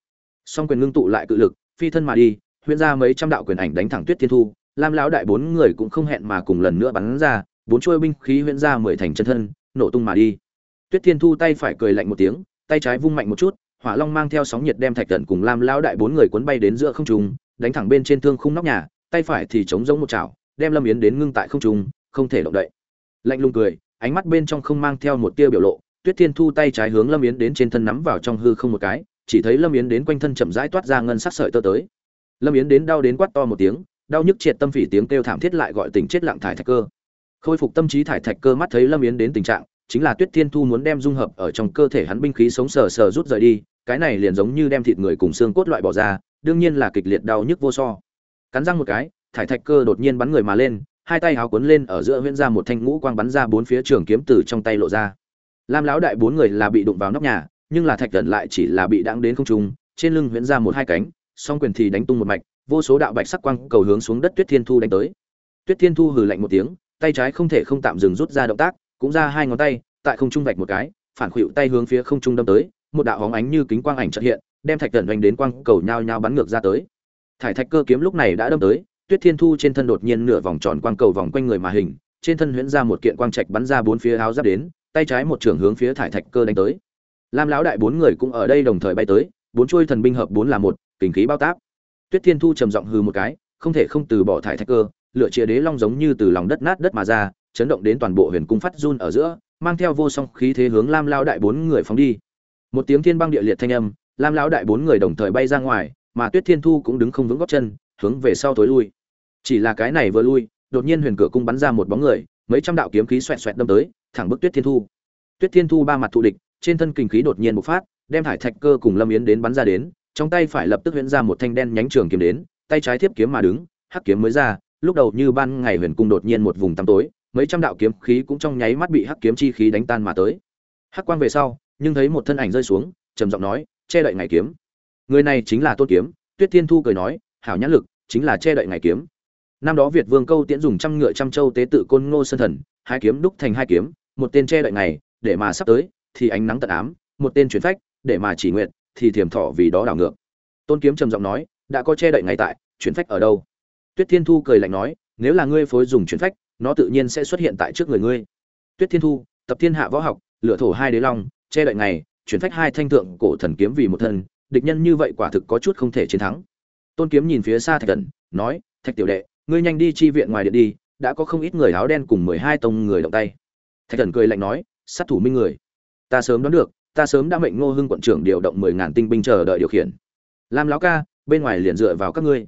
Song quyền ngưng tụ lại cự lực, phi thân mà đi, huyễn ra mấy trăm đạo quyền ảnh đánh thẳng tuyết tiên thu, lam lão đại bốn người cũng không hẹn mà cùng lần nữa bắn ra, bốn chuôi binh khí huyễn ra mười thành chân thân, nổ tung mà đi. Tuyết tiên thu tay phải cười lạnh một tiếng tay trái vung mạnh một chút, hỏa long mang theo sóng nhiệt đem thạch thần cùng lam lão đại bốn người cuốn bay đến giữa không trung, đánh thẳng bên trên thương khung nóc nhà, tay phải thì chống giống một chảo, đem lâm yến đến ngưng tại không trung, không thể động đậy. Lạnh lùng cười, ánh mắt bên trong không mang theo một tia biểu lộ, tuyết thiên thu tay trái hướng lâm yến đến trên thân nắm vào trong hư không một cái, chỉ thấy lâm yến đến quanh thân chậm rãi toát ra ngân sắc sợi tơ tới. Lâm yến đến đau đến quát to một tiếng, đau nhức triệt tâm phỉ tiếng kêu thảm thiết lại gọi tình chết lặng thải thạch cơ. Khôi phục tâm trí thải thạch cơ mắt thấy lâm yến đến tình trạng chính là tuyết thiên thu muốn đem dung hợp ở trong cơ thể hắn binh khí sống sờ sờ rút rời đi, cái này liền giống như đem thịt người cùng xương cốt loại bỏ ra, đương nhiên là kịch liệt đau nhức vô so. Cắn răng một cái, thải thạch cơ đột nhiên bắn người mà lên, hai tay háo cuốn lên ở giữa huyễn ra một thanh ngũ quang bắn ra bốn phía trường kiếm từ trong tay lộ ra. Lam lão đại bốn người là bị đụng vào nóc nhà, nhưng là thạch thần lại chỉ là bị đãng đến không trung, trên lưng huyễn ra một hai cánh, song quyền thì đánh tung một mạch, vô số đạo bạch sắc quang cầu hướng xuống đất tuyết thiên thu đánh tới. Tuyết thiên thu hừ lạnh một tiếng, tay trái không thể không tạm dừng rút ra động tác cũng ra hai ngón tay, tại không trung vạch một cái, phản khuỵu tay hướng phía không trung đâm tới, một đạo hóng ánh như kính quang ảnh chợt hiện, đem thạch thần đánh đến quang cầu nhao nhao bắn ngược ra tới. Thải thạch cơ kiếm lúc này đã đâm tới, tuyết thiên thu trên thân đột nhiên nửa vòng tròn quang cầu vòng quanh người mà hình, trên thân huyễn ra một kiện quang trạch bắn ra bốn phía áo giáp đến, tay trái một trường hướng phía thải thạch cơ đánh tới. Lam lão đại bốn người cũng ở đây đồng thời bay tới, bốn chuôi thần binh hợp bốn là một, kình khí bao táp. Tuyết thiên thu trầm giọng hừ một cái, không thể không từ bỏ thải thạch cơ lựa chia đế long giống như từ lòng đất nát đất mà ra chấn động đến toàn bộ huyền cung phát run ở giữa, mang theo vô song khí thế hướng lam lão đại bốn người phóng đi. Một tiếng thiên băng địa liệt thanh âm, lam lão đại bốn người đồng thời bay ra ngoài, mà tuyết thiên thu cũng đứng không vững gót chân, hướng về sau tối lui. Chỉ là cái này vừa lui, đột nhiên huyền cửa cung bắn ra một bóng người, mấy trăm đạo kiếm khí xoẹt xoẹt đâm tới, thẳng bức tuyết thiên thu. Tuyết thiên thu ba mặt thù địch, trên thân kinh khí đột nhiên bộc phát, đem thải thạch cơ cùng lâm yến đến bắn ra đến, trong tay phải lập tức huyễn ra một thanh đen nhánh trường kiếm đến, tay trái tiếp kiếm mà đứng, hắc kiếm mới ra, lúc đầu như ban ngày huyền cung đột nhiên một vùng tăm tối mấy trăm đạo kiếm khí cũng trong nháy mắt bị hắc kiếm chi khí đánh tan mà tới. Hắc quang về sau, nhưng thấy một thân ảnh rơi xuống, trầm giọng nói, che đậy ngày kiếm. Người này chính là tôn kiếm, tuyết thiên thu cười nói, hảo nhãn lực, chính là che đậy ngày kiếm. Năm đó việt vương câu tiễn dùng trăm ngựa trăm châu tế tự côn ngô sơn thần, hai kiếm đúc thành hai kiếm, một tên che đậy ngày để mà sắp tới, thì ánh nắng tận ám, một tên chuyển phách, để mà chỉ nguyện, thì thiềm thọ vì đó đảo ngược. Tôn kiếm trầm giọng nói, đã có che đậy ngày tại, chuyển phách ở đâu? Tuyết thiên thu cười lạnh nói, nếu là ngươi phối dùng chuyển phách nó tự nhiên sẽ xuất hiện tại trước người ngươi. Tuyết thiên thu, tập thiên hạ võ học lựa thổ hai đế long, che đậy ngày, chuyển phách hai thanh thượng cổ thần kiếm vì một thân, địch nhân như vậy quả thực có chút không thể chiến thắng. Tôn kiếm nhìn phía xa thạch cẩn, nói, thạch tiểu đệ, ngươi nhanh đi chi viện ngoài điện đi, đã có không ít người áo đen cùng mười hai tông người động tay. Thạch cẩn cười lạnh nói, sát thủ minh người. Ta sớm đoán được, ta sớm đã mệnh ngô hưng quận trưởng điều động mười ngàn tinh binh chờ đợi điều khiển. Lam lão ca, bên ngoài liền dựa vào các ngươi.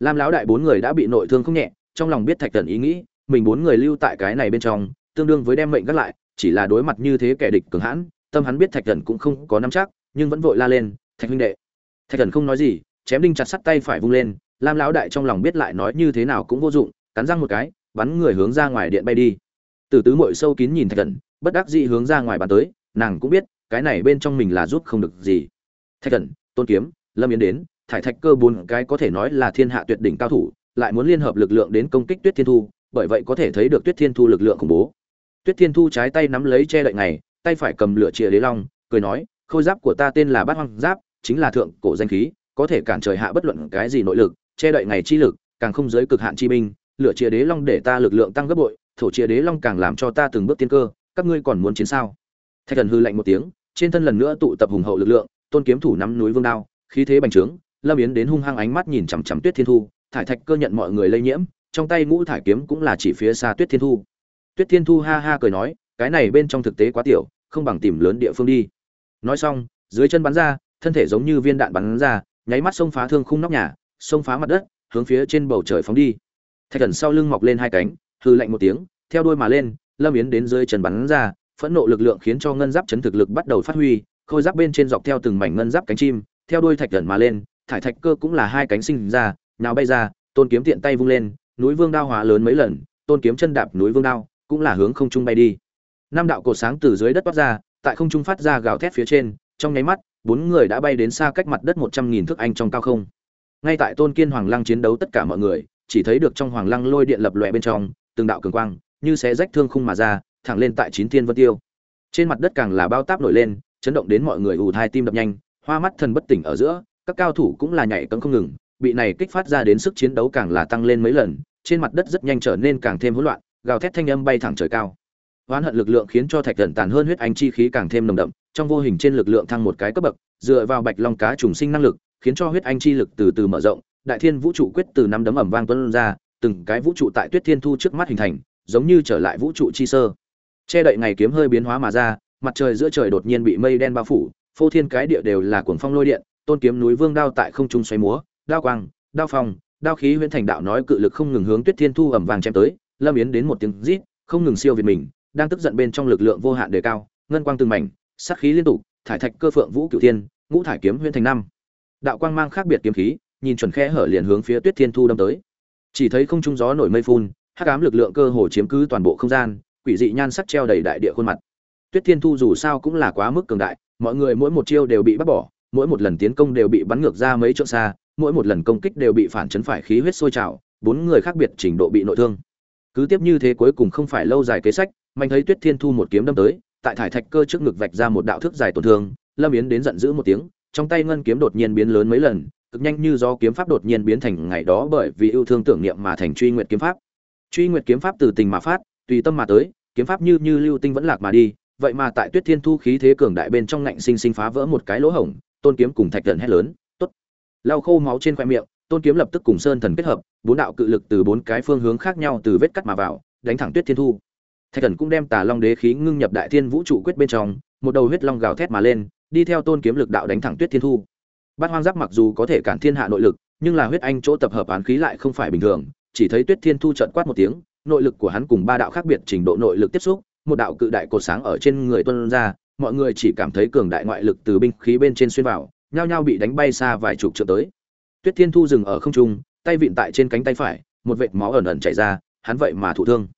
Lam lão đại bốn người đã bị nội thương không nhẹ, trong lòng biết thạch cẩn ý nghĩ mình bốn người lưu tại cái này bên trong, tương đương với đem mệnh gác lại, chỉ là đối mặt như thế kẻ địch cường hãn, tâm hắn biết thạch thần cũng không có nắm chắc, nhưng vẫn vội la lên, thạch huynh đệ. Thạch thần không nói gì, chém đinh chặt sắt tay phải vung lên, lam lão đại trong lòng biết lại nói như thế nào cũng vô dụng, cắn răng một cái, bắn người hướng ra ngoài điện bay đi. Từ tứ mội sâu kín nhìn thạch thần, bất đắc dĩ hướng ra ngoài bàn tới, nàng cũng biết, cái này bên trong mình là rút không được gì. Thạch thần, tôn kiếm, lâm yến đến, thải thạch cơ bốn cái có thể nói là thiên hạ tuyệt đỉnh cao thủ, lại muốn liên hợp lực lượng đến công kích tuyết thiên thu bởi vậy có thể thấy được tuyết thiên thu lực lượng khủng bố. Tuyết thiên thu trái tay nắm lấy che đậy này, tay phải cầm lửa chìa đế long, cười nói, khôi giáp của ta tên là bát hoang giáp, chính là thượng cổ danh khí, có thể cản trời hạ bất luận cái gì nội lực, che đậy ngày chi lực, càng không giới cực hạn chi binh, lửa chìa đế long để ta lực lượng tăng gấp bội, thổ chìa đế long càng làm cho ta từng bước tiên cơ, các ngươi còn muốn chiến sao? Thạch thần hư lạnh một tiếng, trên thân lần nữa tụ tập hùng hậu lực lượng, tôn kiếm thủ nắm núi vương đao, khí thế bành trướng, lâm yến đến hung hăng ánh mắt nhìn chằm chằm tuyết thiên thu, thải thạch cơ nhận mọi người lây nhiễm trong tay ngũ thải kiếm cũng là chỉ phía xa tuyết thiên thu. Tuyết thiên thu ha ha cười nói, cái này bên trong thực tế quá tiểu, không bằng tìm lớn địa phương đi. Nói xong, dưới chân bắn ra, thân thể giống như viên đạn bắn ra, nháy mắt xông phá thương khung nóc nhà, xông phá mặt đất, hướng phía trên bầu trời phóng đi. Thạch thần sau lưng mọc lên hai cánh hư lạnh một tiếng, theo đuôi mà lên, lâm yến đến dưới chân bắn ra, phẫn nộ lực lượng khiến cho ngân giáp chấn thực lực bắt đầu phát huy, khôi giáp bên trên dọc theo từng mảnh ngân giáp cánh chim, theo đuôi thạch thần mà lên, thải thạch cơ cũng là hai cánh sinh ra, nào bay ra, tôn kiếm tiện tay vung lên núi vương đao hóa lớn mấy lần, tôn kiếm chân đạp núi vương đao, cũng là hướng không trung bay đi. Năm đạo cột sáng từ dưới đất toát ra, tại không trung phát ra gào thét phía trên, trong nháy mắt, bốn người đã bay đến xa cách mặt đất một trăm nghìn thước anh trong cao không. Ngay tại tôn kiên hoàng lăng chiến đấu tất cả mọi người, chỉ thấy được trong hoàng lăng lôi điện lập lòe bên trong, từng đạo cường quang, như xé rách thương khung mà ra, thẳng lên tại chín thiên vân tiêu. Trên mặt đất càng là bao táp nổi lên, chấn động đến mọi người ù thai tim đập nhanh, hoa mắt thần bất tỉnh ở giữa, các cao thủ cũng là nhảy cấm không ngừng bị này kích phát ra đến sức chiến đấu càng là tăng lên mấy lần, trên mặt đất rất nhanh trở nên càng thêm hỗn loạn, gào thét thanh âm bay thẳng trời cao. Oán hận lực lượng khiến cho thạch thần tàn hơn huyết anh chi khí càng thêm nồng đậm, trong vô hình trên lực lượng thăng một cái cấp bậc, dựa vào bạch long cá trùng sinh năng lực, khiến cho huyết anh chi lực từ từ mở rộng, đại thiên vũ trụ quyết từ năm đấm ầm vang tuôn ra, từng cái vũ trụ tại tuyết thiên thu trước mắt hình thành, giống như trở lại vũ trụ chi sơ. Che đậy ngày kiếm hơi biến hóa mà ra, mặt trời giữa trời đột nhiên bị mây đen bao phủ, phô thiên cái địa đều là cuồng phong lôi điện, tôn kiếm núi vương đao tại không trung xoay múa đao quang, đao phong, đao khí huyễn thành đạo nói cự lực không ngừng hướng tuyết thiên thu ẩm vàng chém tới, lâm yến đến một tiếng rít, không ngừng siêu việt mình, đang tức giận bên trong lực lượng vô hạn đề cao, ngân quang từng mảnh, sát khí liên tục, thải thạch cơ phượng vũ cửu thiên, ngũ thải kiếm huyễn thành năm. Đạo quang mang khác biệt kiếm khí, nhìn chuẩn khe hở liền hướng phía tuyết thiên thu đâm tới. Chỉ thấy không trung gió nổi mây phun, hắc ám lực lượng cơ hồ chiếm cứ toàn bộ không gian, quỷ dị nhan sắc treo đầy đại địa khuôn mặt. Tuyết thiên thu dù sao cũng là quá mức cường đại, mọi người mỗi một chiêu đều bị bắt bỏ, mỗi một lần tiến công đều bị bắn ngược ra mấy chỗ xa mỗi một lần công kích đều bị phản chấn phải khí huyết sôi trào, bốn người khác biệt trình độ bị nội thương. Cứ tiếp như thế cuối cùng không phải lâu dài kế sách, mạnh thấy tuyết thiên thu một kiếm đâm tới, tại thải thạch cơ trước ngực vạch ra một đạo thước dài tổn thương, lâm yến đến giận dữ một tiếng, trong tay ngân kiếm đột nhiên biến lớn mấy lần, cực nhanh như do kiếm pháp đột nhiên biến thành ngày đó bởi vì yêu thương tưởng niệm mà thành truy nguyệt kiếm pháp. Truy nguyệt kiếm pháp từ tình mà phát, tùy tâm mà tới, kiếm pháp như như lưu tinh vẫn lạc mà đi, vậy mà tại tuyết thiên thu khí thế cường đại bên trong ngạnh sinh sinh phá vỡ một cái lỗ hổng, tôn kiếm cùng thạch trận hét lớn lau khô máu trên khoe miệng, tôn kiếm lập tức cùng sơn thần kết hợp, bốn đạo cự lực từ bốn cái phương hướng khác nhau từ vết cắt mà vào, đánh thẳng tuyết thiên thu. Thạch thần cũng đem tà long đế khí ngưng nhập đại thiên vũ trụ quyết bên trong, một đầu huyết long gào thét mà lên, đi theo tôn kiếm lực đạo đánh thẳng tuyết thiên thu. Bát hoang giáp mặc dù có thể cản thiên hạ nội lực, nhưng là huyết anh chỗ tập hợp án khí lại không phải bình thường, chỉ thấy tuyết thiên thu trận quát một tiếng, nội lực của hắn cùng ba đạo khác biệt trình độ nội lực tiếp xúc, một đạo cự đại cột sáng ở trên người tuân ra, mọi người chỉ cảm thấy cường đại ngoại lực từ binh khí bên trên xuyên vào nhao nhao bị đánh bay xa vài chục trượng tới. Tuyết thiên thu dừng ở không trung, tay vịn tại trên cánh tay phải, một vệt máu ẩn ẩn chảy ra, hắn vậy mà thụ thương.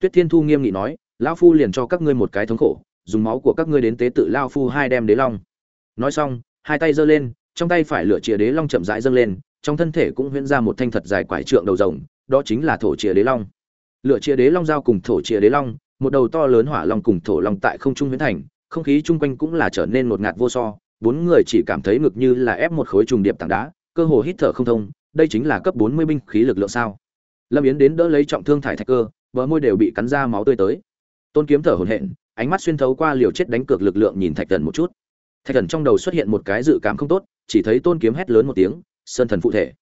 Tuyết thiên thu nghiêm nghị nói, lão phu liền cho các ngươi một cái thống khổ, dùng máu của các ngươi đến tế tự Lão phu hai đem đế long. Nói xong, hai tay giơ lên, trong tay phải lửa chìa đế long chậm rãi dâng lên, trong thân thể cũng huyễn ra một thanh thật dài quải trượng đầu rồng, đó chính là thổ chìa đế long. Lửa chìa đế long giao cùng thổ chìa đế long, một đầu to lớn hỏa long cùng thổ long tại không trung huyễn thành, không khí chung quanh cũng là trở nên một ngạt vô so bốn người chỉ cảm thấy ngực như là ép một khối trùng điệp tảng đá, cơ hồ hít thở không thông, đây chính là cấp bốn mươi binh khí lực lượng sao? Lâm yến đến đỡ lấy trọng thương thải thạch cơ, bờ môi đều bị cắn ra máu tươi tới. Tôn kiếm thở hổn hển, ánh mắt xuyên thấu qua liều chết đánh cược lực lượng nhìn thạch thần một chút. Thạch thần trong đầu xuất hiện một cái dự cảm không tốt, chỉ thấy tôn kiếm hét lớn một tiếng, sơn thần phụ thể.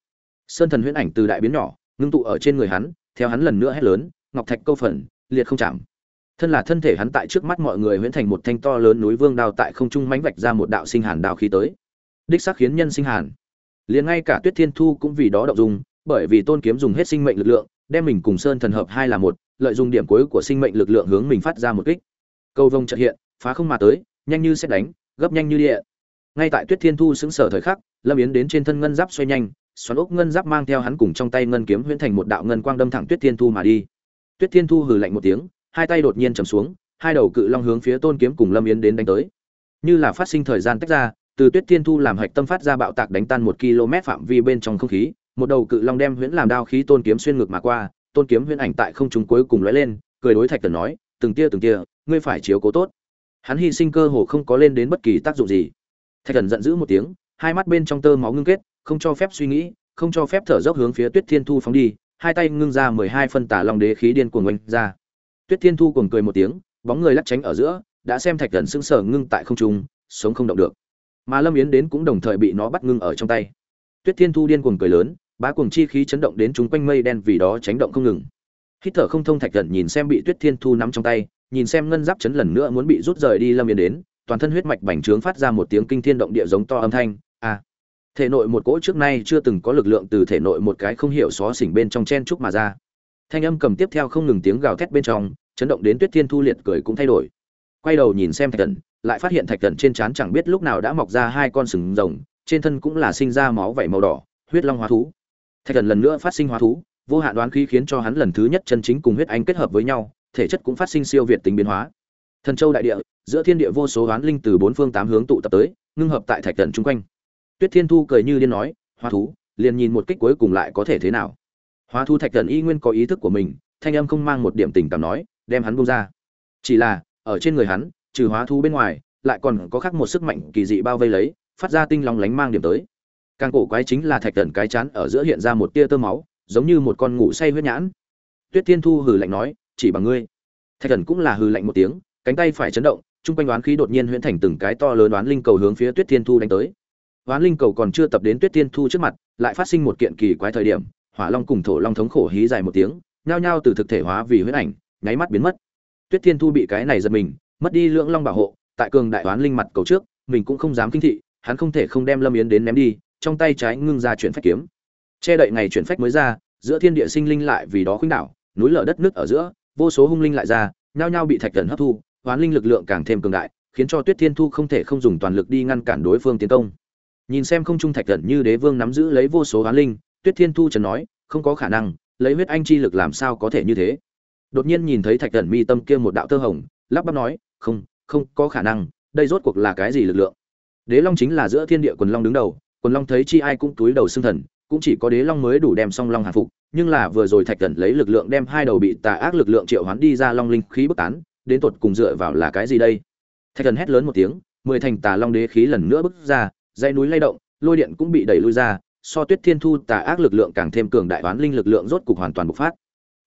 Sơn thần huyễn ảnh từ đại biến nhỏ, ngưng tụ ở trên người hắn, theo hắn lần nữa hét lớn, ngọc thạch câu phần, liệt không chạm thân là thân thể hắn tại trước mắt mọi người huyễn thành một thanh to lớn núi vương đao tại không trung mánh vạch ra một đạo sinh hàn đao khí tới. Đích xác khiến nhân sinh hàn. Liền ngay cả tuyết thiên thu cũng vì đó động dung, bởi vì tôn kiếm dùng hết sinh mệnh lực lượng, đem mình cùng sơn thần hợp hai là một, lợi dụng điểm cuối của sinh mệnh lực lượng hướng mình phát ra một kích. Câu vông trợ hiện, phá không mà tới, nhanh như xét đánh, gấp nhanh như địa. Ngay tại tuyết thiên thu xứng sở thời khắc, lâm yến đến trên thân ngân giáp xoay nhanh, xoắn ốc ngân giáp mang theo hắn cùng trong tay ngân kiếm huyễn thành một đạo ngân quang đâm thẳng tuyết thiên thu mà đi. Tuyết thiên thu hừ lạnh một tiếng hai tay đột nhiên chầm xuống, hai đầu cự long hướng phía tôn kiếm cùng lâm yến đến đánh tới. Như là phát sinh thời gian tách ra, từ tuyết thiên thu làm hạch tâm phát ra bạo tạc đánh tan một km phạm vi bên trong không khí, một đầu cự long đem huyễn làm đao khí tôn kiếm xuyên ngược mà qua, tôn kiếm huyễn ảnh tại không trung cuối cùng lóe lên, cười đối thạch tần nói, từng tia từng tia, ngươi phải chiếu cố tốt. Hắn hy sinh cơ hồ không có lên đến bất kỳ tác dụng gì. Thạch thần giận dữ một tiếng, hai mắt bên trong tơ máu ngưng kết, không cho phép suy nghĩ, không cho phép thở dốc hướng phía tuyết thiên thu phóng đi, hai tay ngưng ra mười hai phân tả long đế khí điên cuồng oanh ra tuyết thiên thu cuồng cười một tiếng, bóng người lắc tránh ở giữa, đã xem thạch thần sững sờ ngưng tại không trung, sống không động được. Mà lâm yến đến cũng đồng thời bị nó bắt ngưng ở trong tay. Tuyết thiên thu điên cuồng cười lớn, bá cuồng chi khí chấn động đến chúng quanh mây đen vì đó tránh động không ngừng. Hít thở không thông thạch thần nhìn xem bị tuyết thiên thu nắm trong tay, nhìn xem ngân giáp chấn lần nữa muốn bị rút rời đi lâm yến đến, toàn thân huyết mạch bành trướng phát ra một tiếng kinh thiên động địa giống to âm thanh, a, thể nội một cỗ trước nay chưa từng có lực lượng từ thể nội một cái không hiểu xó xỉnh bên trong chen trúc mà ra thanh âm cầm tiếp theo không ngừng tiếng gào thét bên trong, chấn động đến tuyết thiên thu liệt cười cũng thay đổi. Quay đầu nhìn xem thạch thần, lại phát hiện thạch thần trên trán chẳng biết lúc nào đã mọc ra hai con sừng rồng, trên thân cũng là sinh ra máu vảy màu đỏ, huyết long hóa thú. Thạch thần lần nữa phát sinh hóa thú, vô hạn đoán khí khiến cho hắn lần thứ nhất chân chính cùng huyết anh kết hợp với nhau, thể chất cũng phát sinh siêu việt tính biến hóa. Thần châu đại địa, giữa thiên địa vô số oán linh từ bốn phương tám hướng tụ tập tới, ngưng hợp tại thạch thần chung quanh. Tuyết thiên thu cười như điên nói, hóa thú, liền nhìn một kích cuối cùng lại có thể thế nào? Hóa Thu thạch thần y nguyên có ý thức của mình, thanh âm không mang một điểm tình cảm nói, đem hắn buông ra. Chỉ là, ở trên người hắn, trừ hóa Thu bên ngoài, lại còn có khác một sức mạnh kỳ dị bao vây lấy, phát ra tinh long lánh mang điểm tới. Càng cổ quái chính là thạch thần cái chán ở giữa hiện ra một tia tơ máu, giống như một con ngủ say huyết nhãn. Tuyết thiên thu hừ lạnh nói, chỉ bằng ngươi. Thạch thần cũng là hừ lạnh một tiếng, cánh tay phải chấn động, trung quanh đoán khí đột nhiên huyễn thành từng cái to lớn đoán linh cầu hướng phía tuyết thiên thu đánh tới. Đoán linh cầu còn chưa tập đến tuyết thiên thu trước mặt, lại phát sinh một kiện kỳ quái thời điểm hỏa long cùng thổ long thống khổ hí dài một tiếng, nhao nhao từ thực thể hóa vì huyễn ảnh, nháy mắt biến mất. Tuyết thiên thu bị cái này giật mình, mất đi lưỡng long bảo hộ, tại cường đại đoán linh mặt cầu trước, mình cũng không dám kinh thị, hắn không thể không đem lâm yến đến ném đi, trong tay trái ngưng ra chuyển phách kiếm. Che đậy ngày chuyển phách mới ra, giữa thiên địa sinh linh lại vì đó khuynh đảo, núi lở đất nước ở giữa, vô số hung linh lại ra, nhao nhao bị thạch thần hấp thu hoán linh lực lượng càng thêm cường đại, khiến cho tuyết thiên thu không thể không dùng toàn lực đi ngăn cản đối phương tiến công. Nhìn xem không trung thạch thần như đế vương nắm giữ lấy vô số hoán linh tuyết thiên thu trần nói, không có khả năng, lấy huyết anh chi lực làm sao có thể như thế? Đột nhiên nhìn thấy thạch Cẩn mi tâm kia một đạo tơ hồng, lắp bắp nói, không không có khả năng, đây rốt cuộc là cái gì lực lượng? Đế long chính là giữa thiên địa quần long đứng đầu, quần long thấy chi ai cũng túi đầu xương thần, cũng chỉ có đế long mới đủ đem song long hạ phục, nhưng là vừa rồi thạch Cẩn lấy lực lượng đem hai đầu bị tà ác lực lượng triệu hoán đi ra long linh khí bức tán, đến tột cùng dựa vào là cái gì đây? Thạch Cẩn hét lớn một tiếng, mười thành tà long đế khí lần nữa bức ra, dãy núi lay động, lôi điện cũng bị đẩy lui ra so tuyết thiên thu tà ác lực lượng càng thêm cường đại, oán linh lực lượng rốt cục hoàn toàn bộc phát.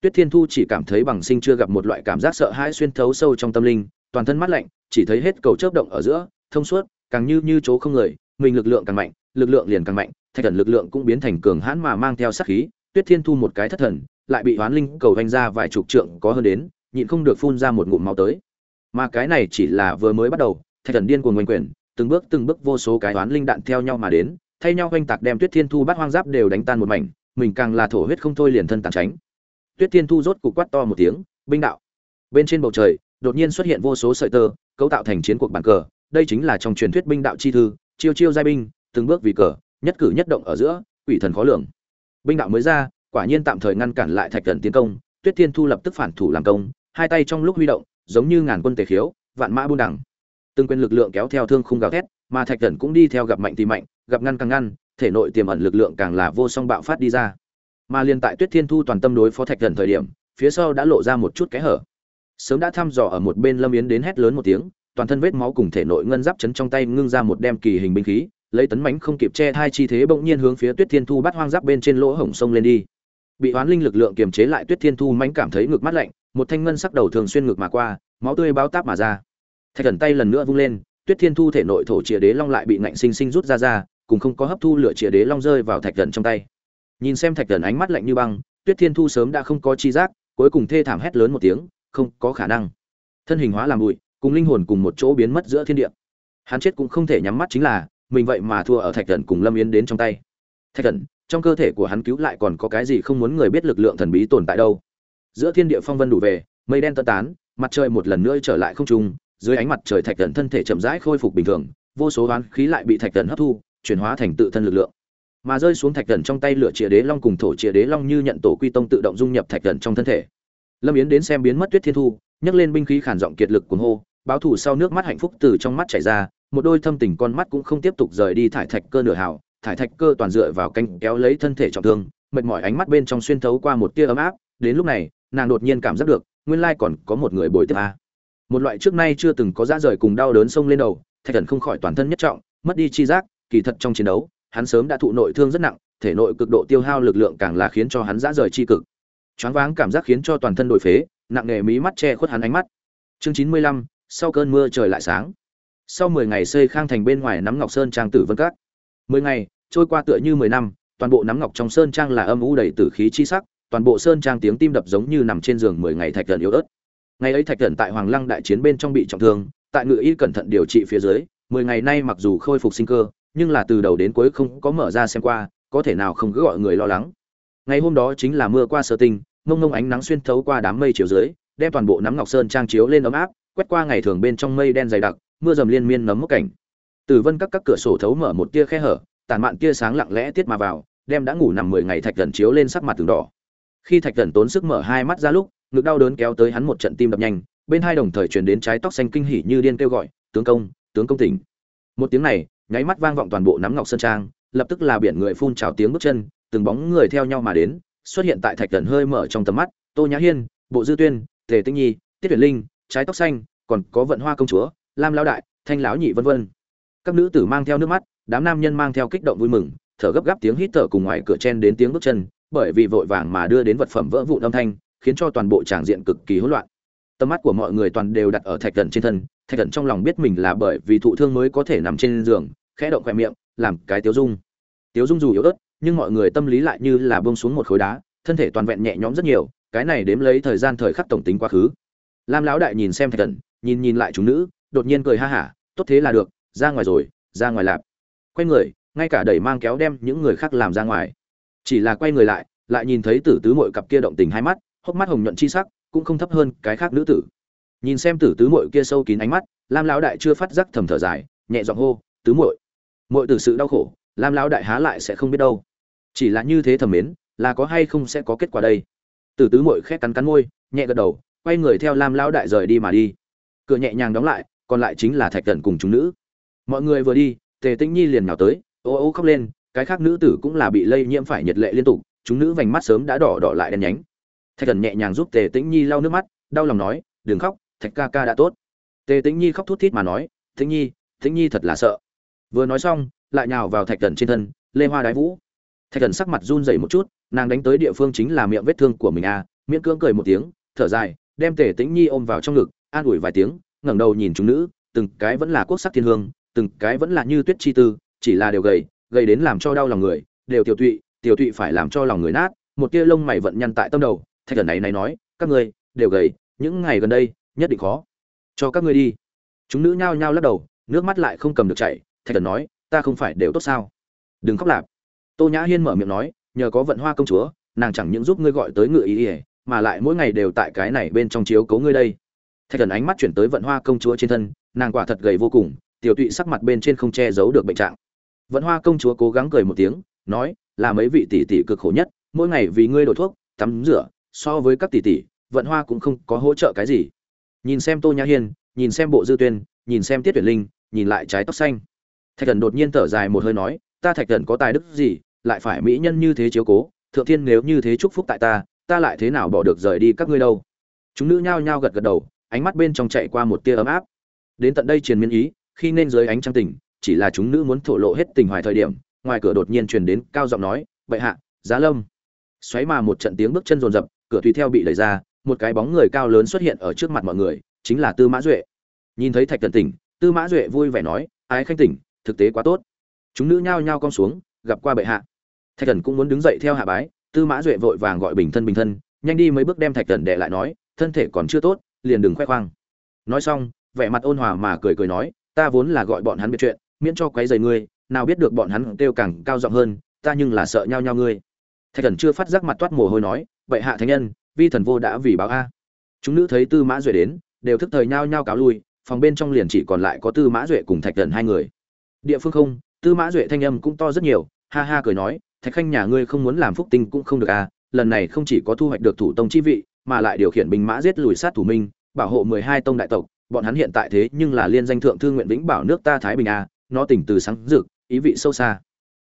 Tuyết thiên thu chỉ cảm thấy bằng sinh chưa gặp một loại cảm giác sợ hãi xuyên thấu sâu trong tâm linh, toàn thân mát lạnh, chỉ thấy hết cầu chớp động ở giữa, thông suốt, càng như như chỗ không người, mình lực lượng càng mạnh, lực lượng liền càng mạnh, thạch thần lực lượng cũng biến thành cường hãn mà mang theo sát khí. Tuyết thiên thu một cái thất thần, lại bị hoán linh cầu vành ra vài chục trượng có hơn đến, nhịn không được phun ra một ngụm máu tới. Mà cái này chỉ là vừa mới bắt đầu, thạch thần điên cuồng ngoành quyền từng bước từng bước vô số cái hoán linh đạn theo nhau mà đến thay nhau oanh tạc đem tuyết thiên thu bắt hoang giáp đều đánh tan một mảnh, mình càng là thổ huyết không thôi liền thân tàn tránh. Tuyết thiên thu rốt cục quát to một tiếng, binh đạo! Bên trên bầu trời, đột nhiên xuất hiện vô số sợi tơ, cấu tạo thành chiến cuộc bàn cờ, đây chính là trong truyền thuyết binh đạo chi thư, chiêu chiêu giai binh, từng bước vì cờ, nhất cử nhất động ở giữa, quỷ thần khó lường. Binh đạo mới ra, quả nhiên tạm thời ngăn cản lại thạch thần tiến công, tuyết thiên thu lập tức phản thủ làm công, hai tay trong lúc huy động, giống như ngàn quân tề khiếu, vạn mã buôn đẳng từng quyền lực lượng kéo theo thương khung gào thét, mà thạch thần cũng đi theo gặp mạnh thì mạnh gặp ngăn càng ngăn, thể nội tiềm ẩn lực lượng càng là vô song bạo phát đi ra. Mà liên tại tuyết thiên thu toàn tâm đối phó thạch thần thời điểm, phía sau đã lộ ra một chút kẽ hở. Sớm đã thăm dò ở một bên lâm yến đến hét lớn một tiếng, toàn thân vết máu cùng thể nội ngân giáp chấn trong tay ngưng ra một đem kỳ hình binh khí, lấy tấn mãnh không kịp che hai chi thế bỗng nhiên hướng phía tuyết thiên thu bắt hoang giáp bên trên lỗ hổng sông lên đi. Bị hoán linh lực lượng kiềm chế lại, tuyết thiên thu mãnh cảm thấy ngực mắt lạnh, một thanh ngân sắc đầu thường xuyên ngực mà qua, máu tươi bao táp mà ra. Thạch thần tay lần nữa vung lên, tuyết thiên thu thể nội thổ chìa đế long lại bị ngạnh sinh sinh rút ra ra cùng không có hấp thu lửa chĩa đế long rơi vào thạch thần trong tay. Nhìn xem thạch thần ánh mắt lạnh như băng, tuyết thiên thu sớm đã không có chi giác, cuối cùng thê thảm hét lớn một tiếng, không có khả năng. Thân hình hóa làm bụi, cùng linh hồn cùng một chỗ biến mất giữa thiên địa. Hắn chết cũng không thể nhắm mắt chính là, mình vậy mà thua ở thạch thần cùng lâm yến đến trong tay. Thạch thần, trong cơ thể của hắn cứu lại còn có cái gì không muốn người biết lực lượng thần bí tồn tại đâu. Giữa thiên địa phong vân đủ về, mây đen tân tán, mặt trời một lần nữa trở lại không trung, dưới ánh mặt trời thạch thần thân thể chậm rãi khôi phục bình thường, vô số oán khí lại bị thạch thần hấp thu chuyển hóa thành tự thân lực lượng. Mà rơi xuống thạch thần trong tay lửa chĩa đế long cùng thổ chĩa đế long như nhận tổ quy tông tự động dung nhập thạch thần trong thân thể. Lâm yến đến xem biến mất tuyết thiên thu, nhấc lên binh khí khản giọng kiệt lực cuồng hô, báo thủ sau nước mắt hạnh phúc từ trong mắt chảy ra, một đôi thâm tình con mắt cũng không tiếp tục rời đi thải thạch cơ nửa hào, thải thạch cơ toàn dựa vào canh kéo lấy thân thể trọng thương, mệt mỏi ánh mắt bên trong xuyên thấu qua một tia ấm áp, đến lúc này, nàng đột nhiên cảm giác được, nguyên lai còn có một người bồi tiếp a. Một loại trước nay chưa từng có dã rời cùng đau đớn sông lên đầu, thạch thần không khỏi toàn thân nhất trọng, mất đi chi giác kỳ thật trong chiến đấu, hắn sớm đã thụ nội thương rất nặng, thể nội cực độ tiêu hao lực lượng càng là khiến cho hắn dã rời chi cực. Choáng váng cảm giác khiến cho toàn thân đổi phế, nặng nề mí mắt che khuất hắn ánh mắt. Chương chín mươi lăm, sau cơn mưa trời lại sáng. Sau mười ngày xây khang thành bên ngoài nắm ngọc sơn trang tử vân các. Mười ngày, trôi qua tựa như mười năm, toàn bộ nắm ngọc trong sơn trang là âm u đầy tử khí chi sắc, toàn bộ sơn trang tiếng tim đập giống như nằm trên giường mười ngày thạch thần yếu ớt. Ngày ấy thạch thần tại hoàng lăng đại chiến bên trong bị trọng thương, tại ngự y cẩn thận điều trị phía dưới, mười ngày nay mặc dù khôi phục sinh cơ nhưng là từ đầu đến cuối không có mở ra xem qua, có thể nào không cứ gọi người lo lắng. Ngày hôm đó chính là mưa qua sơ tinh ngông ngông ánh nắng xuyên thấu qua đám mây chiều dưới, đem toàn bộ nắm ngọc sơn trang chiếu lên ấm áp, quét qua ngày thường bên trong mây đen dày đặc, mưa dầm liên miên nấm mốc cảnh. Tử vân các các cửa sổ thấu mở một tia khe hở, tàn mạn tia sáng lặng lẽ tiết mà vào, đem đã ngủ nằm mười ngày thạch thần chiếu lên sắc mặt từng đỏ. Khi thạch thần tốn sức mở hai mắt ra lúc, ngực đau đớn kéo tới hắn một trận tim đập nhanh, bên hai đồng thời truyền đến trái tóc xanh kinh hỉ như điên kêu gọi, tướng công tướng công tỉnh. Một tiếng này nháy mắt vang vọng toàn bộ nắm ngọc sơn trang, lập tức là biển người phun trào tiếng bước chân, từng bóng người theo nhau mà đến, xuất hiện tại thạch thần hơi mở trong tầm mắt, tô nhã hiên, bộ dư tuyên, tề tinh nhi, tiết tuyển linh, trái tóc xanh, còn có vận hoa công chúa, lam lão đại, thanh lão nhị vân vân. Các nữ tử mang theo nước mắt, đám nam nhân mang theo kích động vui mừng, thở gấp gáp tiếng hít thở cùng ngoài cửa chen đến tiếng bước chân, bởi vì vội vàng mà đưa đến vật phẩm vỡ vụn âm thanh, khiến cho toàn bộ tràng diện cực kỳ hỗn loạn. Tầm mắt của mọi người toàn đều đặt ở thạch thần trên thân thạch thần trong lòng biết mình là bởi vì thụ thương mới có thể nằm trên giường, khẽ động khoe miệng, làm cái tiếu dung. Tiếu dung dù yếu ớt, nhưng mọi người tâm lý lại như là bông xuống một khối đá, thân thể toàn vẹn nhẹ nhõm rất nhiều, cái này đếm lấy thời gian thời khắc tổng tính quá khứ. Lam lão đại nhìn xem thạch thần, nhìn nhìn lại chúng nữ, đột nhiên cười ha hả, tốt thế là được, ra ngoài rồi, ra ngoài lạp. Quay người, ngay cả đẩy mang kéo đem những người khác làm ra ngoài. Chỉ là quay người lại lại nhìn thấy tử tứ mội cặp kia động tình hai mắt, hốc mắt hồng nhuận chi sắc, cũng không thấp hơn cái khác nữ tử nhìn xem tử tứ muội kia sâu kín ánh mắt lam lão đại chưa phát giác thầm thở dài nhẹ giọng hô tứ muội, muội từ sự đau khổ lam lão đại há lại sẽ không biết đâu. Chỉ là như thế thầm mến là có hay không sẽ có kết quả đây? Tử tứ muội khét cắn cắn môi nhẹ gật đầu quay người theo lam lão đại rời đi mà đi. Cửa nhẹ nhàng đóng lại còn lại chính là thạch cẩn cùng chúng nữ. Mọi người vừa đi tề tĩnh nhi liền nhào tới ô ô khóc lên cái khác nữ tử cũng là bị lây nhiễm phải nhiệt lệ liên tục chúng nữ vành mắt sớm đã đỏ đỏ lại đen nhánh. Thạch cẩn nhẹ nhàng giúp tề tĩnh nhi lau nước mắt đau lòng nói đừng khóc thạch ca ca đã tốt. Tề tĩnh nhi khóc thút thít mà nói, tĩnh nhi tĩnh nhi thật là sợ. Vừa nói xong, lại nhào vào thạch thần trên thân, lê hoa đái vũ. Thạch thần sắc mặt run rẩy một chút, nàng đánh tới địa phương chính là miệng vết thương của mình à miễn cưỡng cười một tiếng, thở dài, đem tề tĩnh nhi ôm vào trong ngực, an ủi vài tiếng, ngẩng đầu nhìn chúng nữ, từng cái vẫn là quốc sắc thiên hương, từng cái vẫn là như tuyết chi tư, chỉ là đều gầy gầy đến làm cho đau lòng người, đều tiểu tụy tiểu tụy phải làm cho lòng người nát. Một tia lông mày vận nhăn tại tâm đầu, thạch thần này này nói, các ngươi đều gầy, những ngày gần đây nhất định khó. Cho các ngươi đi. Chúng nữ nhao nhao lắc đầu, nước mắt lại không cầm được chảy, thạch thần nói, ta không phải đều tốt sao? Đừng khóc lạp. Tô nhã hiên mở miệng nói, nhờ có vận hoa công chúa, nàng chẳng những giúp ngươi gọi tới ngựa ý ỉa mà lại mỗi ngày đều tại cái này bên trong chiếu cấu ngươi đây. Thạch thần ánh mắt chuyển tới vận hoa công chúa trên thân, nàng quả thật gầy vô cùng, tiểu tụy sắc mặt bên trên không che giấu được bệnh trạng. Vận hoa công chúa cố gắng cười một tiếng, nói, là mấy vị tỷ tỷ cực khổ nhất, mỗi ngày vì ngươi đổi thuốc, tắm rửa, so với các tỷ tỷ, vận hoa cũng không có hỗ trợ cái gì nhìn xem tô nhã hiên, nhìn xem bộ dư tuyên, nhìn xem tiết tuyển linh, nhìn lại trái tóc xanh. Thạch thần đột nhiên thở dài một hơi nói, ta thạch thần có tài đức gì, lại phải mỹ nhân như thế chiếu cố, thượng thiên nếu như thế chúc phúc tại ta ta lại thế nào bỏ được rời đi các ngươi đâu? Chúng nữ nhao nhao gật gật đầu, ánh mắt bên trong chạy qua một tia ấm áp. Đến tận đây triền miên ý, khi nên dưới ánh trăng tình chỉ là chúng nữ muốn thổ lộ hết tình hoài thời điểm, ngoài cửa đột nhiên truyền đến cao giọng nói, bệ hạ, giá lâm. Xoáy mà một trận tiếng bước chân rồn rập cửa tùy theo bị đẩy ra một cái bóng người cao lớn xuất hiện ở trước mặt mọi người, chính là tư mã duệ. Nhìn thấy thạch thần tỉnh tư mã duệ vui vẻ nói, ái khanh tỉnh thực tế quá tốt. Chúng nữ nhao nhao cong xuống, gặp qua bệ hạ. Thạch thần cũng muốn đứng dậy theo hạ bái, tư mã duệ vội vàng gọi bình thân bình thân, nhanh đi mấy bước đem thạch thần đệ lại nói, thân thể còn chưa tốt, liền đừng khoe khoang. Nói xong, vẻ mặt ôn hòa mà cười cười nói, ta vốn là gọi bọn hắn biết chuyện, miễn cho quấy rầy ngươi, nào biết được bọn hắn kêu càng cao giọng hơn, ta nhưng là sợ nhau nhau ngươi. Thạch thần chưa phát giác mặt toát mồ hôi nói vậy hạ thánh nhân vi thần vô đã vì báo a. Chúng nữ thấy tư mã duệ đến, đều thức thời nhao nhao cáo lui, phòng bên trong liền chỉ còn lại có tư mã duệ cùng thạch thần hai người. Địa phương không, tư mã duệ thanh âm cũng to rất nhiều, ha ha cười nói, thạch khanh nhà ngươi không muốn làm phúc tinh cũng không được à lần này không chỉ có thu hoạch được thủ tông chi vị, mà lại điều khiển binh mã giết lùi sát thủ minh, bảo hộ mười hai tông đại tộc, bọn hắn hiện tại thế nhưng là liên danh thượng thư nguyện vĩnh bảo nước ta thái bình a, nó tỉnh từ sáng dực ý vị sâu xa.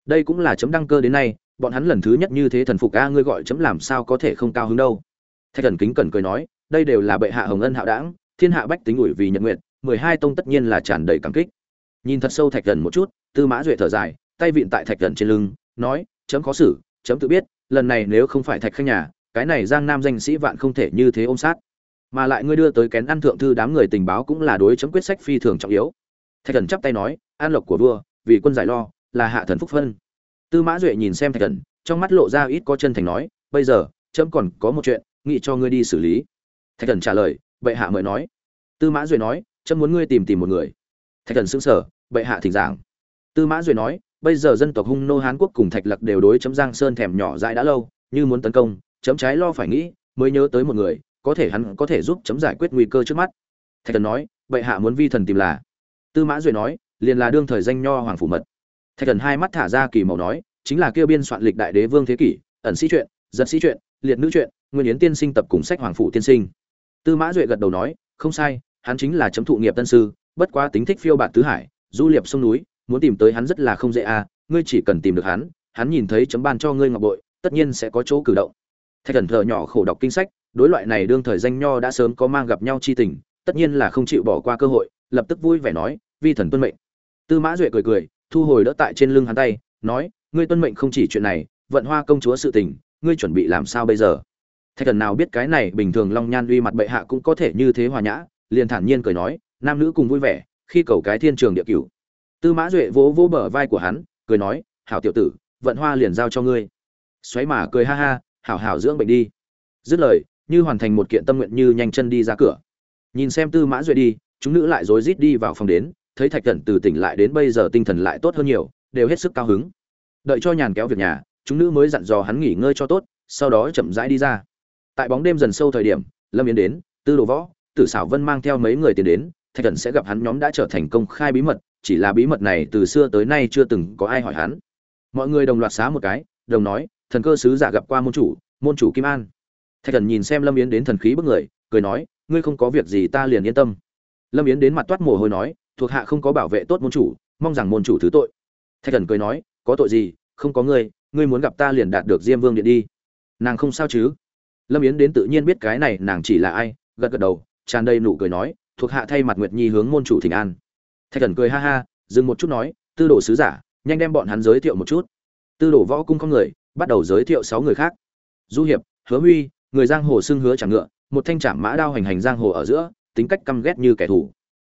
Đây cũng là chấm đăng cơ đến nay, bọn hắn lần thứ nhất như thế thần phục a, ngươi gọi chấm làm sao có thể không cao hứng đâu thạch thần kính cẩn cười nói, đây đều là bệ hạ hồng ân hạo đảng, thiên hạ bách tính ủi vì nhật nguyện mười hai tông tất nhiên là tràn đầy cảm kích. Nhìn thật sâu thạch thần một chút, tư mã duệ thở dài, tay vịn tại thạch thần trên lưng, nói, chấm khó xử, chấm tự biết, lần này nếu không phải thạch khanh nhà, cái này giang nam danh sĩ vạn không thể như thế ôm sát. Mà lại ngươi đưa tới kén ăn thượng thư đám người tình báo cũng là đối chấm quyết sách phi thường trọng yếu. Thạch thần chắp tay nói, an lộc của vua, vì quân giải lo, là hạ thần phúc phân. Tư mã duệ nhìn xem thạch thần, trong mắt lộ ra ít có chân thành nói, bây giờ, chấm còn có một chuyện nghĩ cho ngươi đi xử lý. Thạch thần trả lời, bệ hạ mời nói. Tư mã duệ nói, chấm muốn ngươi tìm tìm một người. Thạch thần xứng sở bệ hạ thỉnh giảng. Tư mã duệ nói, bây giờ dân tộc hung nô hán quốc cùng thạch lặc đều đối chấm giang sơn thèm nhỏ dại đã lâu, như muốn tấn công, chấm trái lo phải nghĩ, mới nhớ tới một người, có thể hắn có thể giúp chấm giải quyết nguy cơ trước mắt. Thạch thần nói, bệ hạ muốn vi thần tìm là. Tư mã duệ nói, liền là đương thời danh nho hoàng phủ mật. Thạch thần hai mắt thả ra kỳ màu nói, chính là kêu biên soạn lịch đại đế vương thế kỷ, ẩn sĩ truyện giật sĩ truyện liệt nữ truyện nguyên yến tiên sinh tập cùng sách hoàng phủ tiên sinh. Tư mã duệ gật đầu nói, không sai, hắn chính là chấm thụ nghiệp tân sư, bất quá tính thích phiêu bạt tứ hải, du liệp sông núi, muốn tìm tới hắn rất là không dễ à ngươi chỉ cần tìm được hắn hắn nhìn thấy chấm ban cho ngươi ngọc bội, tất nhiên sẽ có chỗ cử động. Thạch thần thờ nhỏ khổ đọc kinh sách, đối loại này đương thời danh nho đã sớm có mang gặp nhau chi tình, tất nhiên là không chịu bỏ qua cơ hội, lập tức vui vẻ nói, vi thần tuân mệnh. Tư mã duệ cười cười, thu hồi đỡ tại trên lưng hắn tay, nói, ngươi tuân mệnh không chỉ chuyện này, vận hoa công chúa sự tình, ngươi chuẩn bị làm sao bây giờ? Thạch thần nào biết cái này bình thường long nhan uy mặt bệ hạ cũng có thể như thế hòa nhã, liền thản nhiên cười nói, nam nữ cùng vui vẻ, khi cầu cái thiên trường địa cửu. Tư mã duệ vỗ vỗ bờ vai của hắn, cười nói, hảo tiểu tử, vận hoa liền giao cho ngươi. Xoáy mà cười ha ha, hảo hảo dưỡng bệnh đi. Dứt lời, như hoàn thành một kiện tâm nguyện như nhanh chân đi ra cửa. Nhìn xem tư mã duệ đi, chúng nữ lại rối rít đi vào phòng đến, thấy thạch thần từ tỉnh lại đến bây giờ tinh thần lại tốt hơn nhiều, đều hết sức cao hứng. Đợi cho nhàn kéo việc nhà, chúng nữ mới dặn dò hắn nghỉ ngơi cho tốt, sau đó chậm rãi đi ra tại bóng đêm dần sâu thời điểm, lâm yến đến, tư đồ võ, tử xảo vân mang theo mấy người tiền đến, thạch thần sẽ gặp hắn nhóm đã trở thành công khai bí mật, chỉ là bí mật này từ xưa tới nay chưa từng có ai hỏi hắn. Mọi người đồng loạt xá một cái, đồng nói, thần cơ sứ giả gặp qua môn chủ môn chủ kim an. Thạch thần nhìn xem lâm yến đến thần khí bức người, cười nói, ngươi không có việc gì ta liền yên tâm. Lâm yến đến mặt toát mồ hôi nói, thuộc hạ không có bảo vệ tốt môn chủ, mong rằng môn chủ thứ tội. Thạch thần cười nói, có tội gì? Không có ngươi ngươi muốn gặp ta liền đạt được diêm vương điện đi. Nàng không sao chứ? Lâm yến đến tự nhiên biết cái này nàng chỉ là ai, gật gật đầu, tràn đầy nụ cười nói, thuộc hạ thay mặt nguyệt nhi hướng môn chủ thỉnh an. Thạch thần cười ha ha, dừng một chút nói, tư đồ sứ giả, nhanh đem bọn hắn giới thiệu một chút. Tư đồ võ cung không người, bắt đầu giới thiệu sáu người khác. Du hiệp, hứa huy, người giang hồ xưng hứa chẳng ngựa, một thanh trảm mã đao hành hành giang hồ ở giữa, tính cách căm ghét như kẻ thù.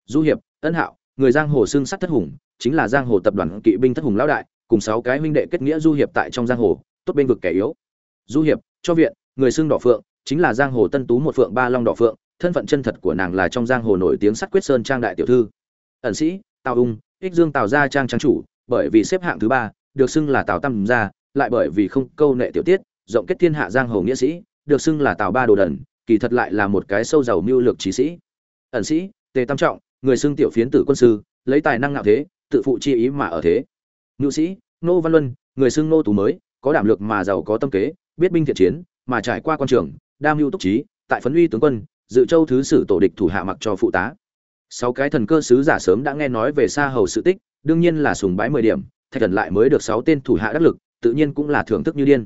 Du hiệp, ân hạo, người giang hồ xưng sắt thất hùng, chính là giang hồ tập đoàn kỵ binh thất hùng lão đại, cùng sáu cái huynh đệ kết nghĩa du hiệp tại trong giang hồ, tốt bên vực kẻ yếu. Du hiệp, cho viện người xưng đỏ phượng, chính là giang hồ tân tú một phượng ba long đỏ phượng, thân phận chân thật của nàng là trong giang hồ nổi tiếng sắt quyết sơn trang đại tiểu thư. Ẩn sĩ, tào ung, ích dương tào gia trang trang chủ, bởi vì xếp hạng thứ ba, được xưng là tào tam gia, lại bởi vì không câu nệ tiểu tiết, rộng kết thiên hạ giang hồ nghĩa sĩ, được xưng là tào ba đồ đần, kỳ thật lại là một cái sâu giàu mưu lược trí sĩ. Ẩn sĩ, tề tam trọng, người xưng tiểu phiến tử quân sư, lấy tài năng ngạo thế, tự phụ chi ý mà ở thế. Ngự sĩ nô văn luân, người xưng nô tú mới, có đảm lược mà giàu có tâm kế, biết binh thiện chiến mà trải qua quan trường, đa mưu túc trí, tại phấn uy tướng quân, dự châu thứ sử tổ địch thủ hạ mặc cho phụ tá. Sáu cái thần cơ sứ giả sớm đã nghe nói về xa hầu sự tích, đương nhiên là sùng bái mười điểm, thạch thần lại mới được sáu tên thủ hạ đắc lực, tự nhiên cũng là thưởng thức như điên.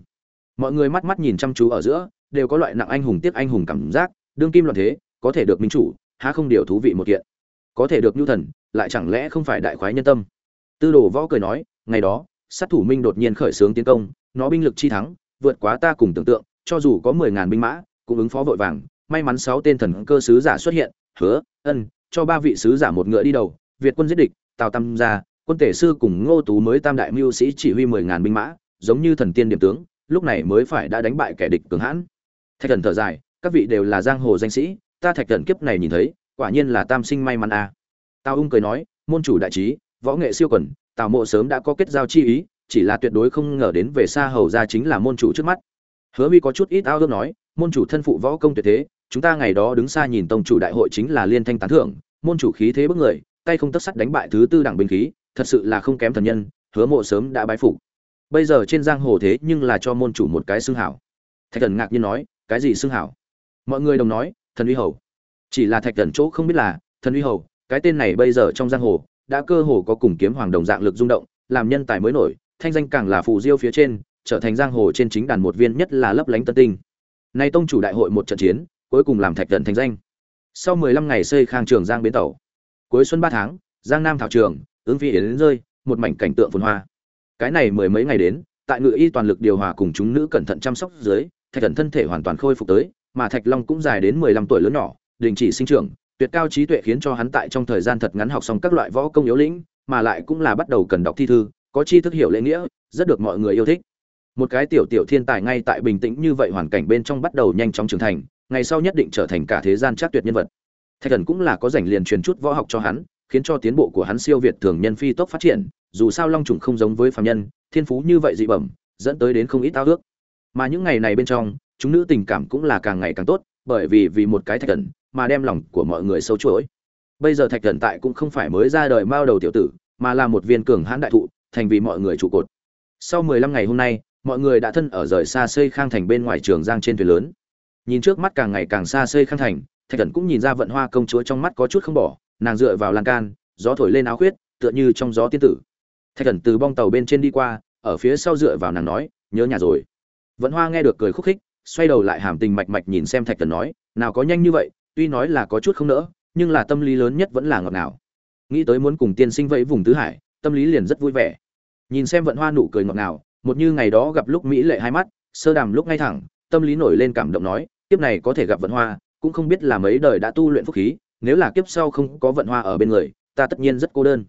Mọi người mắt mắt nhìn chăm chú ở giữa, đều có loại nặng anh hùng tiếc anh hùng cảm giác, đương kim loạn thế, có thể được minh chủ, há không điều thú vị một kiện. Có thể được nhu thần, lại chẳng lẽ không phải đại khoái nhân tâm? Tư đồ võ cười nói, ngày đó, sát thủ minh đột nhiên khởi xướng tiến công, nó binh lực chi thắng, vượt quá ta cùng tưởng tượng cho dù có mười ngàn binh mã, cũng ứng phó vội vàng. May mắn sáu tên thần cơ sứ giả xuất hiện, hứa, ân, cho ba vị sứ giả một ngựa đi đầu, việt quân giết địch, tào tam gia quân tể sư cùng ngô tú mới tam đại mưu sĩ chỉ huy mười ngàn binh mã, giống như thần tiên điểm tướng, lúc này mới phải đã đánh bại kẻ địch cường hãn. Thạch thần thở dài, các vị đều là giang hồ danh sĩ, ta thạch thần kiếp này nhìn thấy, quả nhiên là tam sinh may mắn a à. tào ung cười nói, môn chủ đại trí, võ nghệ siêu quần, tào mộ sớm đã có kết giao chi ý, chỉ là tuyệt đối không ngờ đến về xa hầu ra chính là môn chủ trước mắt hứa huy có chút ít ao ước nói, môn chủ thân phụ võ công tuyệt thế, chúng ta ngày đó đứng xa nhìn tông chủ đại hội chính là liên thanh tán thưởng, môn chủ khí thế bức người, tay không tất sắt đánh bại thứ tư đẳng binh khí, thật sự là không kém thần nhân, hứa mộ sớm đã bái phục. Bây giờ trên giang hồ thế nhưng là cho môn chủ một cái xưng hảo. Thạch thần ngạc nhiên nói, cái gì xưng hảo? Mọi người đồng nói, thần uy hầu. Chỉ là thạch thần chỗ không biết là, thần uy hầu, cái tên này bây giờ trong giang hồ, đã cơ hồ có cùng kiếm hoàng đồng dạng lực rung động, làm nhân tài mới nổi, thanh danh càng là phù diêu phía trên trở thành giang hồ trên chính đàn một viên nhất là lấp lánh tân tinh. Nay tông chủ đại hội một trận chiến, cuối cùng làm thạch tận thành danh. Sau mười lăm ngày xây khang trường giang bến tàu. Cuối xuân ba tháng, giang nam thảo trường, ứng phi yến rơi, một mảnh cảnh tượng phồn hoa. Cái này mười mấy ngày đến, tại ngự y toàn lực điều hòa cùng chúng nữ cẩn thận chăm sóc dưới, thạch thần thân thể hoàn toàn khôi phục tới, mà thạch long cũng dài đến mười lăm tuổi lớn nhỏ, đình chỉ sinh trưởng, tuyệt cao trí tuệ khiến cho hắn tại trong thời gian thật ngắn học xong các loại võ công yếu lĩnh, mà lại cũng là bắt đầu cần đọc thi thư, có chi thức hiểu lễ nghĩa, rất được mọi người yêu thích một cái tiểu tiểu thiên tài ngay tại bình tĩnh như vậy hoàn cảnh bên trong bắt đầu nhanh chóng trưởng thành, ngày sau nhất định trở thành cả thế gian chắc tuyệt nhân vật. Thạch thần cũng là có rảnh liền truyền chút võ học cho hắn, khiến cho tiến bộ của hắn siêu việt thường nhân phi tốc phát triển, dù sao long trùng không giống với phàm nhân, thiên phú như vậy dị bẩm, dẫn tới đến không ít tao ước. Mà những ngày này bên trong, chúng nữ tình cảm cũng là càng ngày càng tốt, bởi vì vì một cái thạch thần mà đem lòng của mọi người sâu chuỗi. Bây giờ thạch thần tại cũng không phải mới ra đời mao đầu tiểu tử, mà là một viên cường hãn đại thụ, thành vì mọi người trụ cột. Sau mười lăm ngày hôm nay mọi người đã thân ở rời xa xây khang thành bên ngoài trường giang trên thuyền lớn. Nhìn trước mắt càng ngày càng xa xây khang thành, thạch thần cũng nhìn ra vận hoa công chúa trong mắt có chút không bỏ, nàng dựa vào lan can, gió thổi lên áo khuyết, tựa như trong gió tiên tử. Thạch thần từ bong tàu bên trên đi qua, ở phía sau dựa vào nàng nói, nhớ nhà rồi. Vận hoa nghe được cười khúc khích, xoay đầu lại hàm tình mạch mạch nhìn xem thạch thần nói, nào có nhanh như vậy, tuy nói là có chút không nỡ, nhưng là tâm lý lớn nhất vẫn là ngọt ngào. Nghĩ tới muốn cùng tiên sinh vẫy vùng tứ hải, tâm lý liền rất vui vẻ. Nhìn xem vận hoa nụ cười ngọt ngào một như ngày đó gặp lúc mỹ lệ hai mắt, sơ đàm lúc ngay thẳng, tâm lý nổi lên cảm động nói, kiếp này có thể gặp vận hoa, cũng không biết là mấy đời đã tu luyện phúc khí, nếu là kiếp sau không có vận hoa ở bên người, ta tất nhiên rất cô đơn.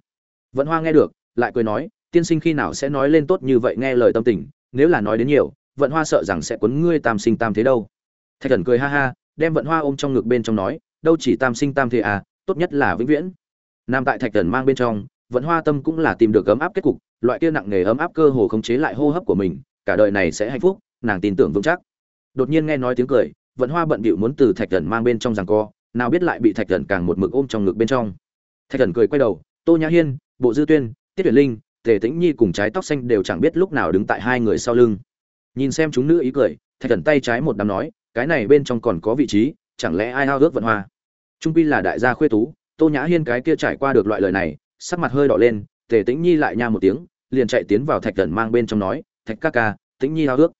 Vận hoa nghe được, lại cười nói, tiên sinh khi nào sẽ nói lên tốt như vậy nghe lời tâm tình, nếu là nói đến nhiều, vận hoa sợ rằng sẽ quấn ngươi tam sinh tam thế đâu. Thạch thần cười ha ha, đem vận hoa ôm trong ngực bên trong nói, đâu chỉ tam sinh tam thế à tốt nhất là vĩnh viễn. Nam tại thạch thần mang bên trong, vận hoa tâm cũng là tìm được ấm áp kết cục loại kia nặng nề ấm áp cơ hồ khống chế lại hô hấp của mình, cả đời này sẽ hạnh phúc, nàng tin tưởng vững chắc. Đột nhiên nghe nói tiếng cười, vận hoa bận bịu muốn từ thạch thần mang bên trong rằng co, nào biết lại bị thạch thần càng một mực ôm trong ngực bên trong. Thạch thần cười quay đầu, tô nhã hiên, bộ dư tuyên, tiết tuyển linh, tề tĩnh nhi cùng trái tóc xanh đều chẳng biết lúc nào đứng tại hai người sau lưng. Nhìn xem chúng nữ ý cười, thạch thần tay trái một đám nói, cái này bên trong còn có vị trí, chẳng lẽ ai hao ước vận hoa? Trung pi là đại gia khuê tú, tô nhã hiên cái kia trải qua được loại lời này, sắc mặt hơi đỏ lên, tề tĩnh nhi lại nha một tiếng liền chạy tiến vào thạch thần mang bên trong nói, thạch ca ca, tĩnh nhi hao ước.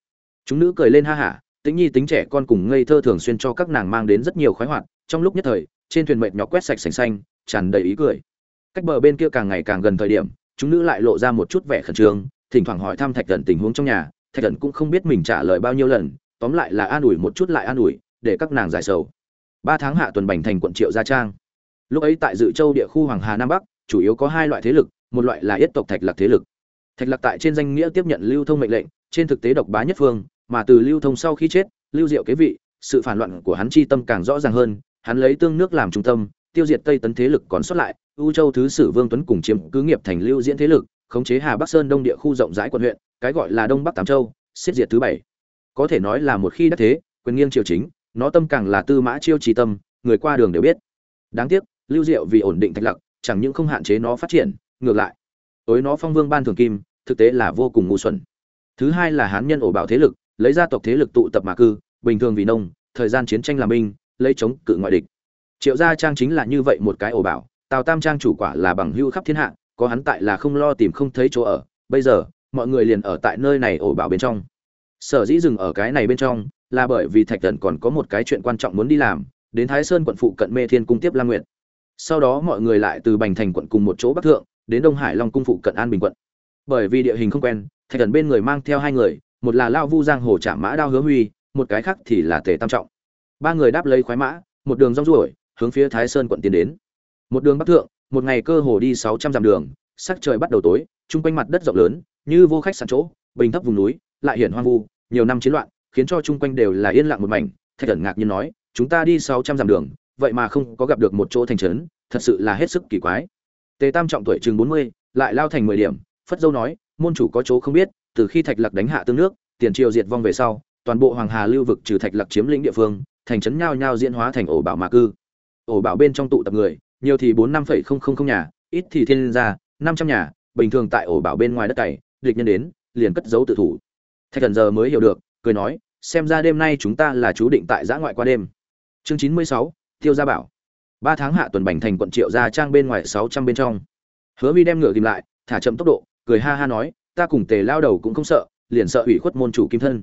Chúng nữ cười lên ha hả, tĩnh nhi tính trẻ con cùng ngây thơ thường xuyên cho các nàng mang đến rất nhiều khoái hoạt, trong lúc nhất thời, trên thuyền mệt nhọc quét sạch sành xanh, tràn đầy ý cười. Cách bờ bên kia càng ngày càng gần thời điểm, chúng nữ lại lộ ra một chút vẻ khẩn trương, thỉnh thoảng hỏi thăm thạch thần tình huống trong nhà, thạch thần cũng không biết mình trả lời bao nhiêu lần, tóm lại là an ủi một chút lại an ủi, để các nàng giải sầu. Ba tháng hạ tuần bành thành quận triệu gia trang. Lúc ấy tại dự châu địa khu hoàng hà nam bắc, chủ yếu có hai loại thế lực, một loại là yết tộc thạch lạc thế lực thạch lạc tại trên danh nghĩa tiếp nhận lưu thông mệnh lệnh trên thực tế độc bá nhất phương mà từ lưu thông sau khi chết lưu diệu kế vị sự phản loạn của hắn chi tâm càng rõ ràng hơn hắn lấy tương nước làm trung tâm tiêu diệt tây tấn thế lực còn sót lại u châu thứ sử vương tuấn cùng chiếm cứ nghiệp thành lưu diễn thế lực khống chế hà bắc sơn đông địa khu rộng rãi quận huyện cái gọi là đông bắc tám châu xiết diệt thứ bảy. Có thể nói là một khi đã thế quyền nghiêng triều chính nó tâm càng là tư mã chiêu trì tâm người qua đường đều biết. Đáng tiếc lưu diệu vì ổn định thạch Lạc, chẳng những không hạn chế nó phát triển ngược lại tối nó phong vương ban thường kim, thực tế là vô cùng ngu xuẩn. Thứ hai là hán nhân ổ bảo thế lực, lấy gia tộc thế lực tụ tập mà cư, bình thường vì nông, thời gian chiến tranh làm binh, lấy chống cự ngoại địch. Triệu gia trang chính là như vậy một cái ổ bảo, tào tam trang chủ quả là bằng hưu khắp thiên hạ, có hắn tại là không lo tìm không thấy chỗ ở. Bây giờ, mọi người liền ở tại nơi này ổ bảo bên trong. Sở dĩ dừng ở cái này bên trong, là bởi vì thạch thần còn có một cái chuyện quan trọng muốn đi làm, đến thái sơn quận phụ cận mê thiên cung tiếp la nguyện sau đó mọi người lại từ bành thành quận cùng một chỗ bắc thượng đến đông hải long cung phụ cận an bình quận. Bởi vì địa hình không quen, thạch thần bên người mang theo hai người, một là lao vu giang hồ trạm mã đao hứa huy, một cái khác thì là tề tam trọng. Ba người đáp lấy khoái mã, một đường rong ruổi, hướng phía thái sơn quận tiến đến. Một đường bắc thượng, một ngày cơ hồ đi sáu trăm dặm đường, sắc trời bắt đầu tối, chung quanh mặt đất rộng lớn, như vô khách sạn chỗ, bình thấp vùng núi, lại hiển hoang vu, nhiều năm chiến loạn, khiến cho chung quanh đều là yên lặng một mảnh. Thạch thần ngạc nhiên nói, chúng ta đi sáu trăm dặm đường, vậy mà không có gặp được một chỗ thành trấn, thật sự là hết sức kỳ quái tề tam trọng tuổi chừng bốn mươi, lại lao thành mười điểm, phất dâu nói, môn chủ có chỗ không biết, từ khi thạch lạc đánh hạ tương nước, tiền triều diệt vong về sau, toàn bộ hoàng hà lưu vực trừ thạch lạc chiếm lĩnh địa phương, thành trấn nhao nhao diễn hóa thành ổ bảo mà cư. Ổ bảo bên trong tụ tập người, nhiều thì bốn năm phẩy không không không nhà, ít thì thiên gia, năm trăm nhà, bình thường tại ổ bảo bên ngoài đất cày, địch nhân đến, liền cất giấu tự thủ. Thạch thần giờ mới hiểu được, cười nói, xem ra đêm nay chúng ta là chú định tại giã ngoại qua đêm. Chương chín mươi sáu, tiêu gia bảo ba tháng hạ tuần bành thành quận triệu gia trang bên ngoài sáu trăm bên trong. Hứa vi đem ngựa tìm lại, thả chậm tốc độ, cười ha ha nói, ta cùng tề lao đầu cũng không sợ, liền sợ ủy khuất môn chủ kim thân.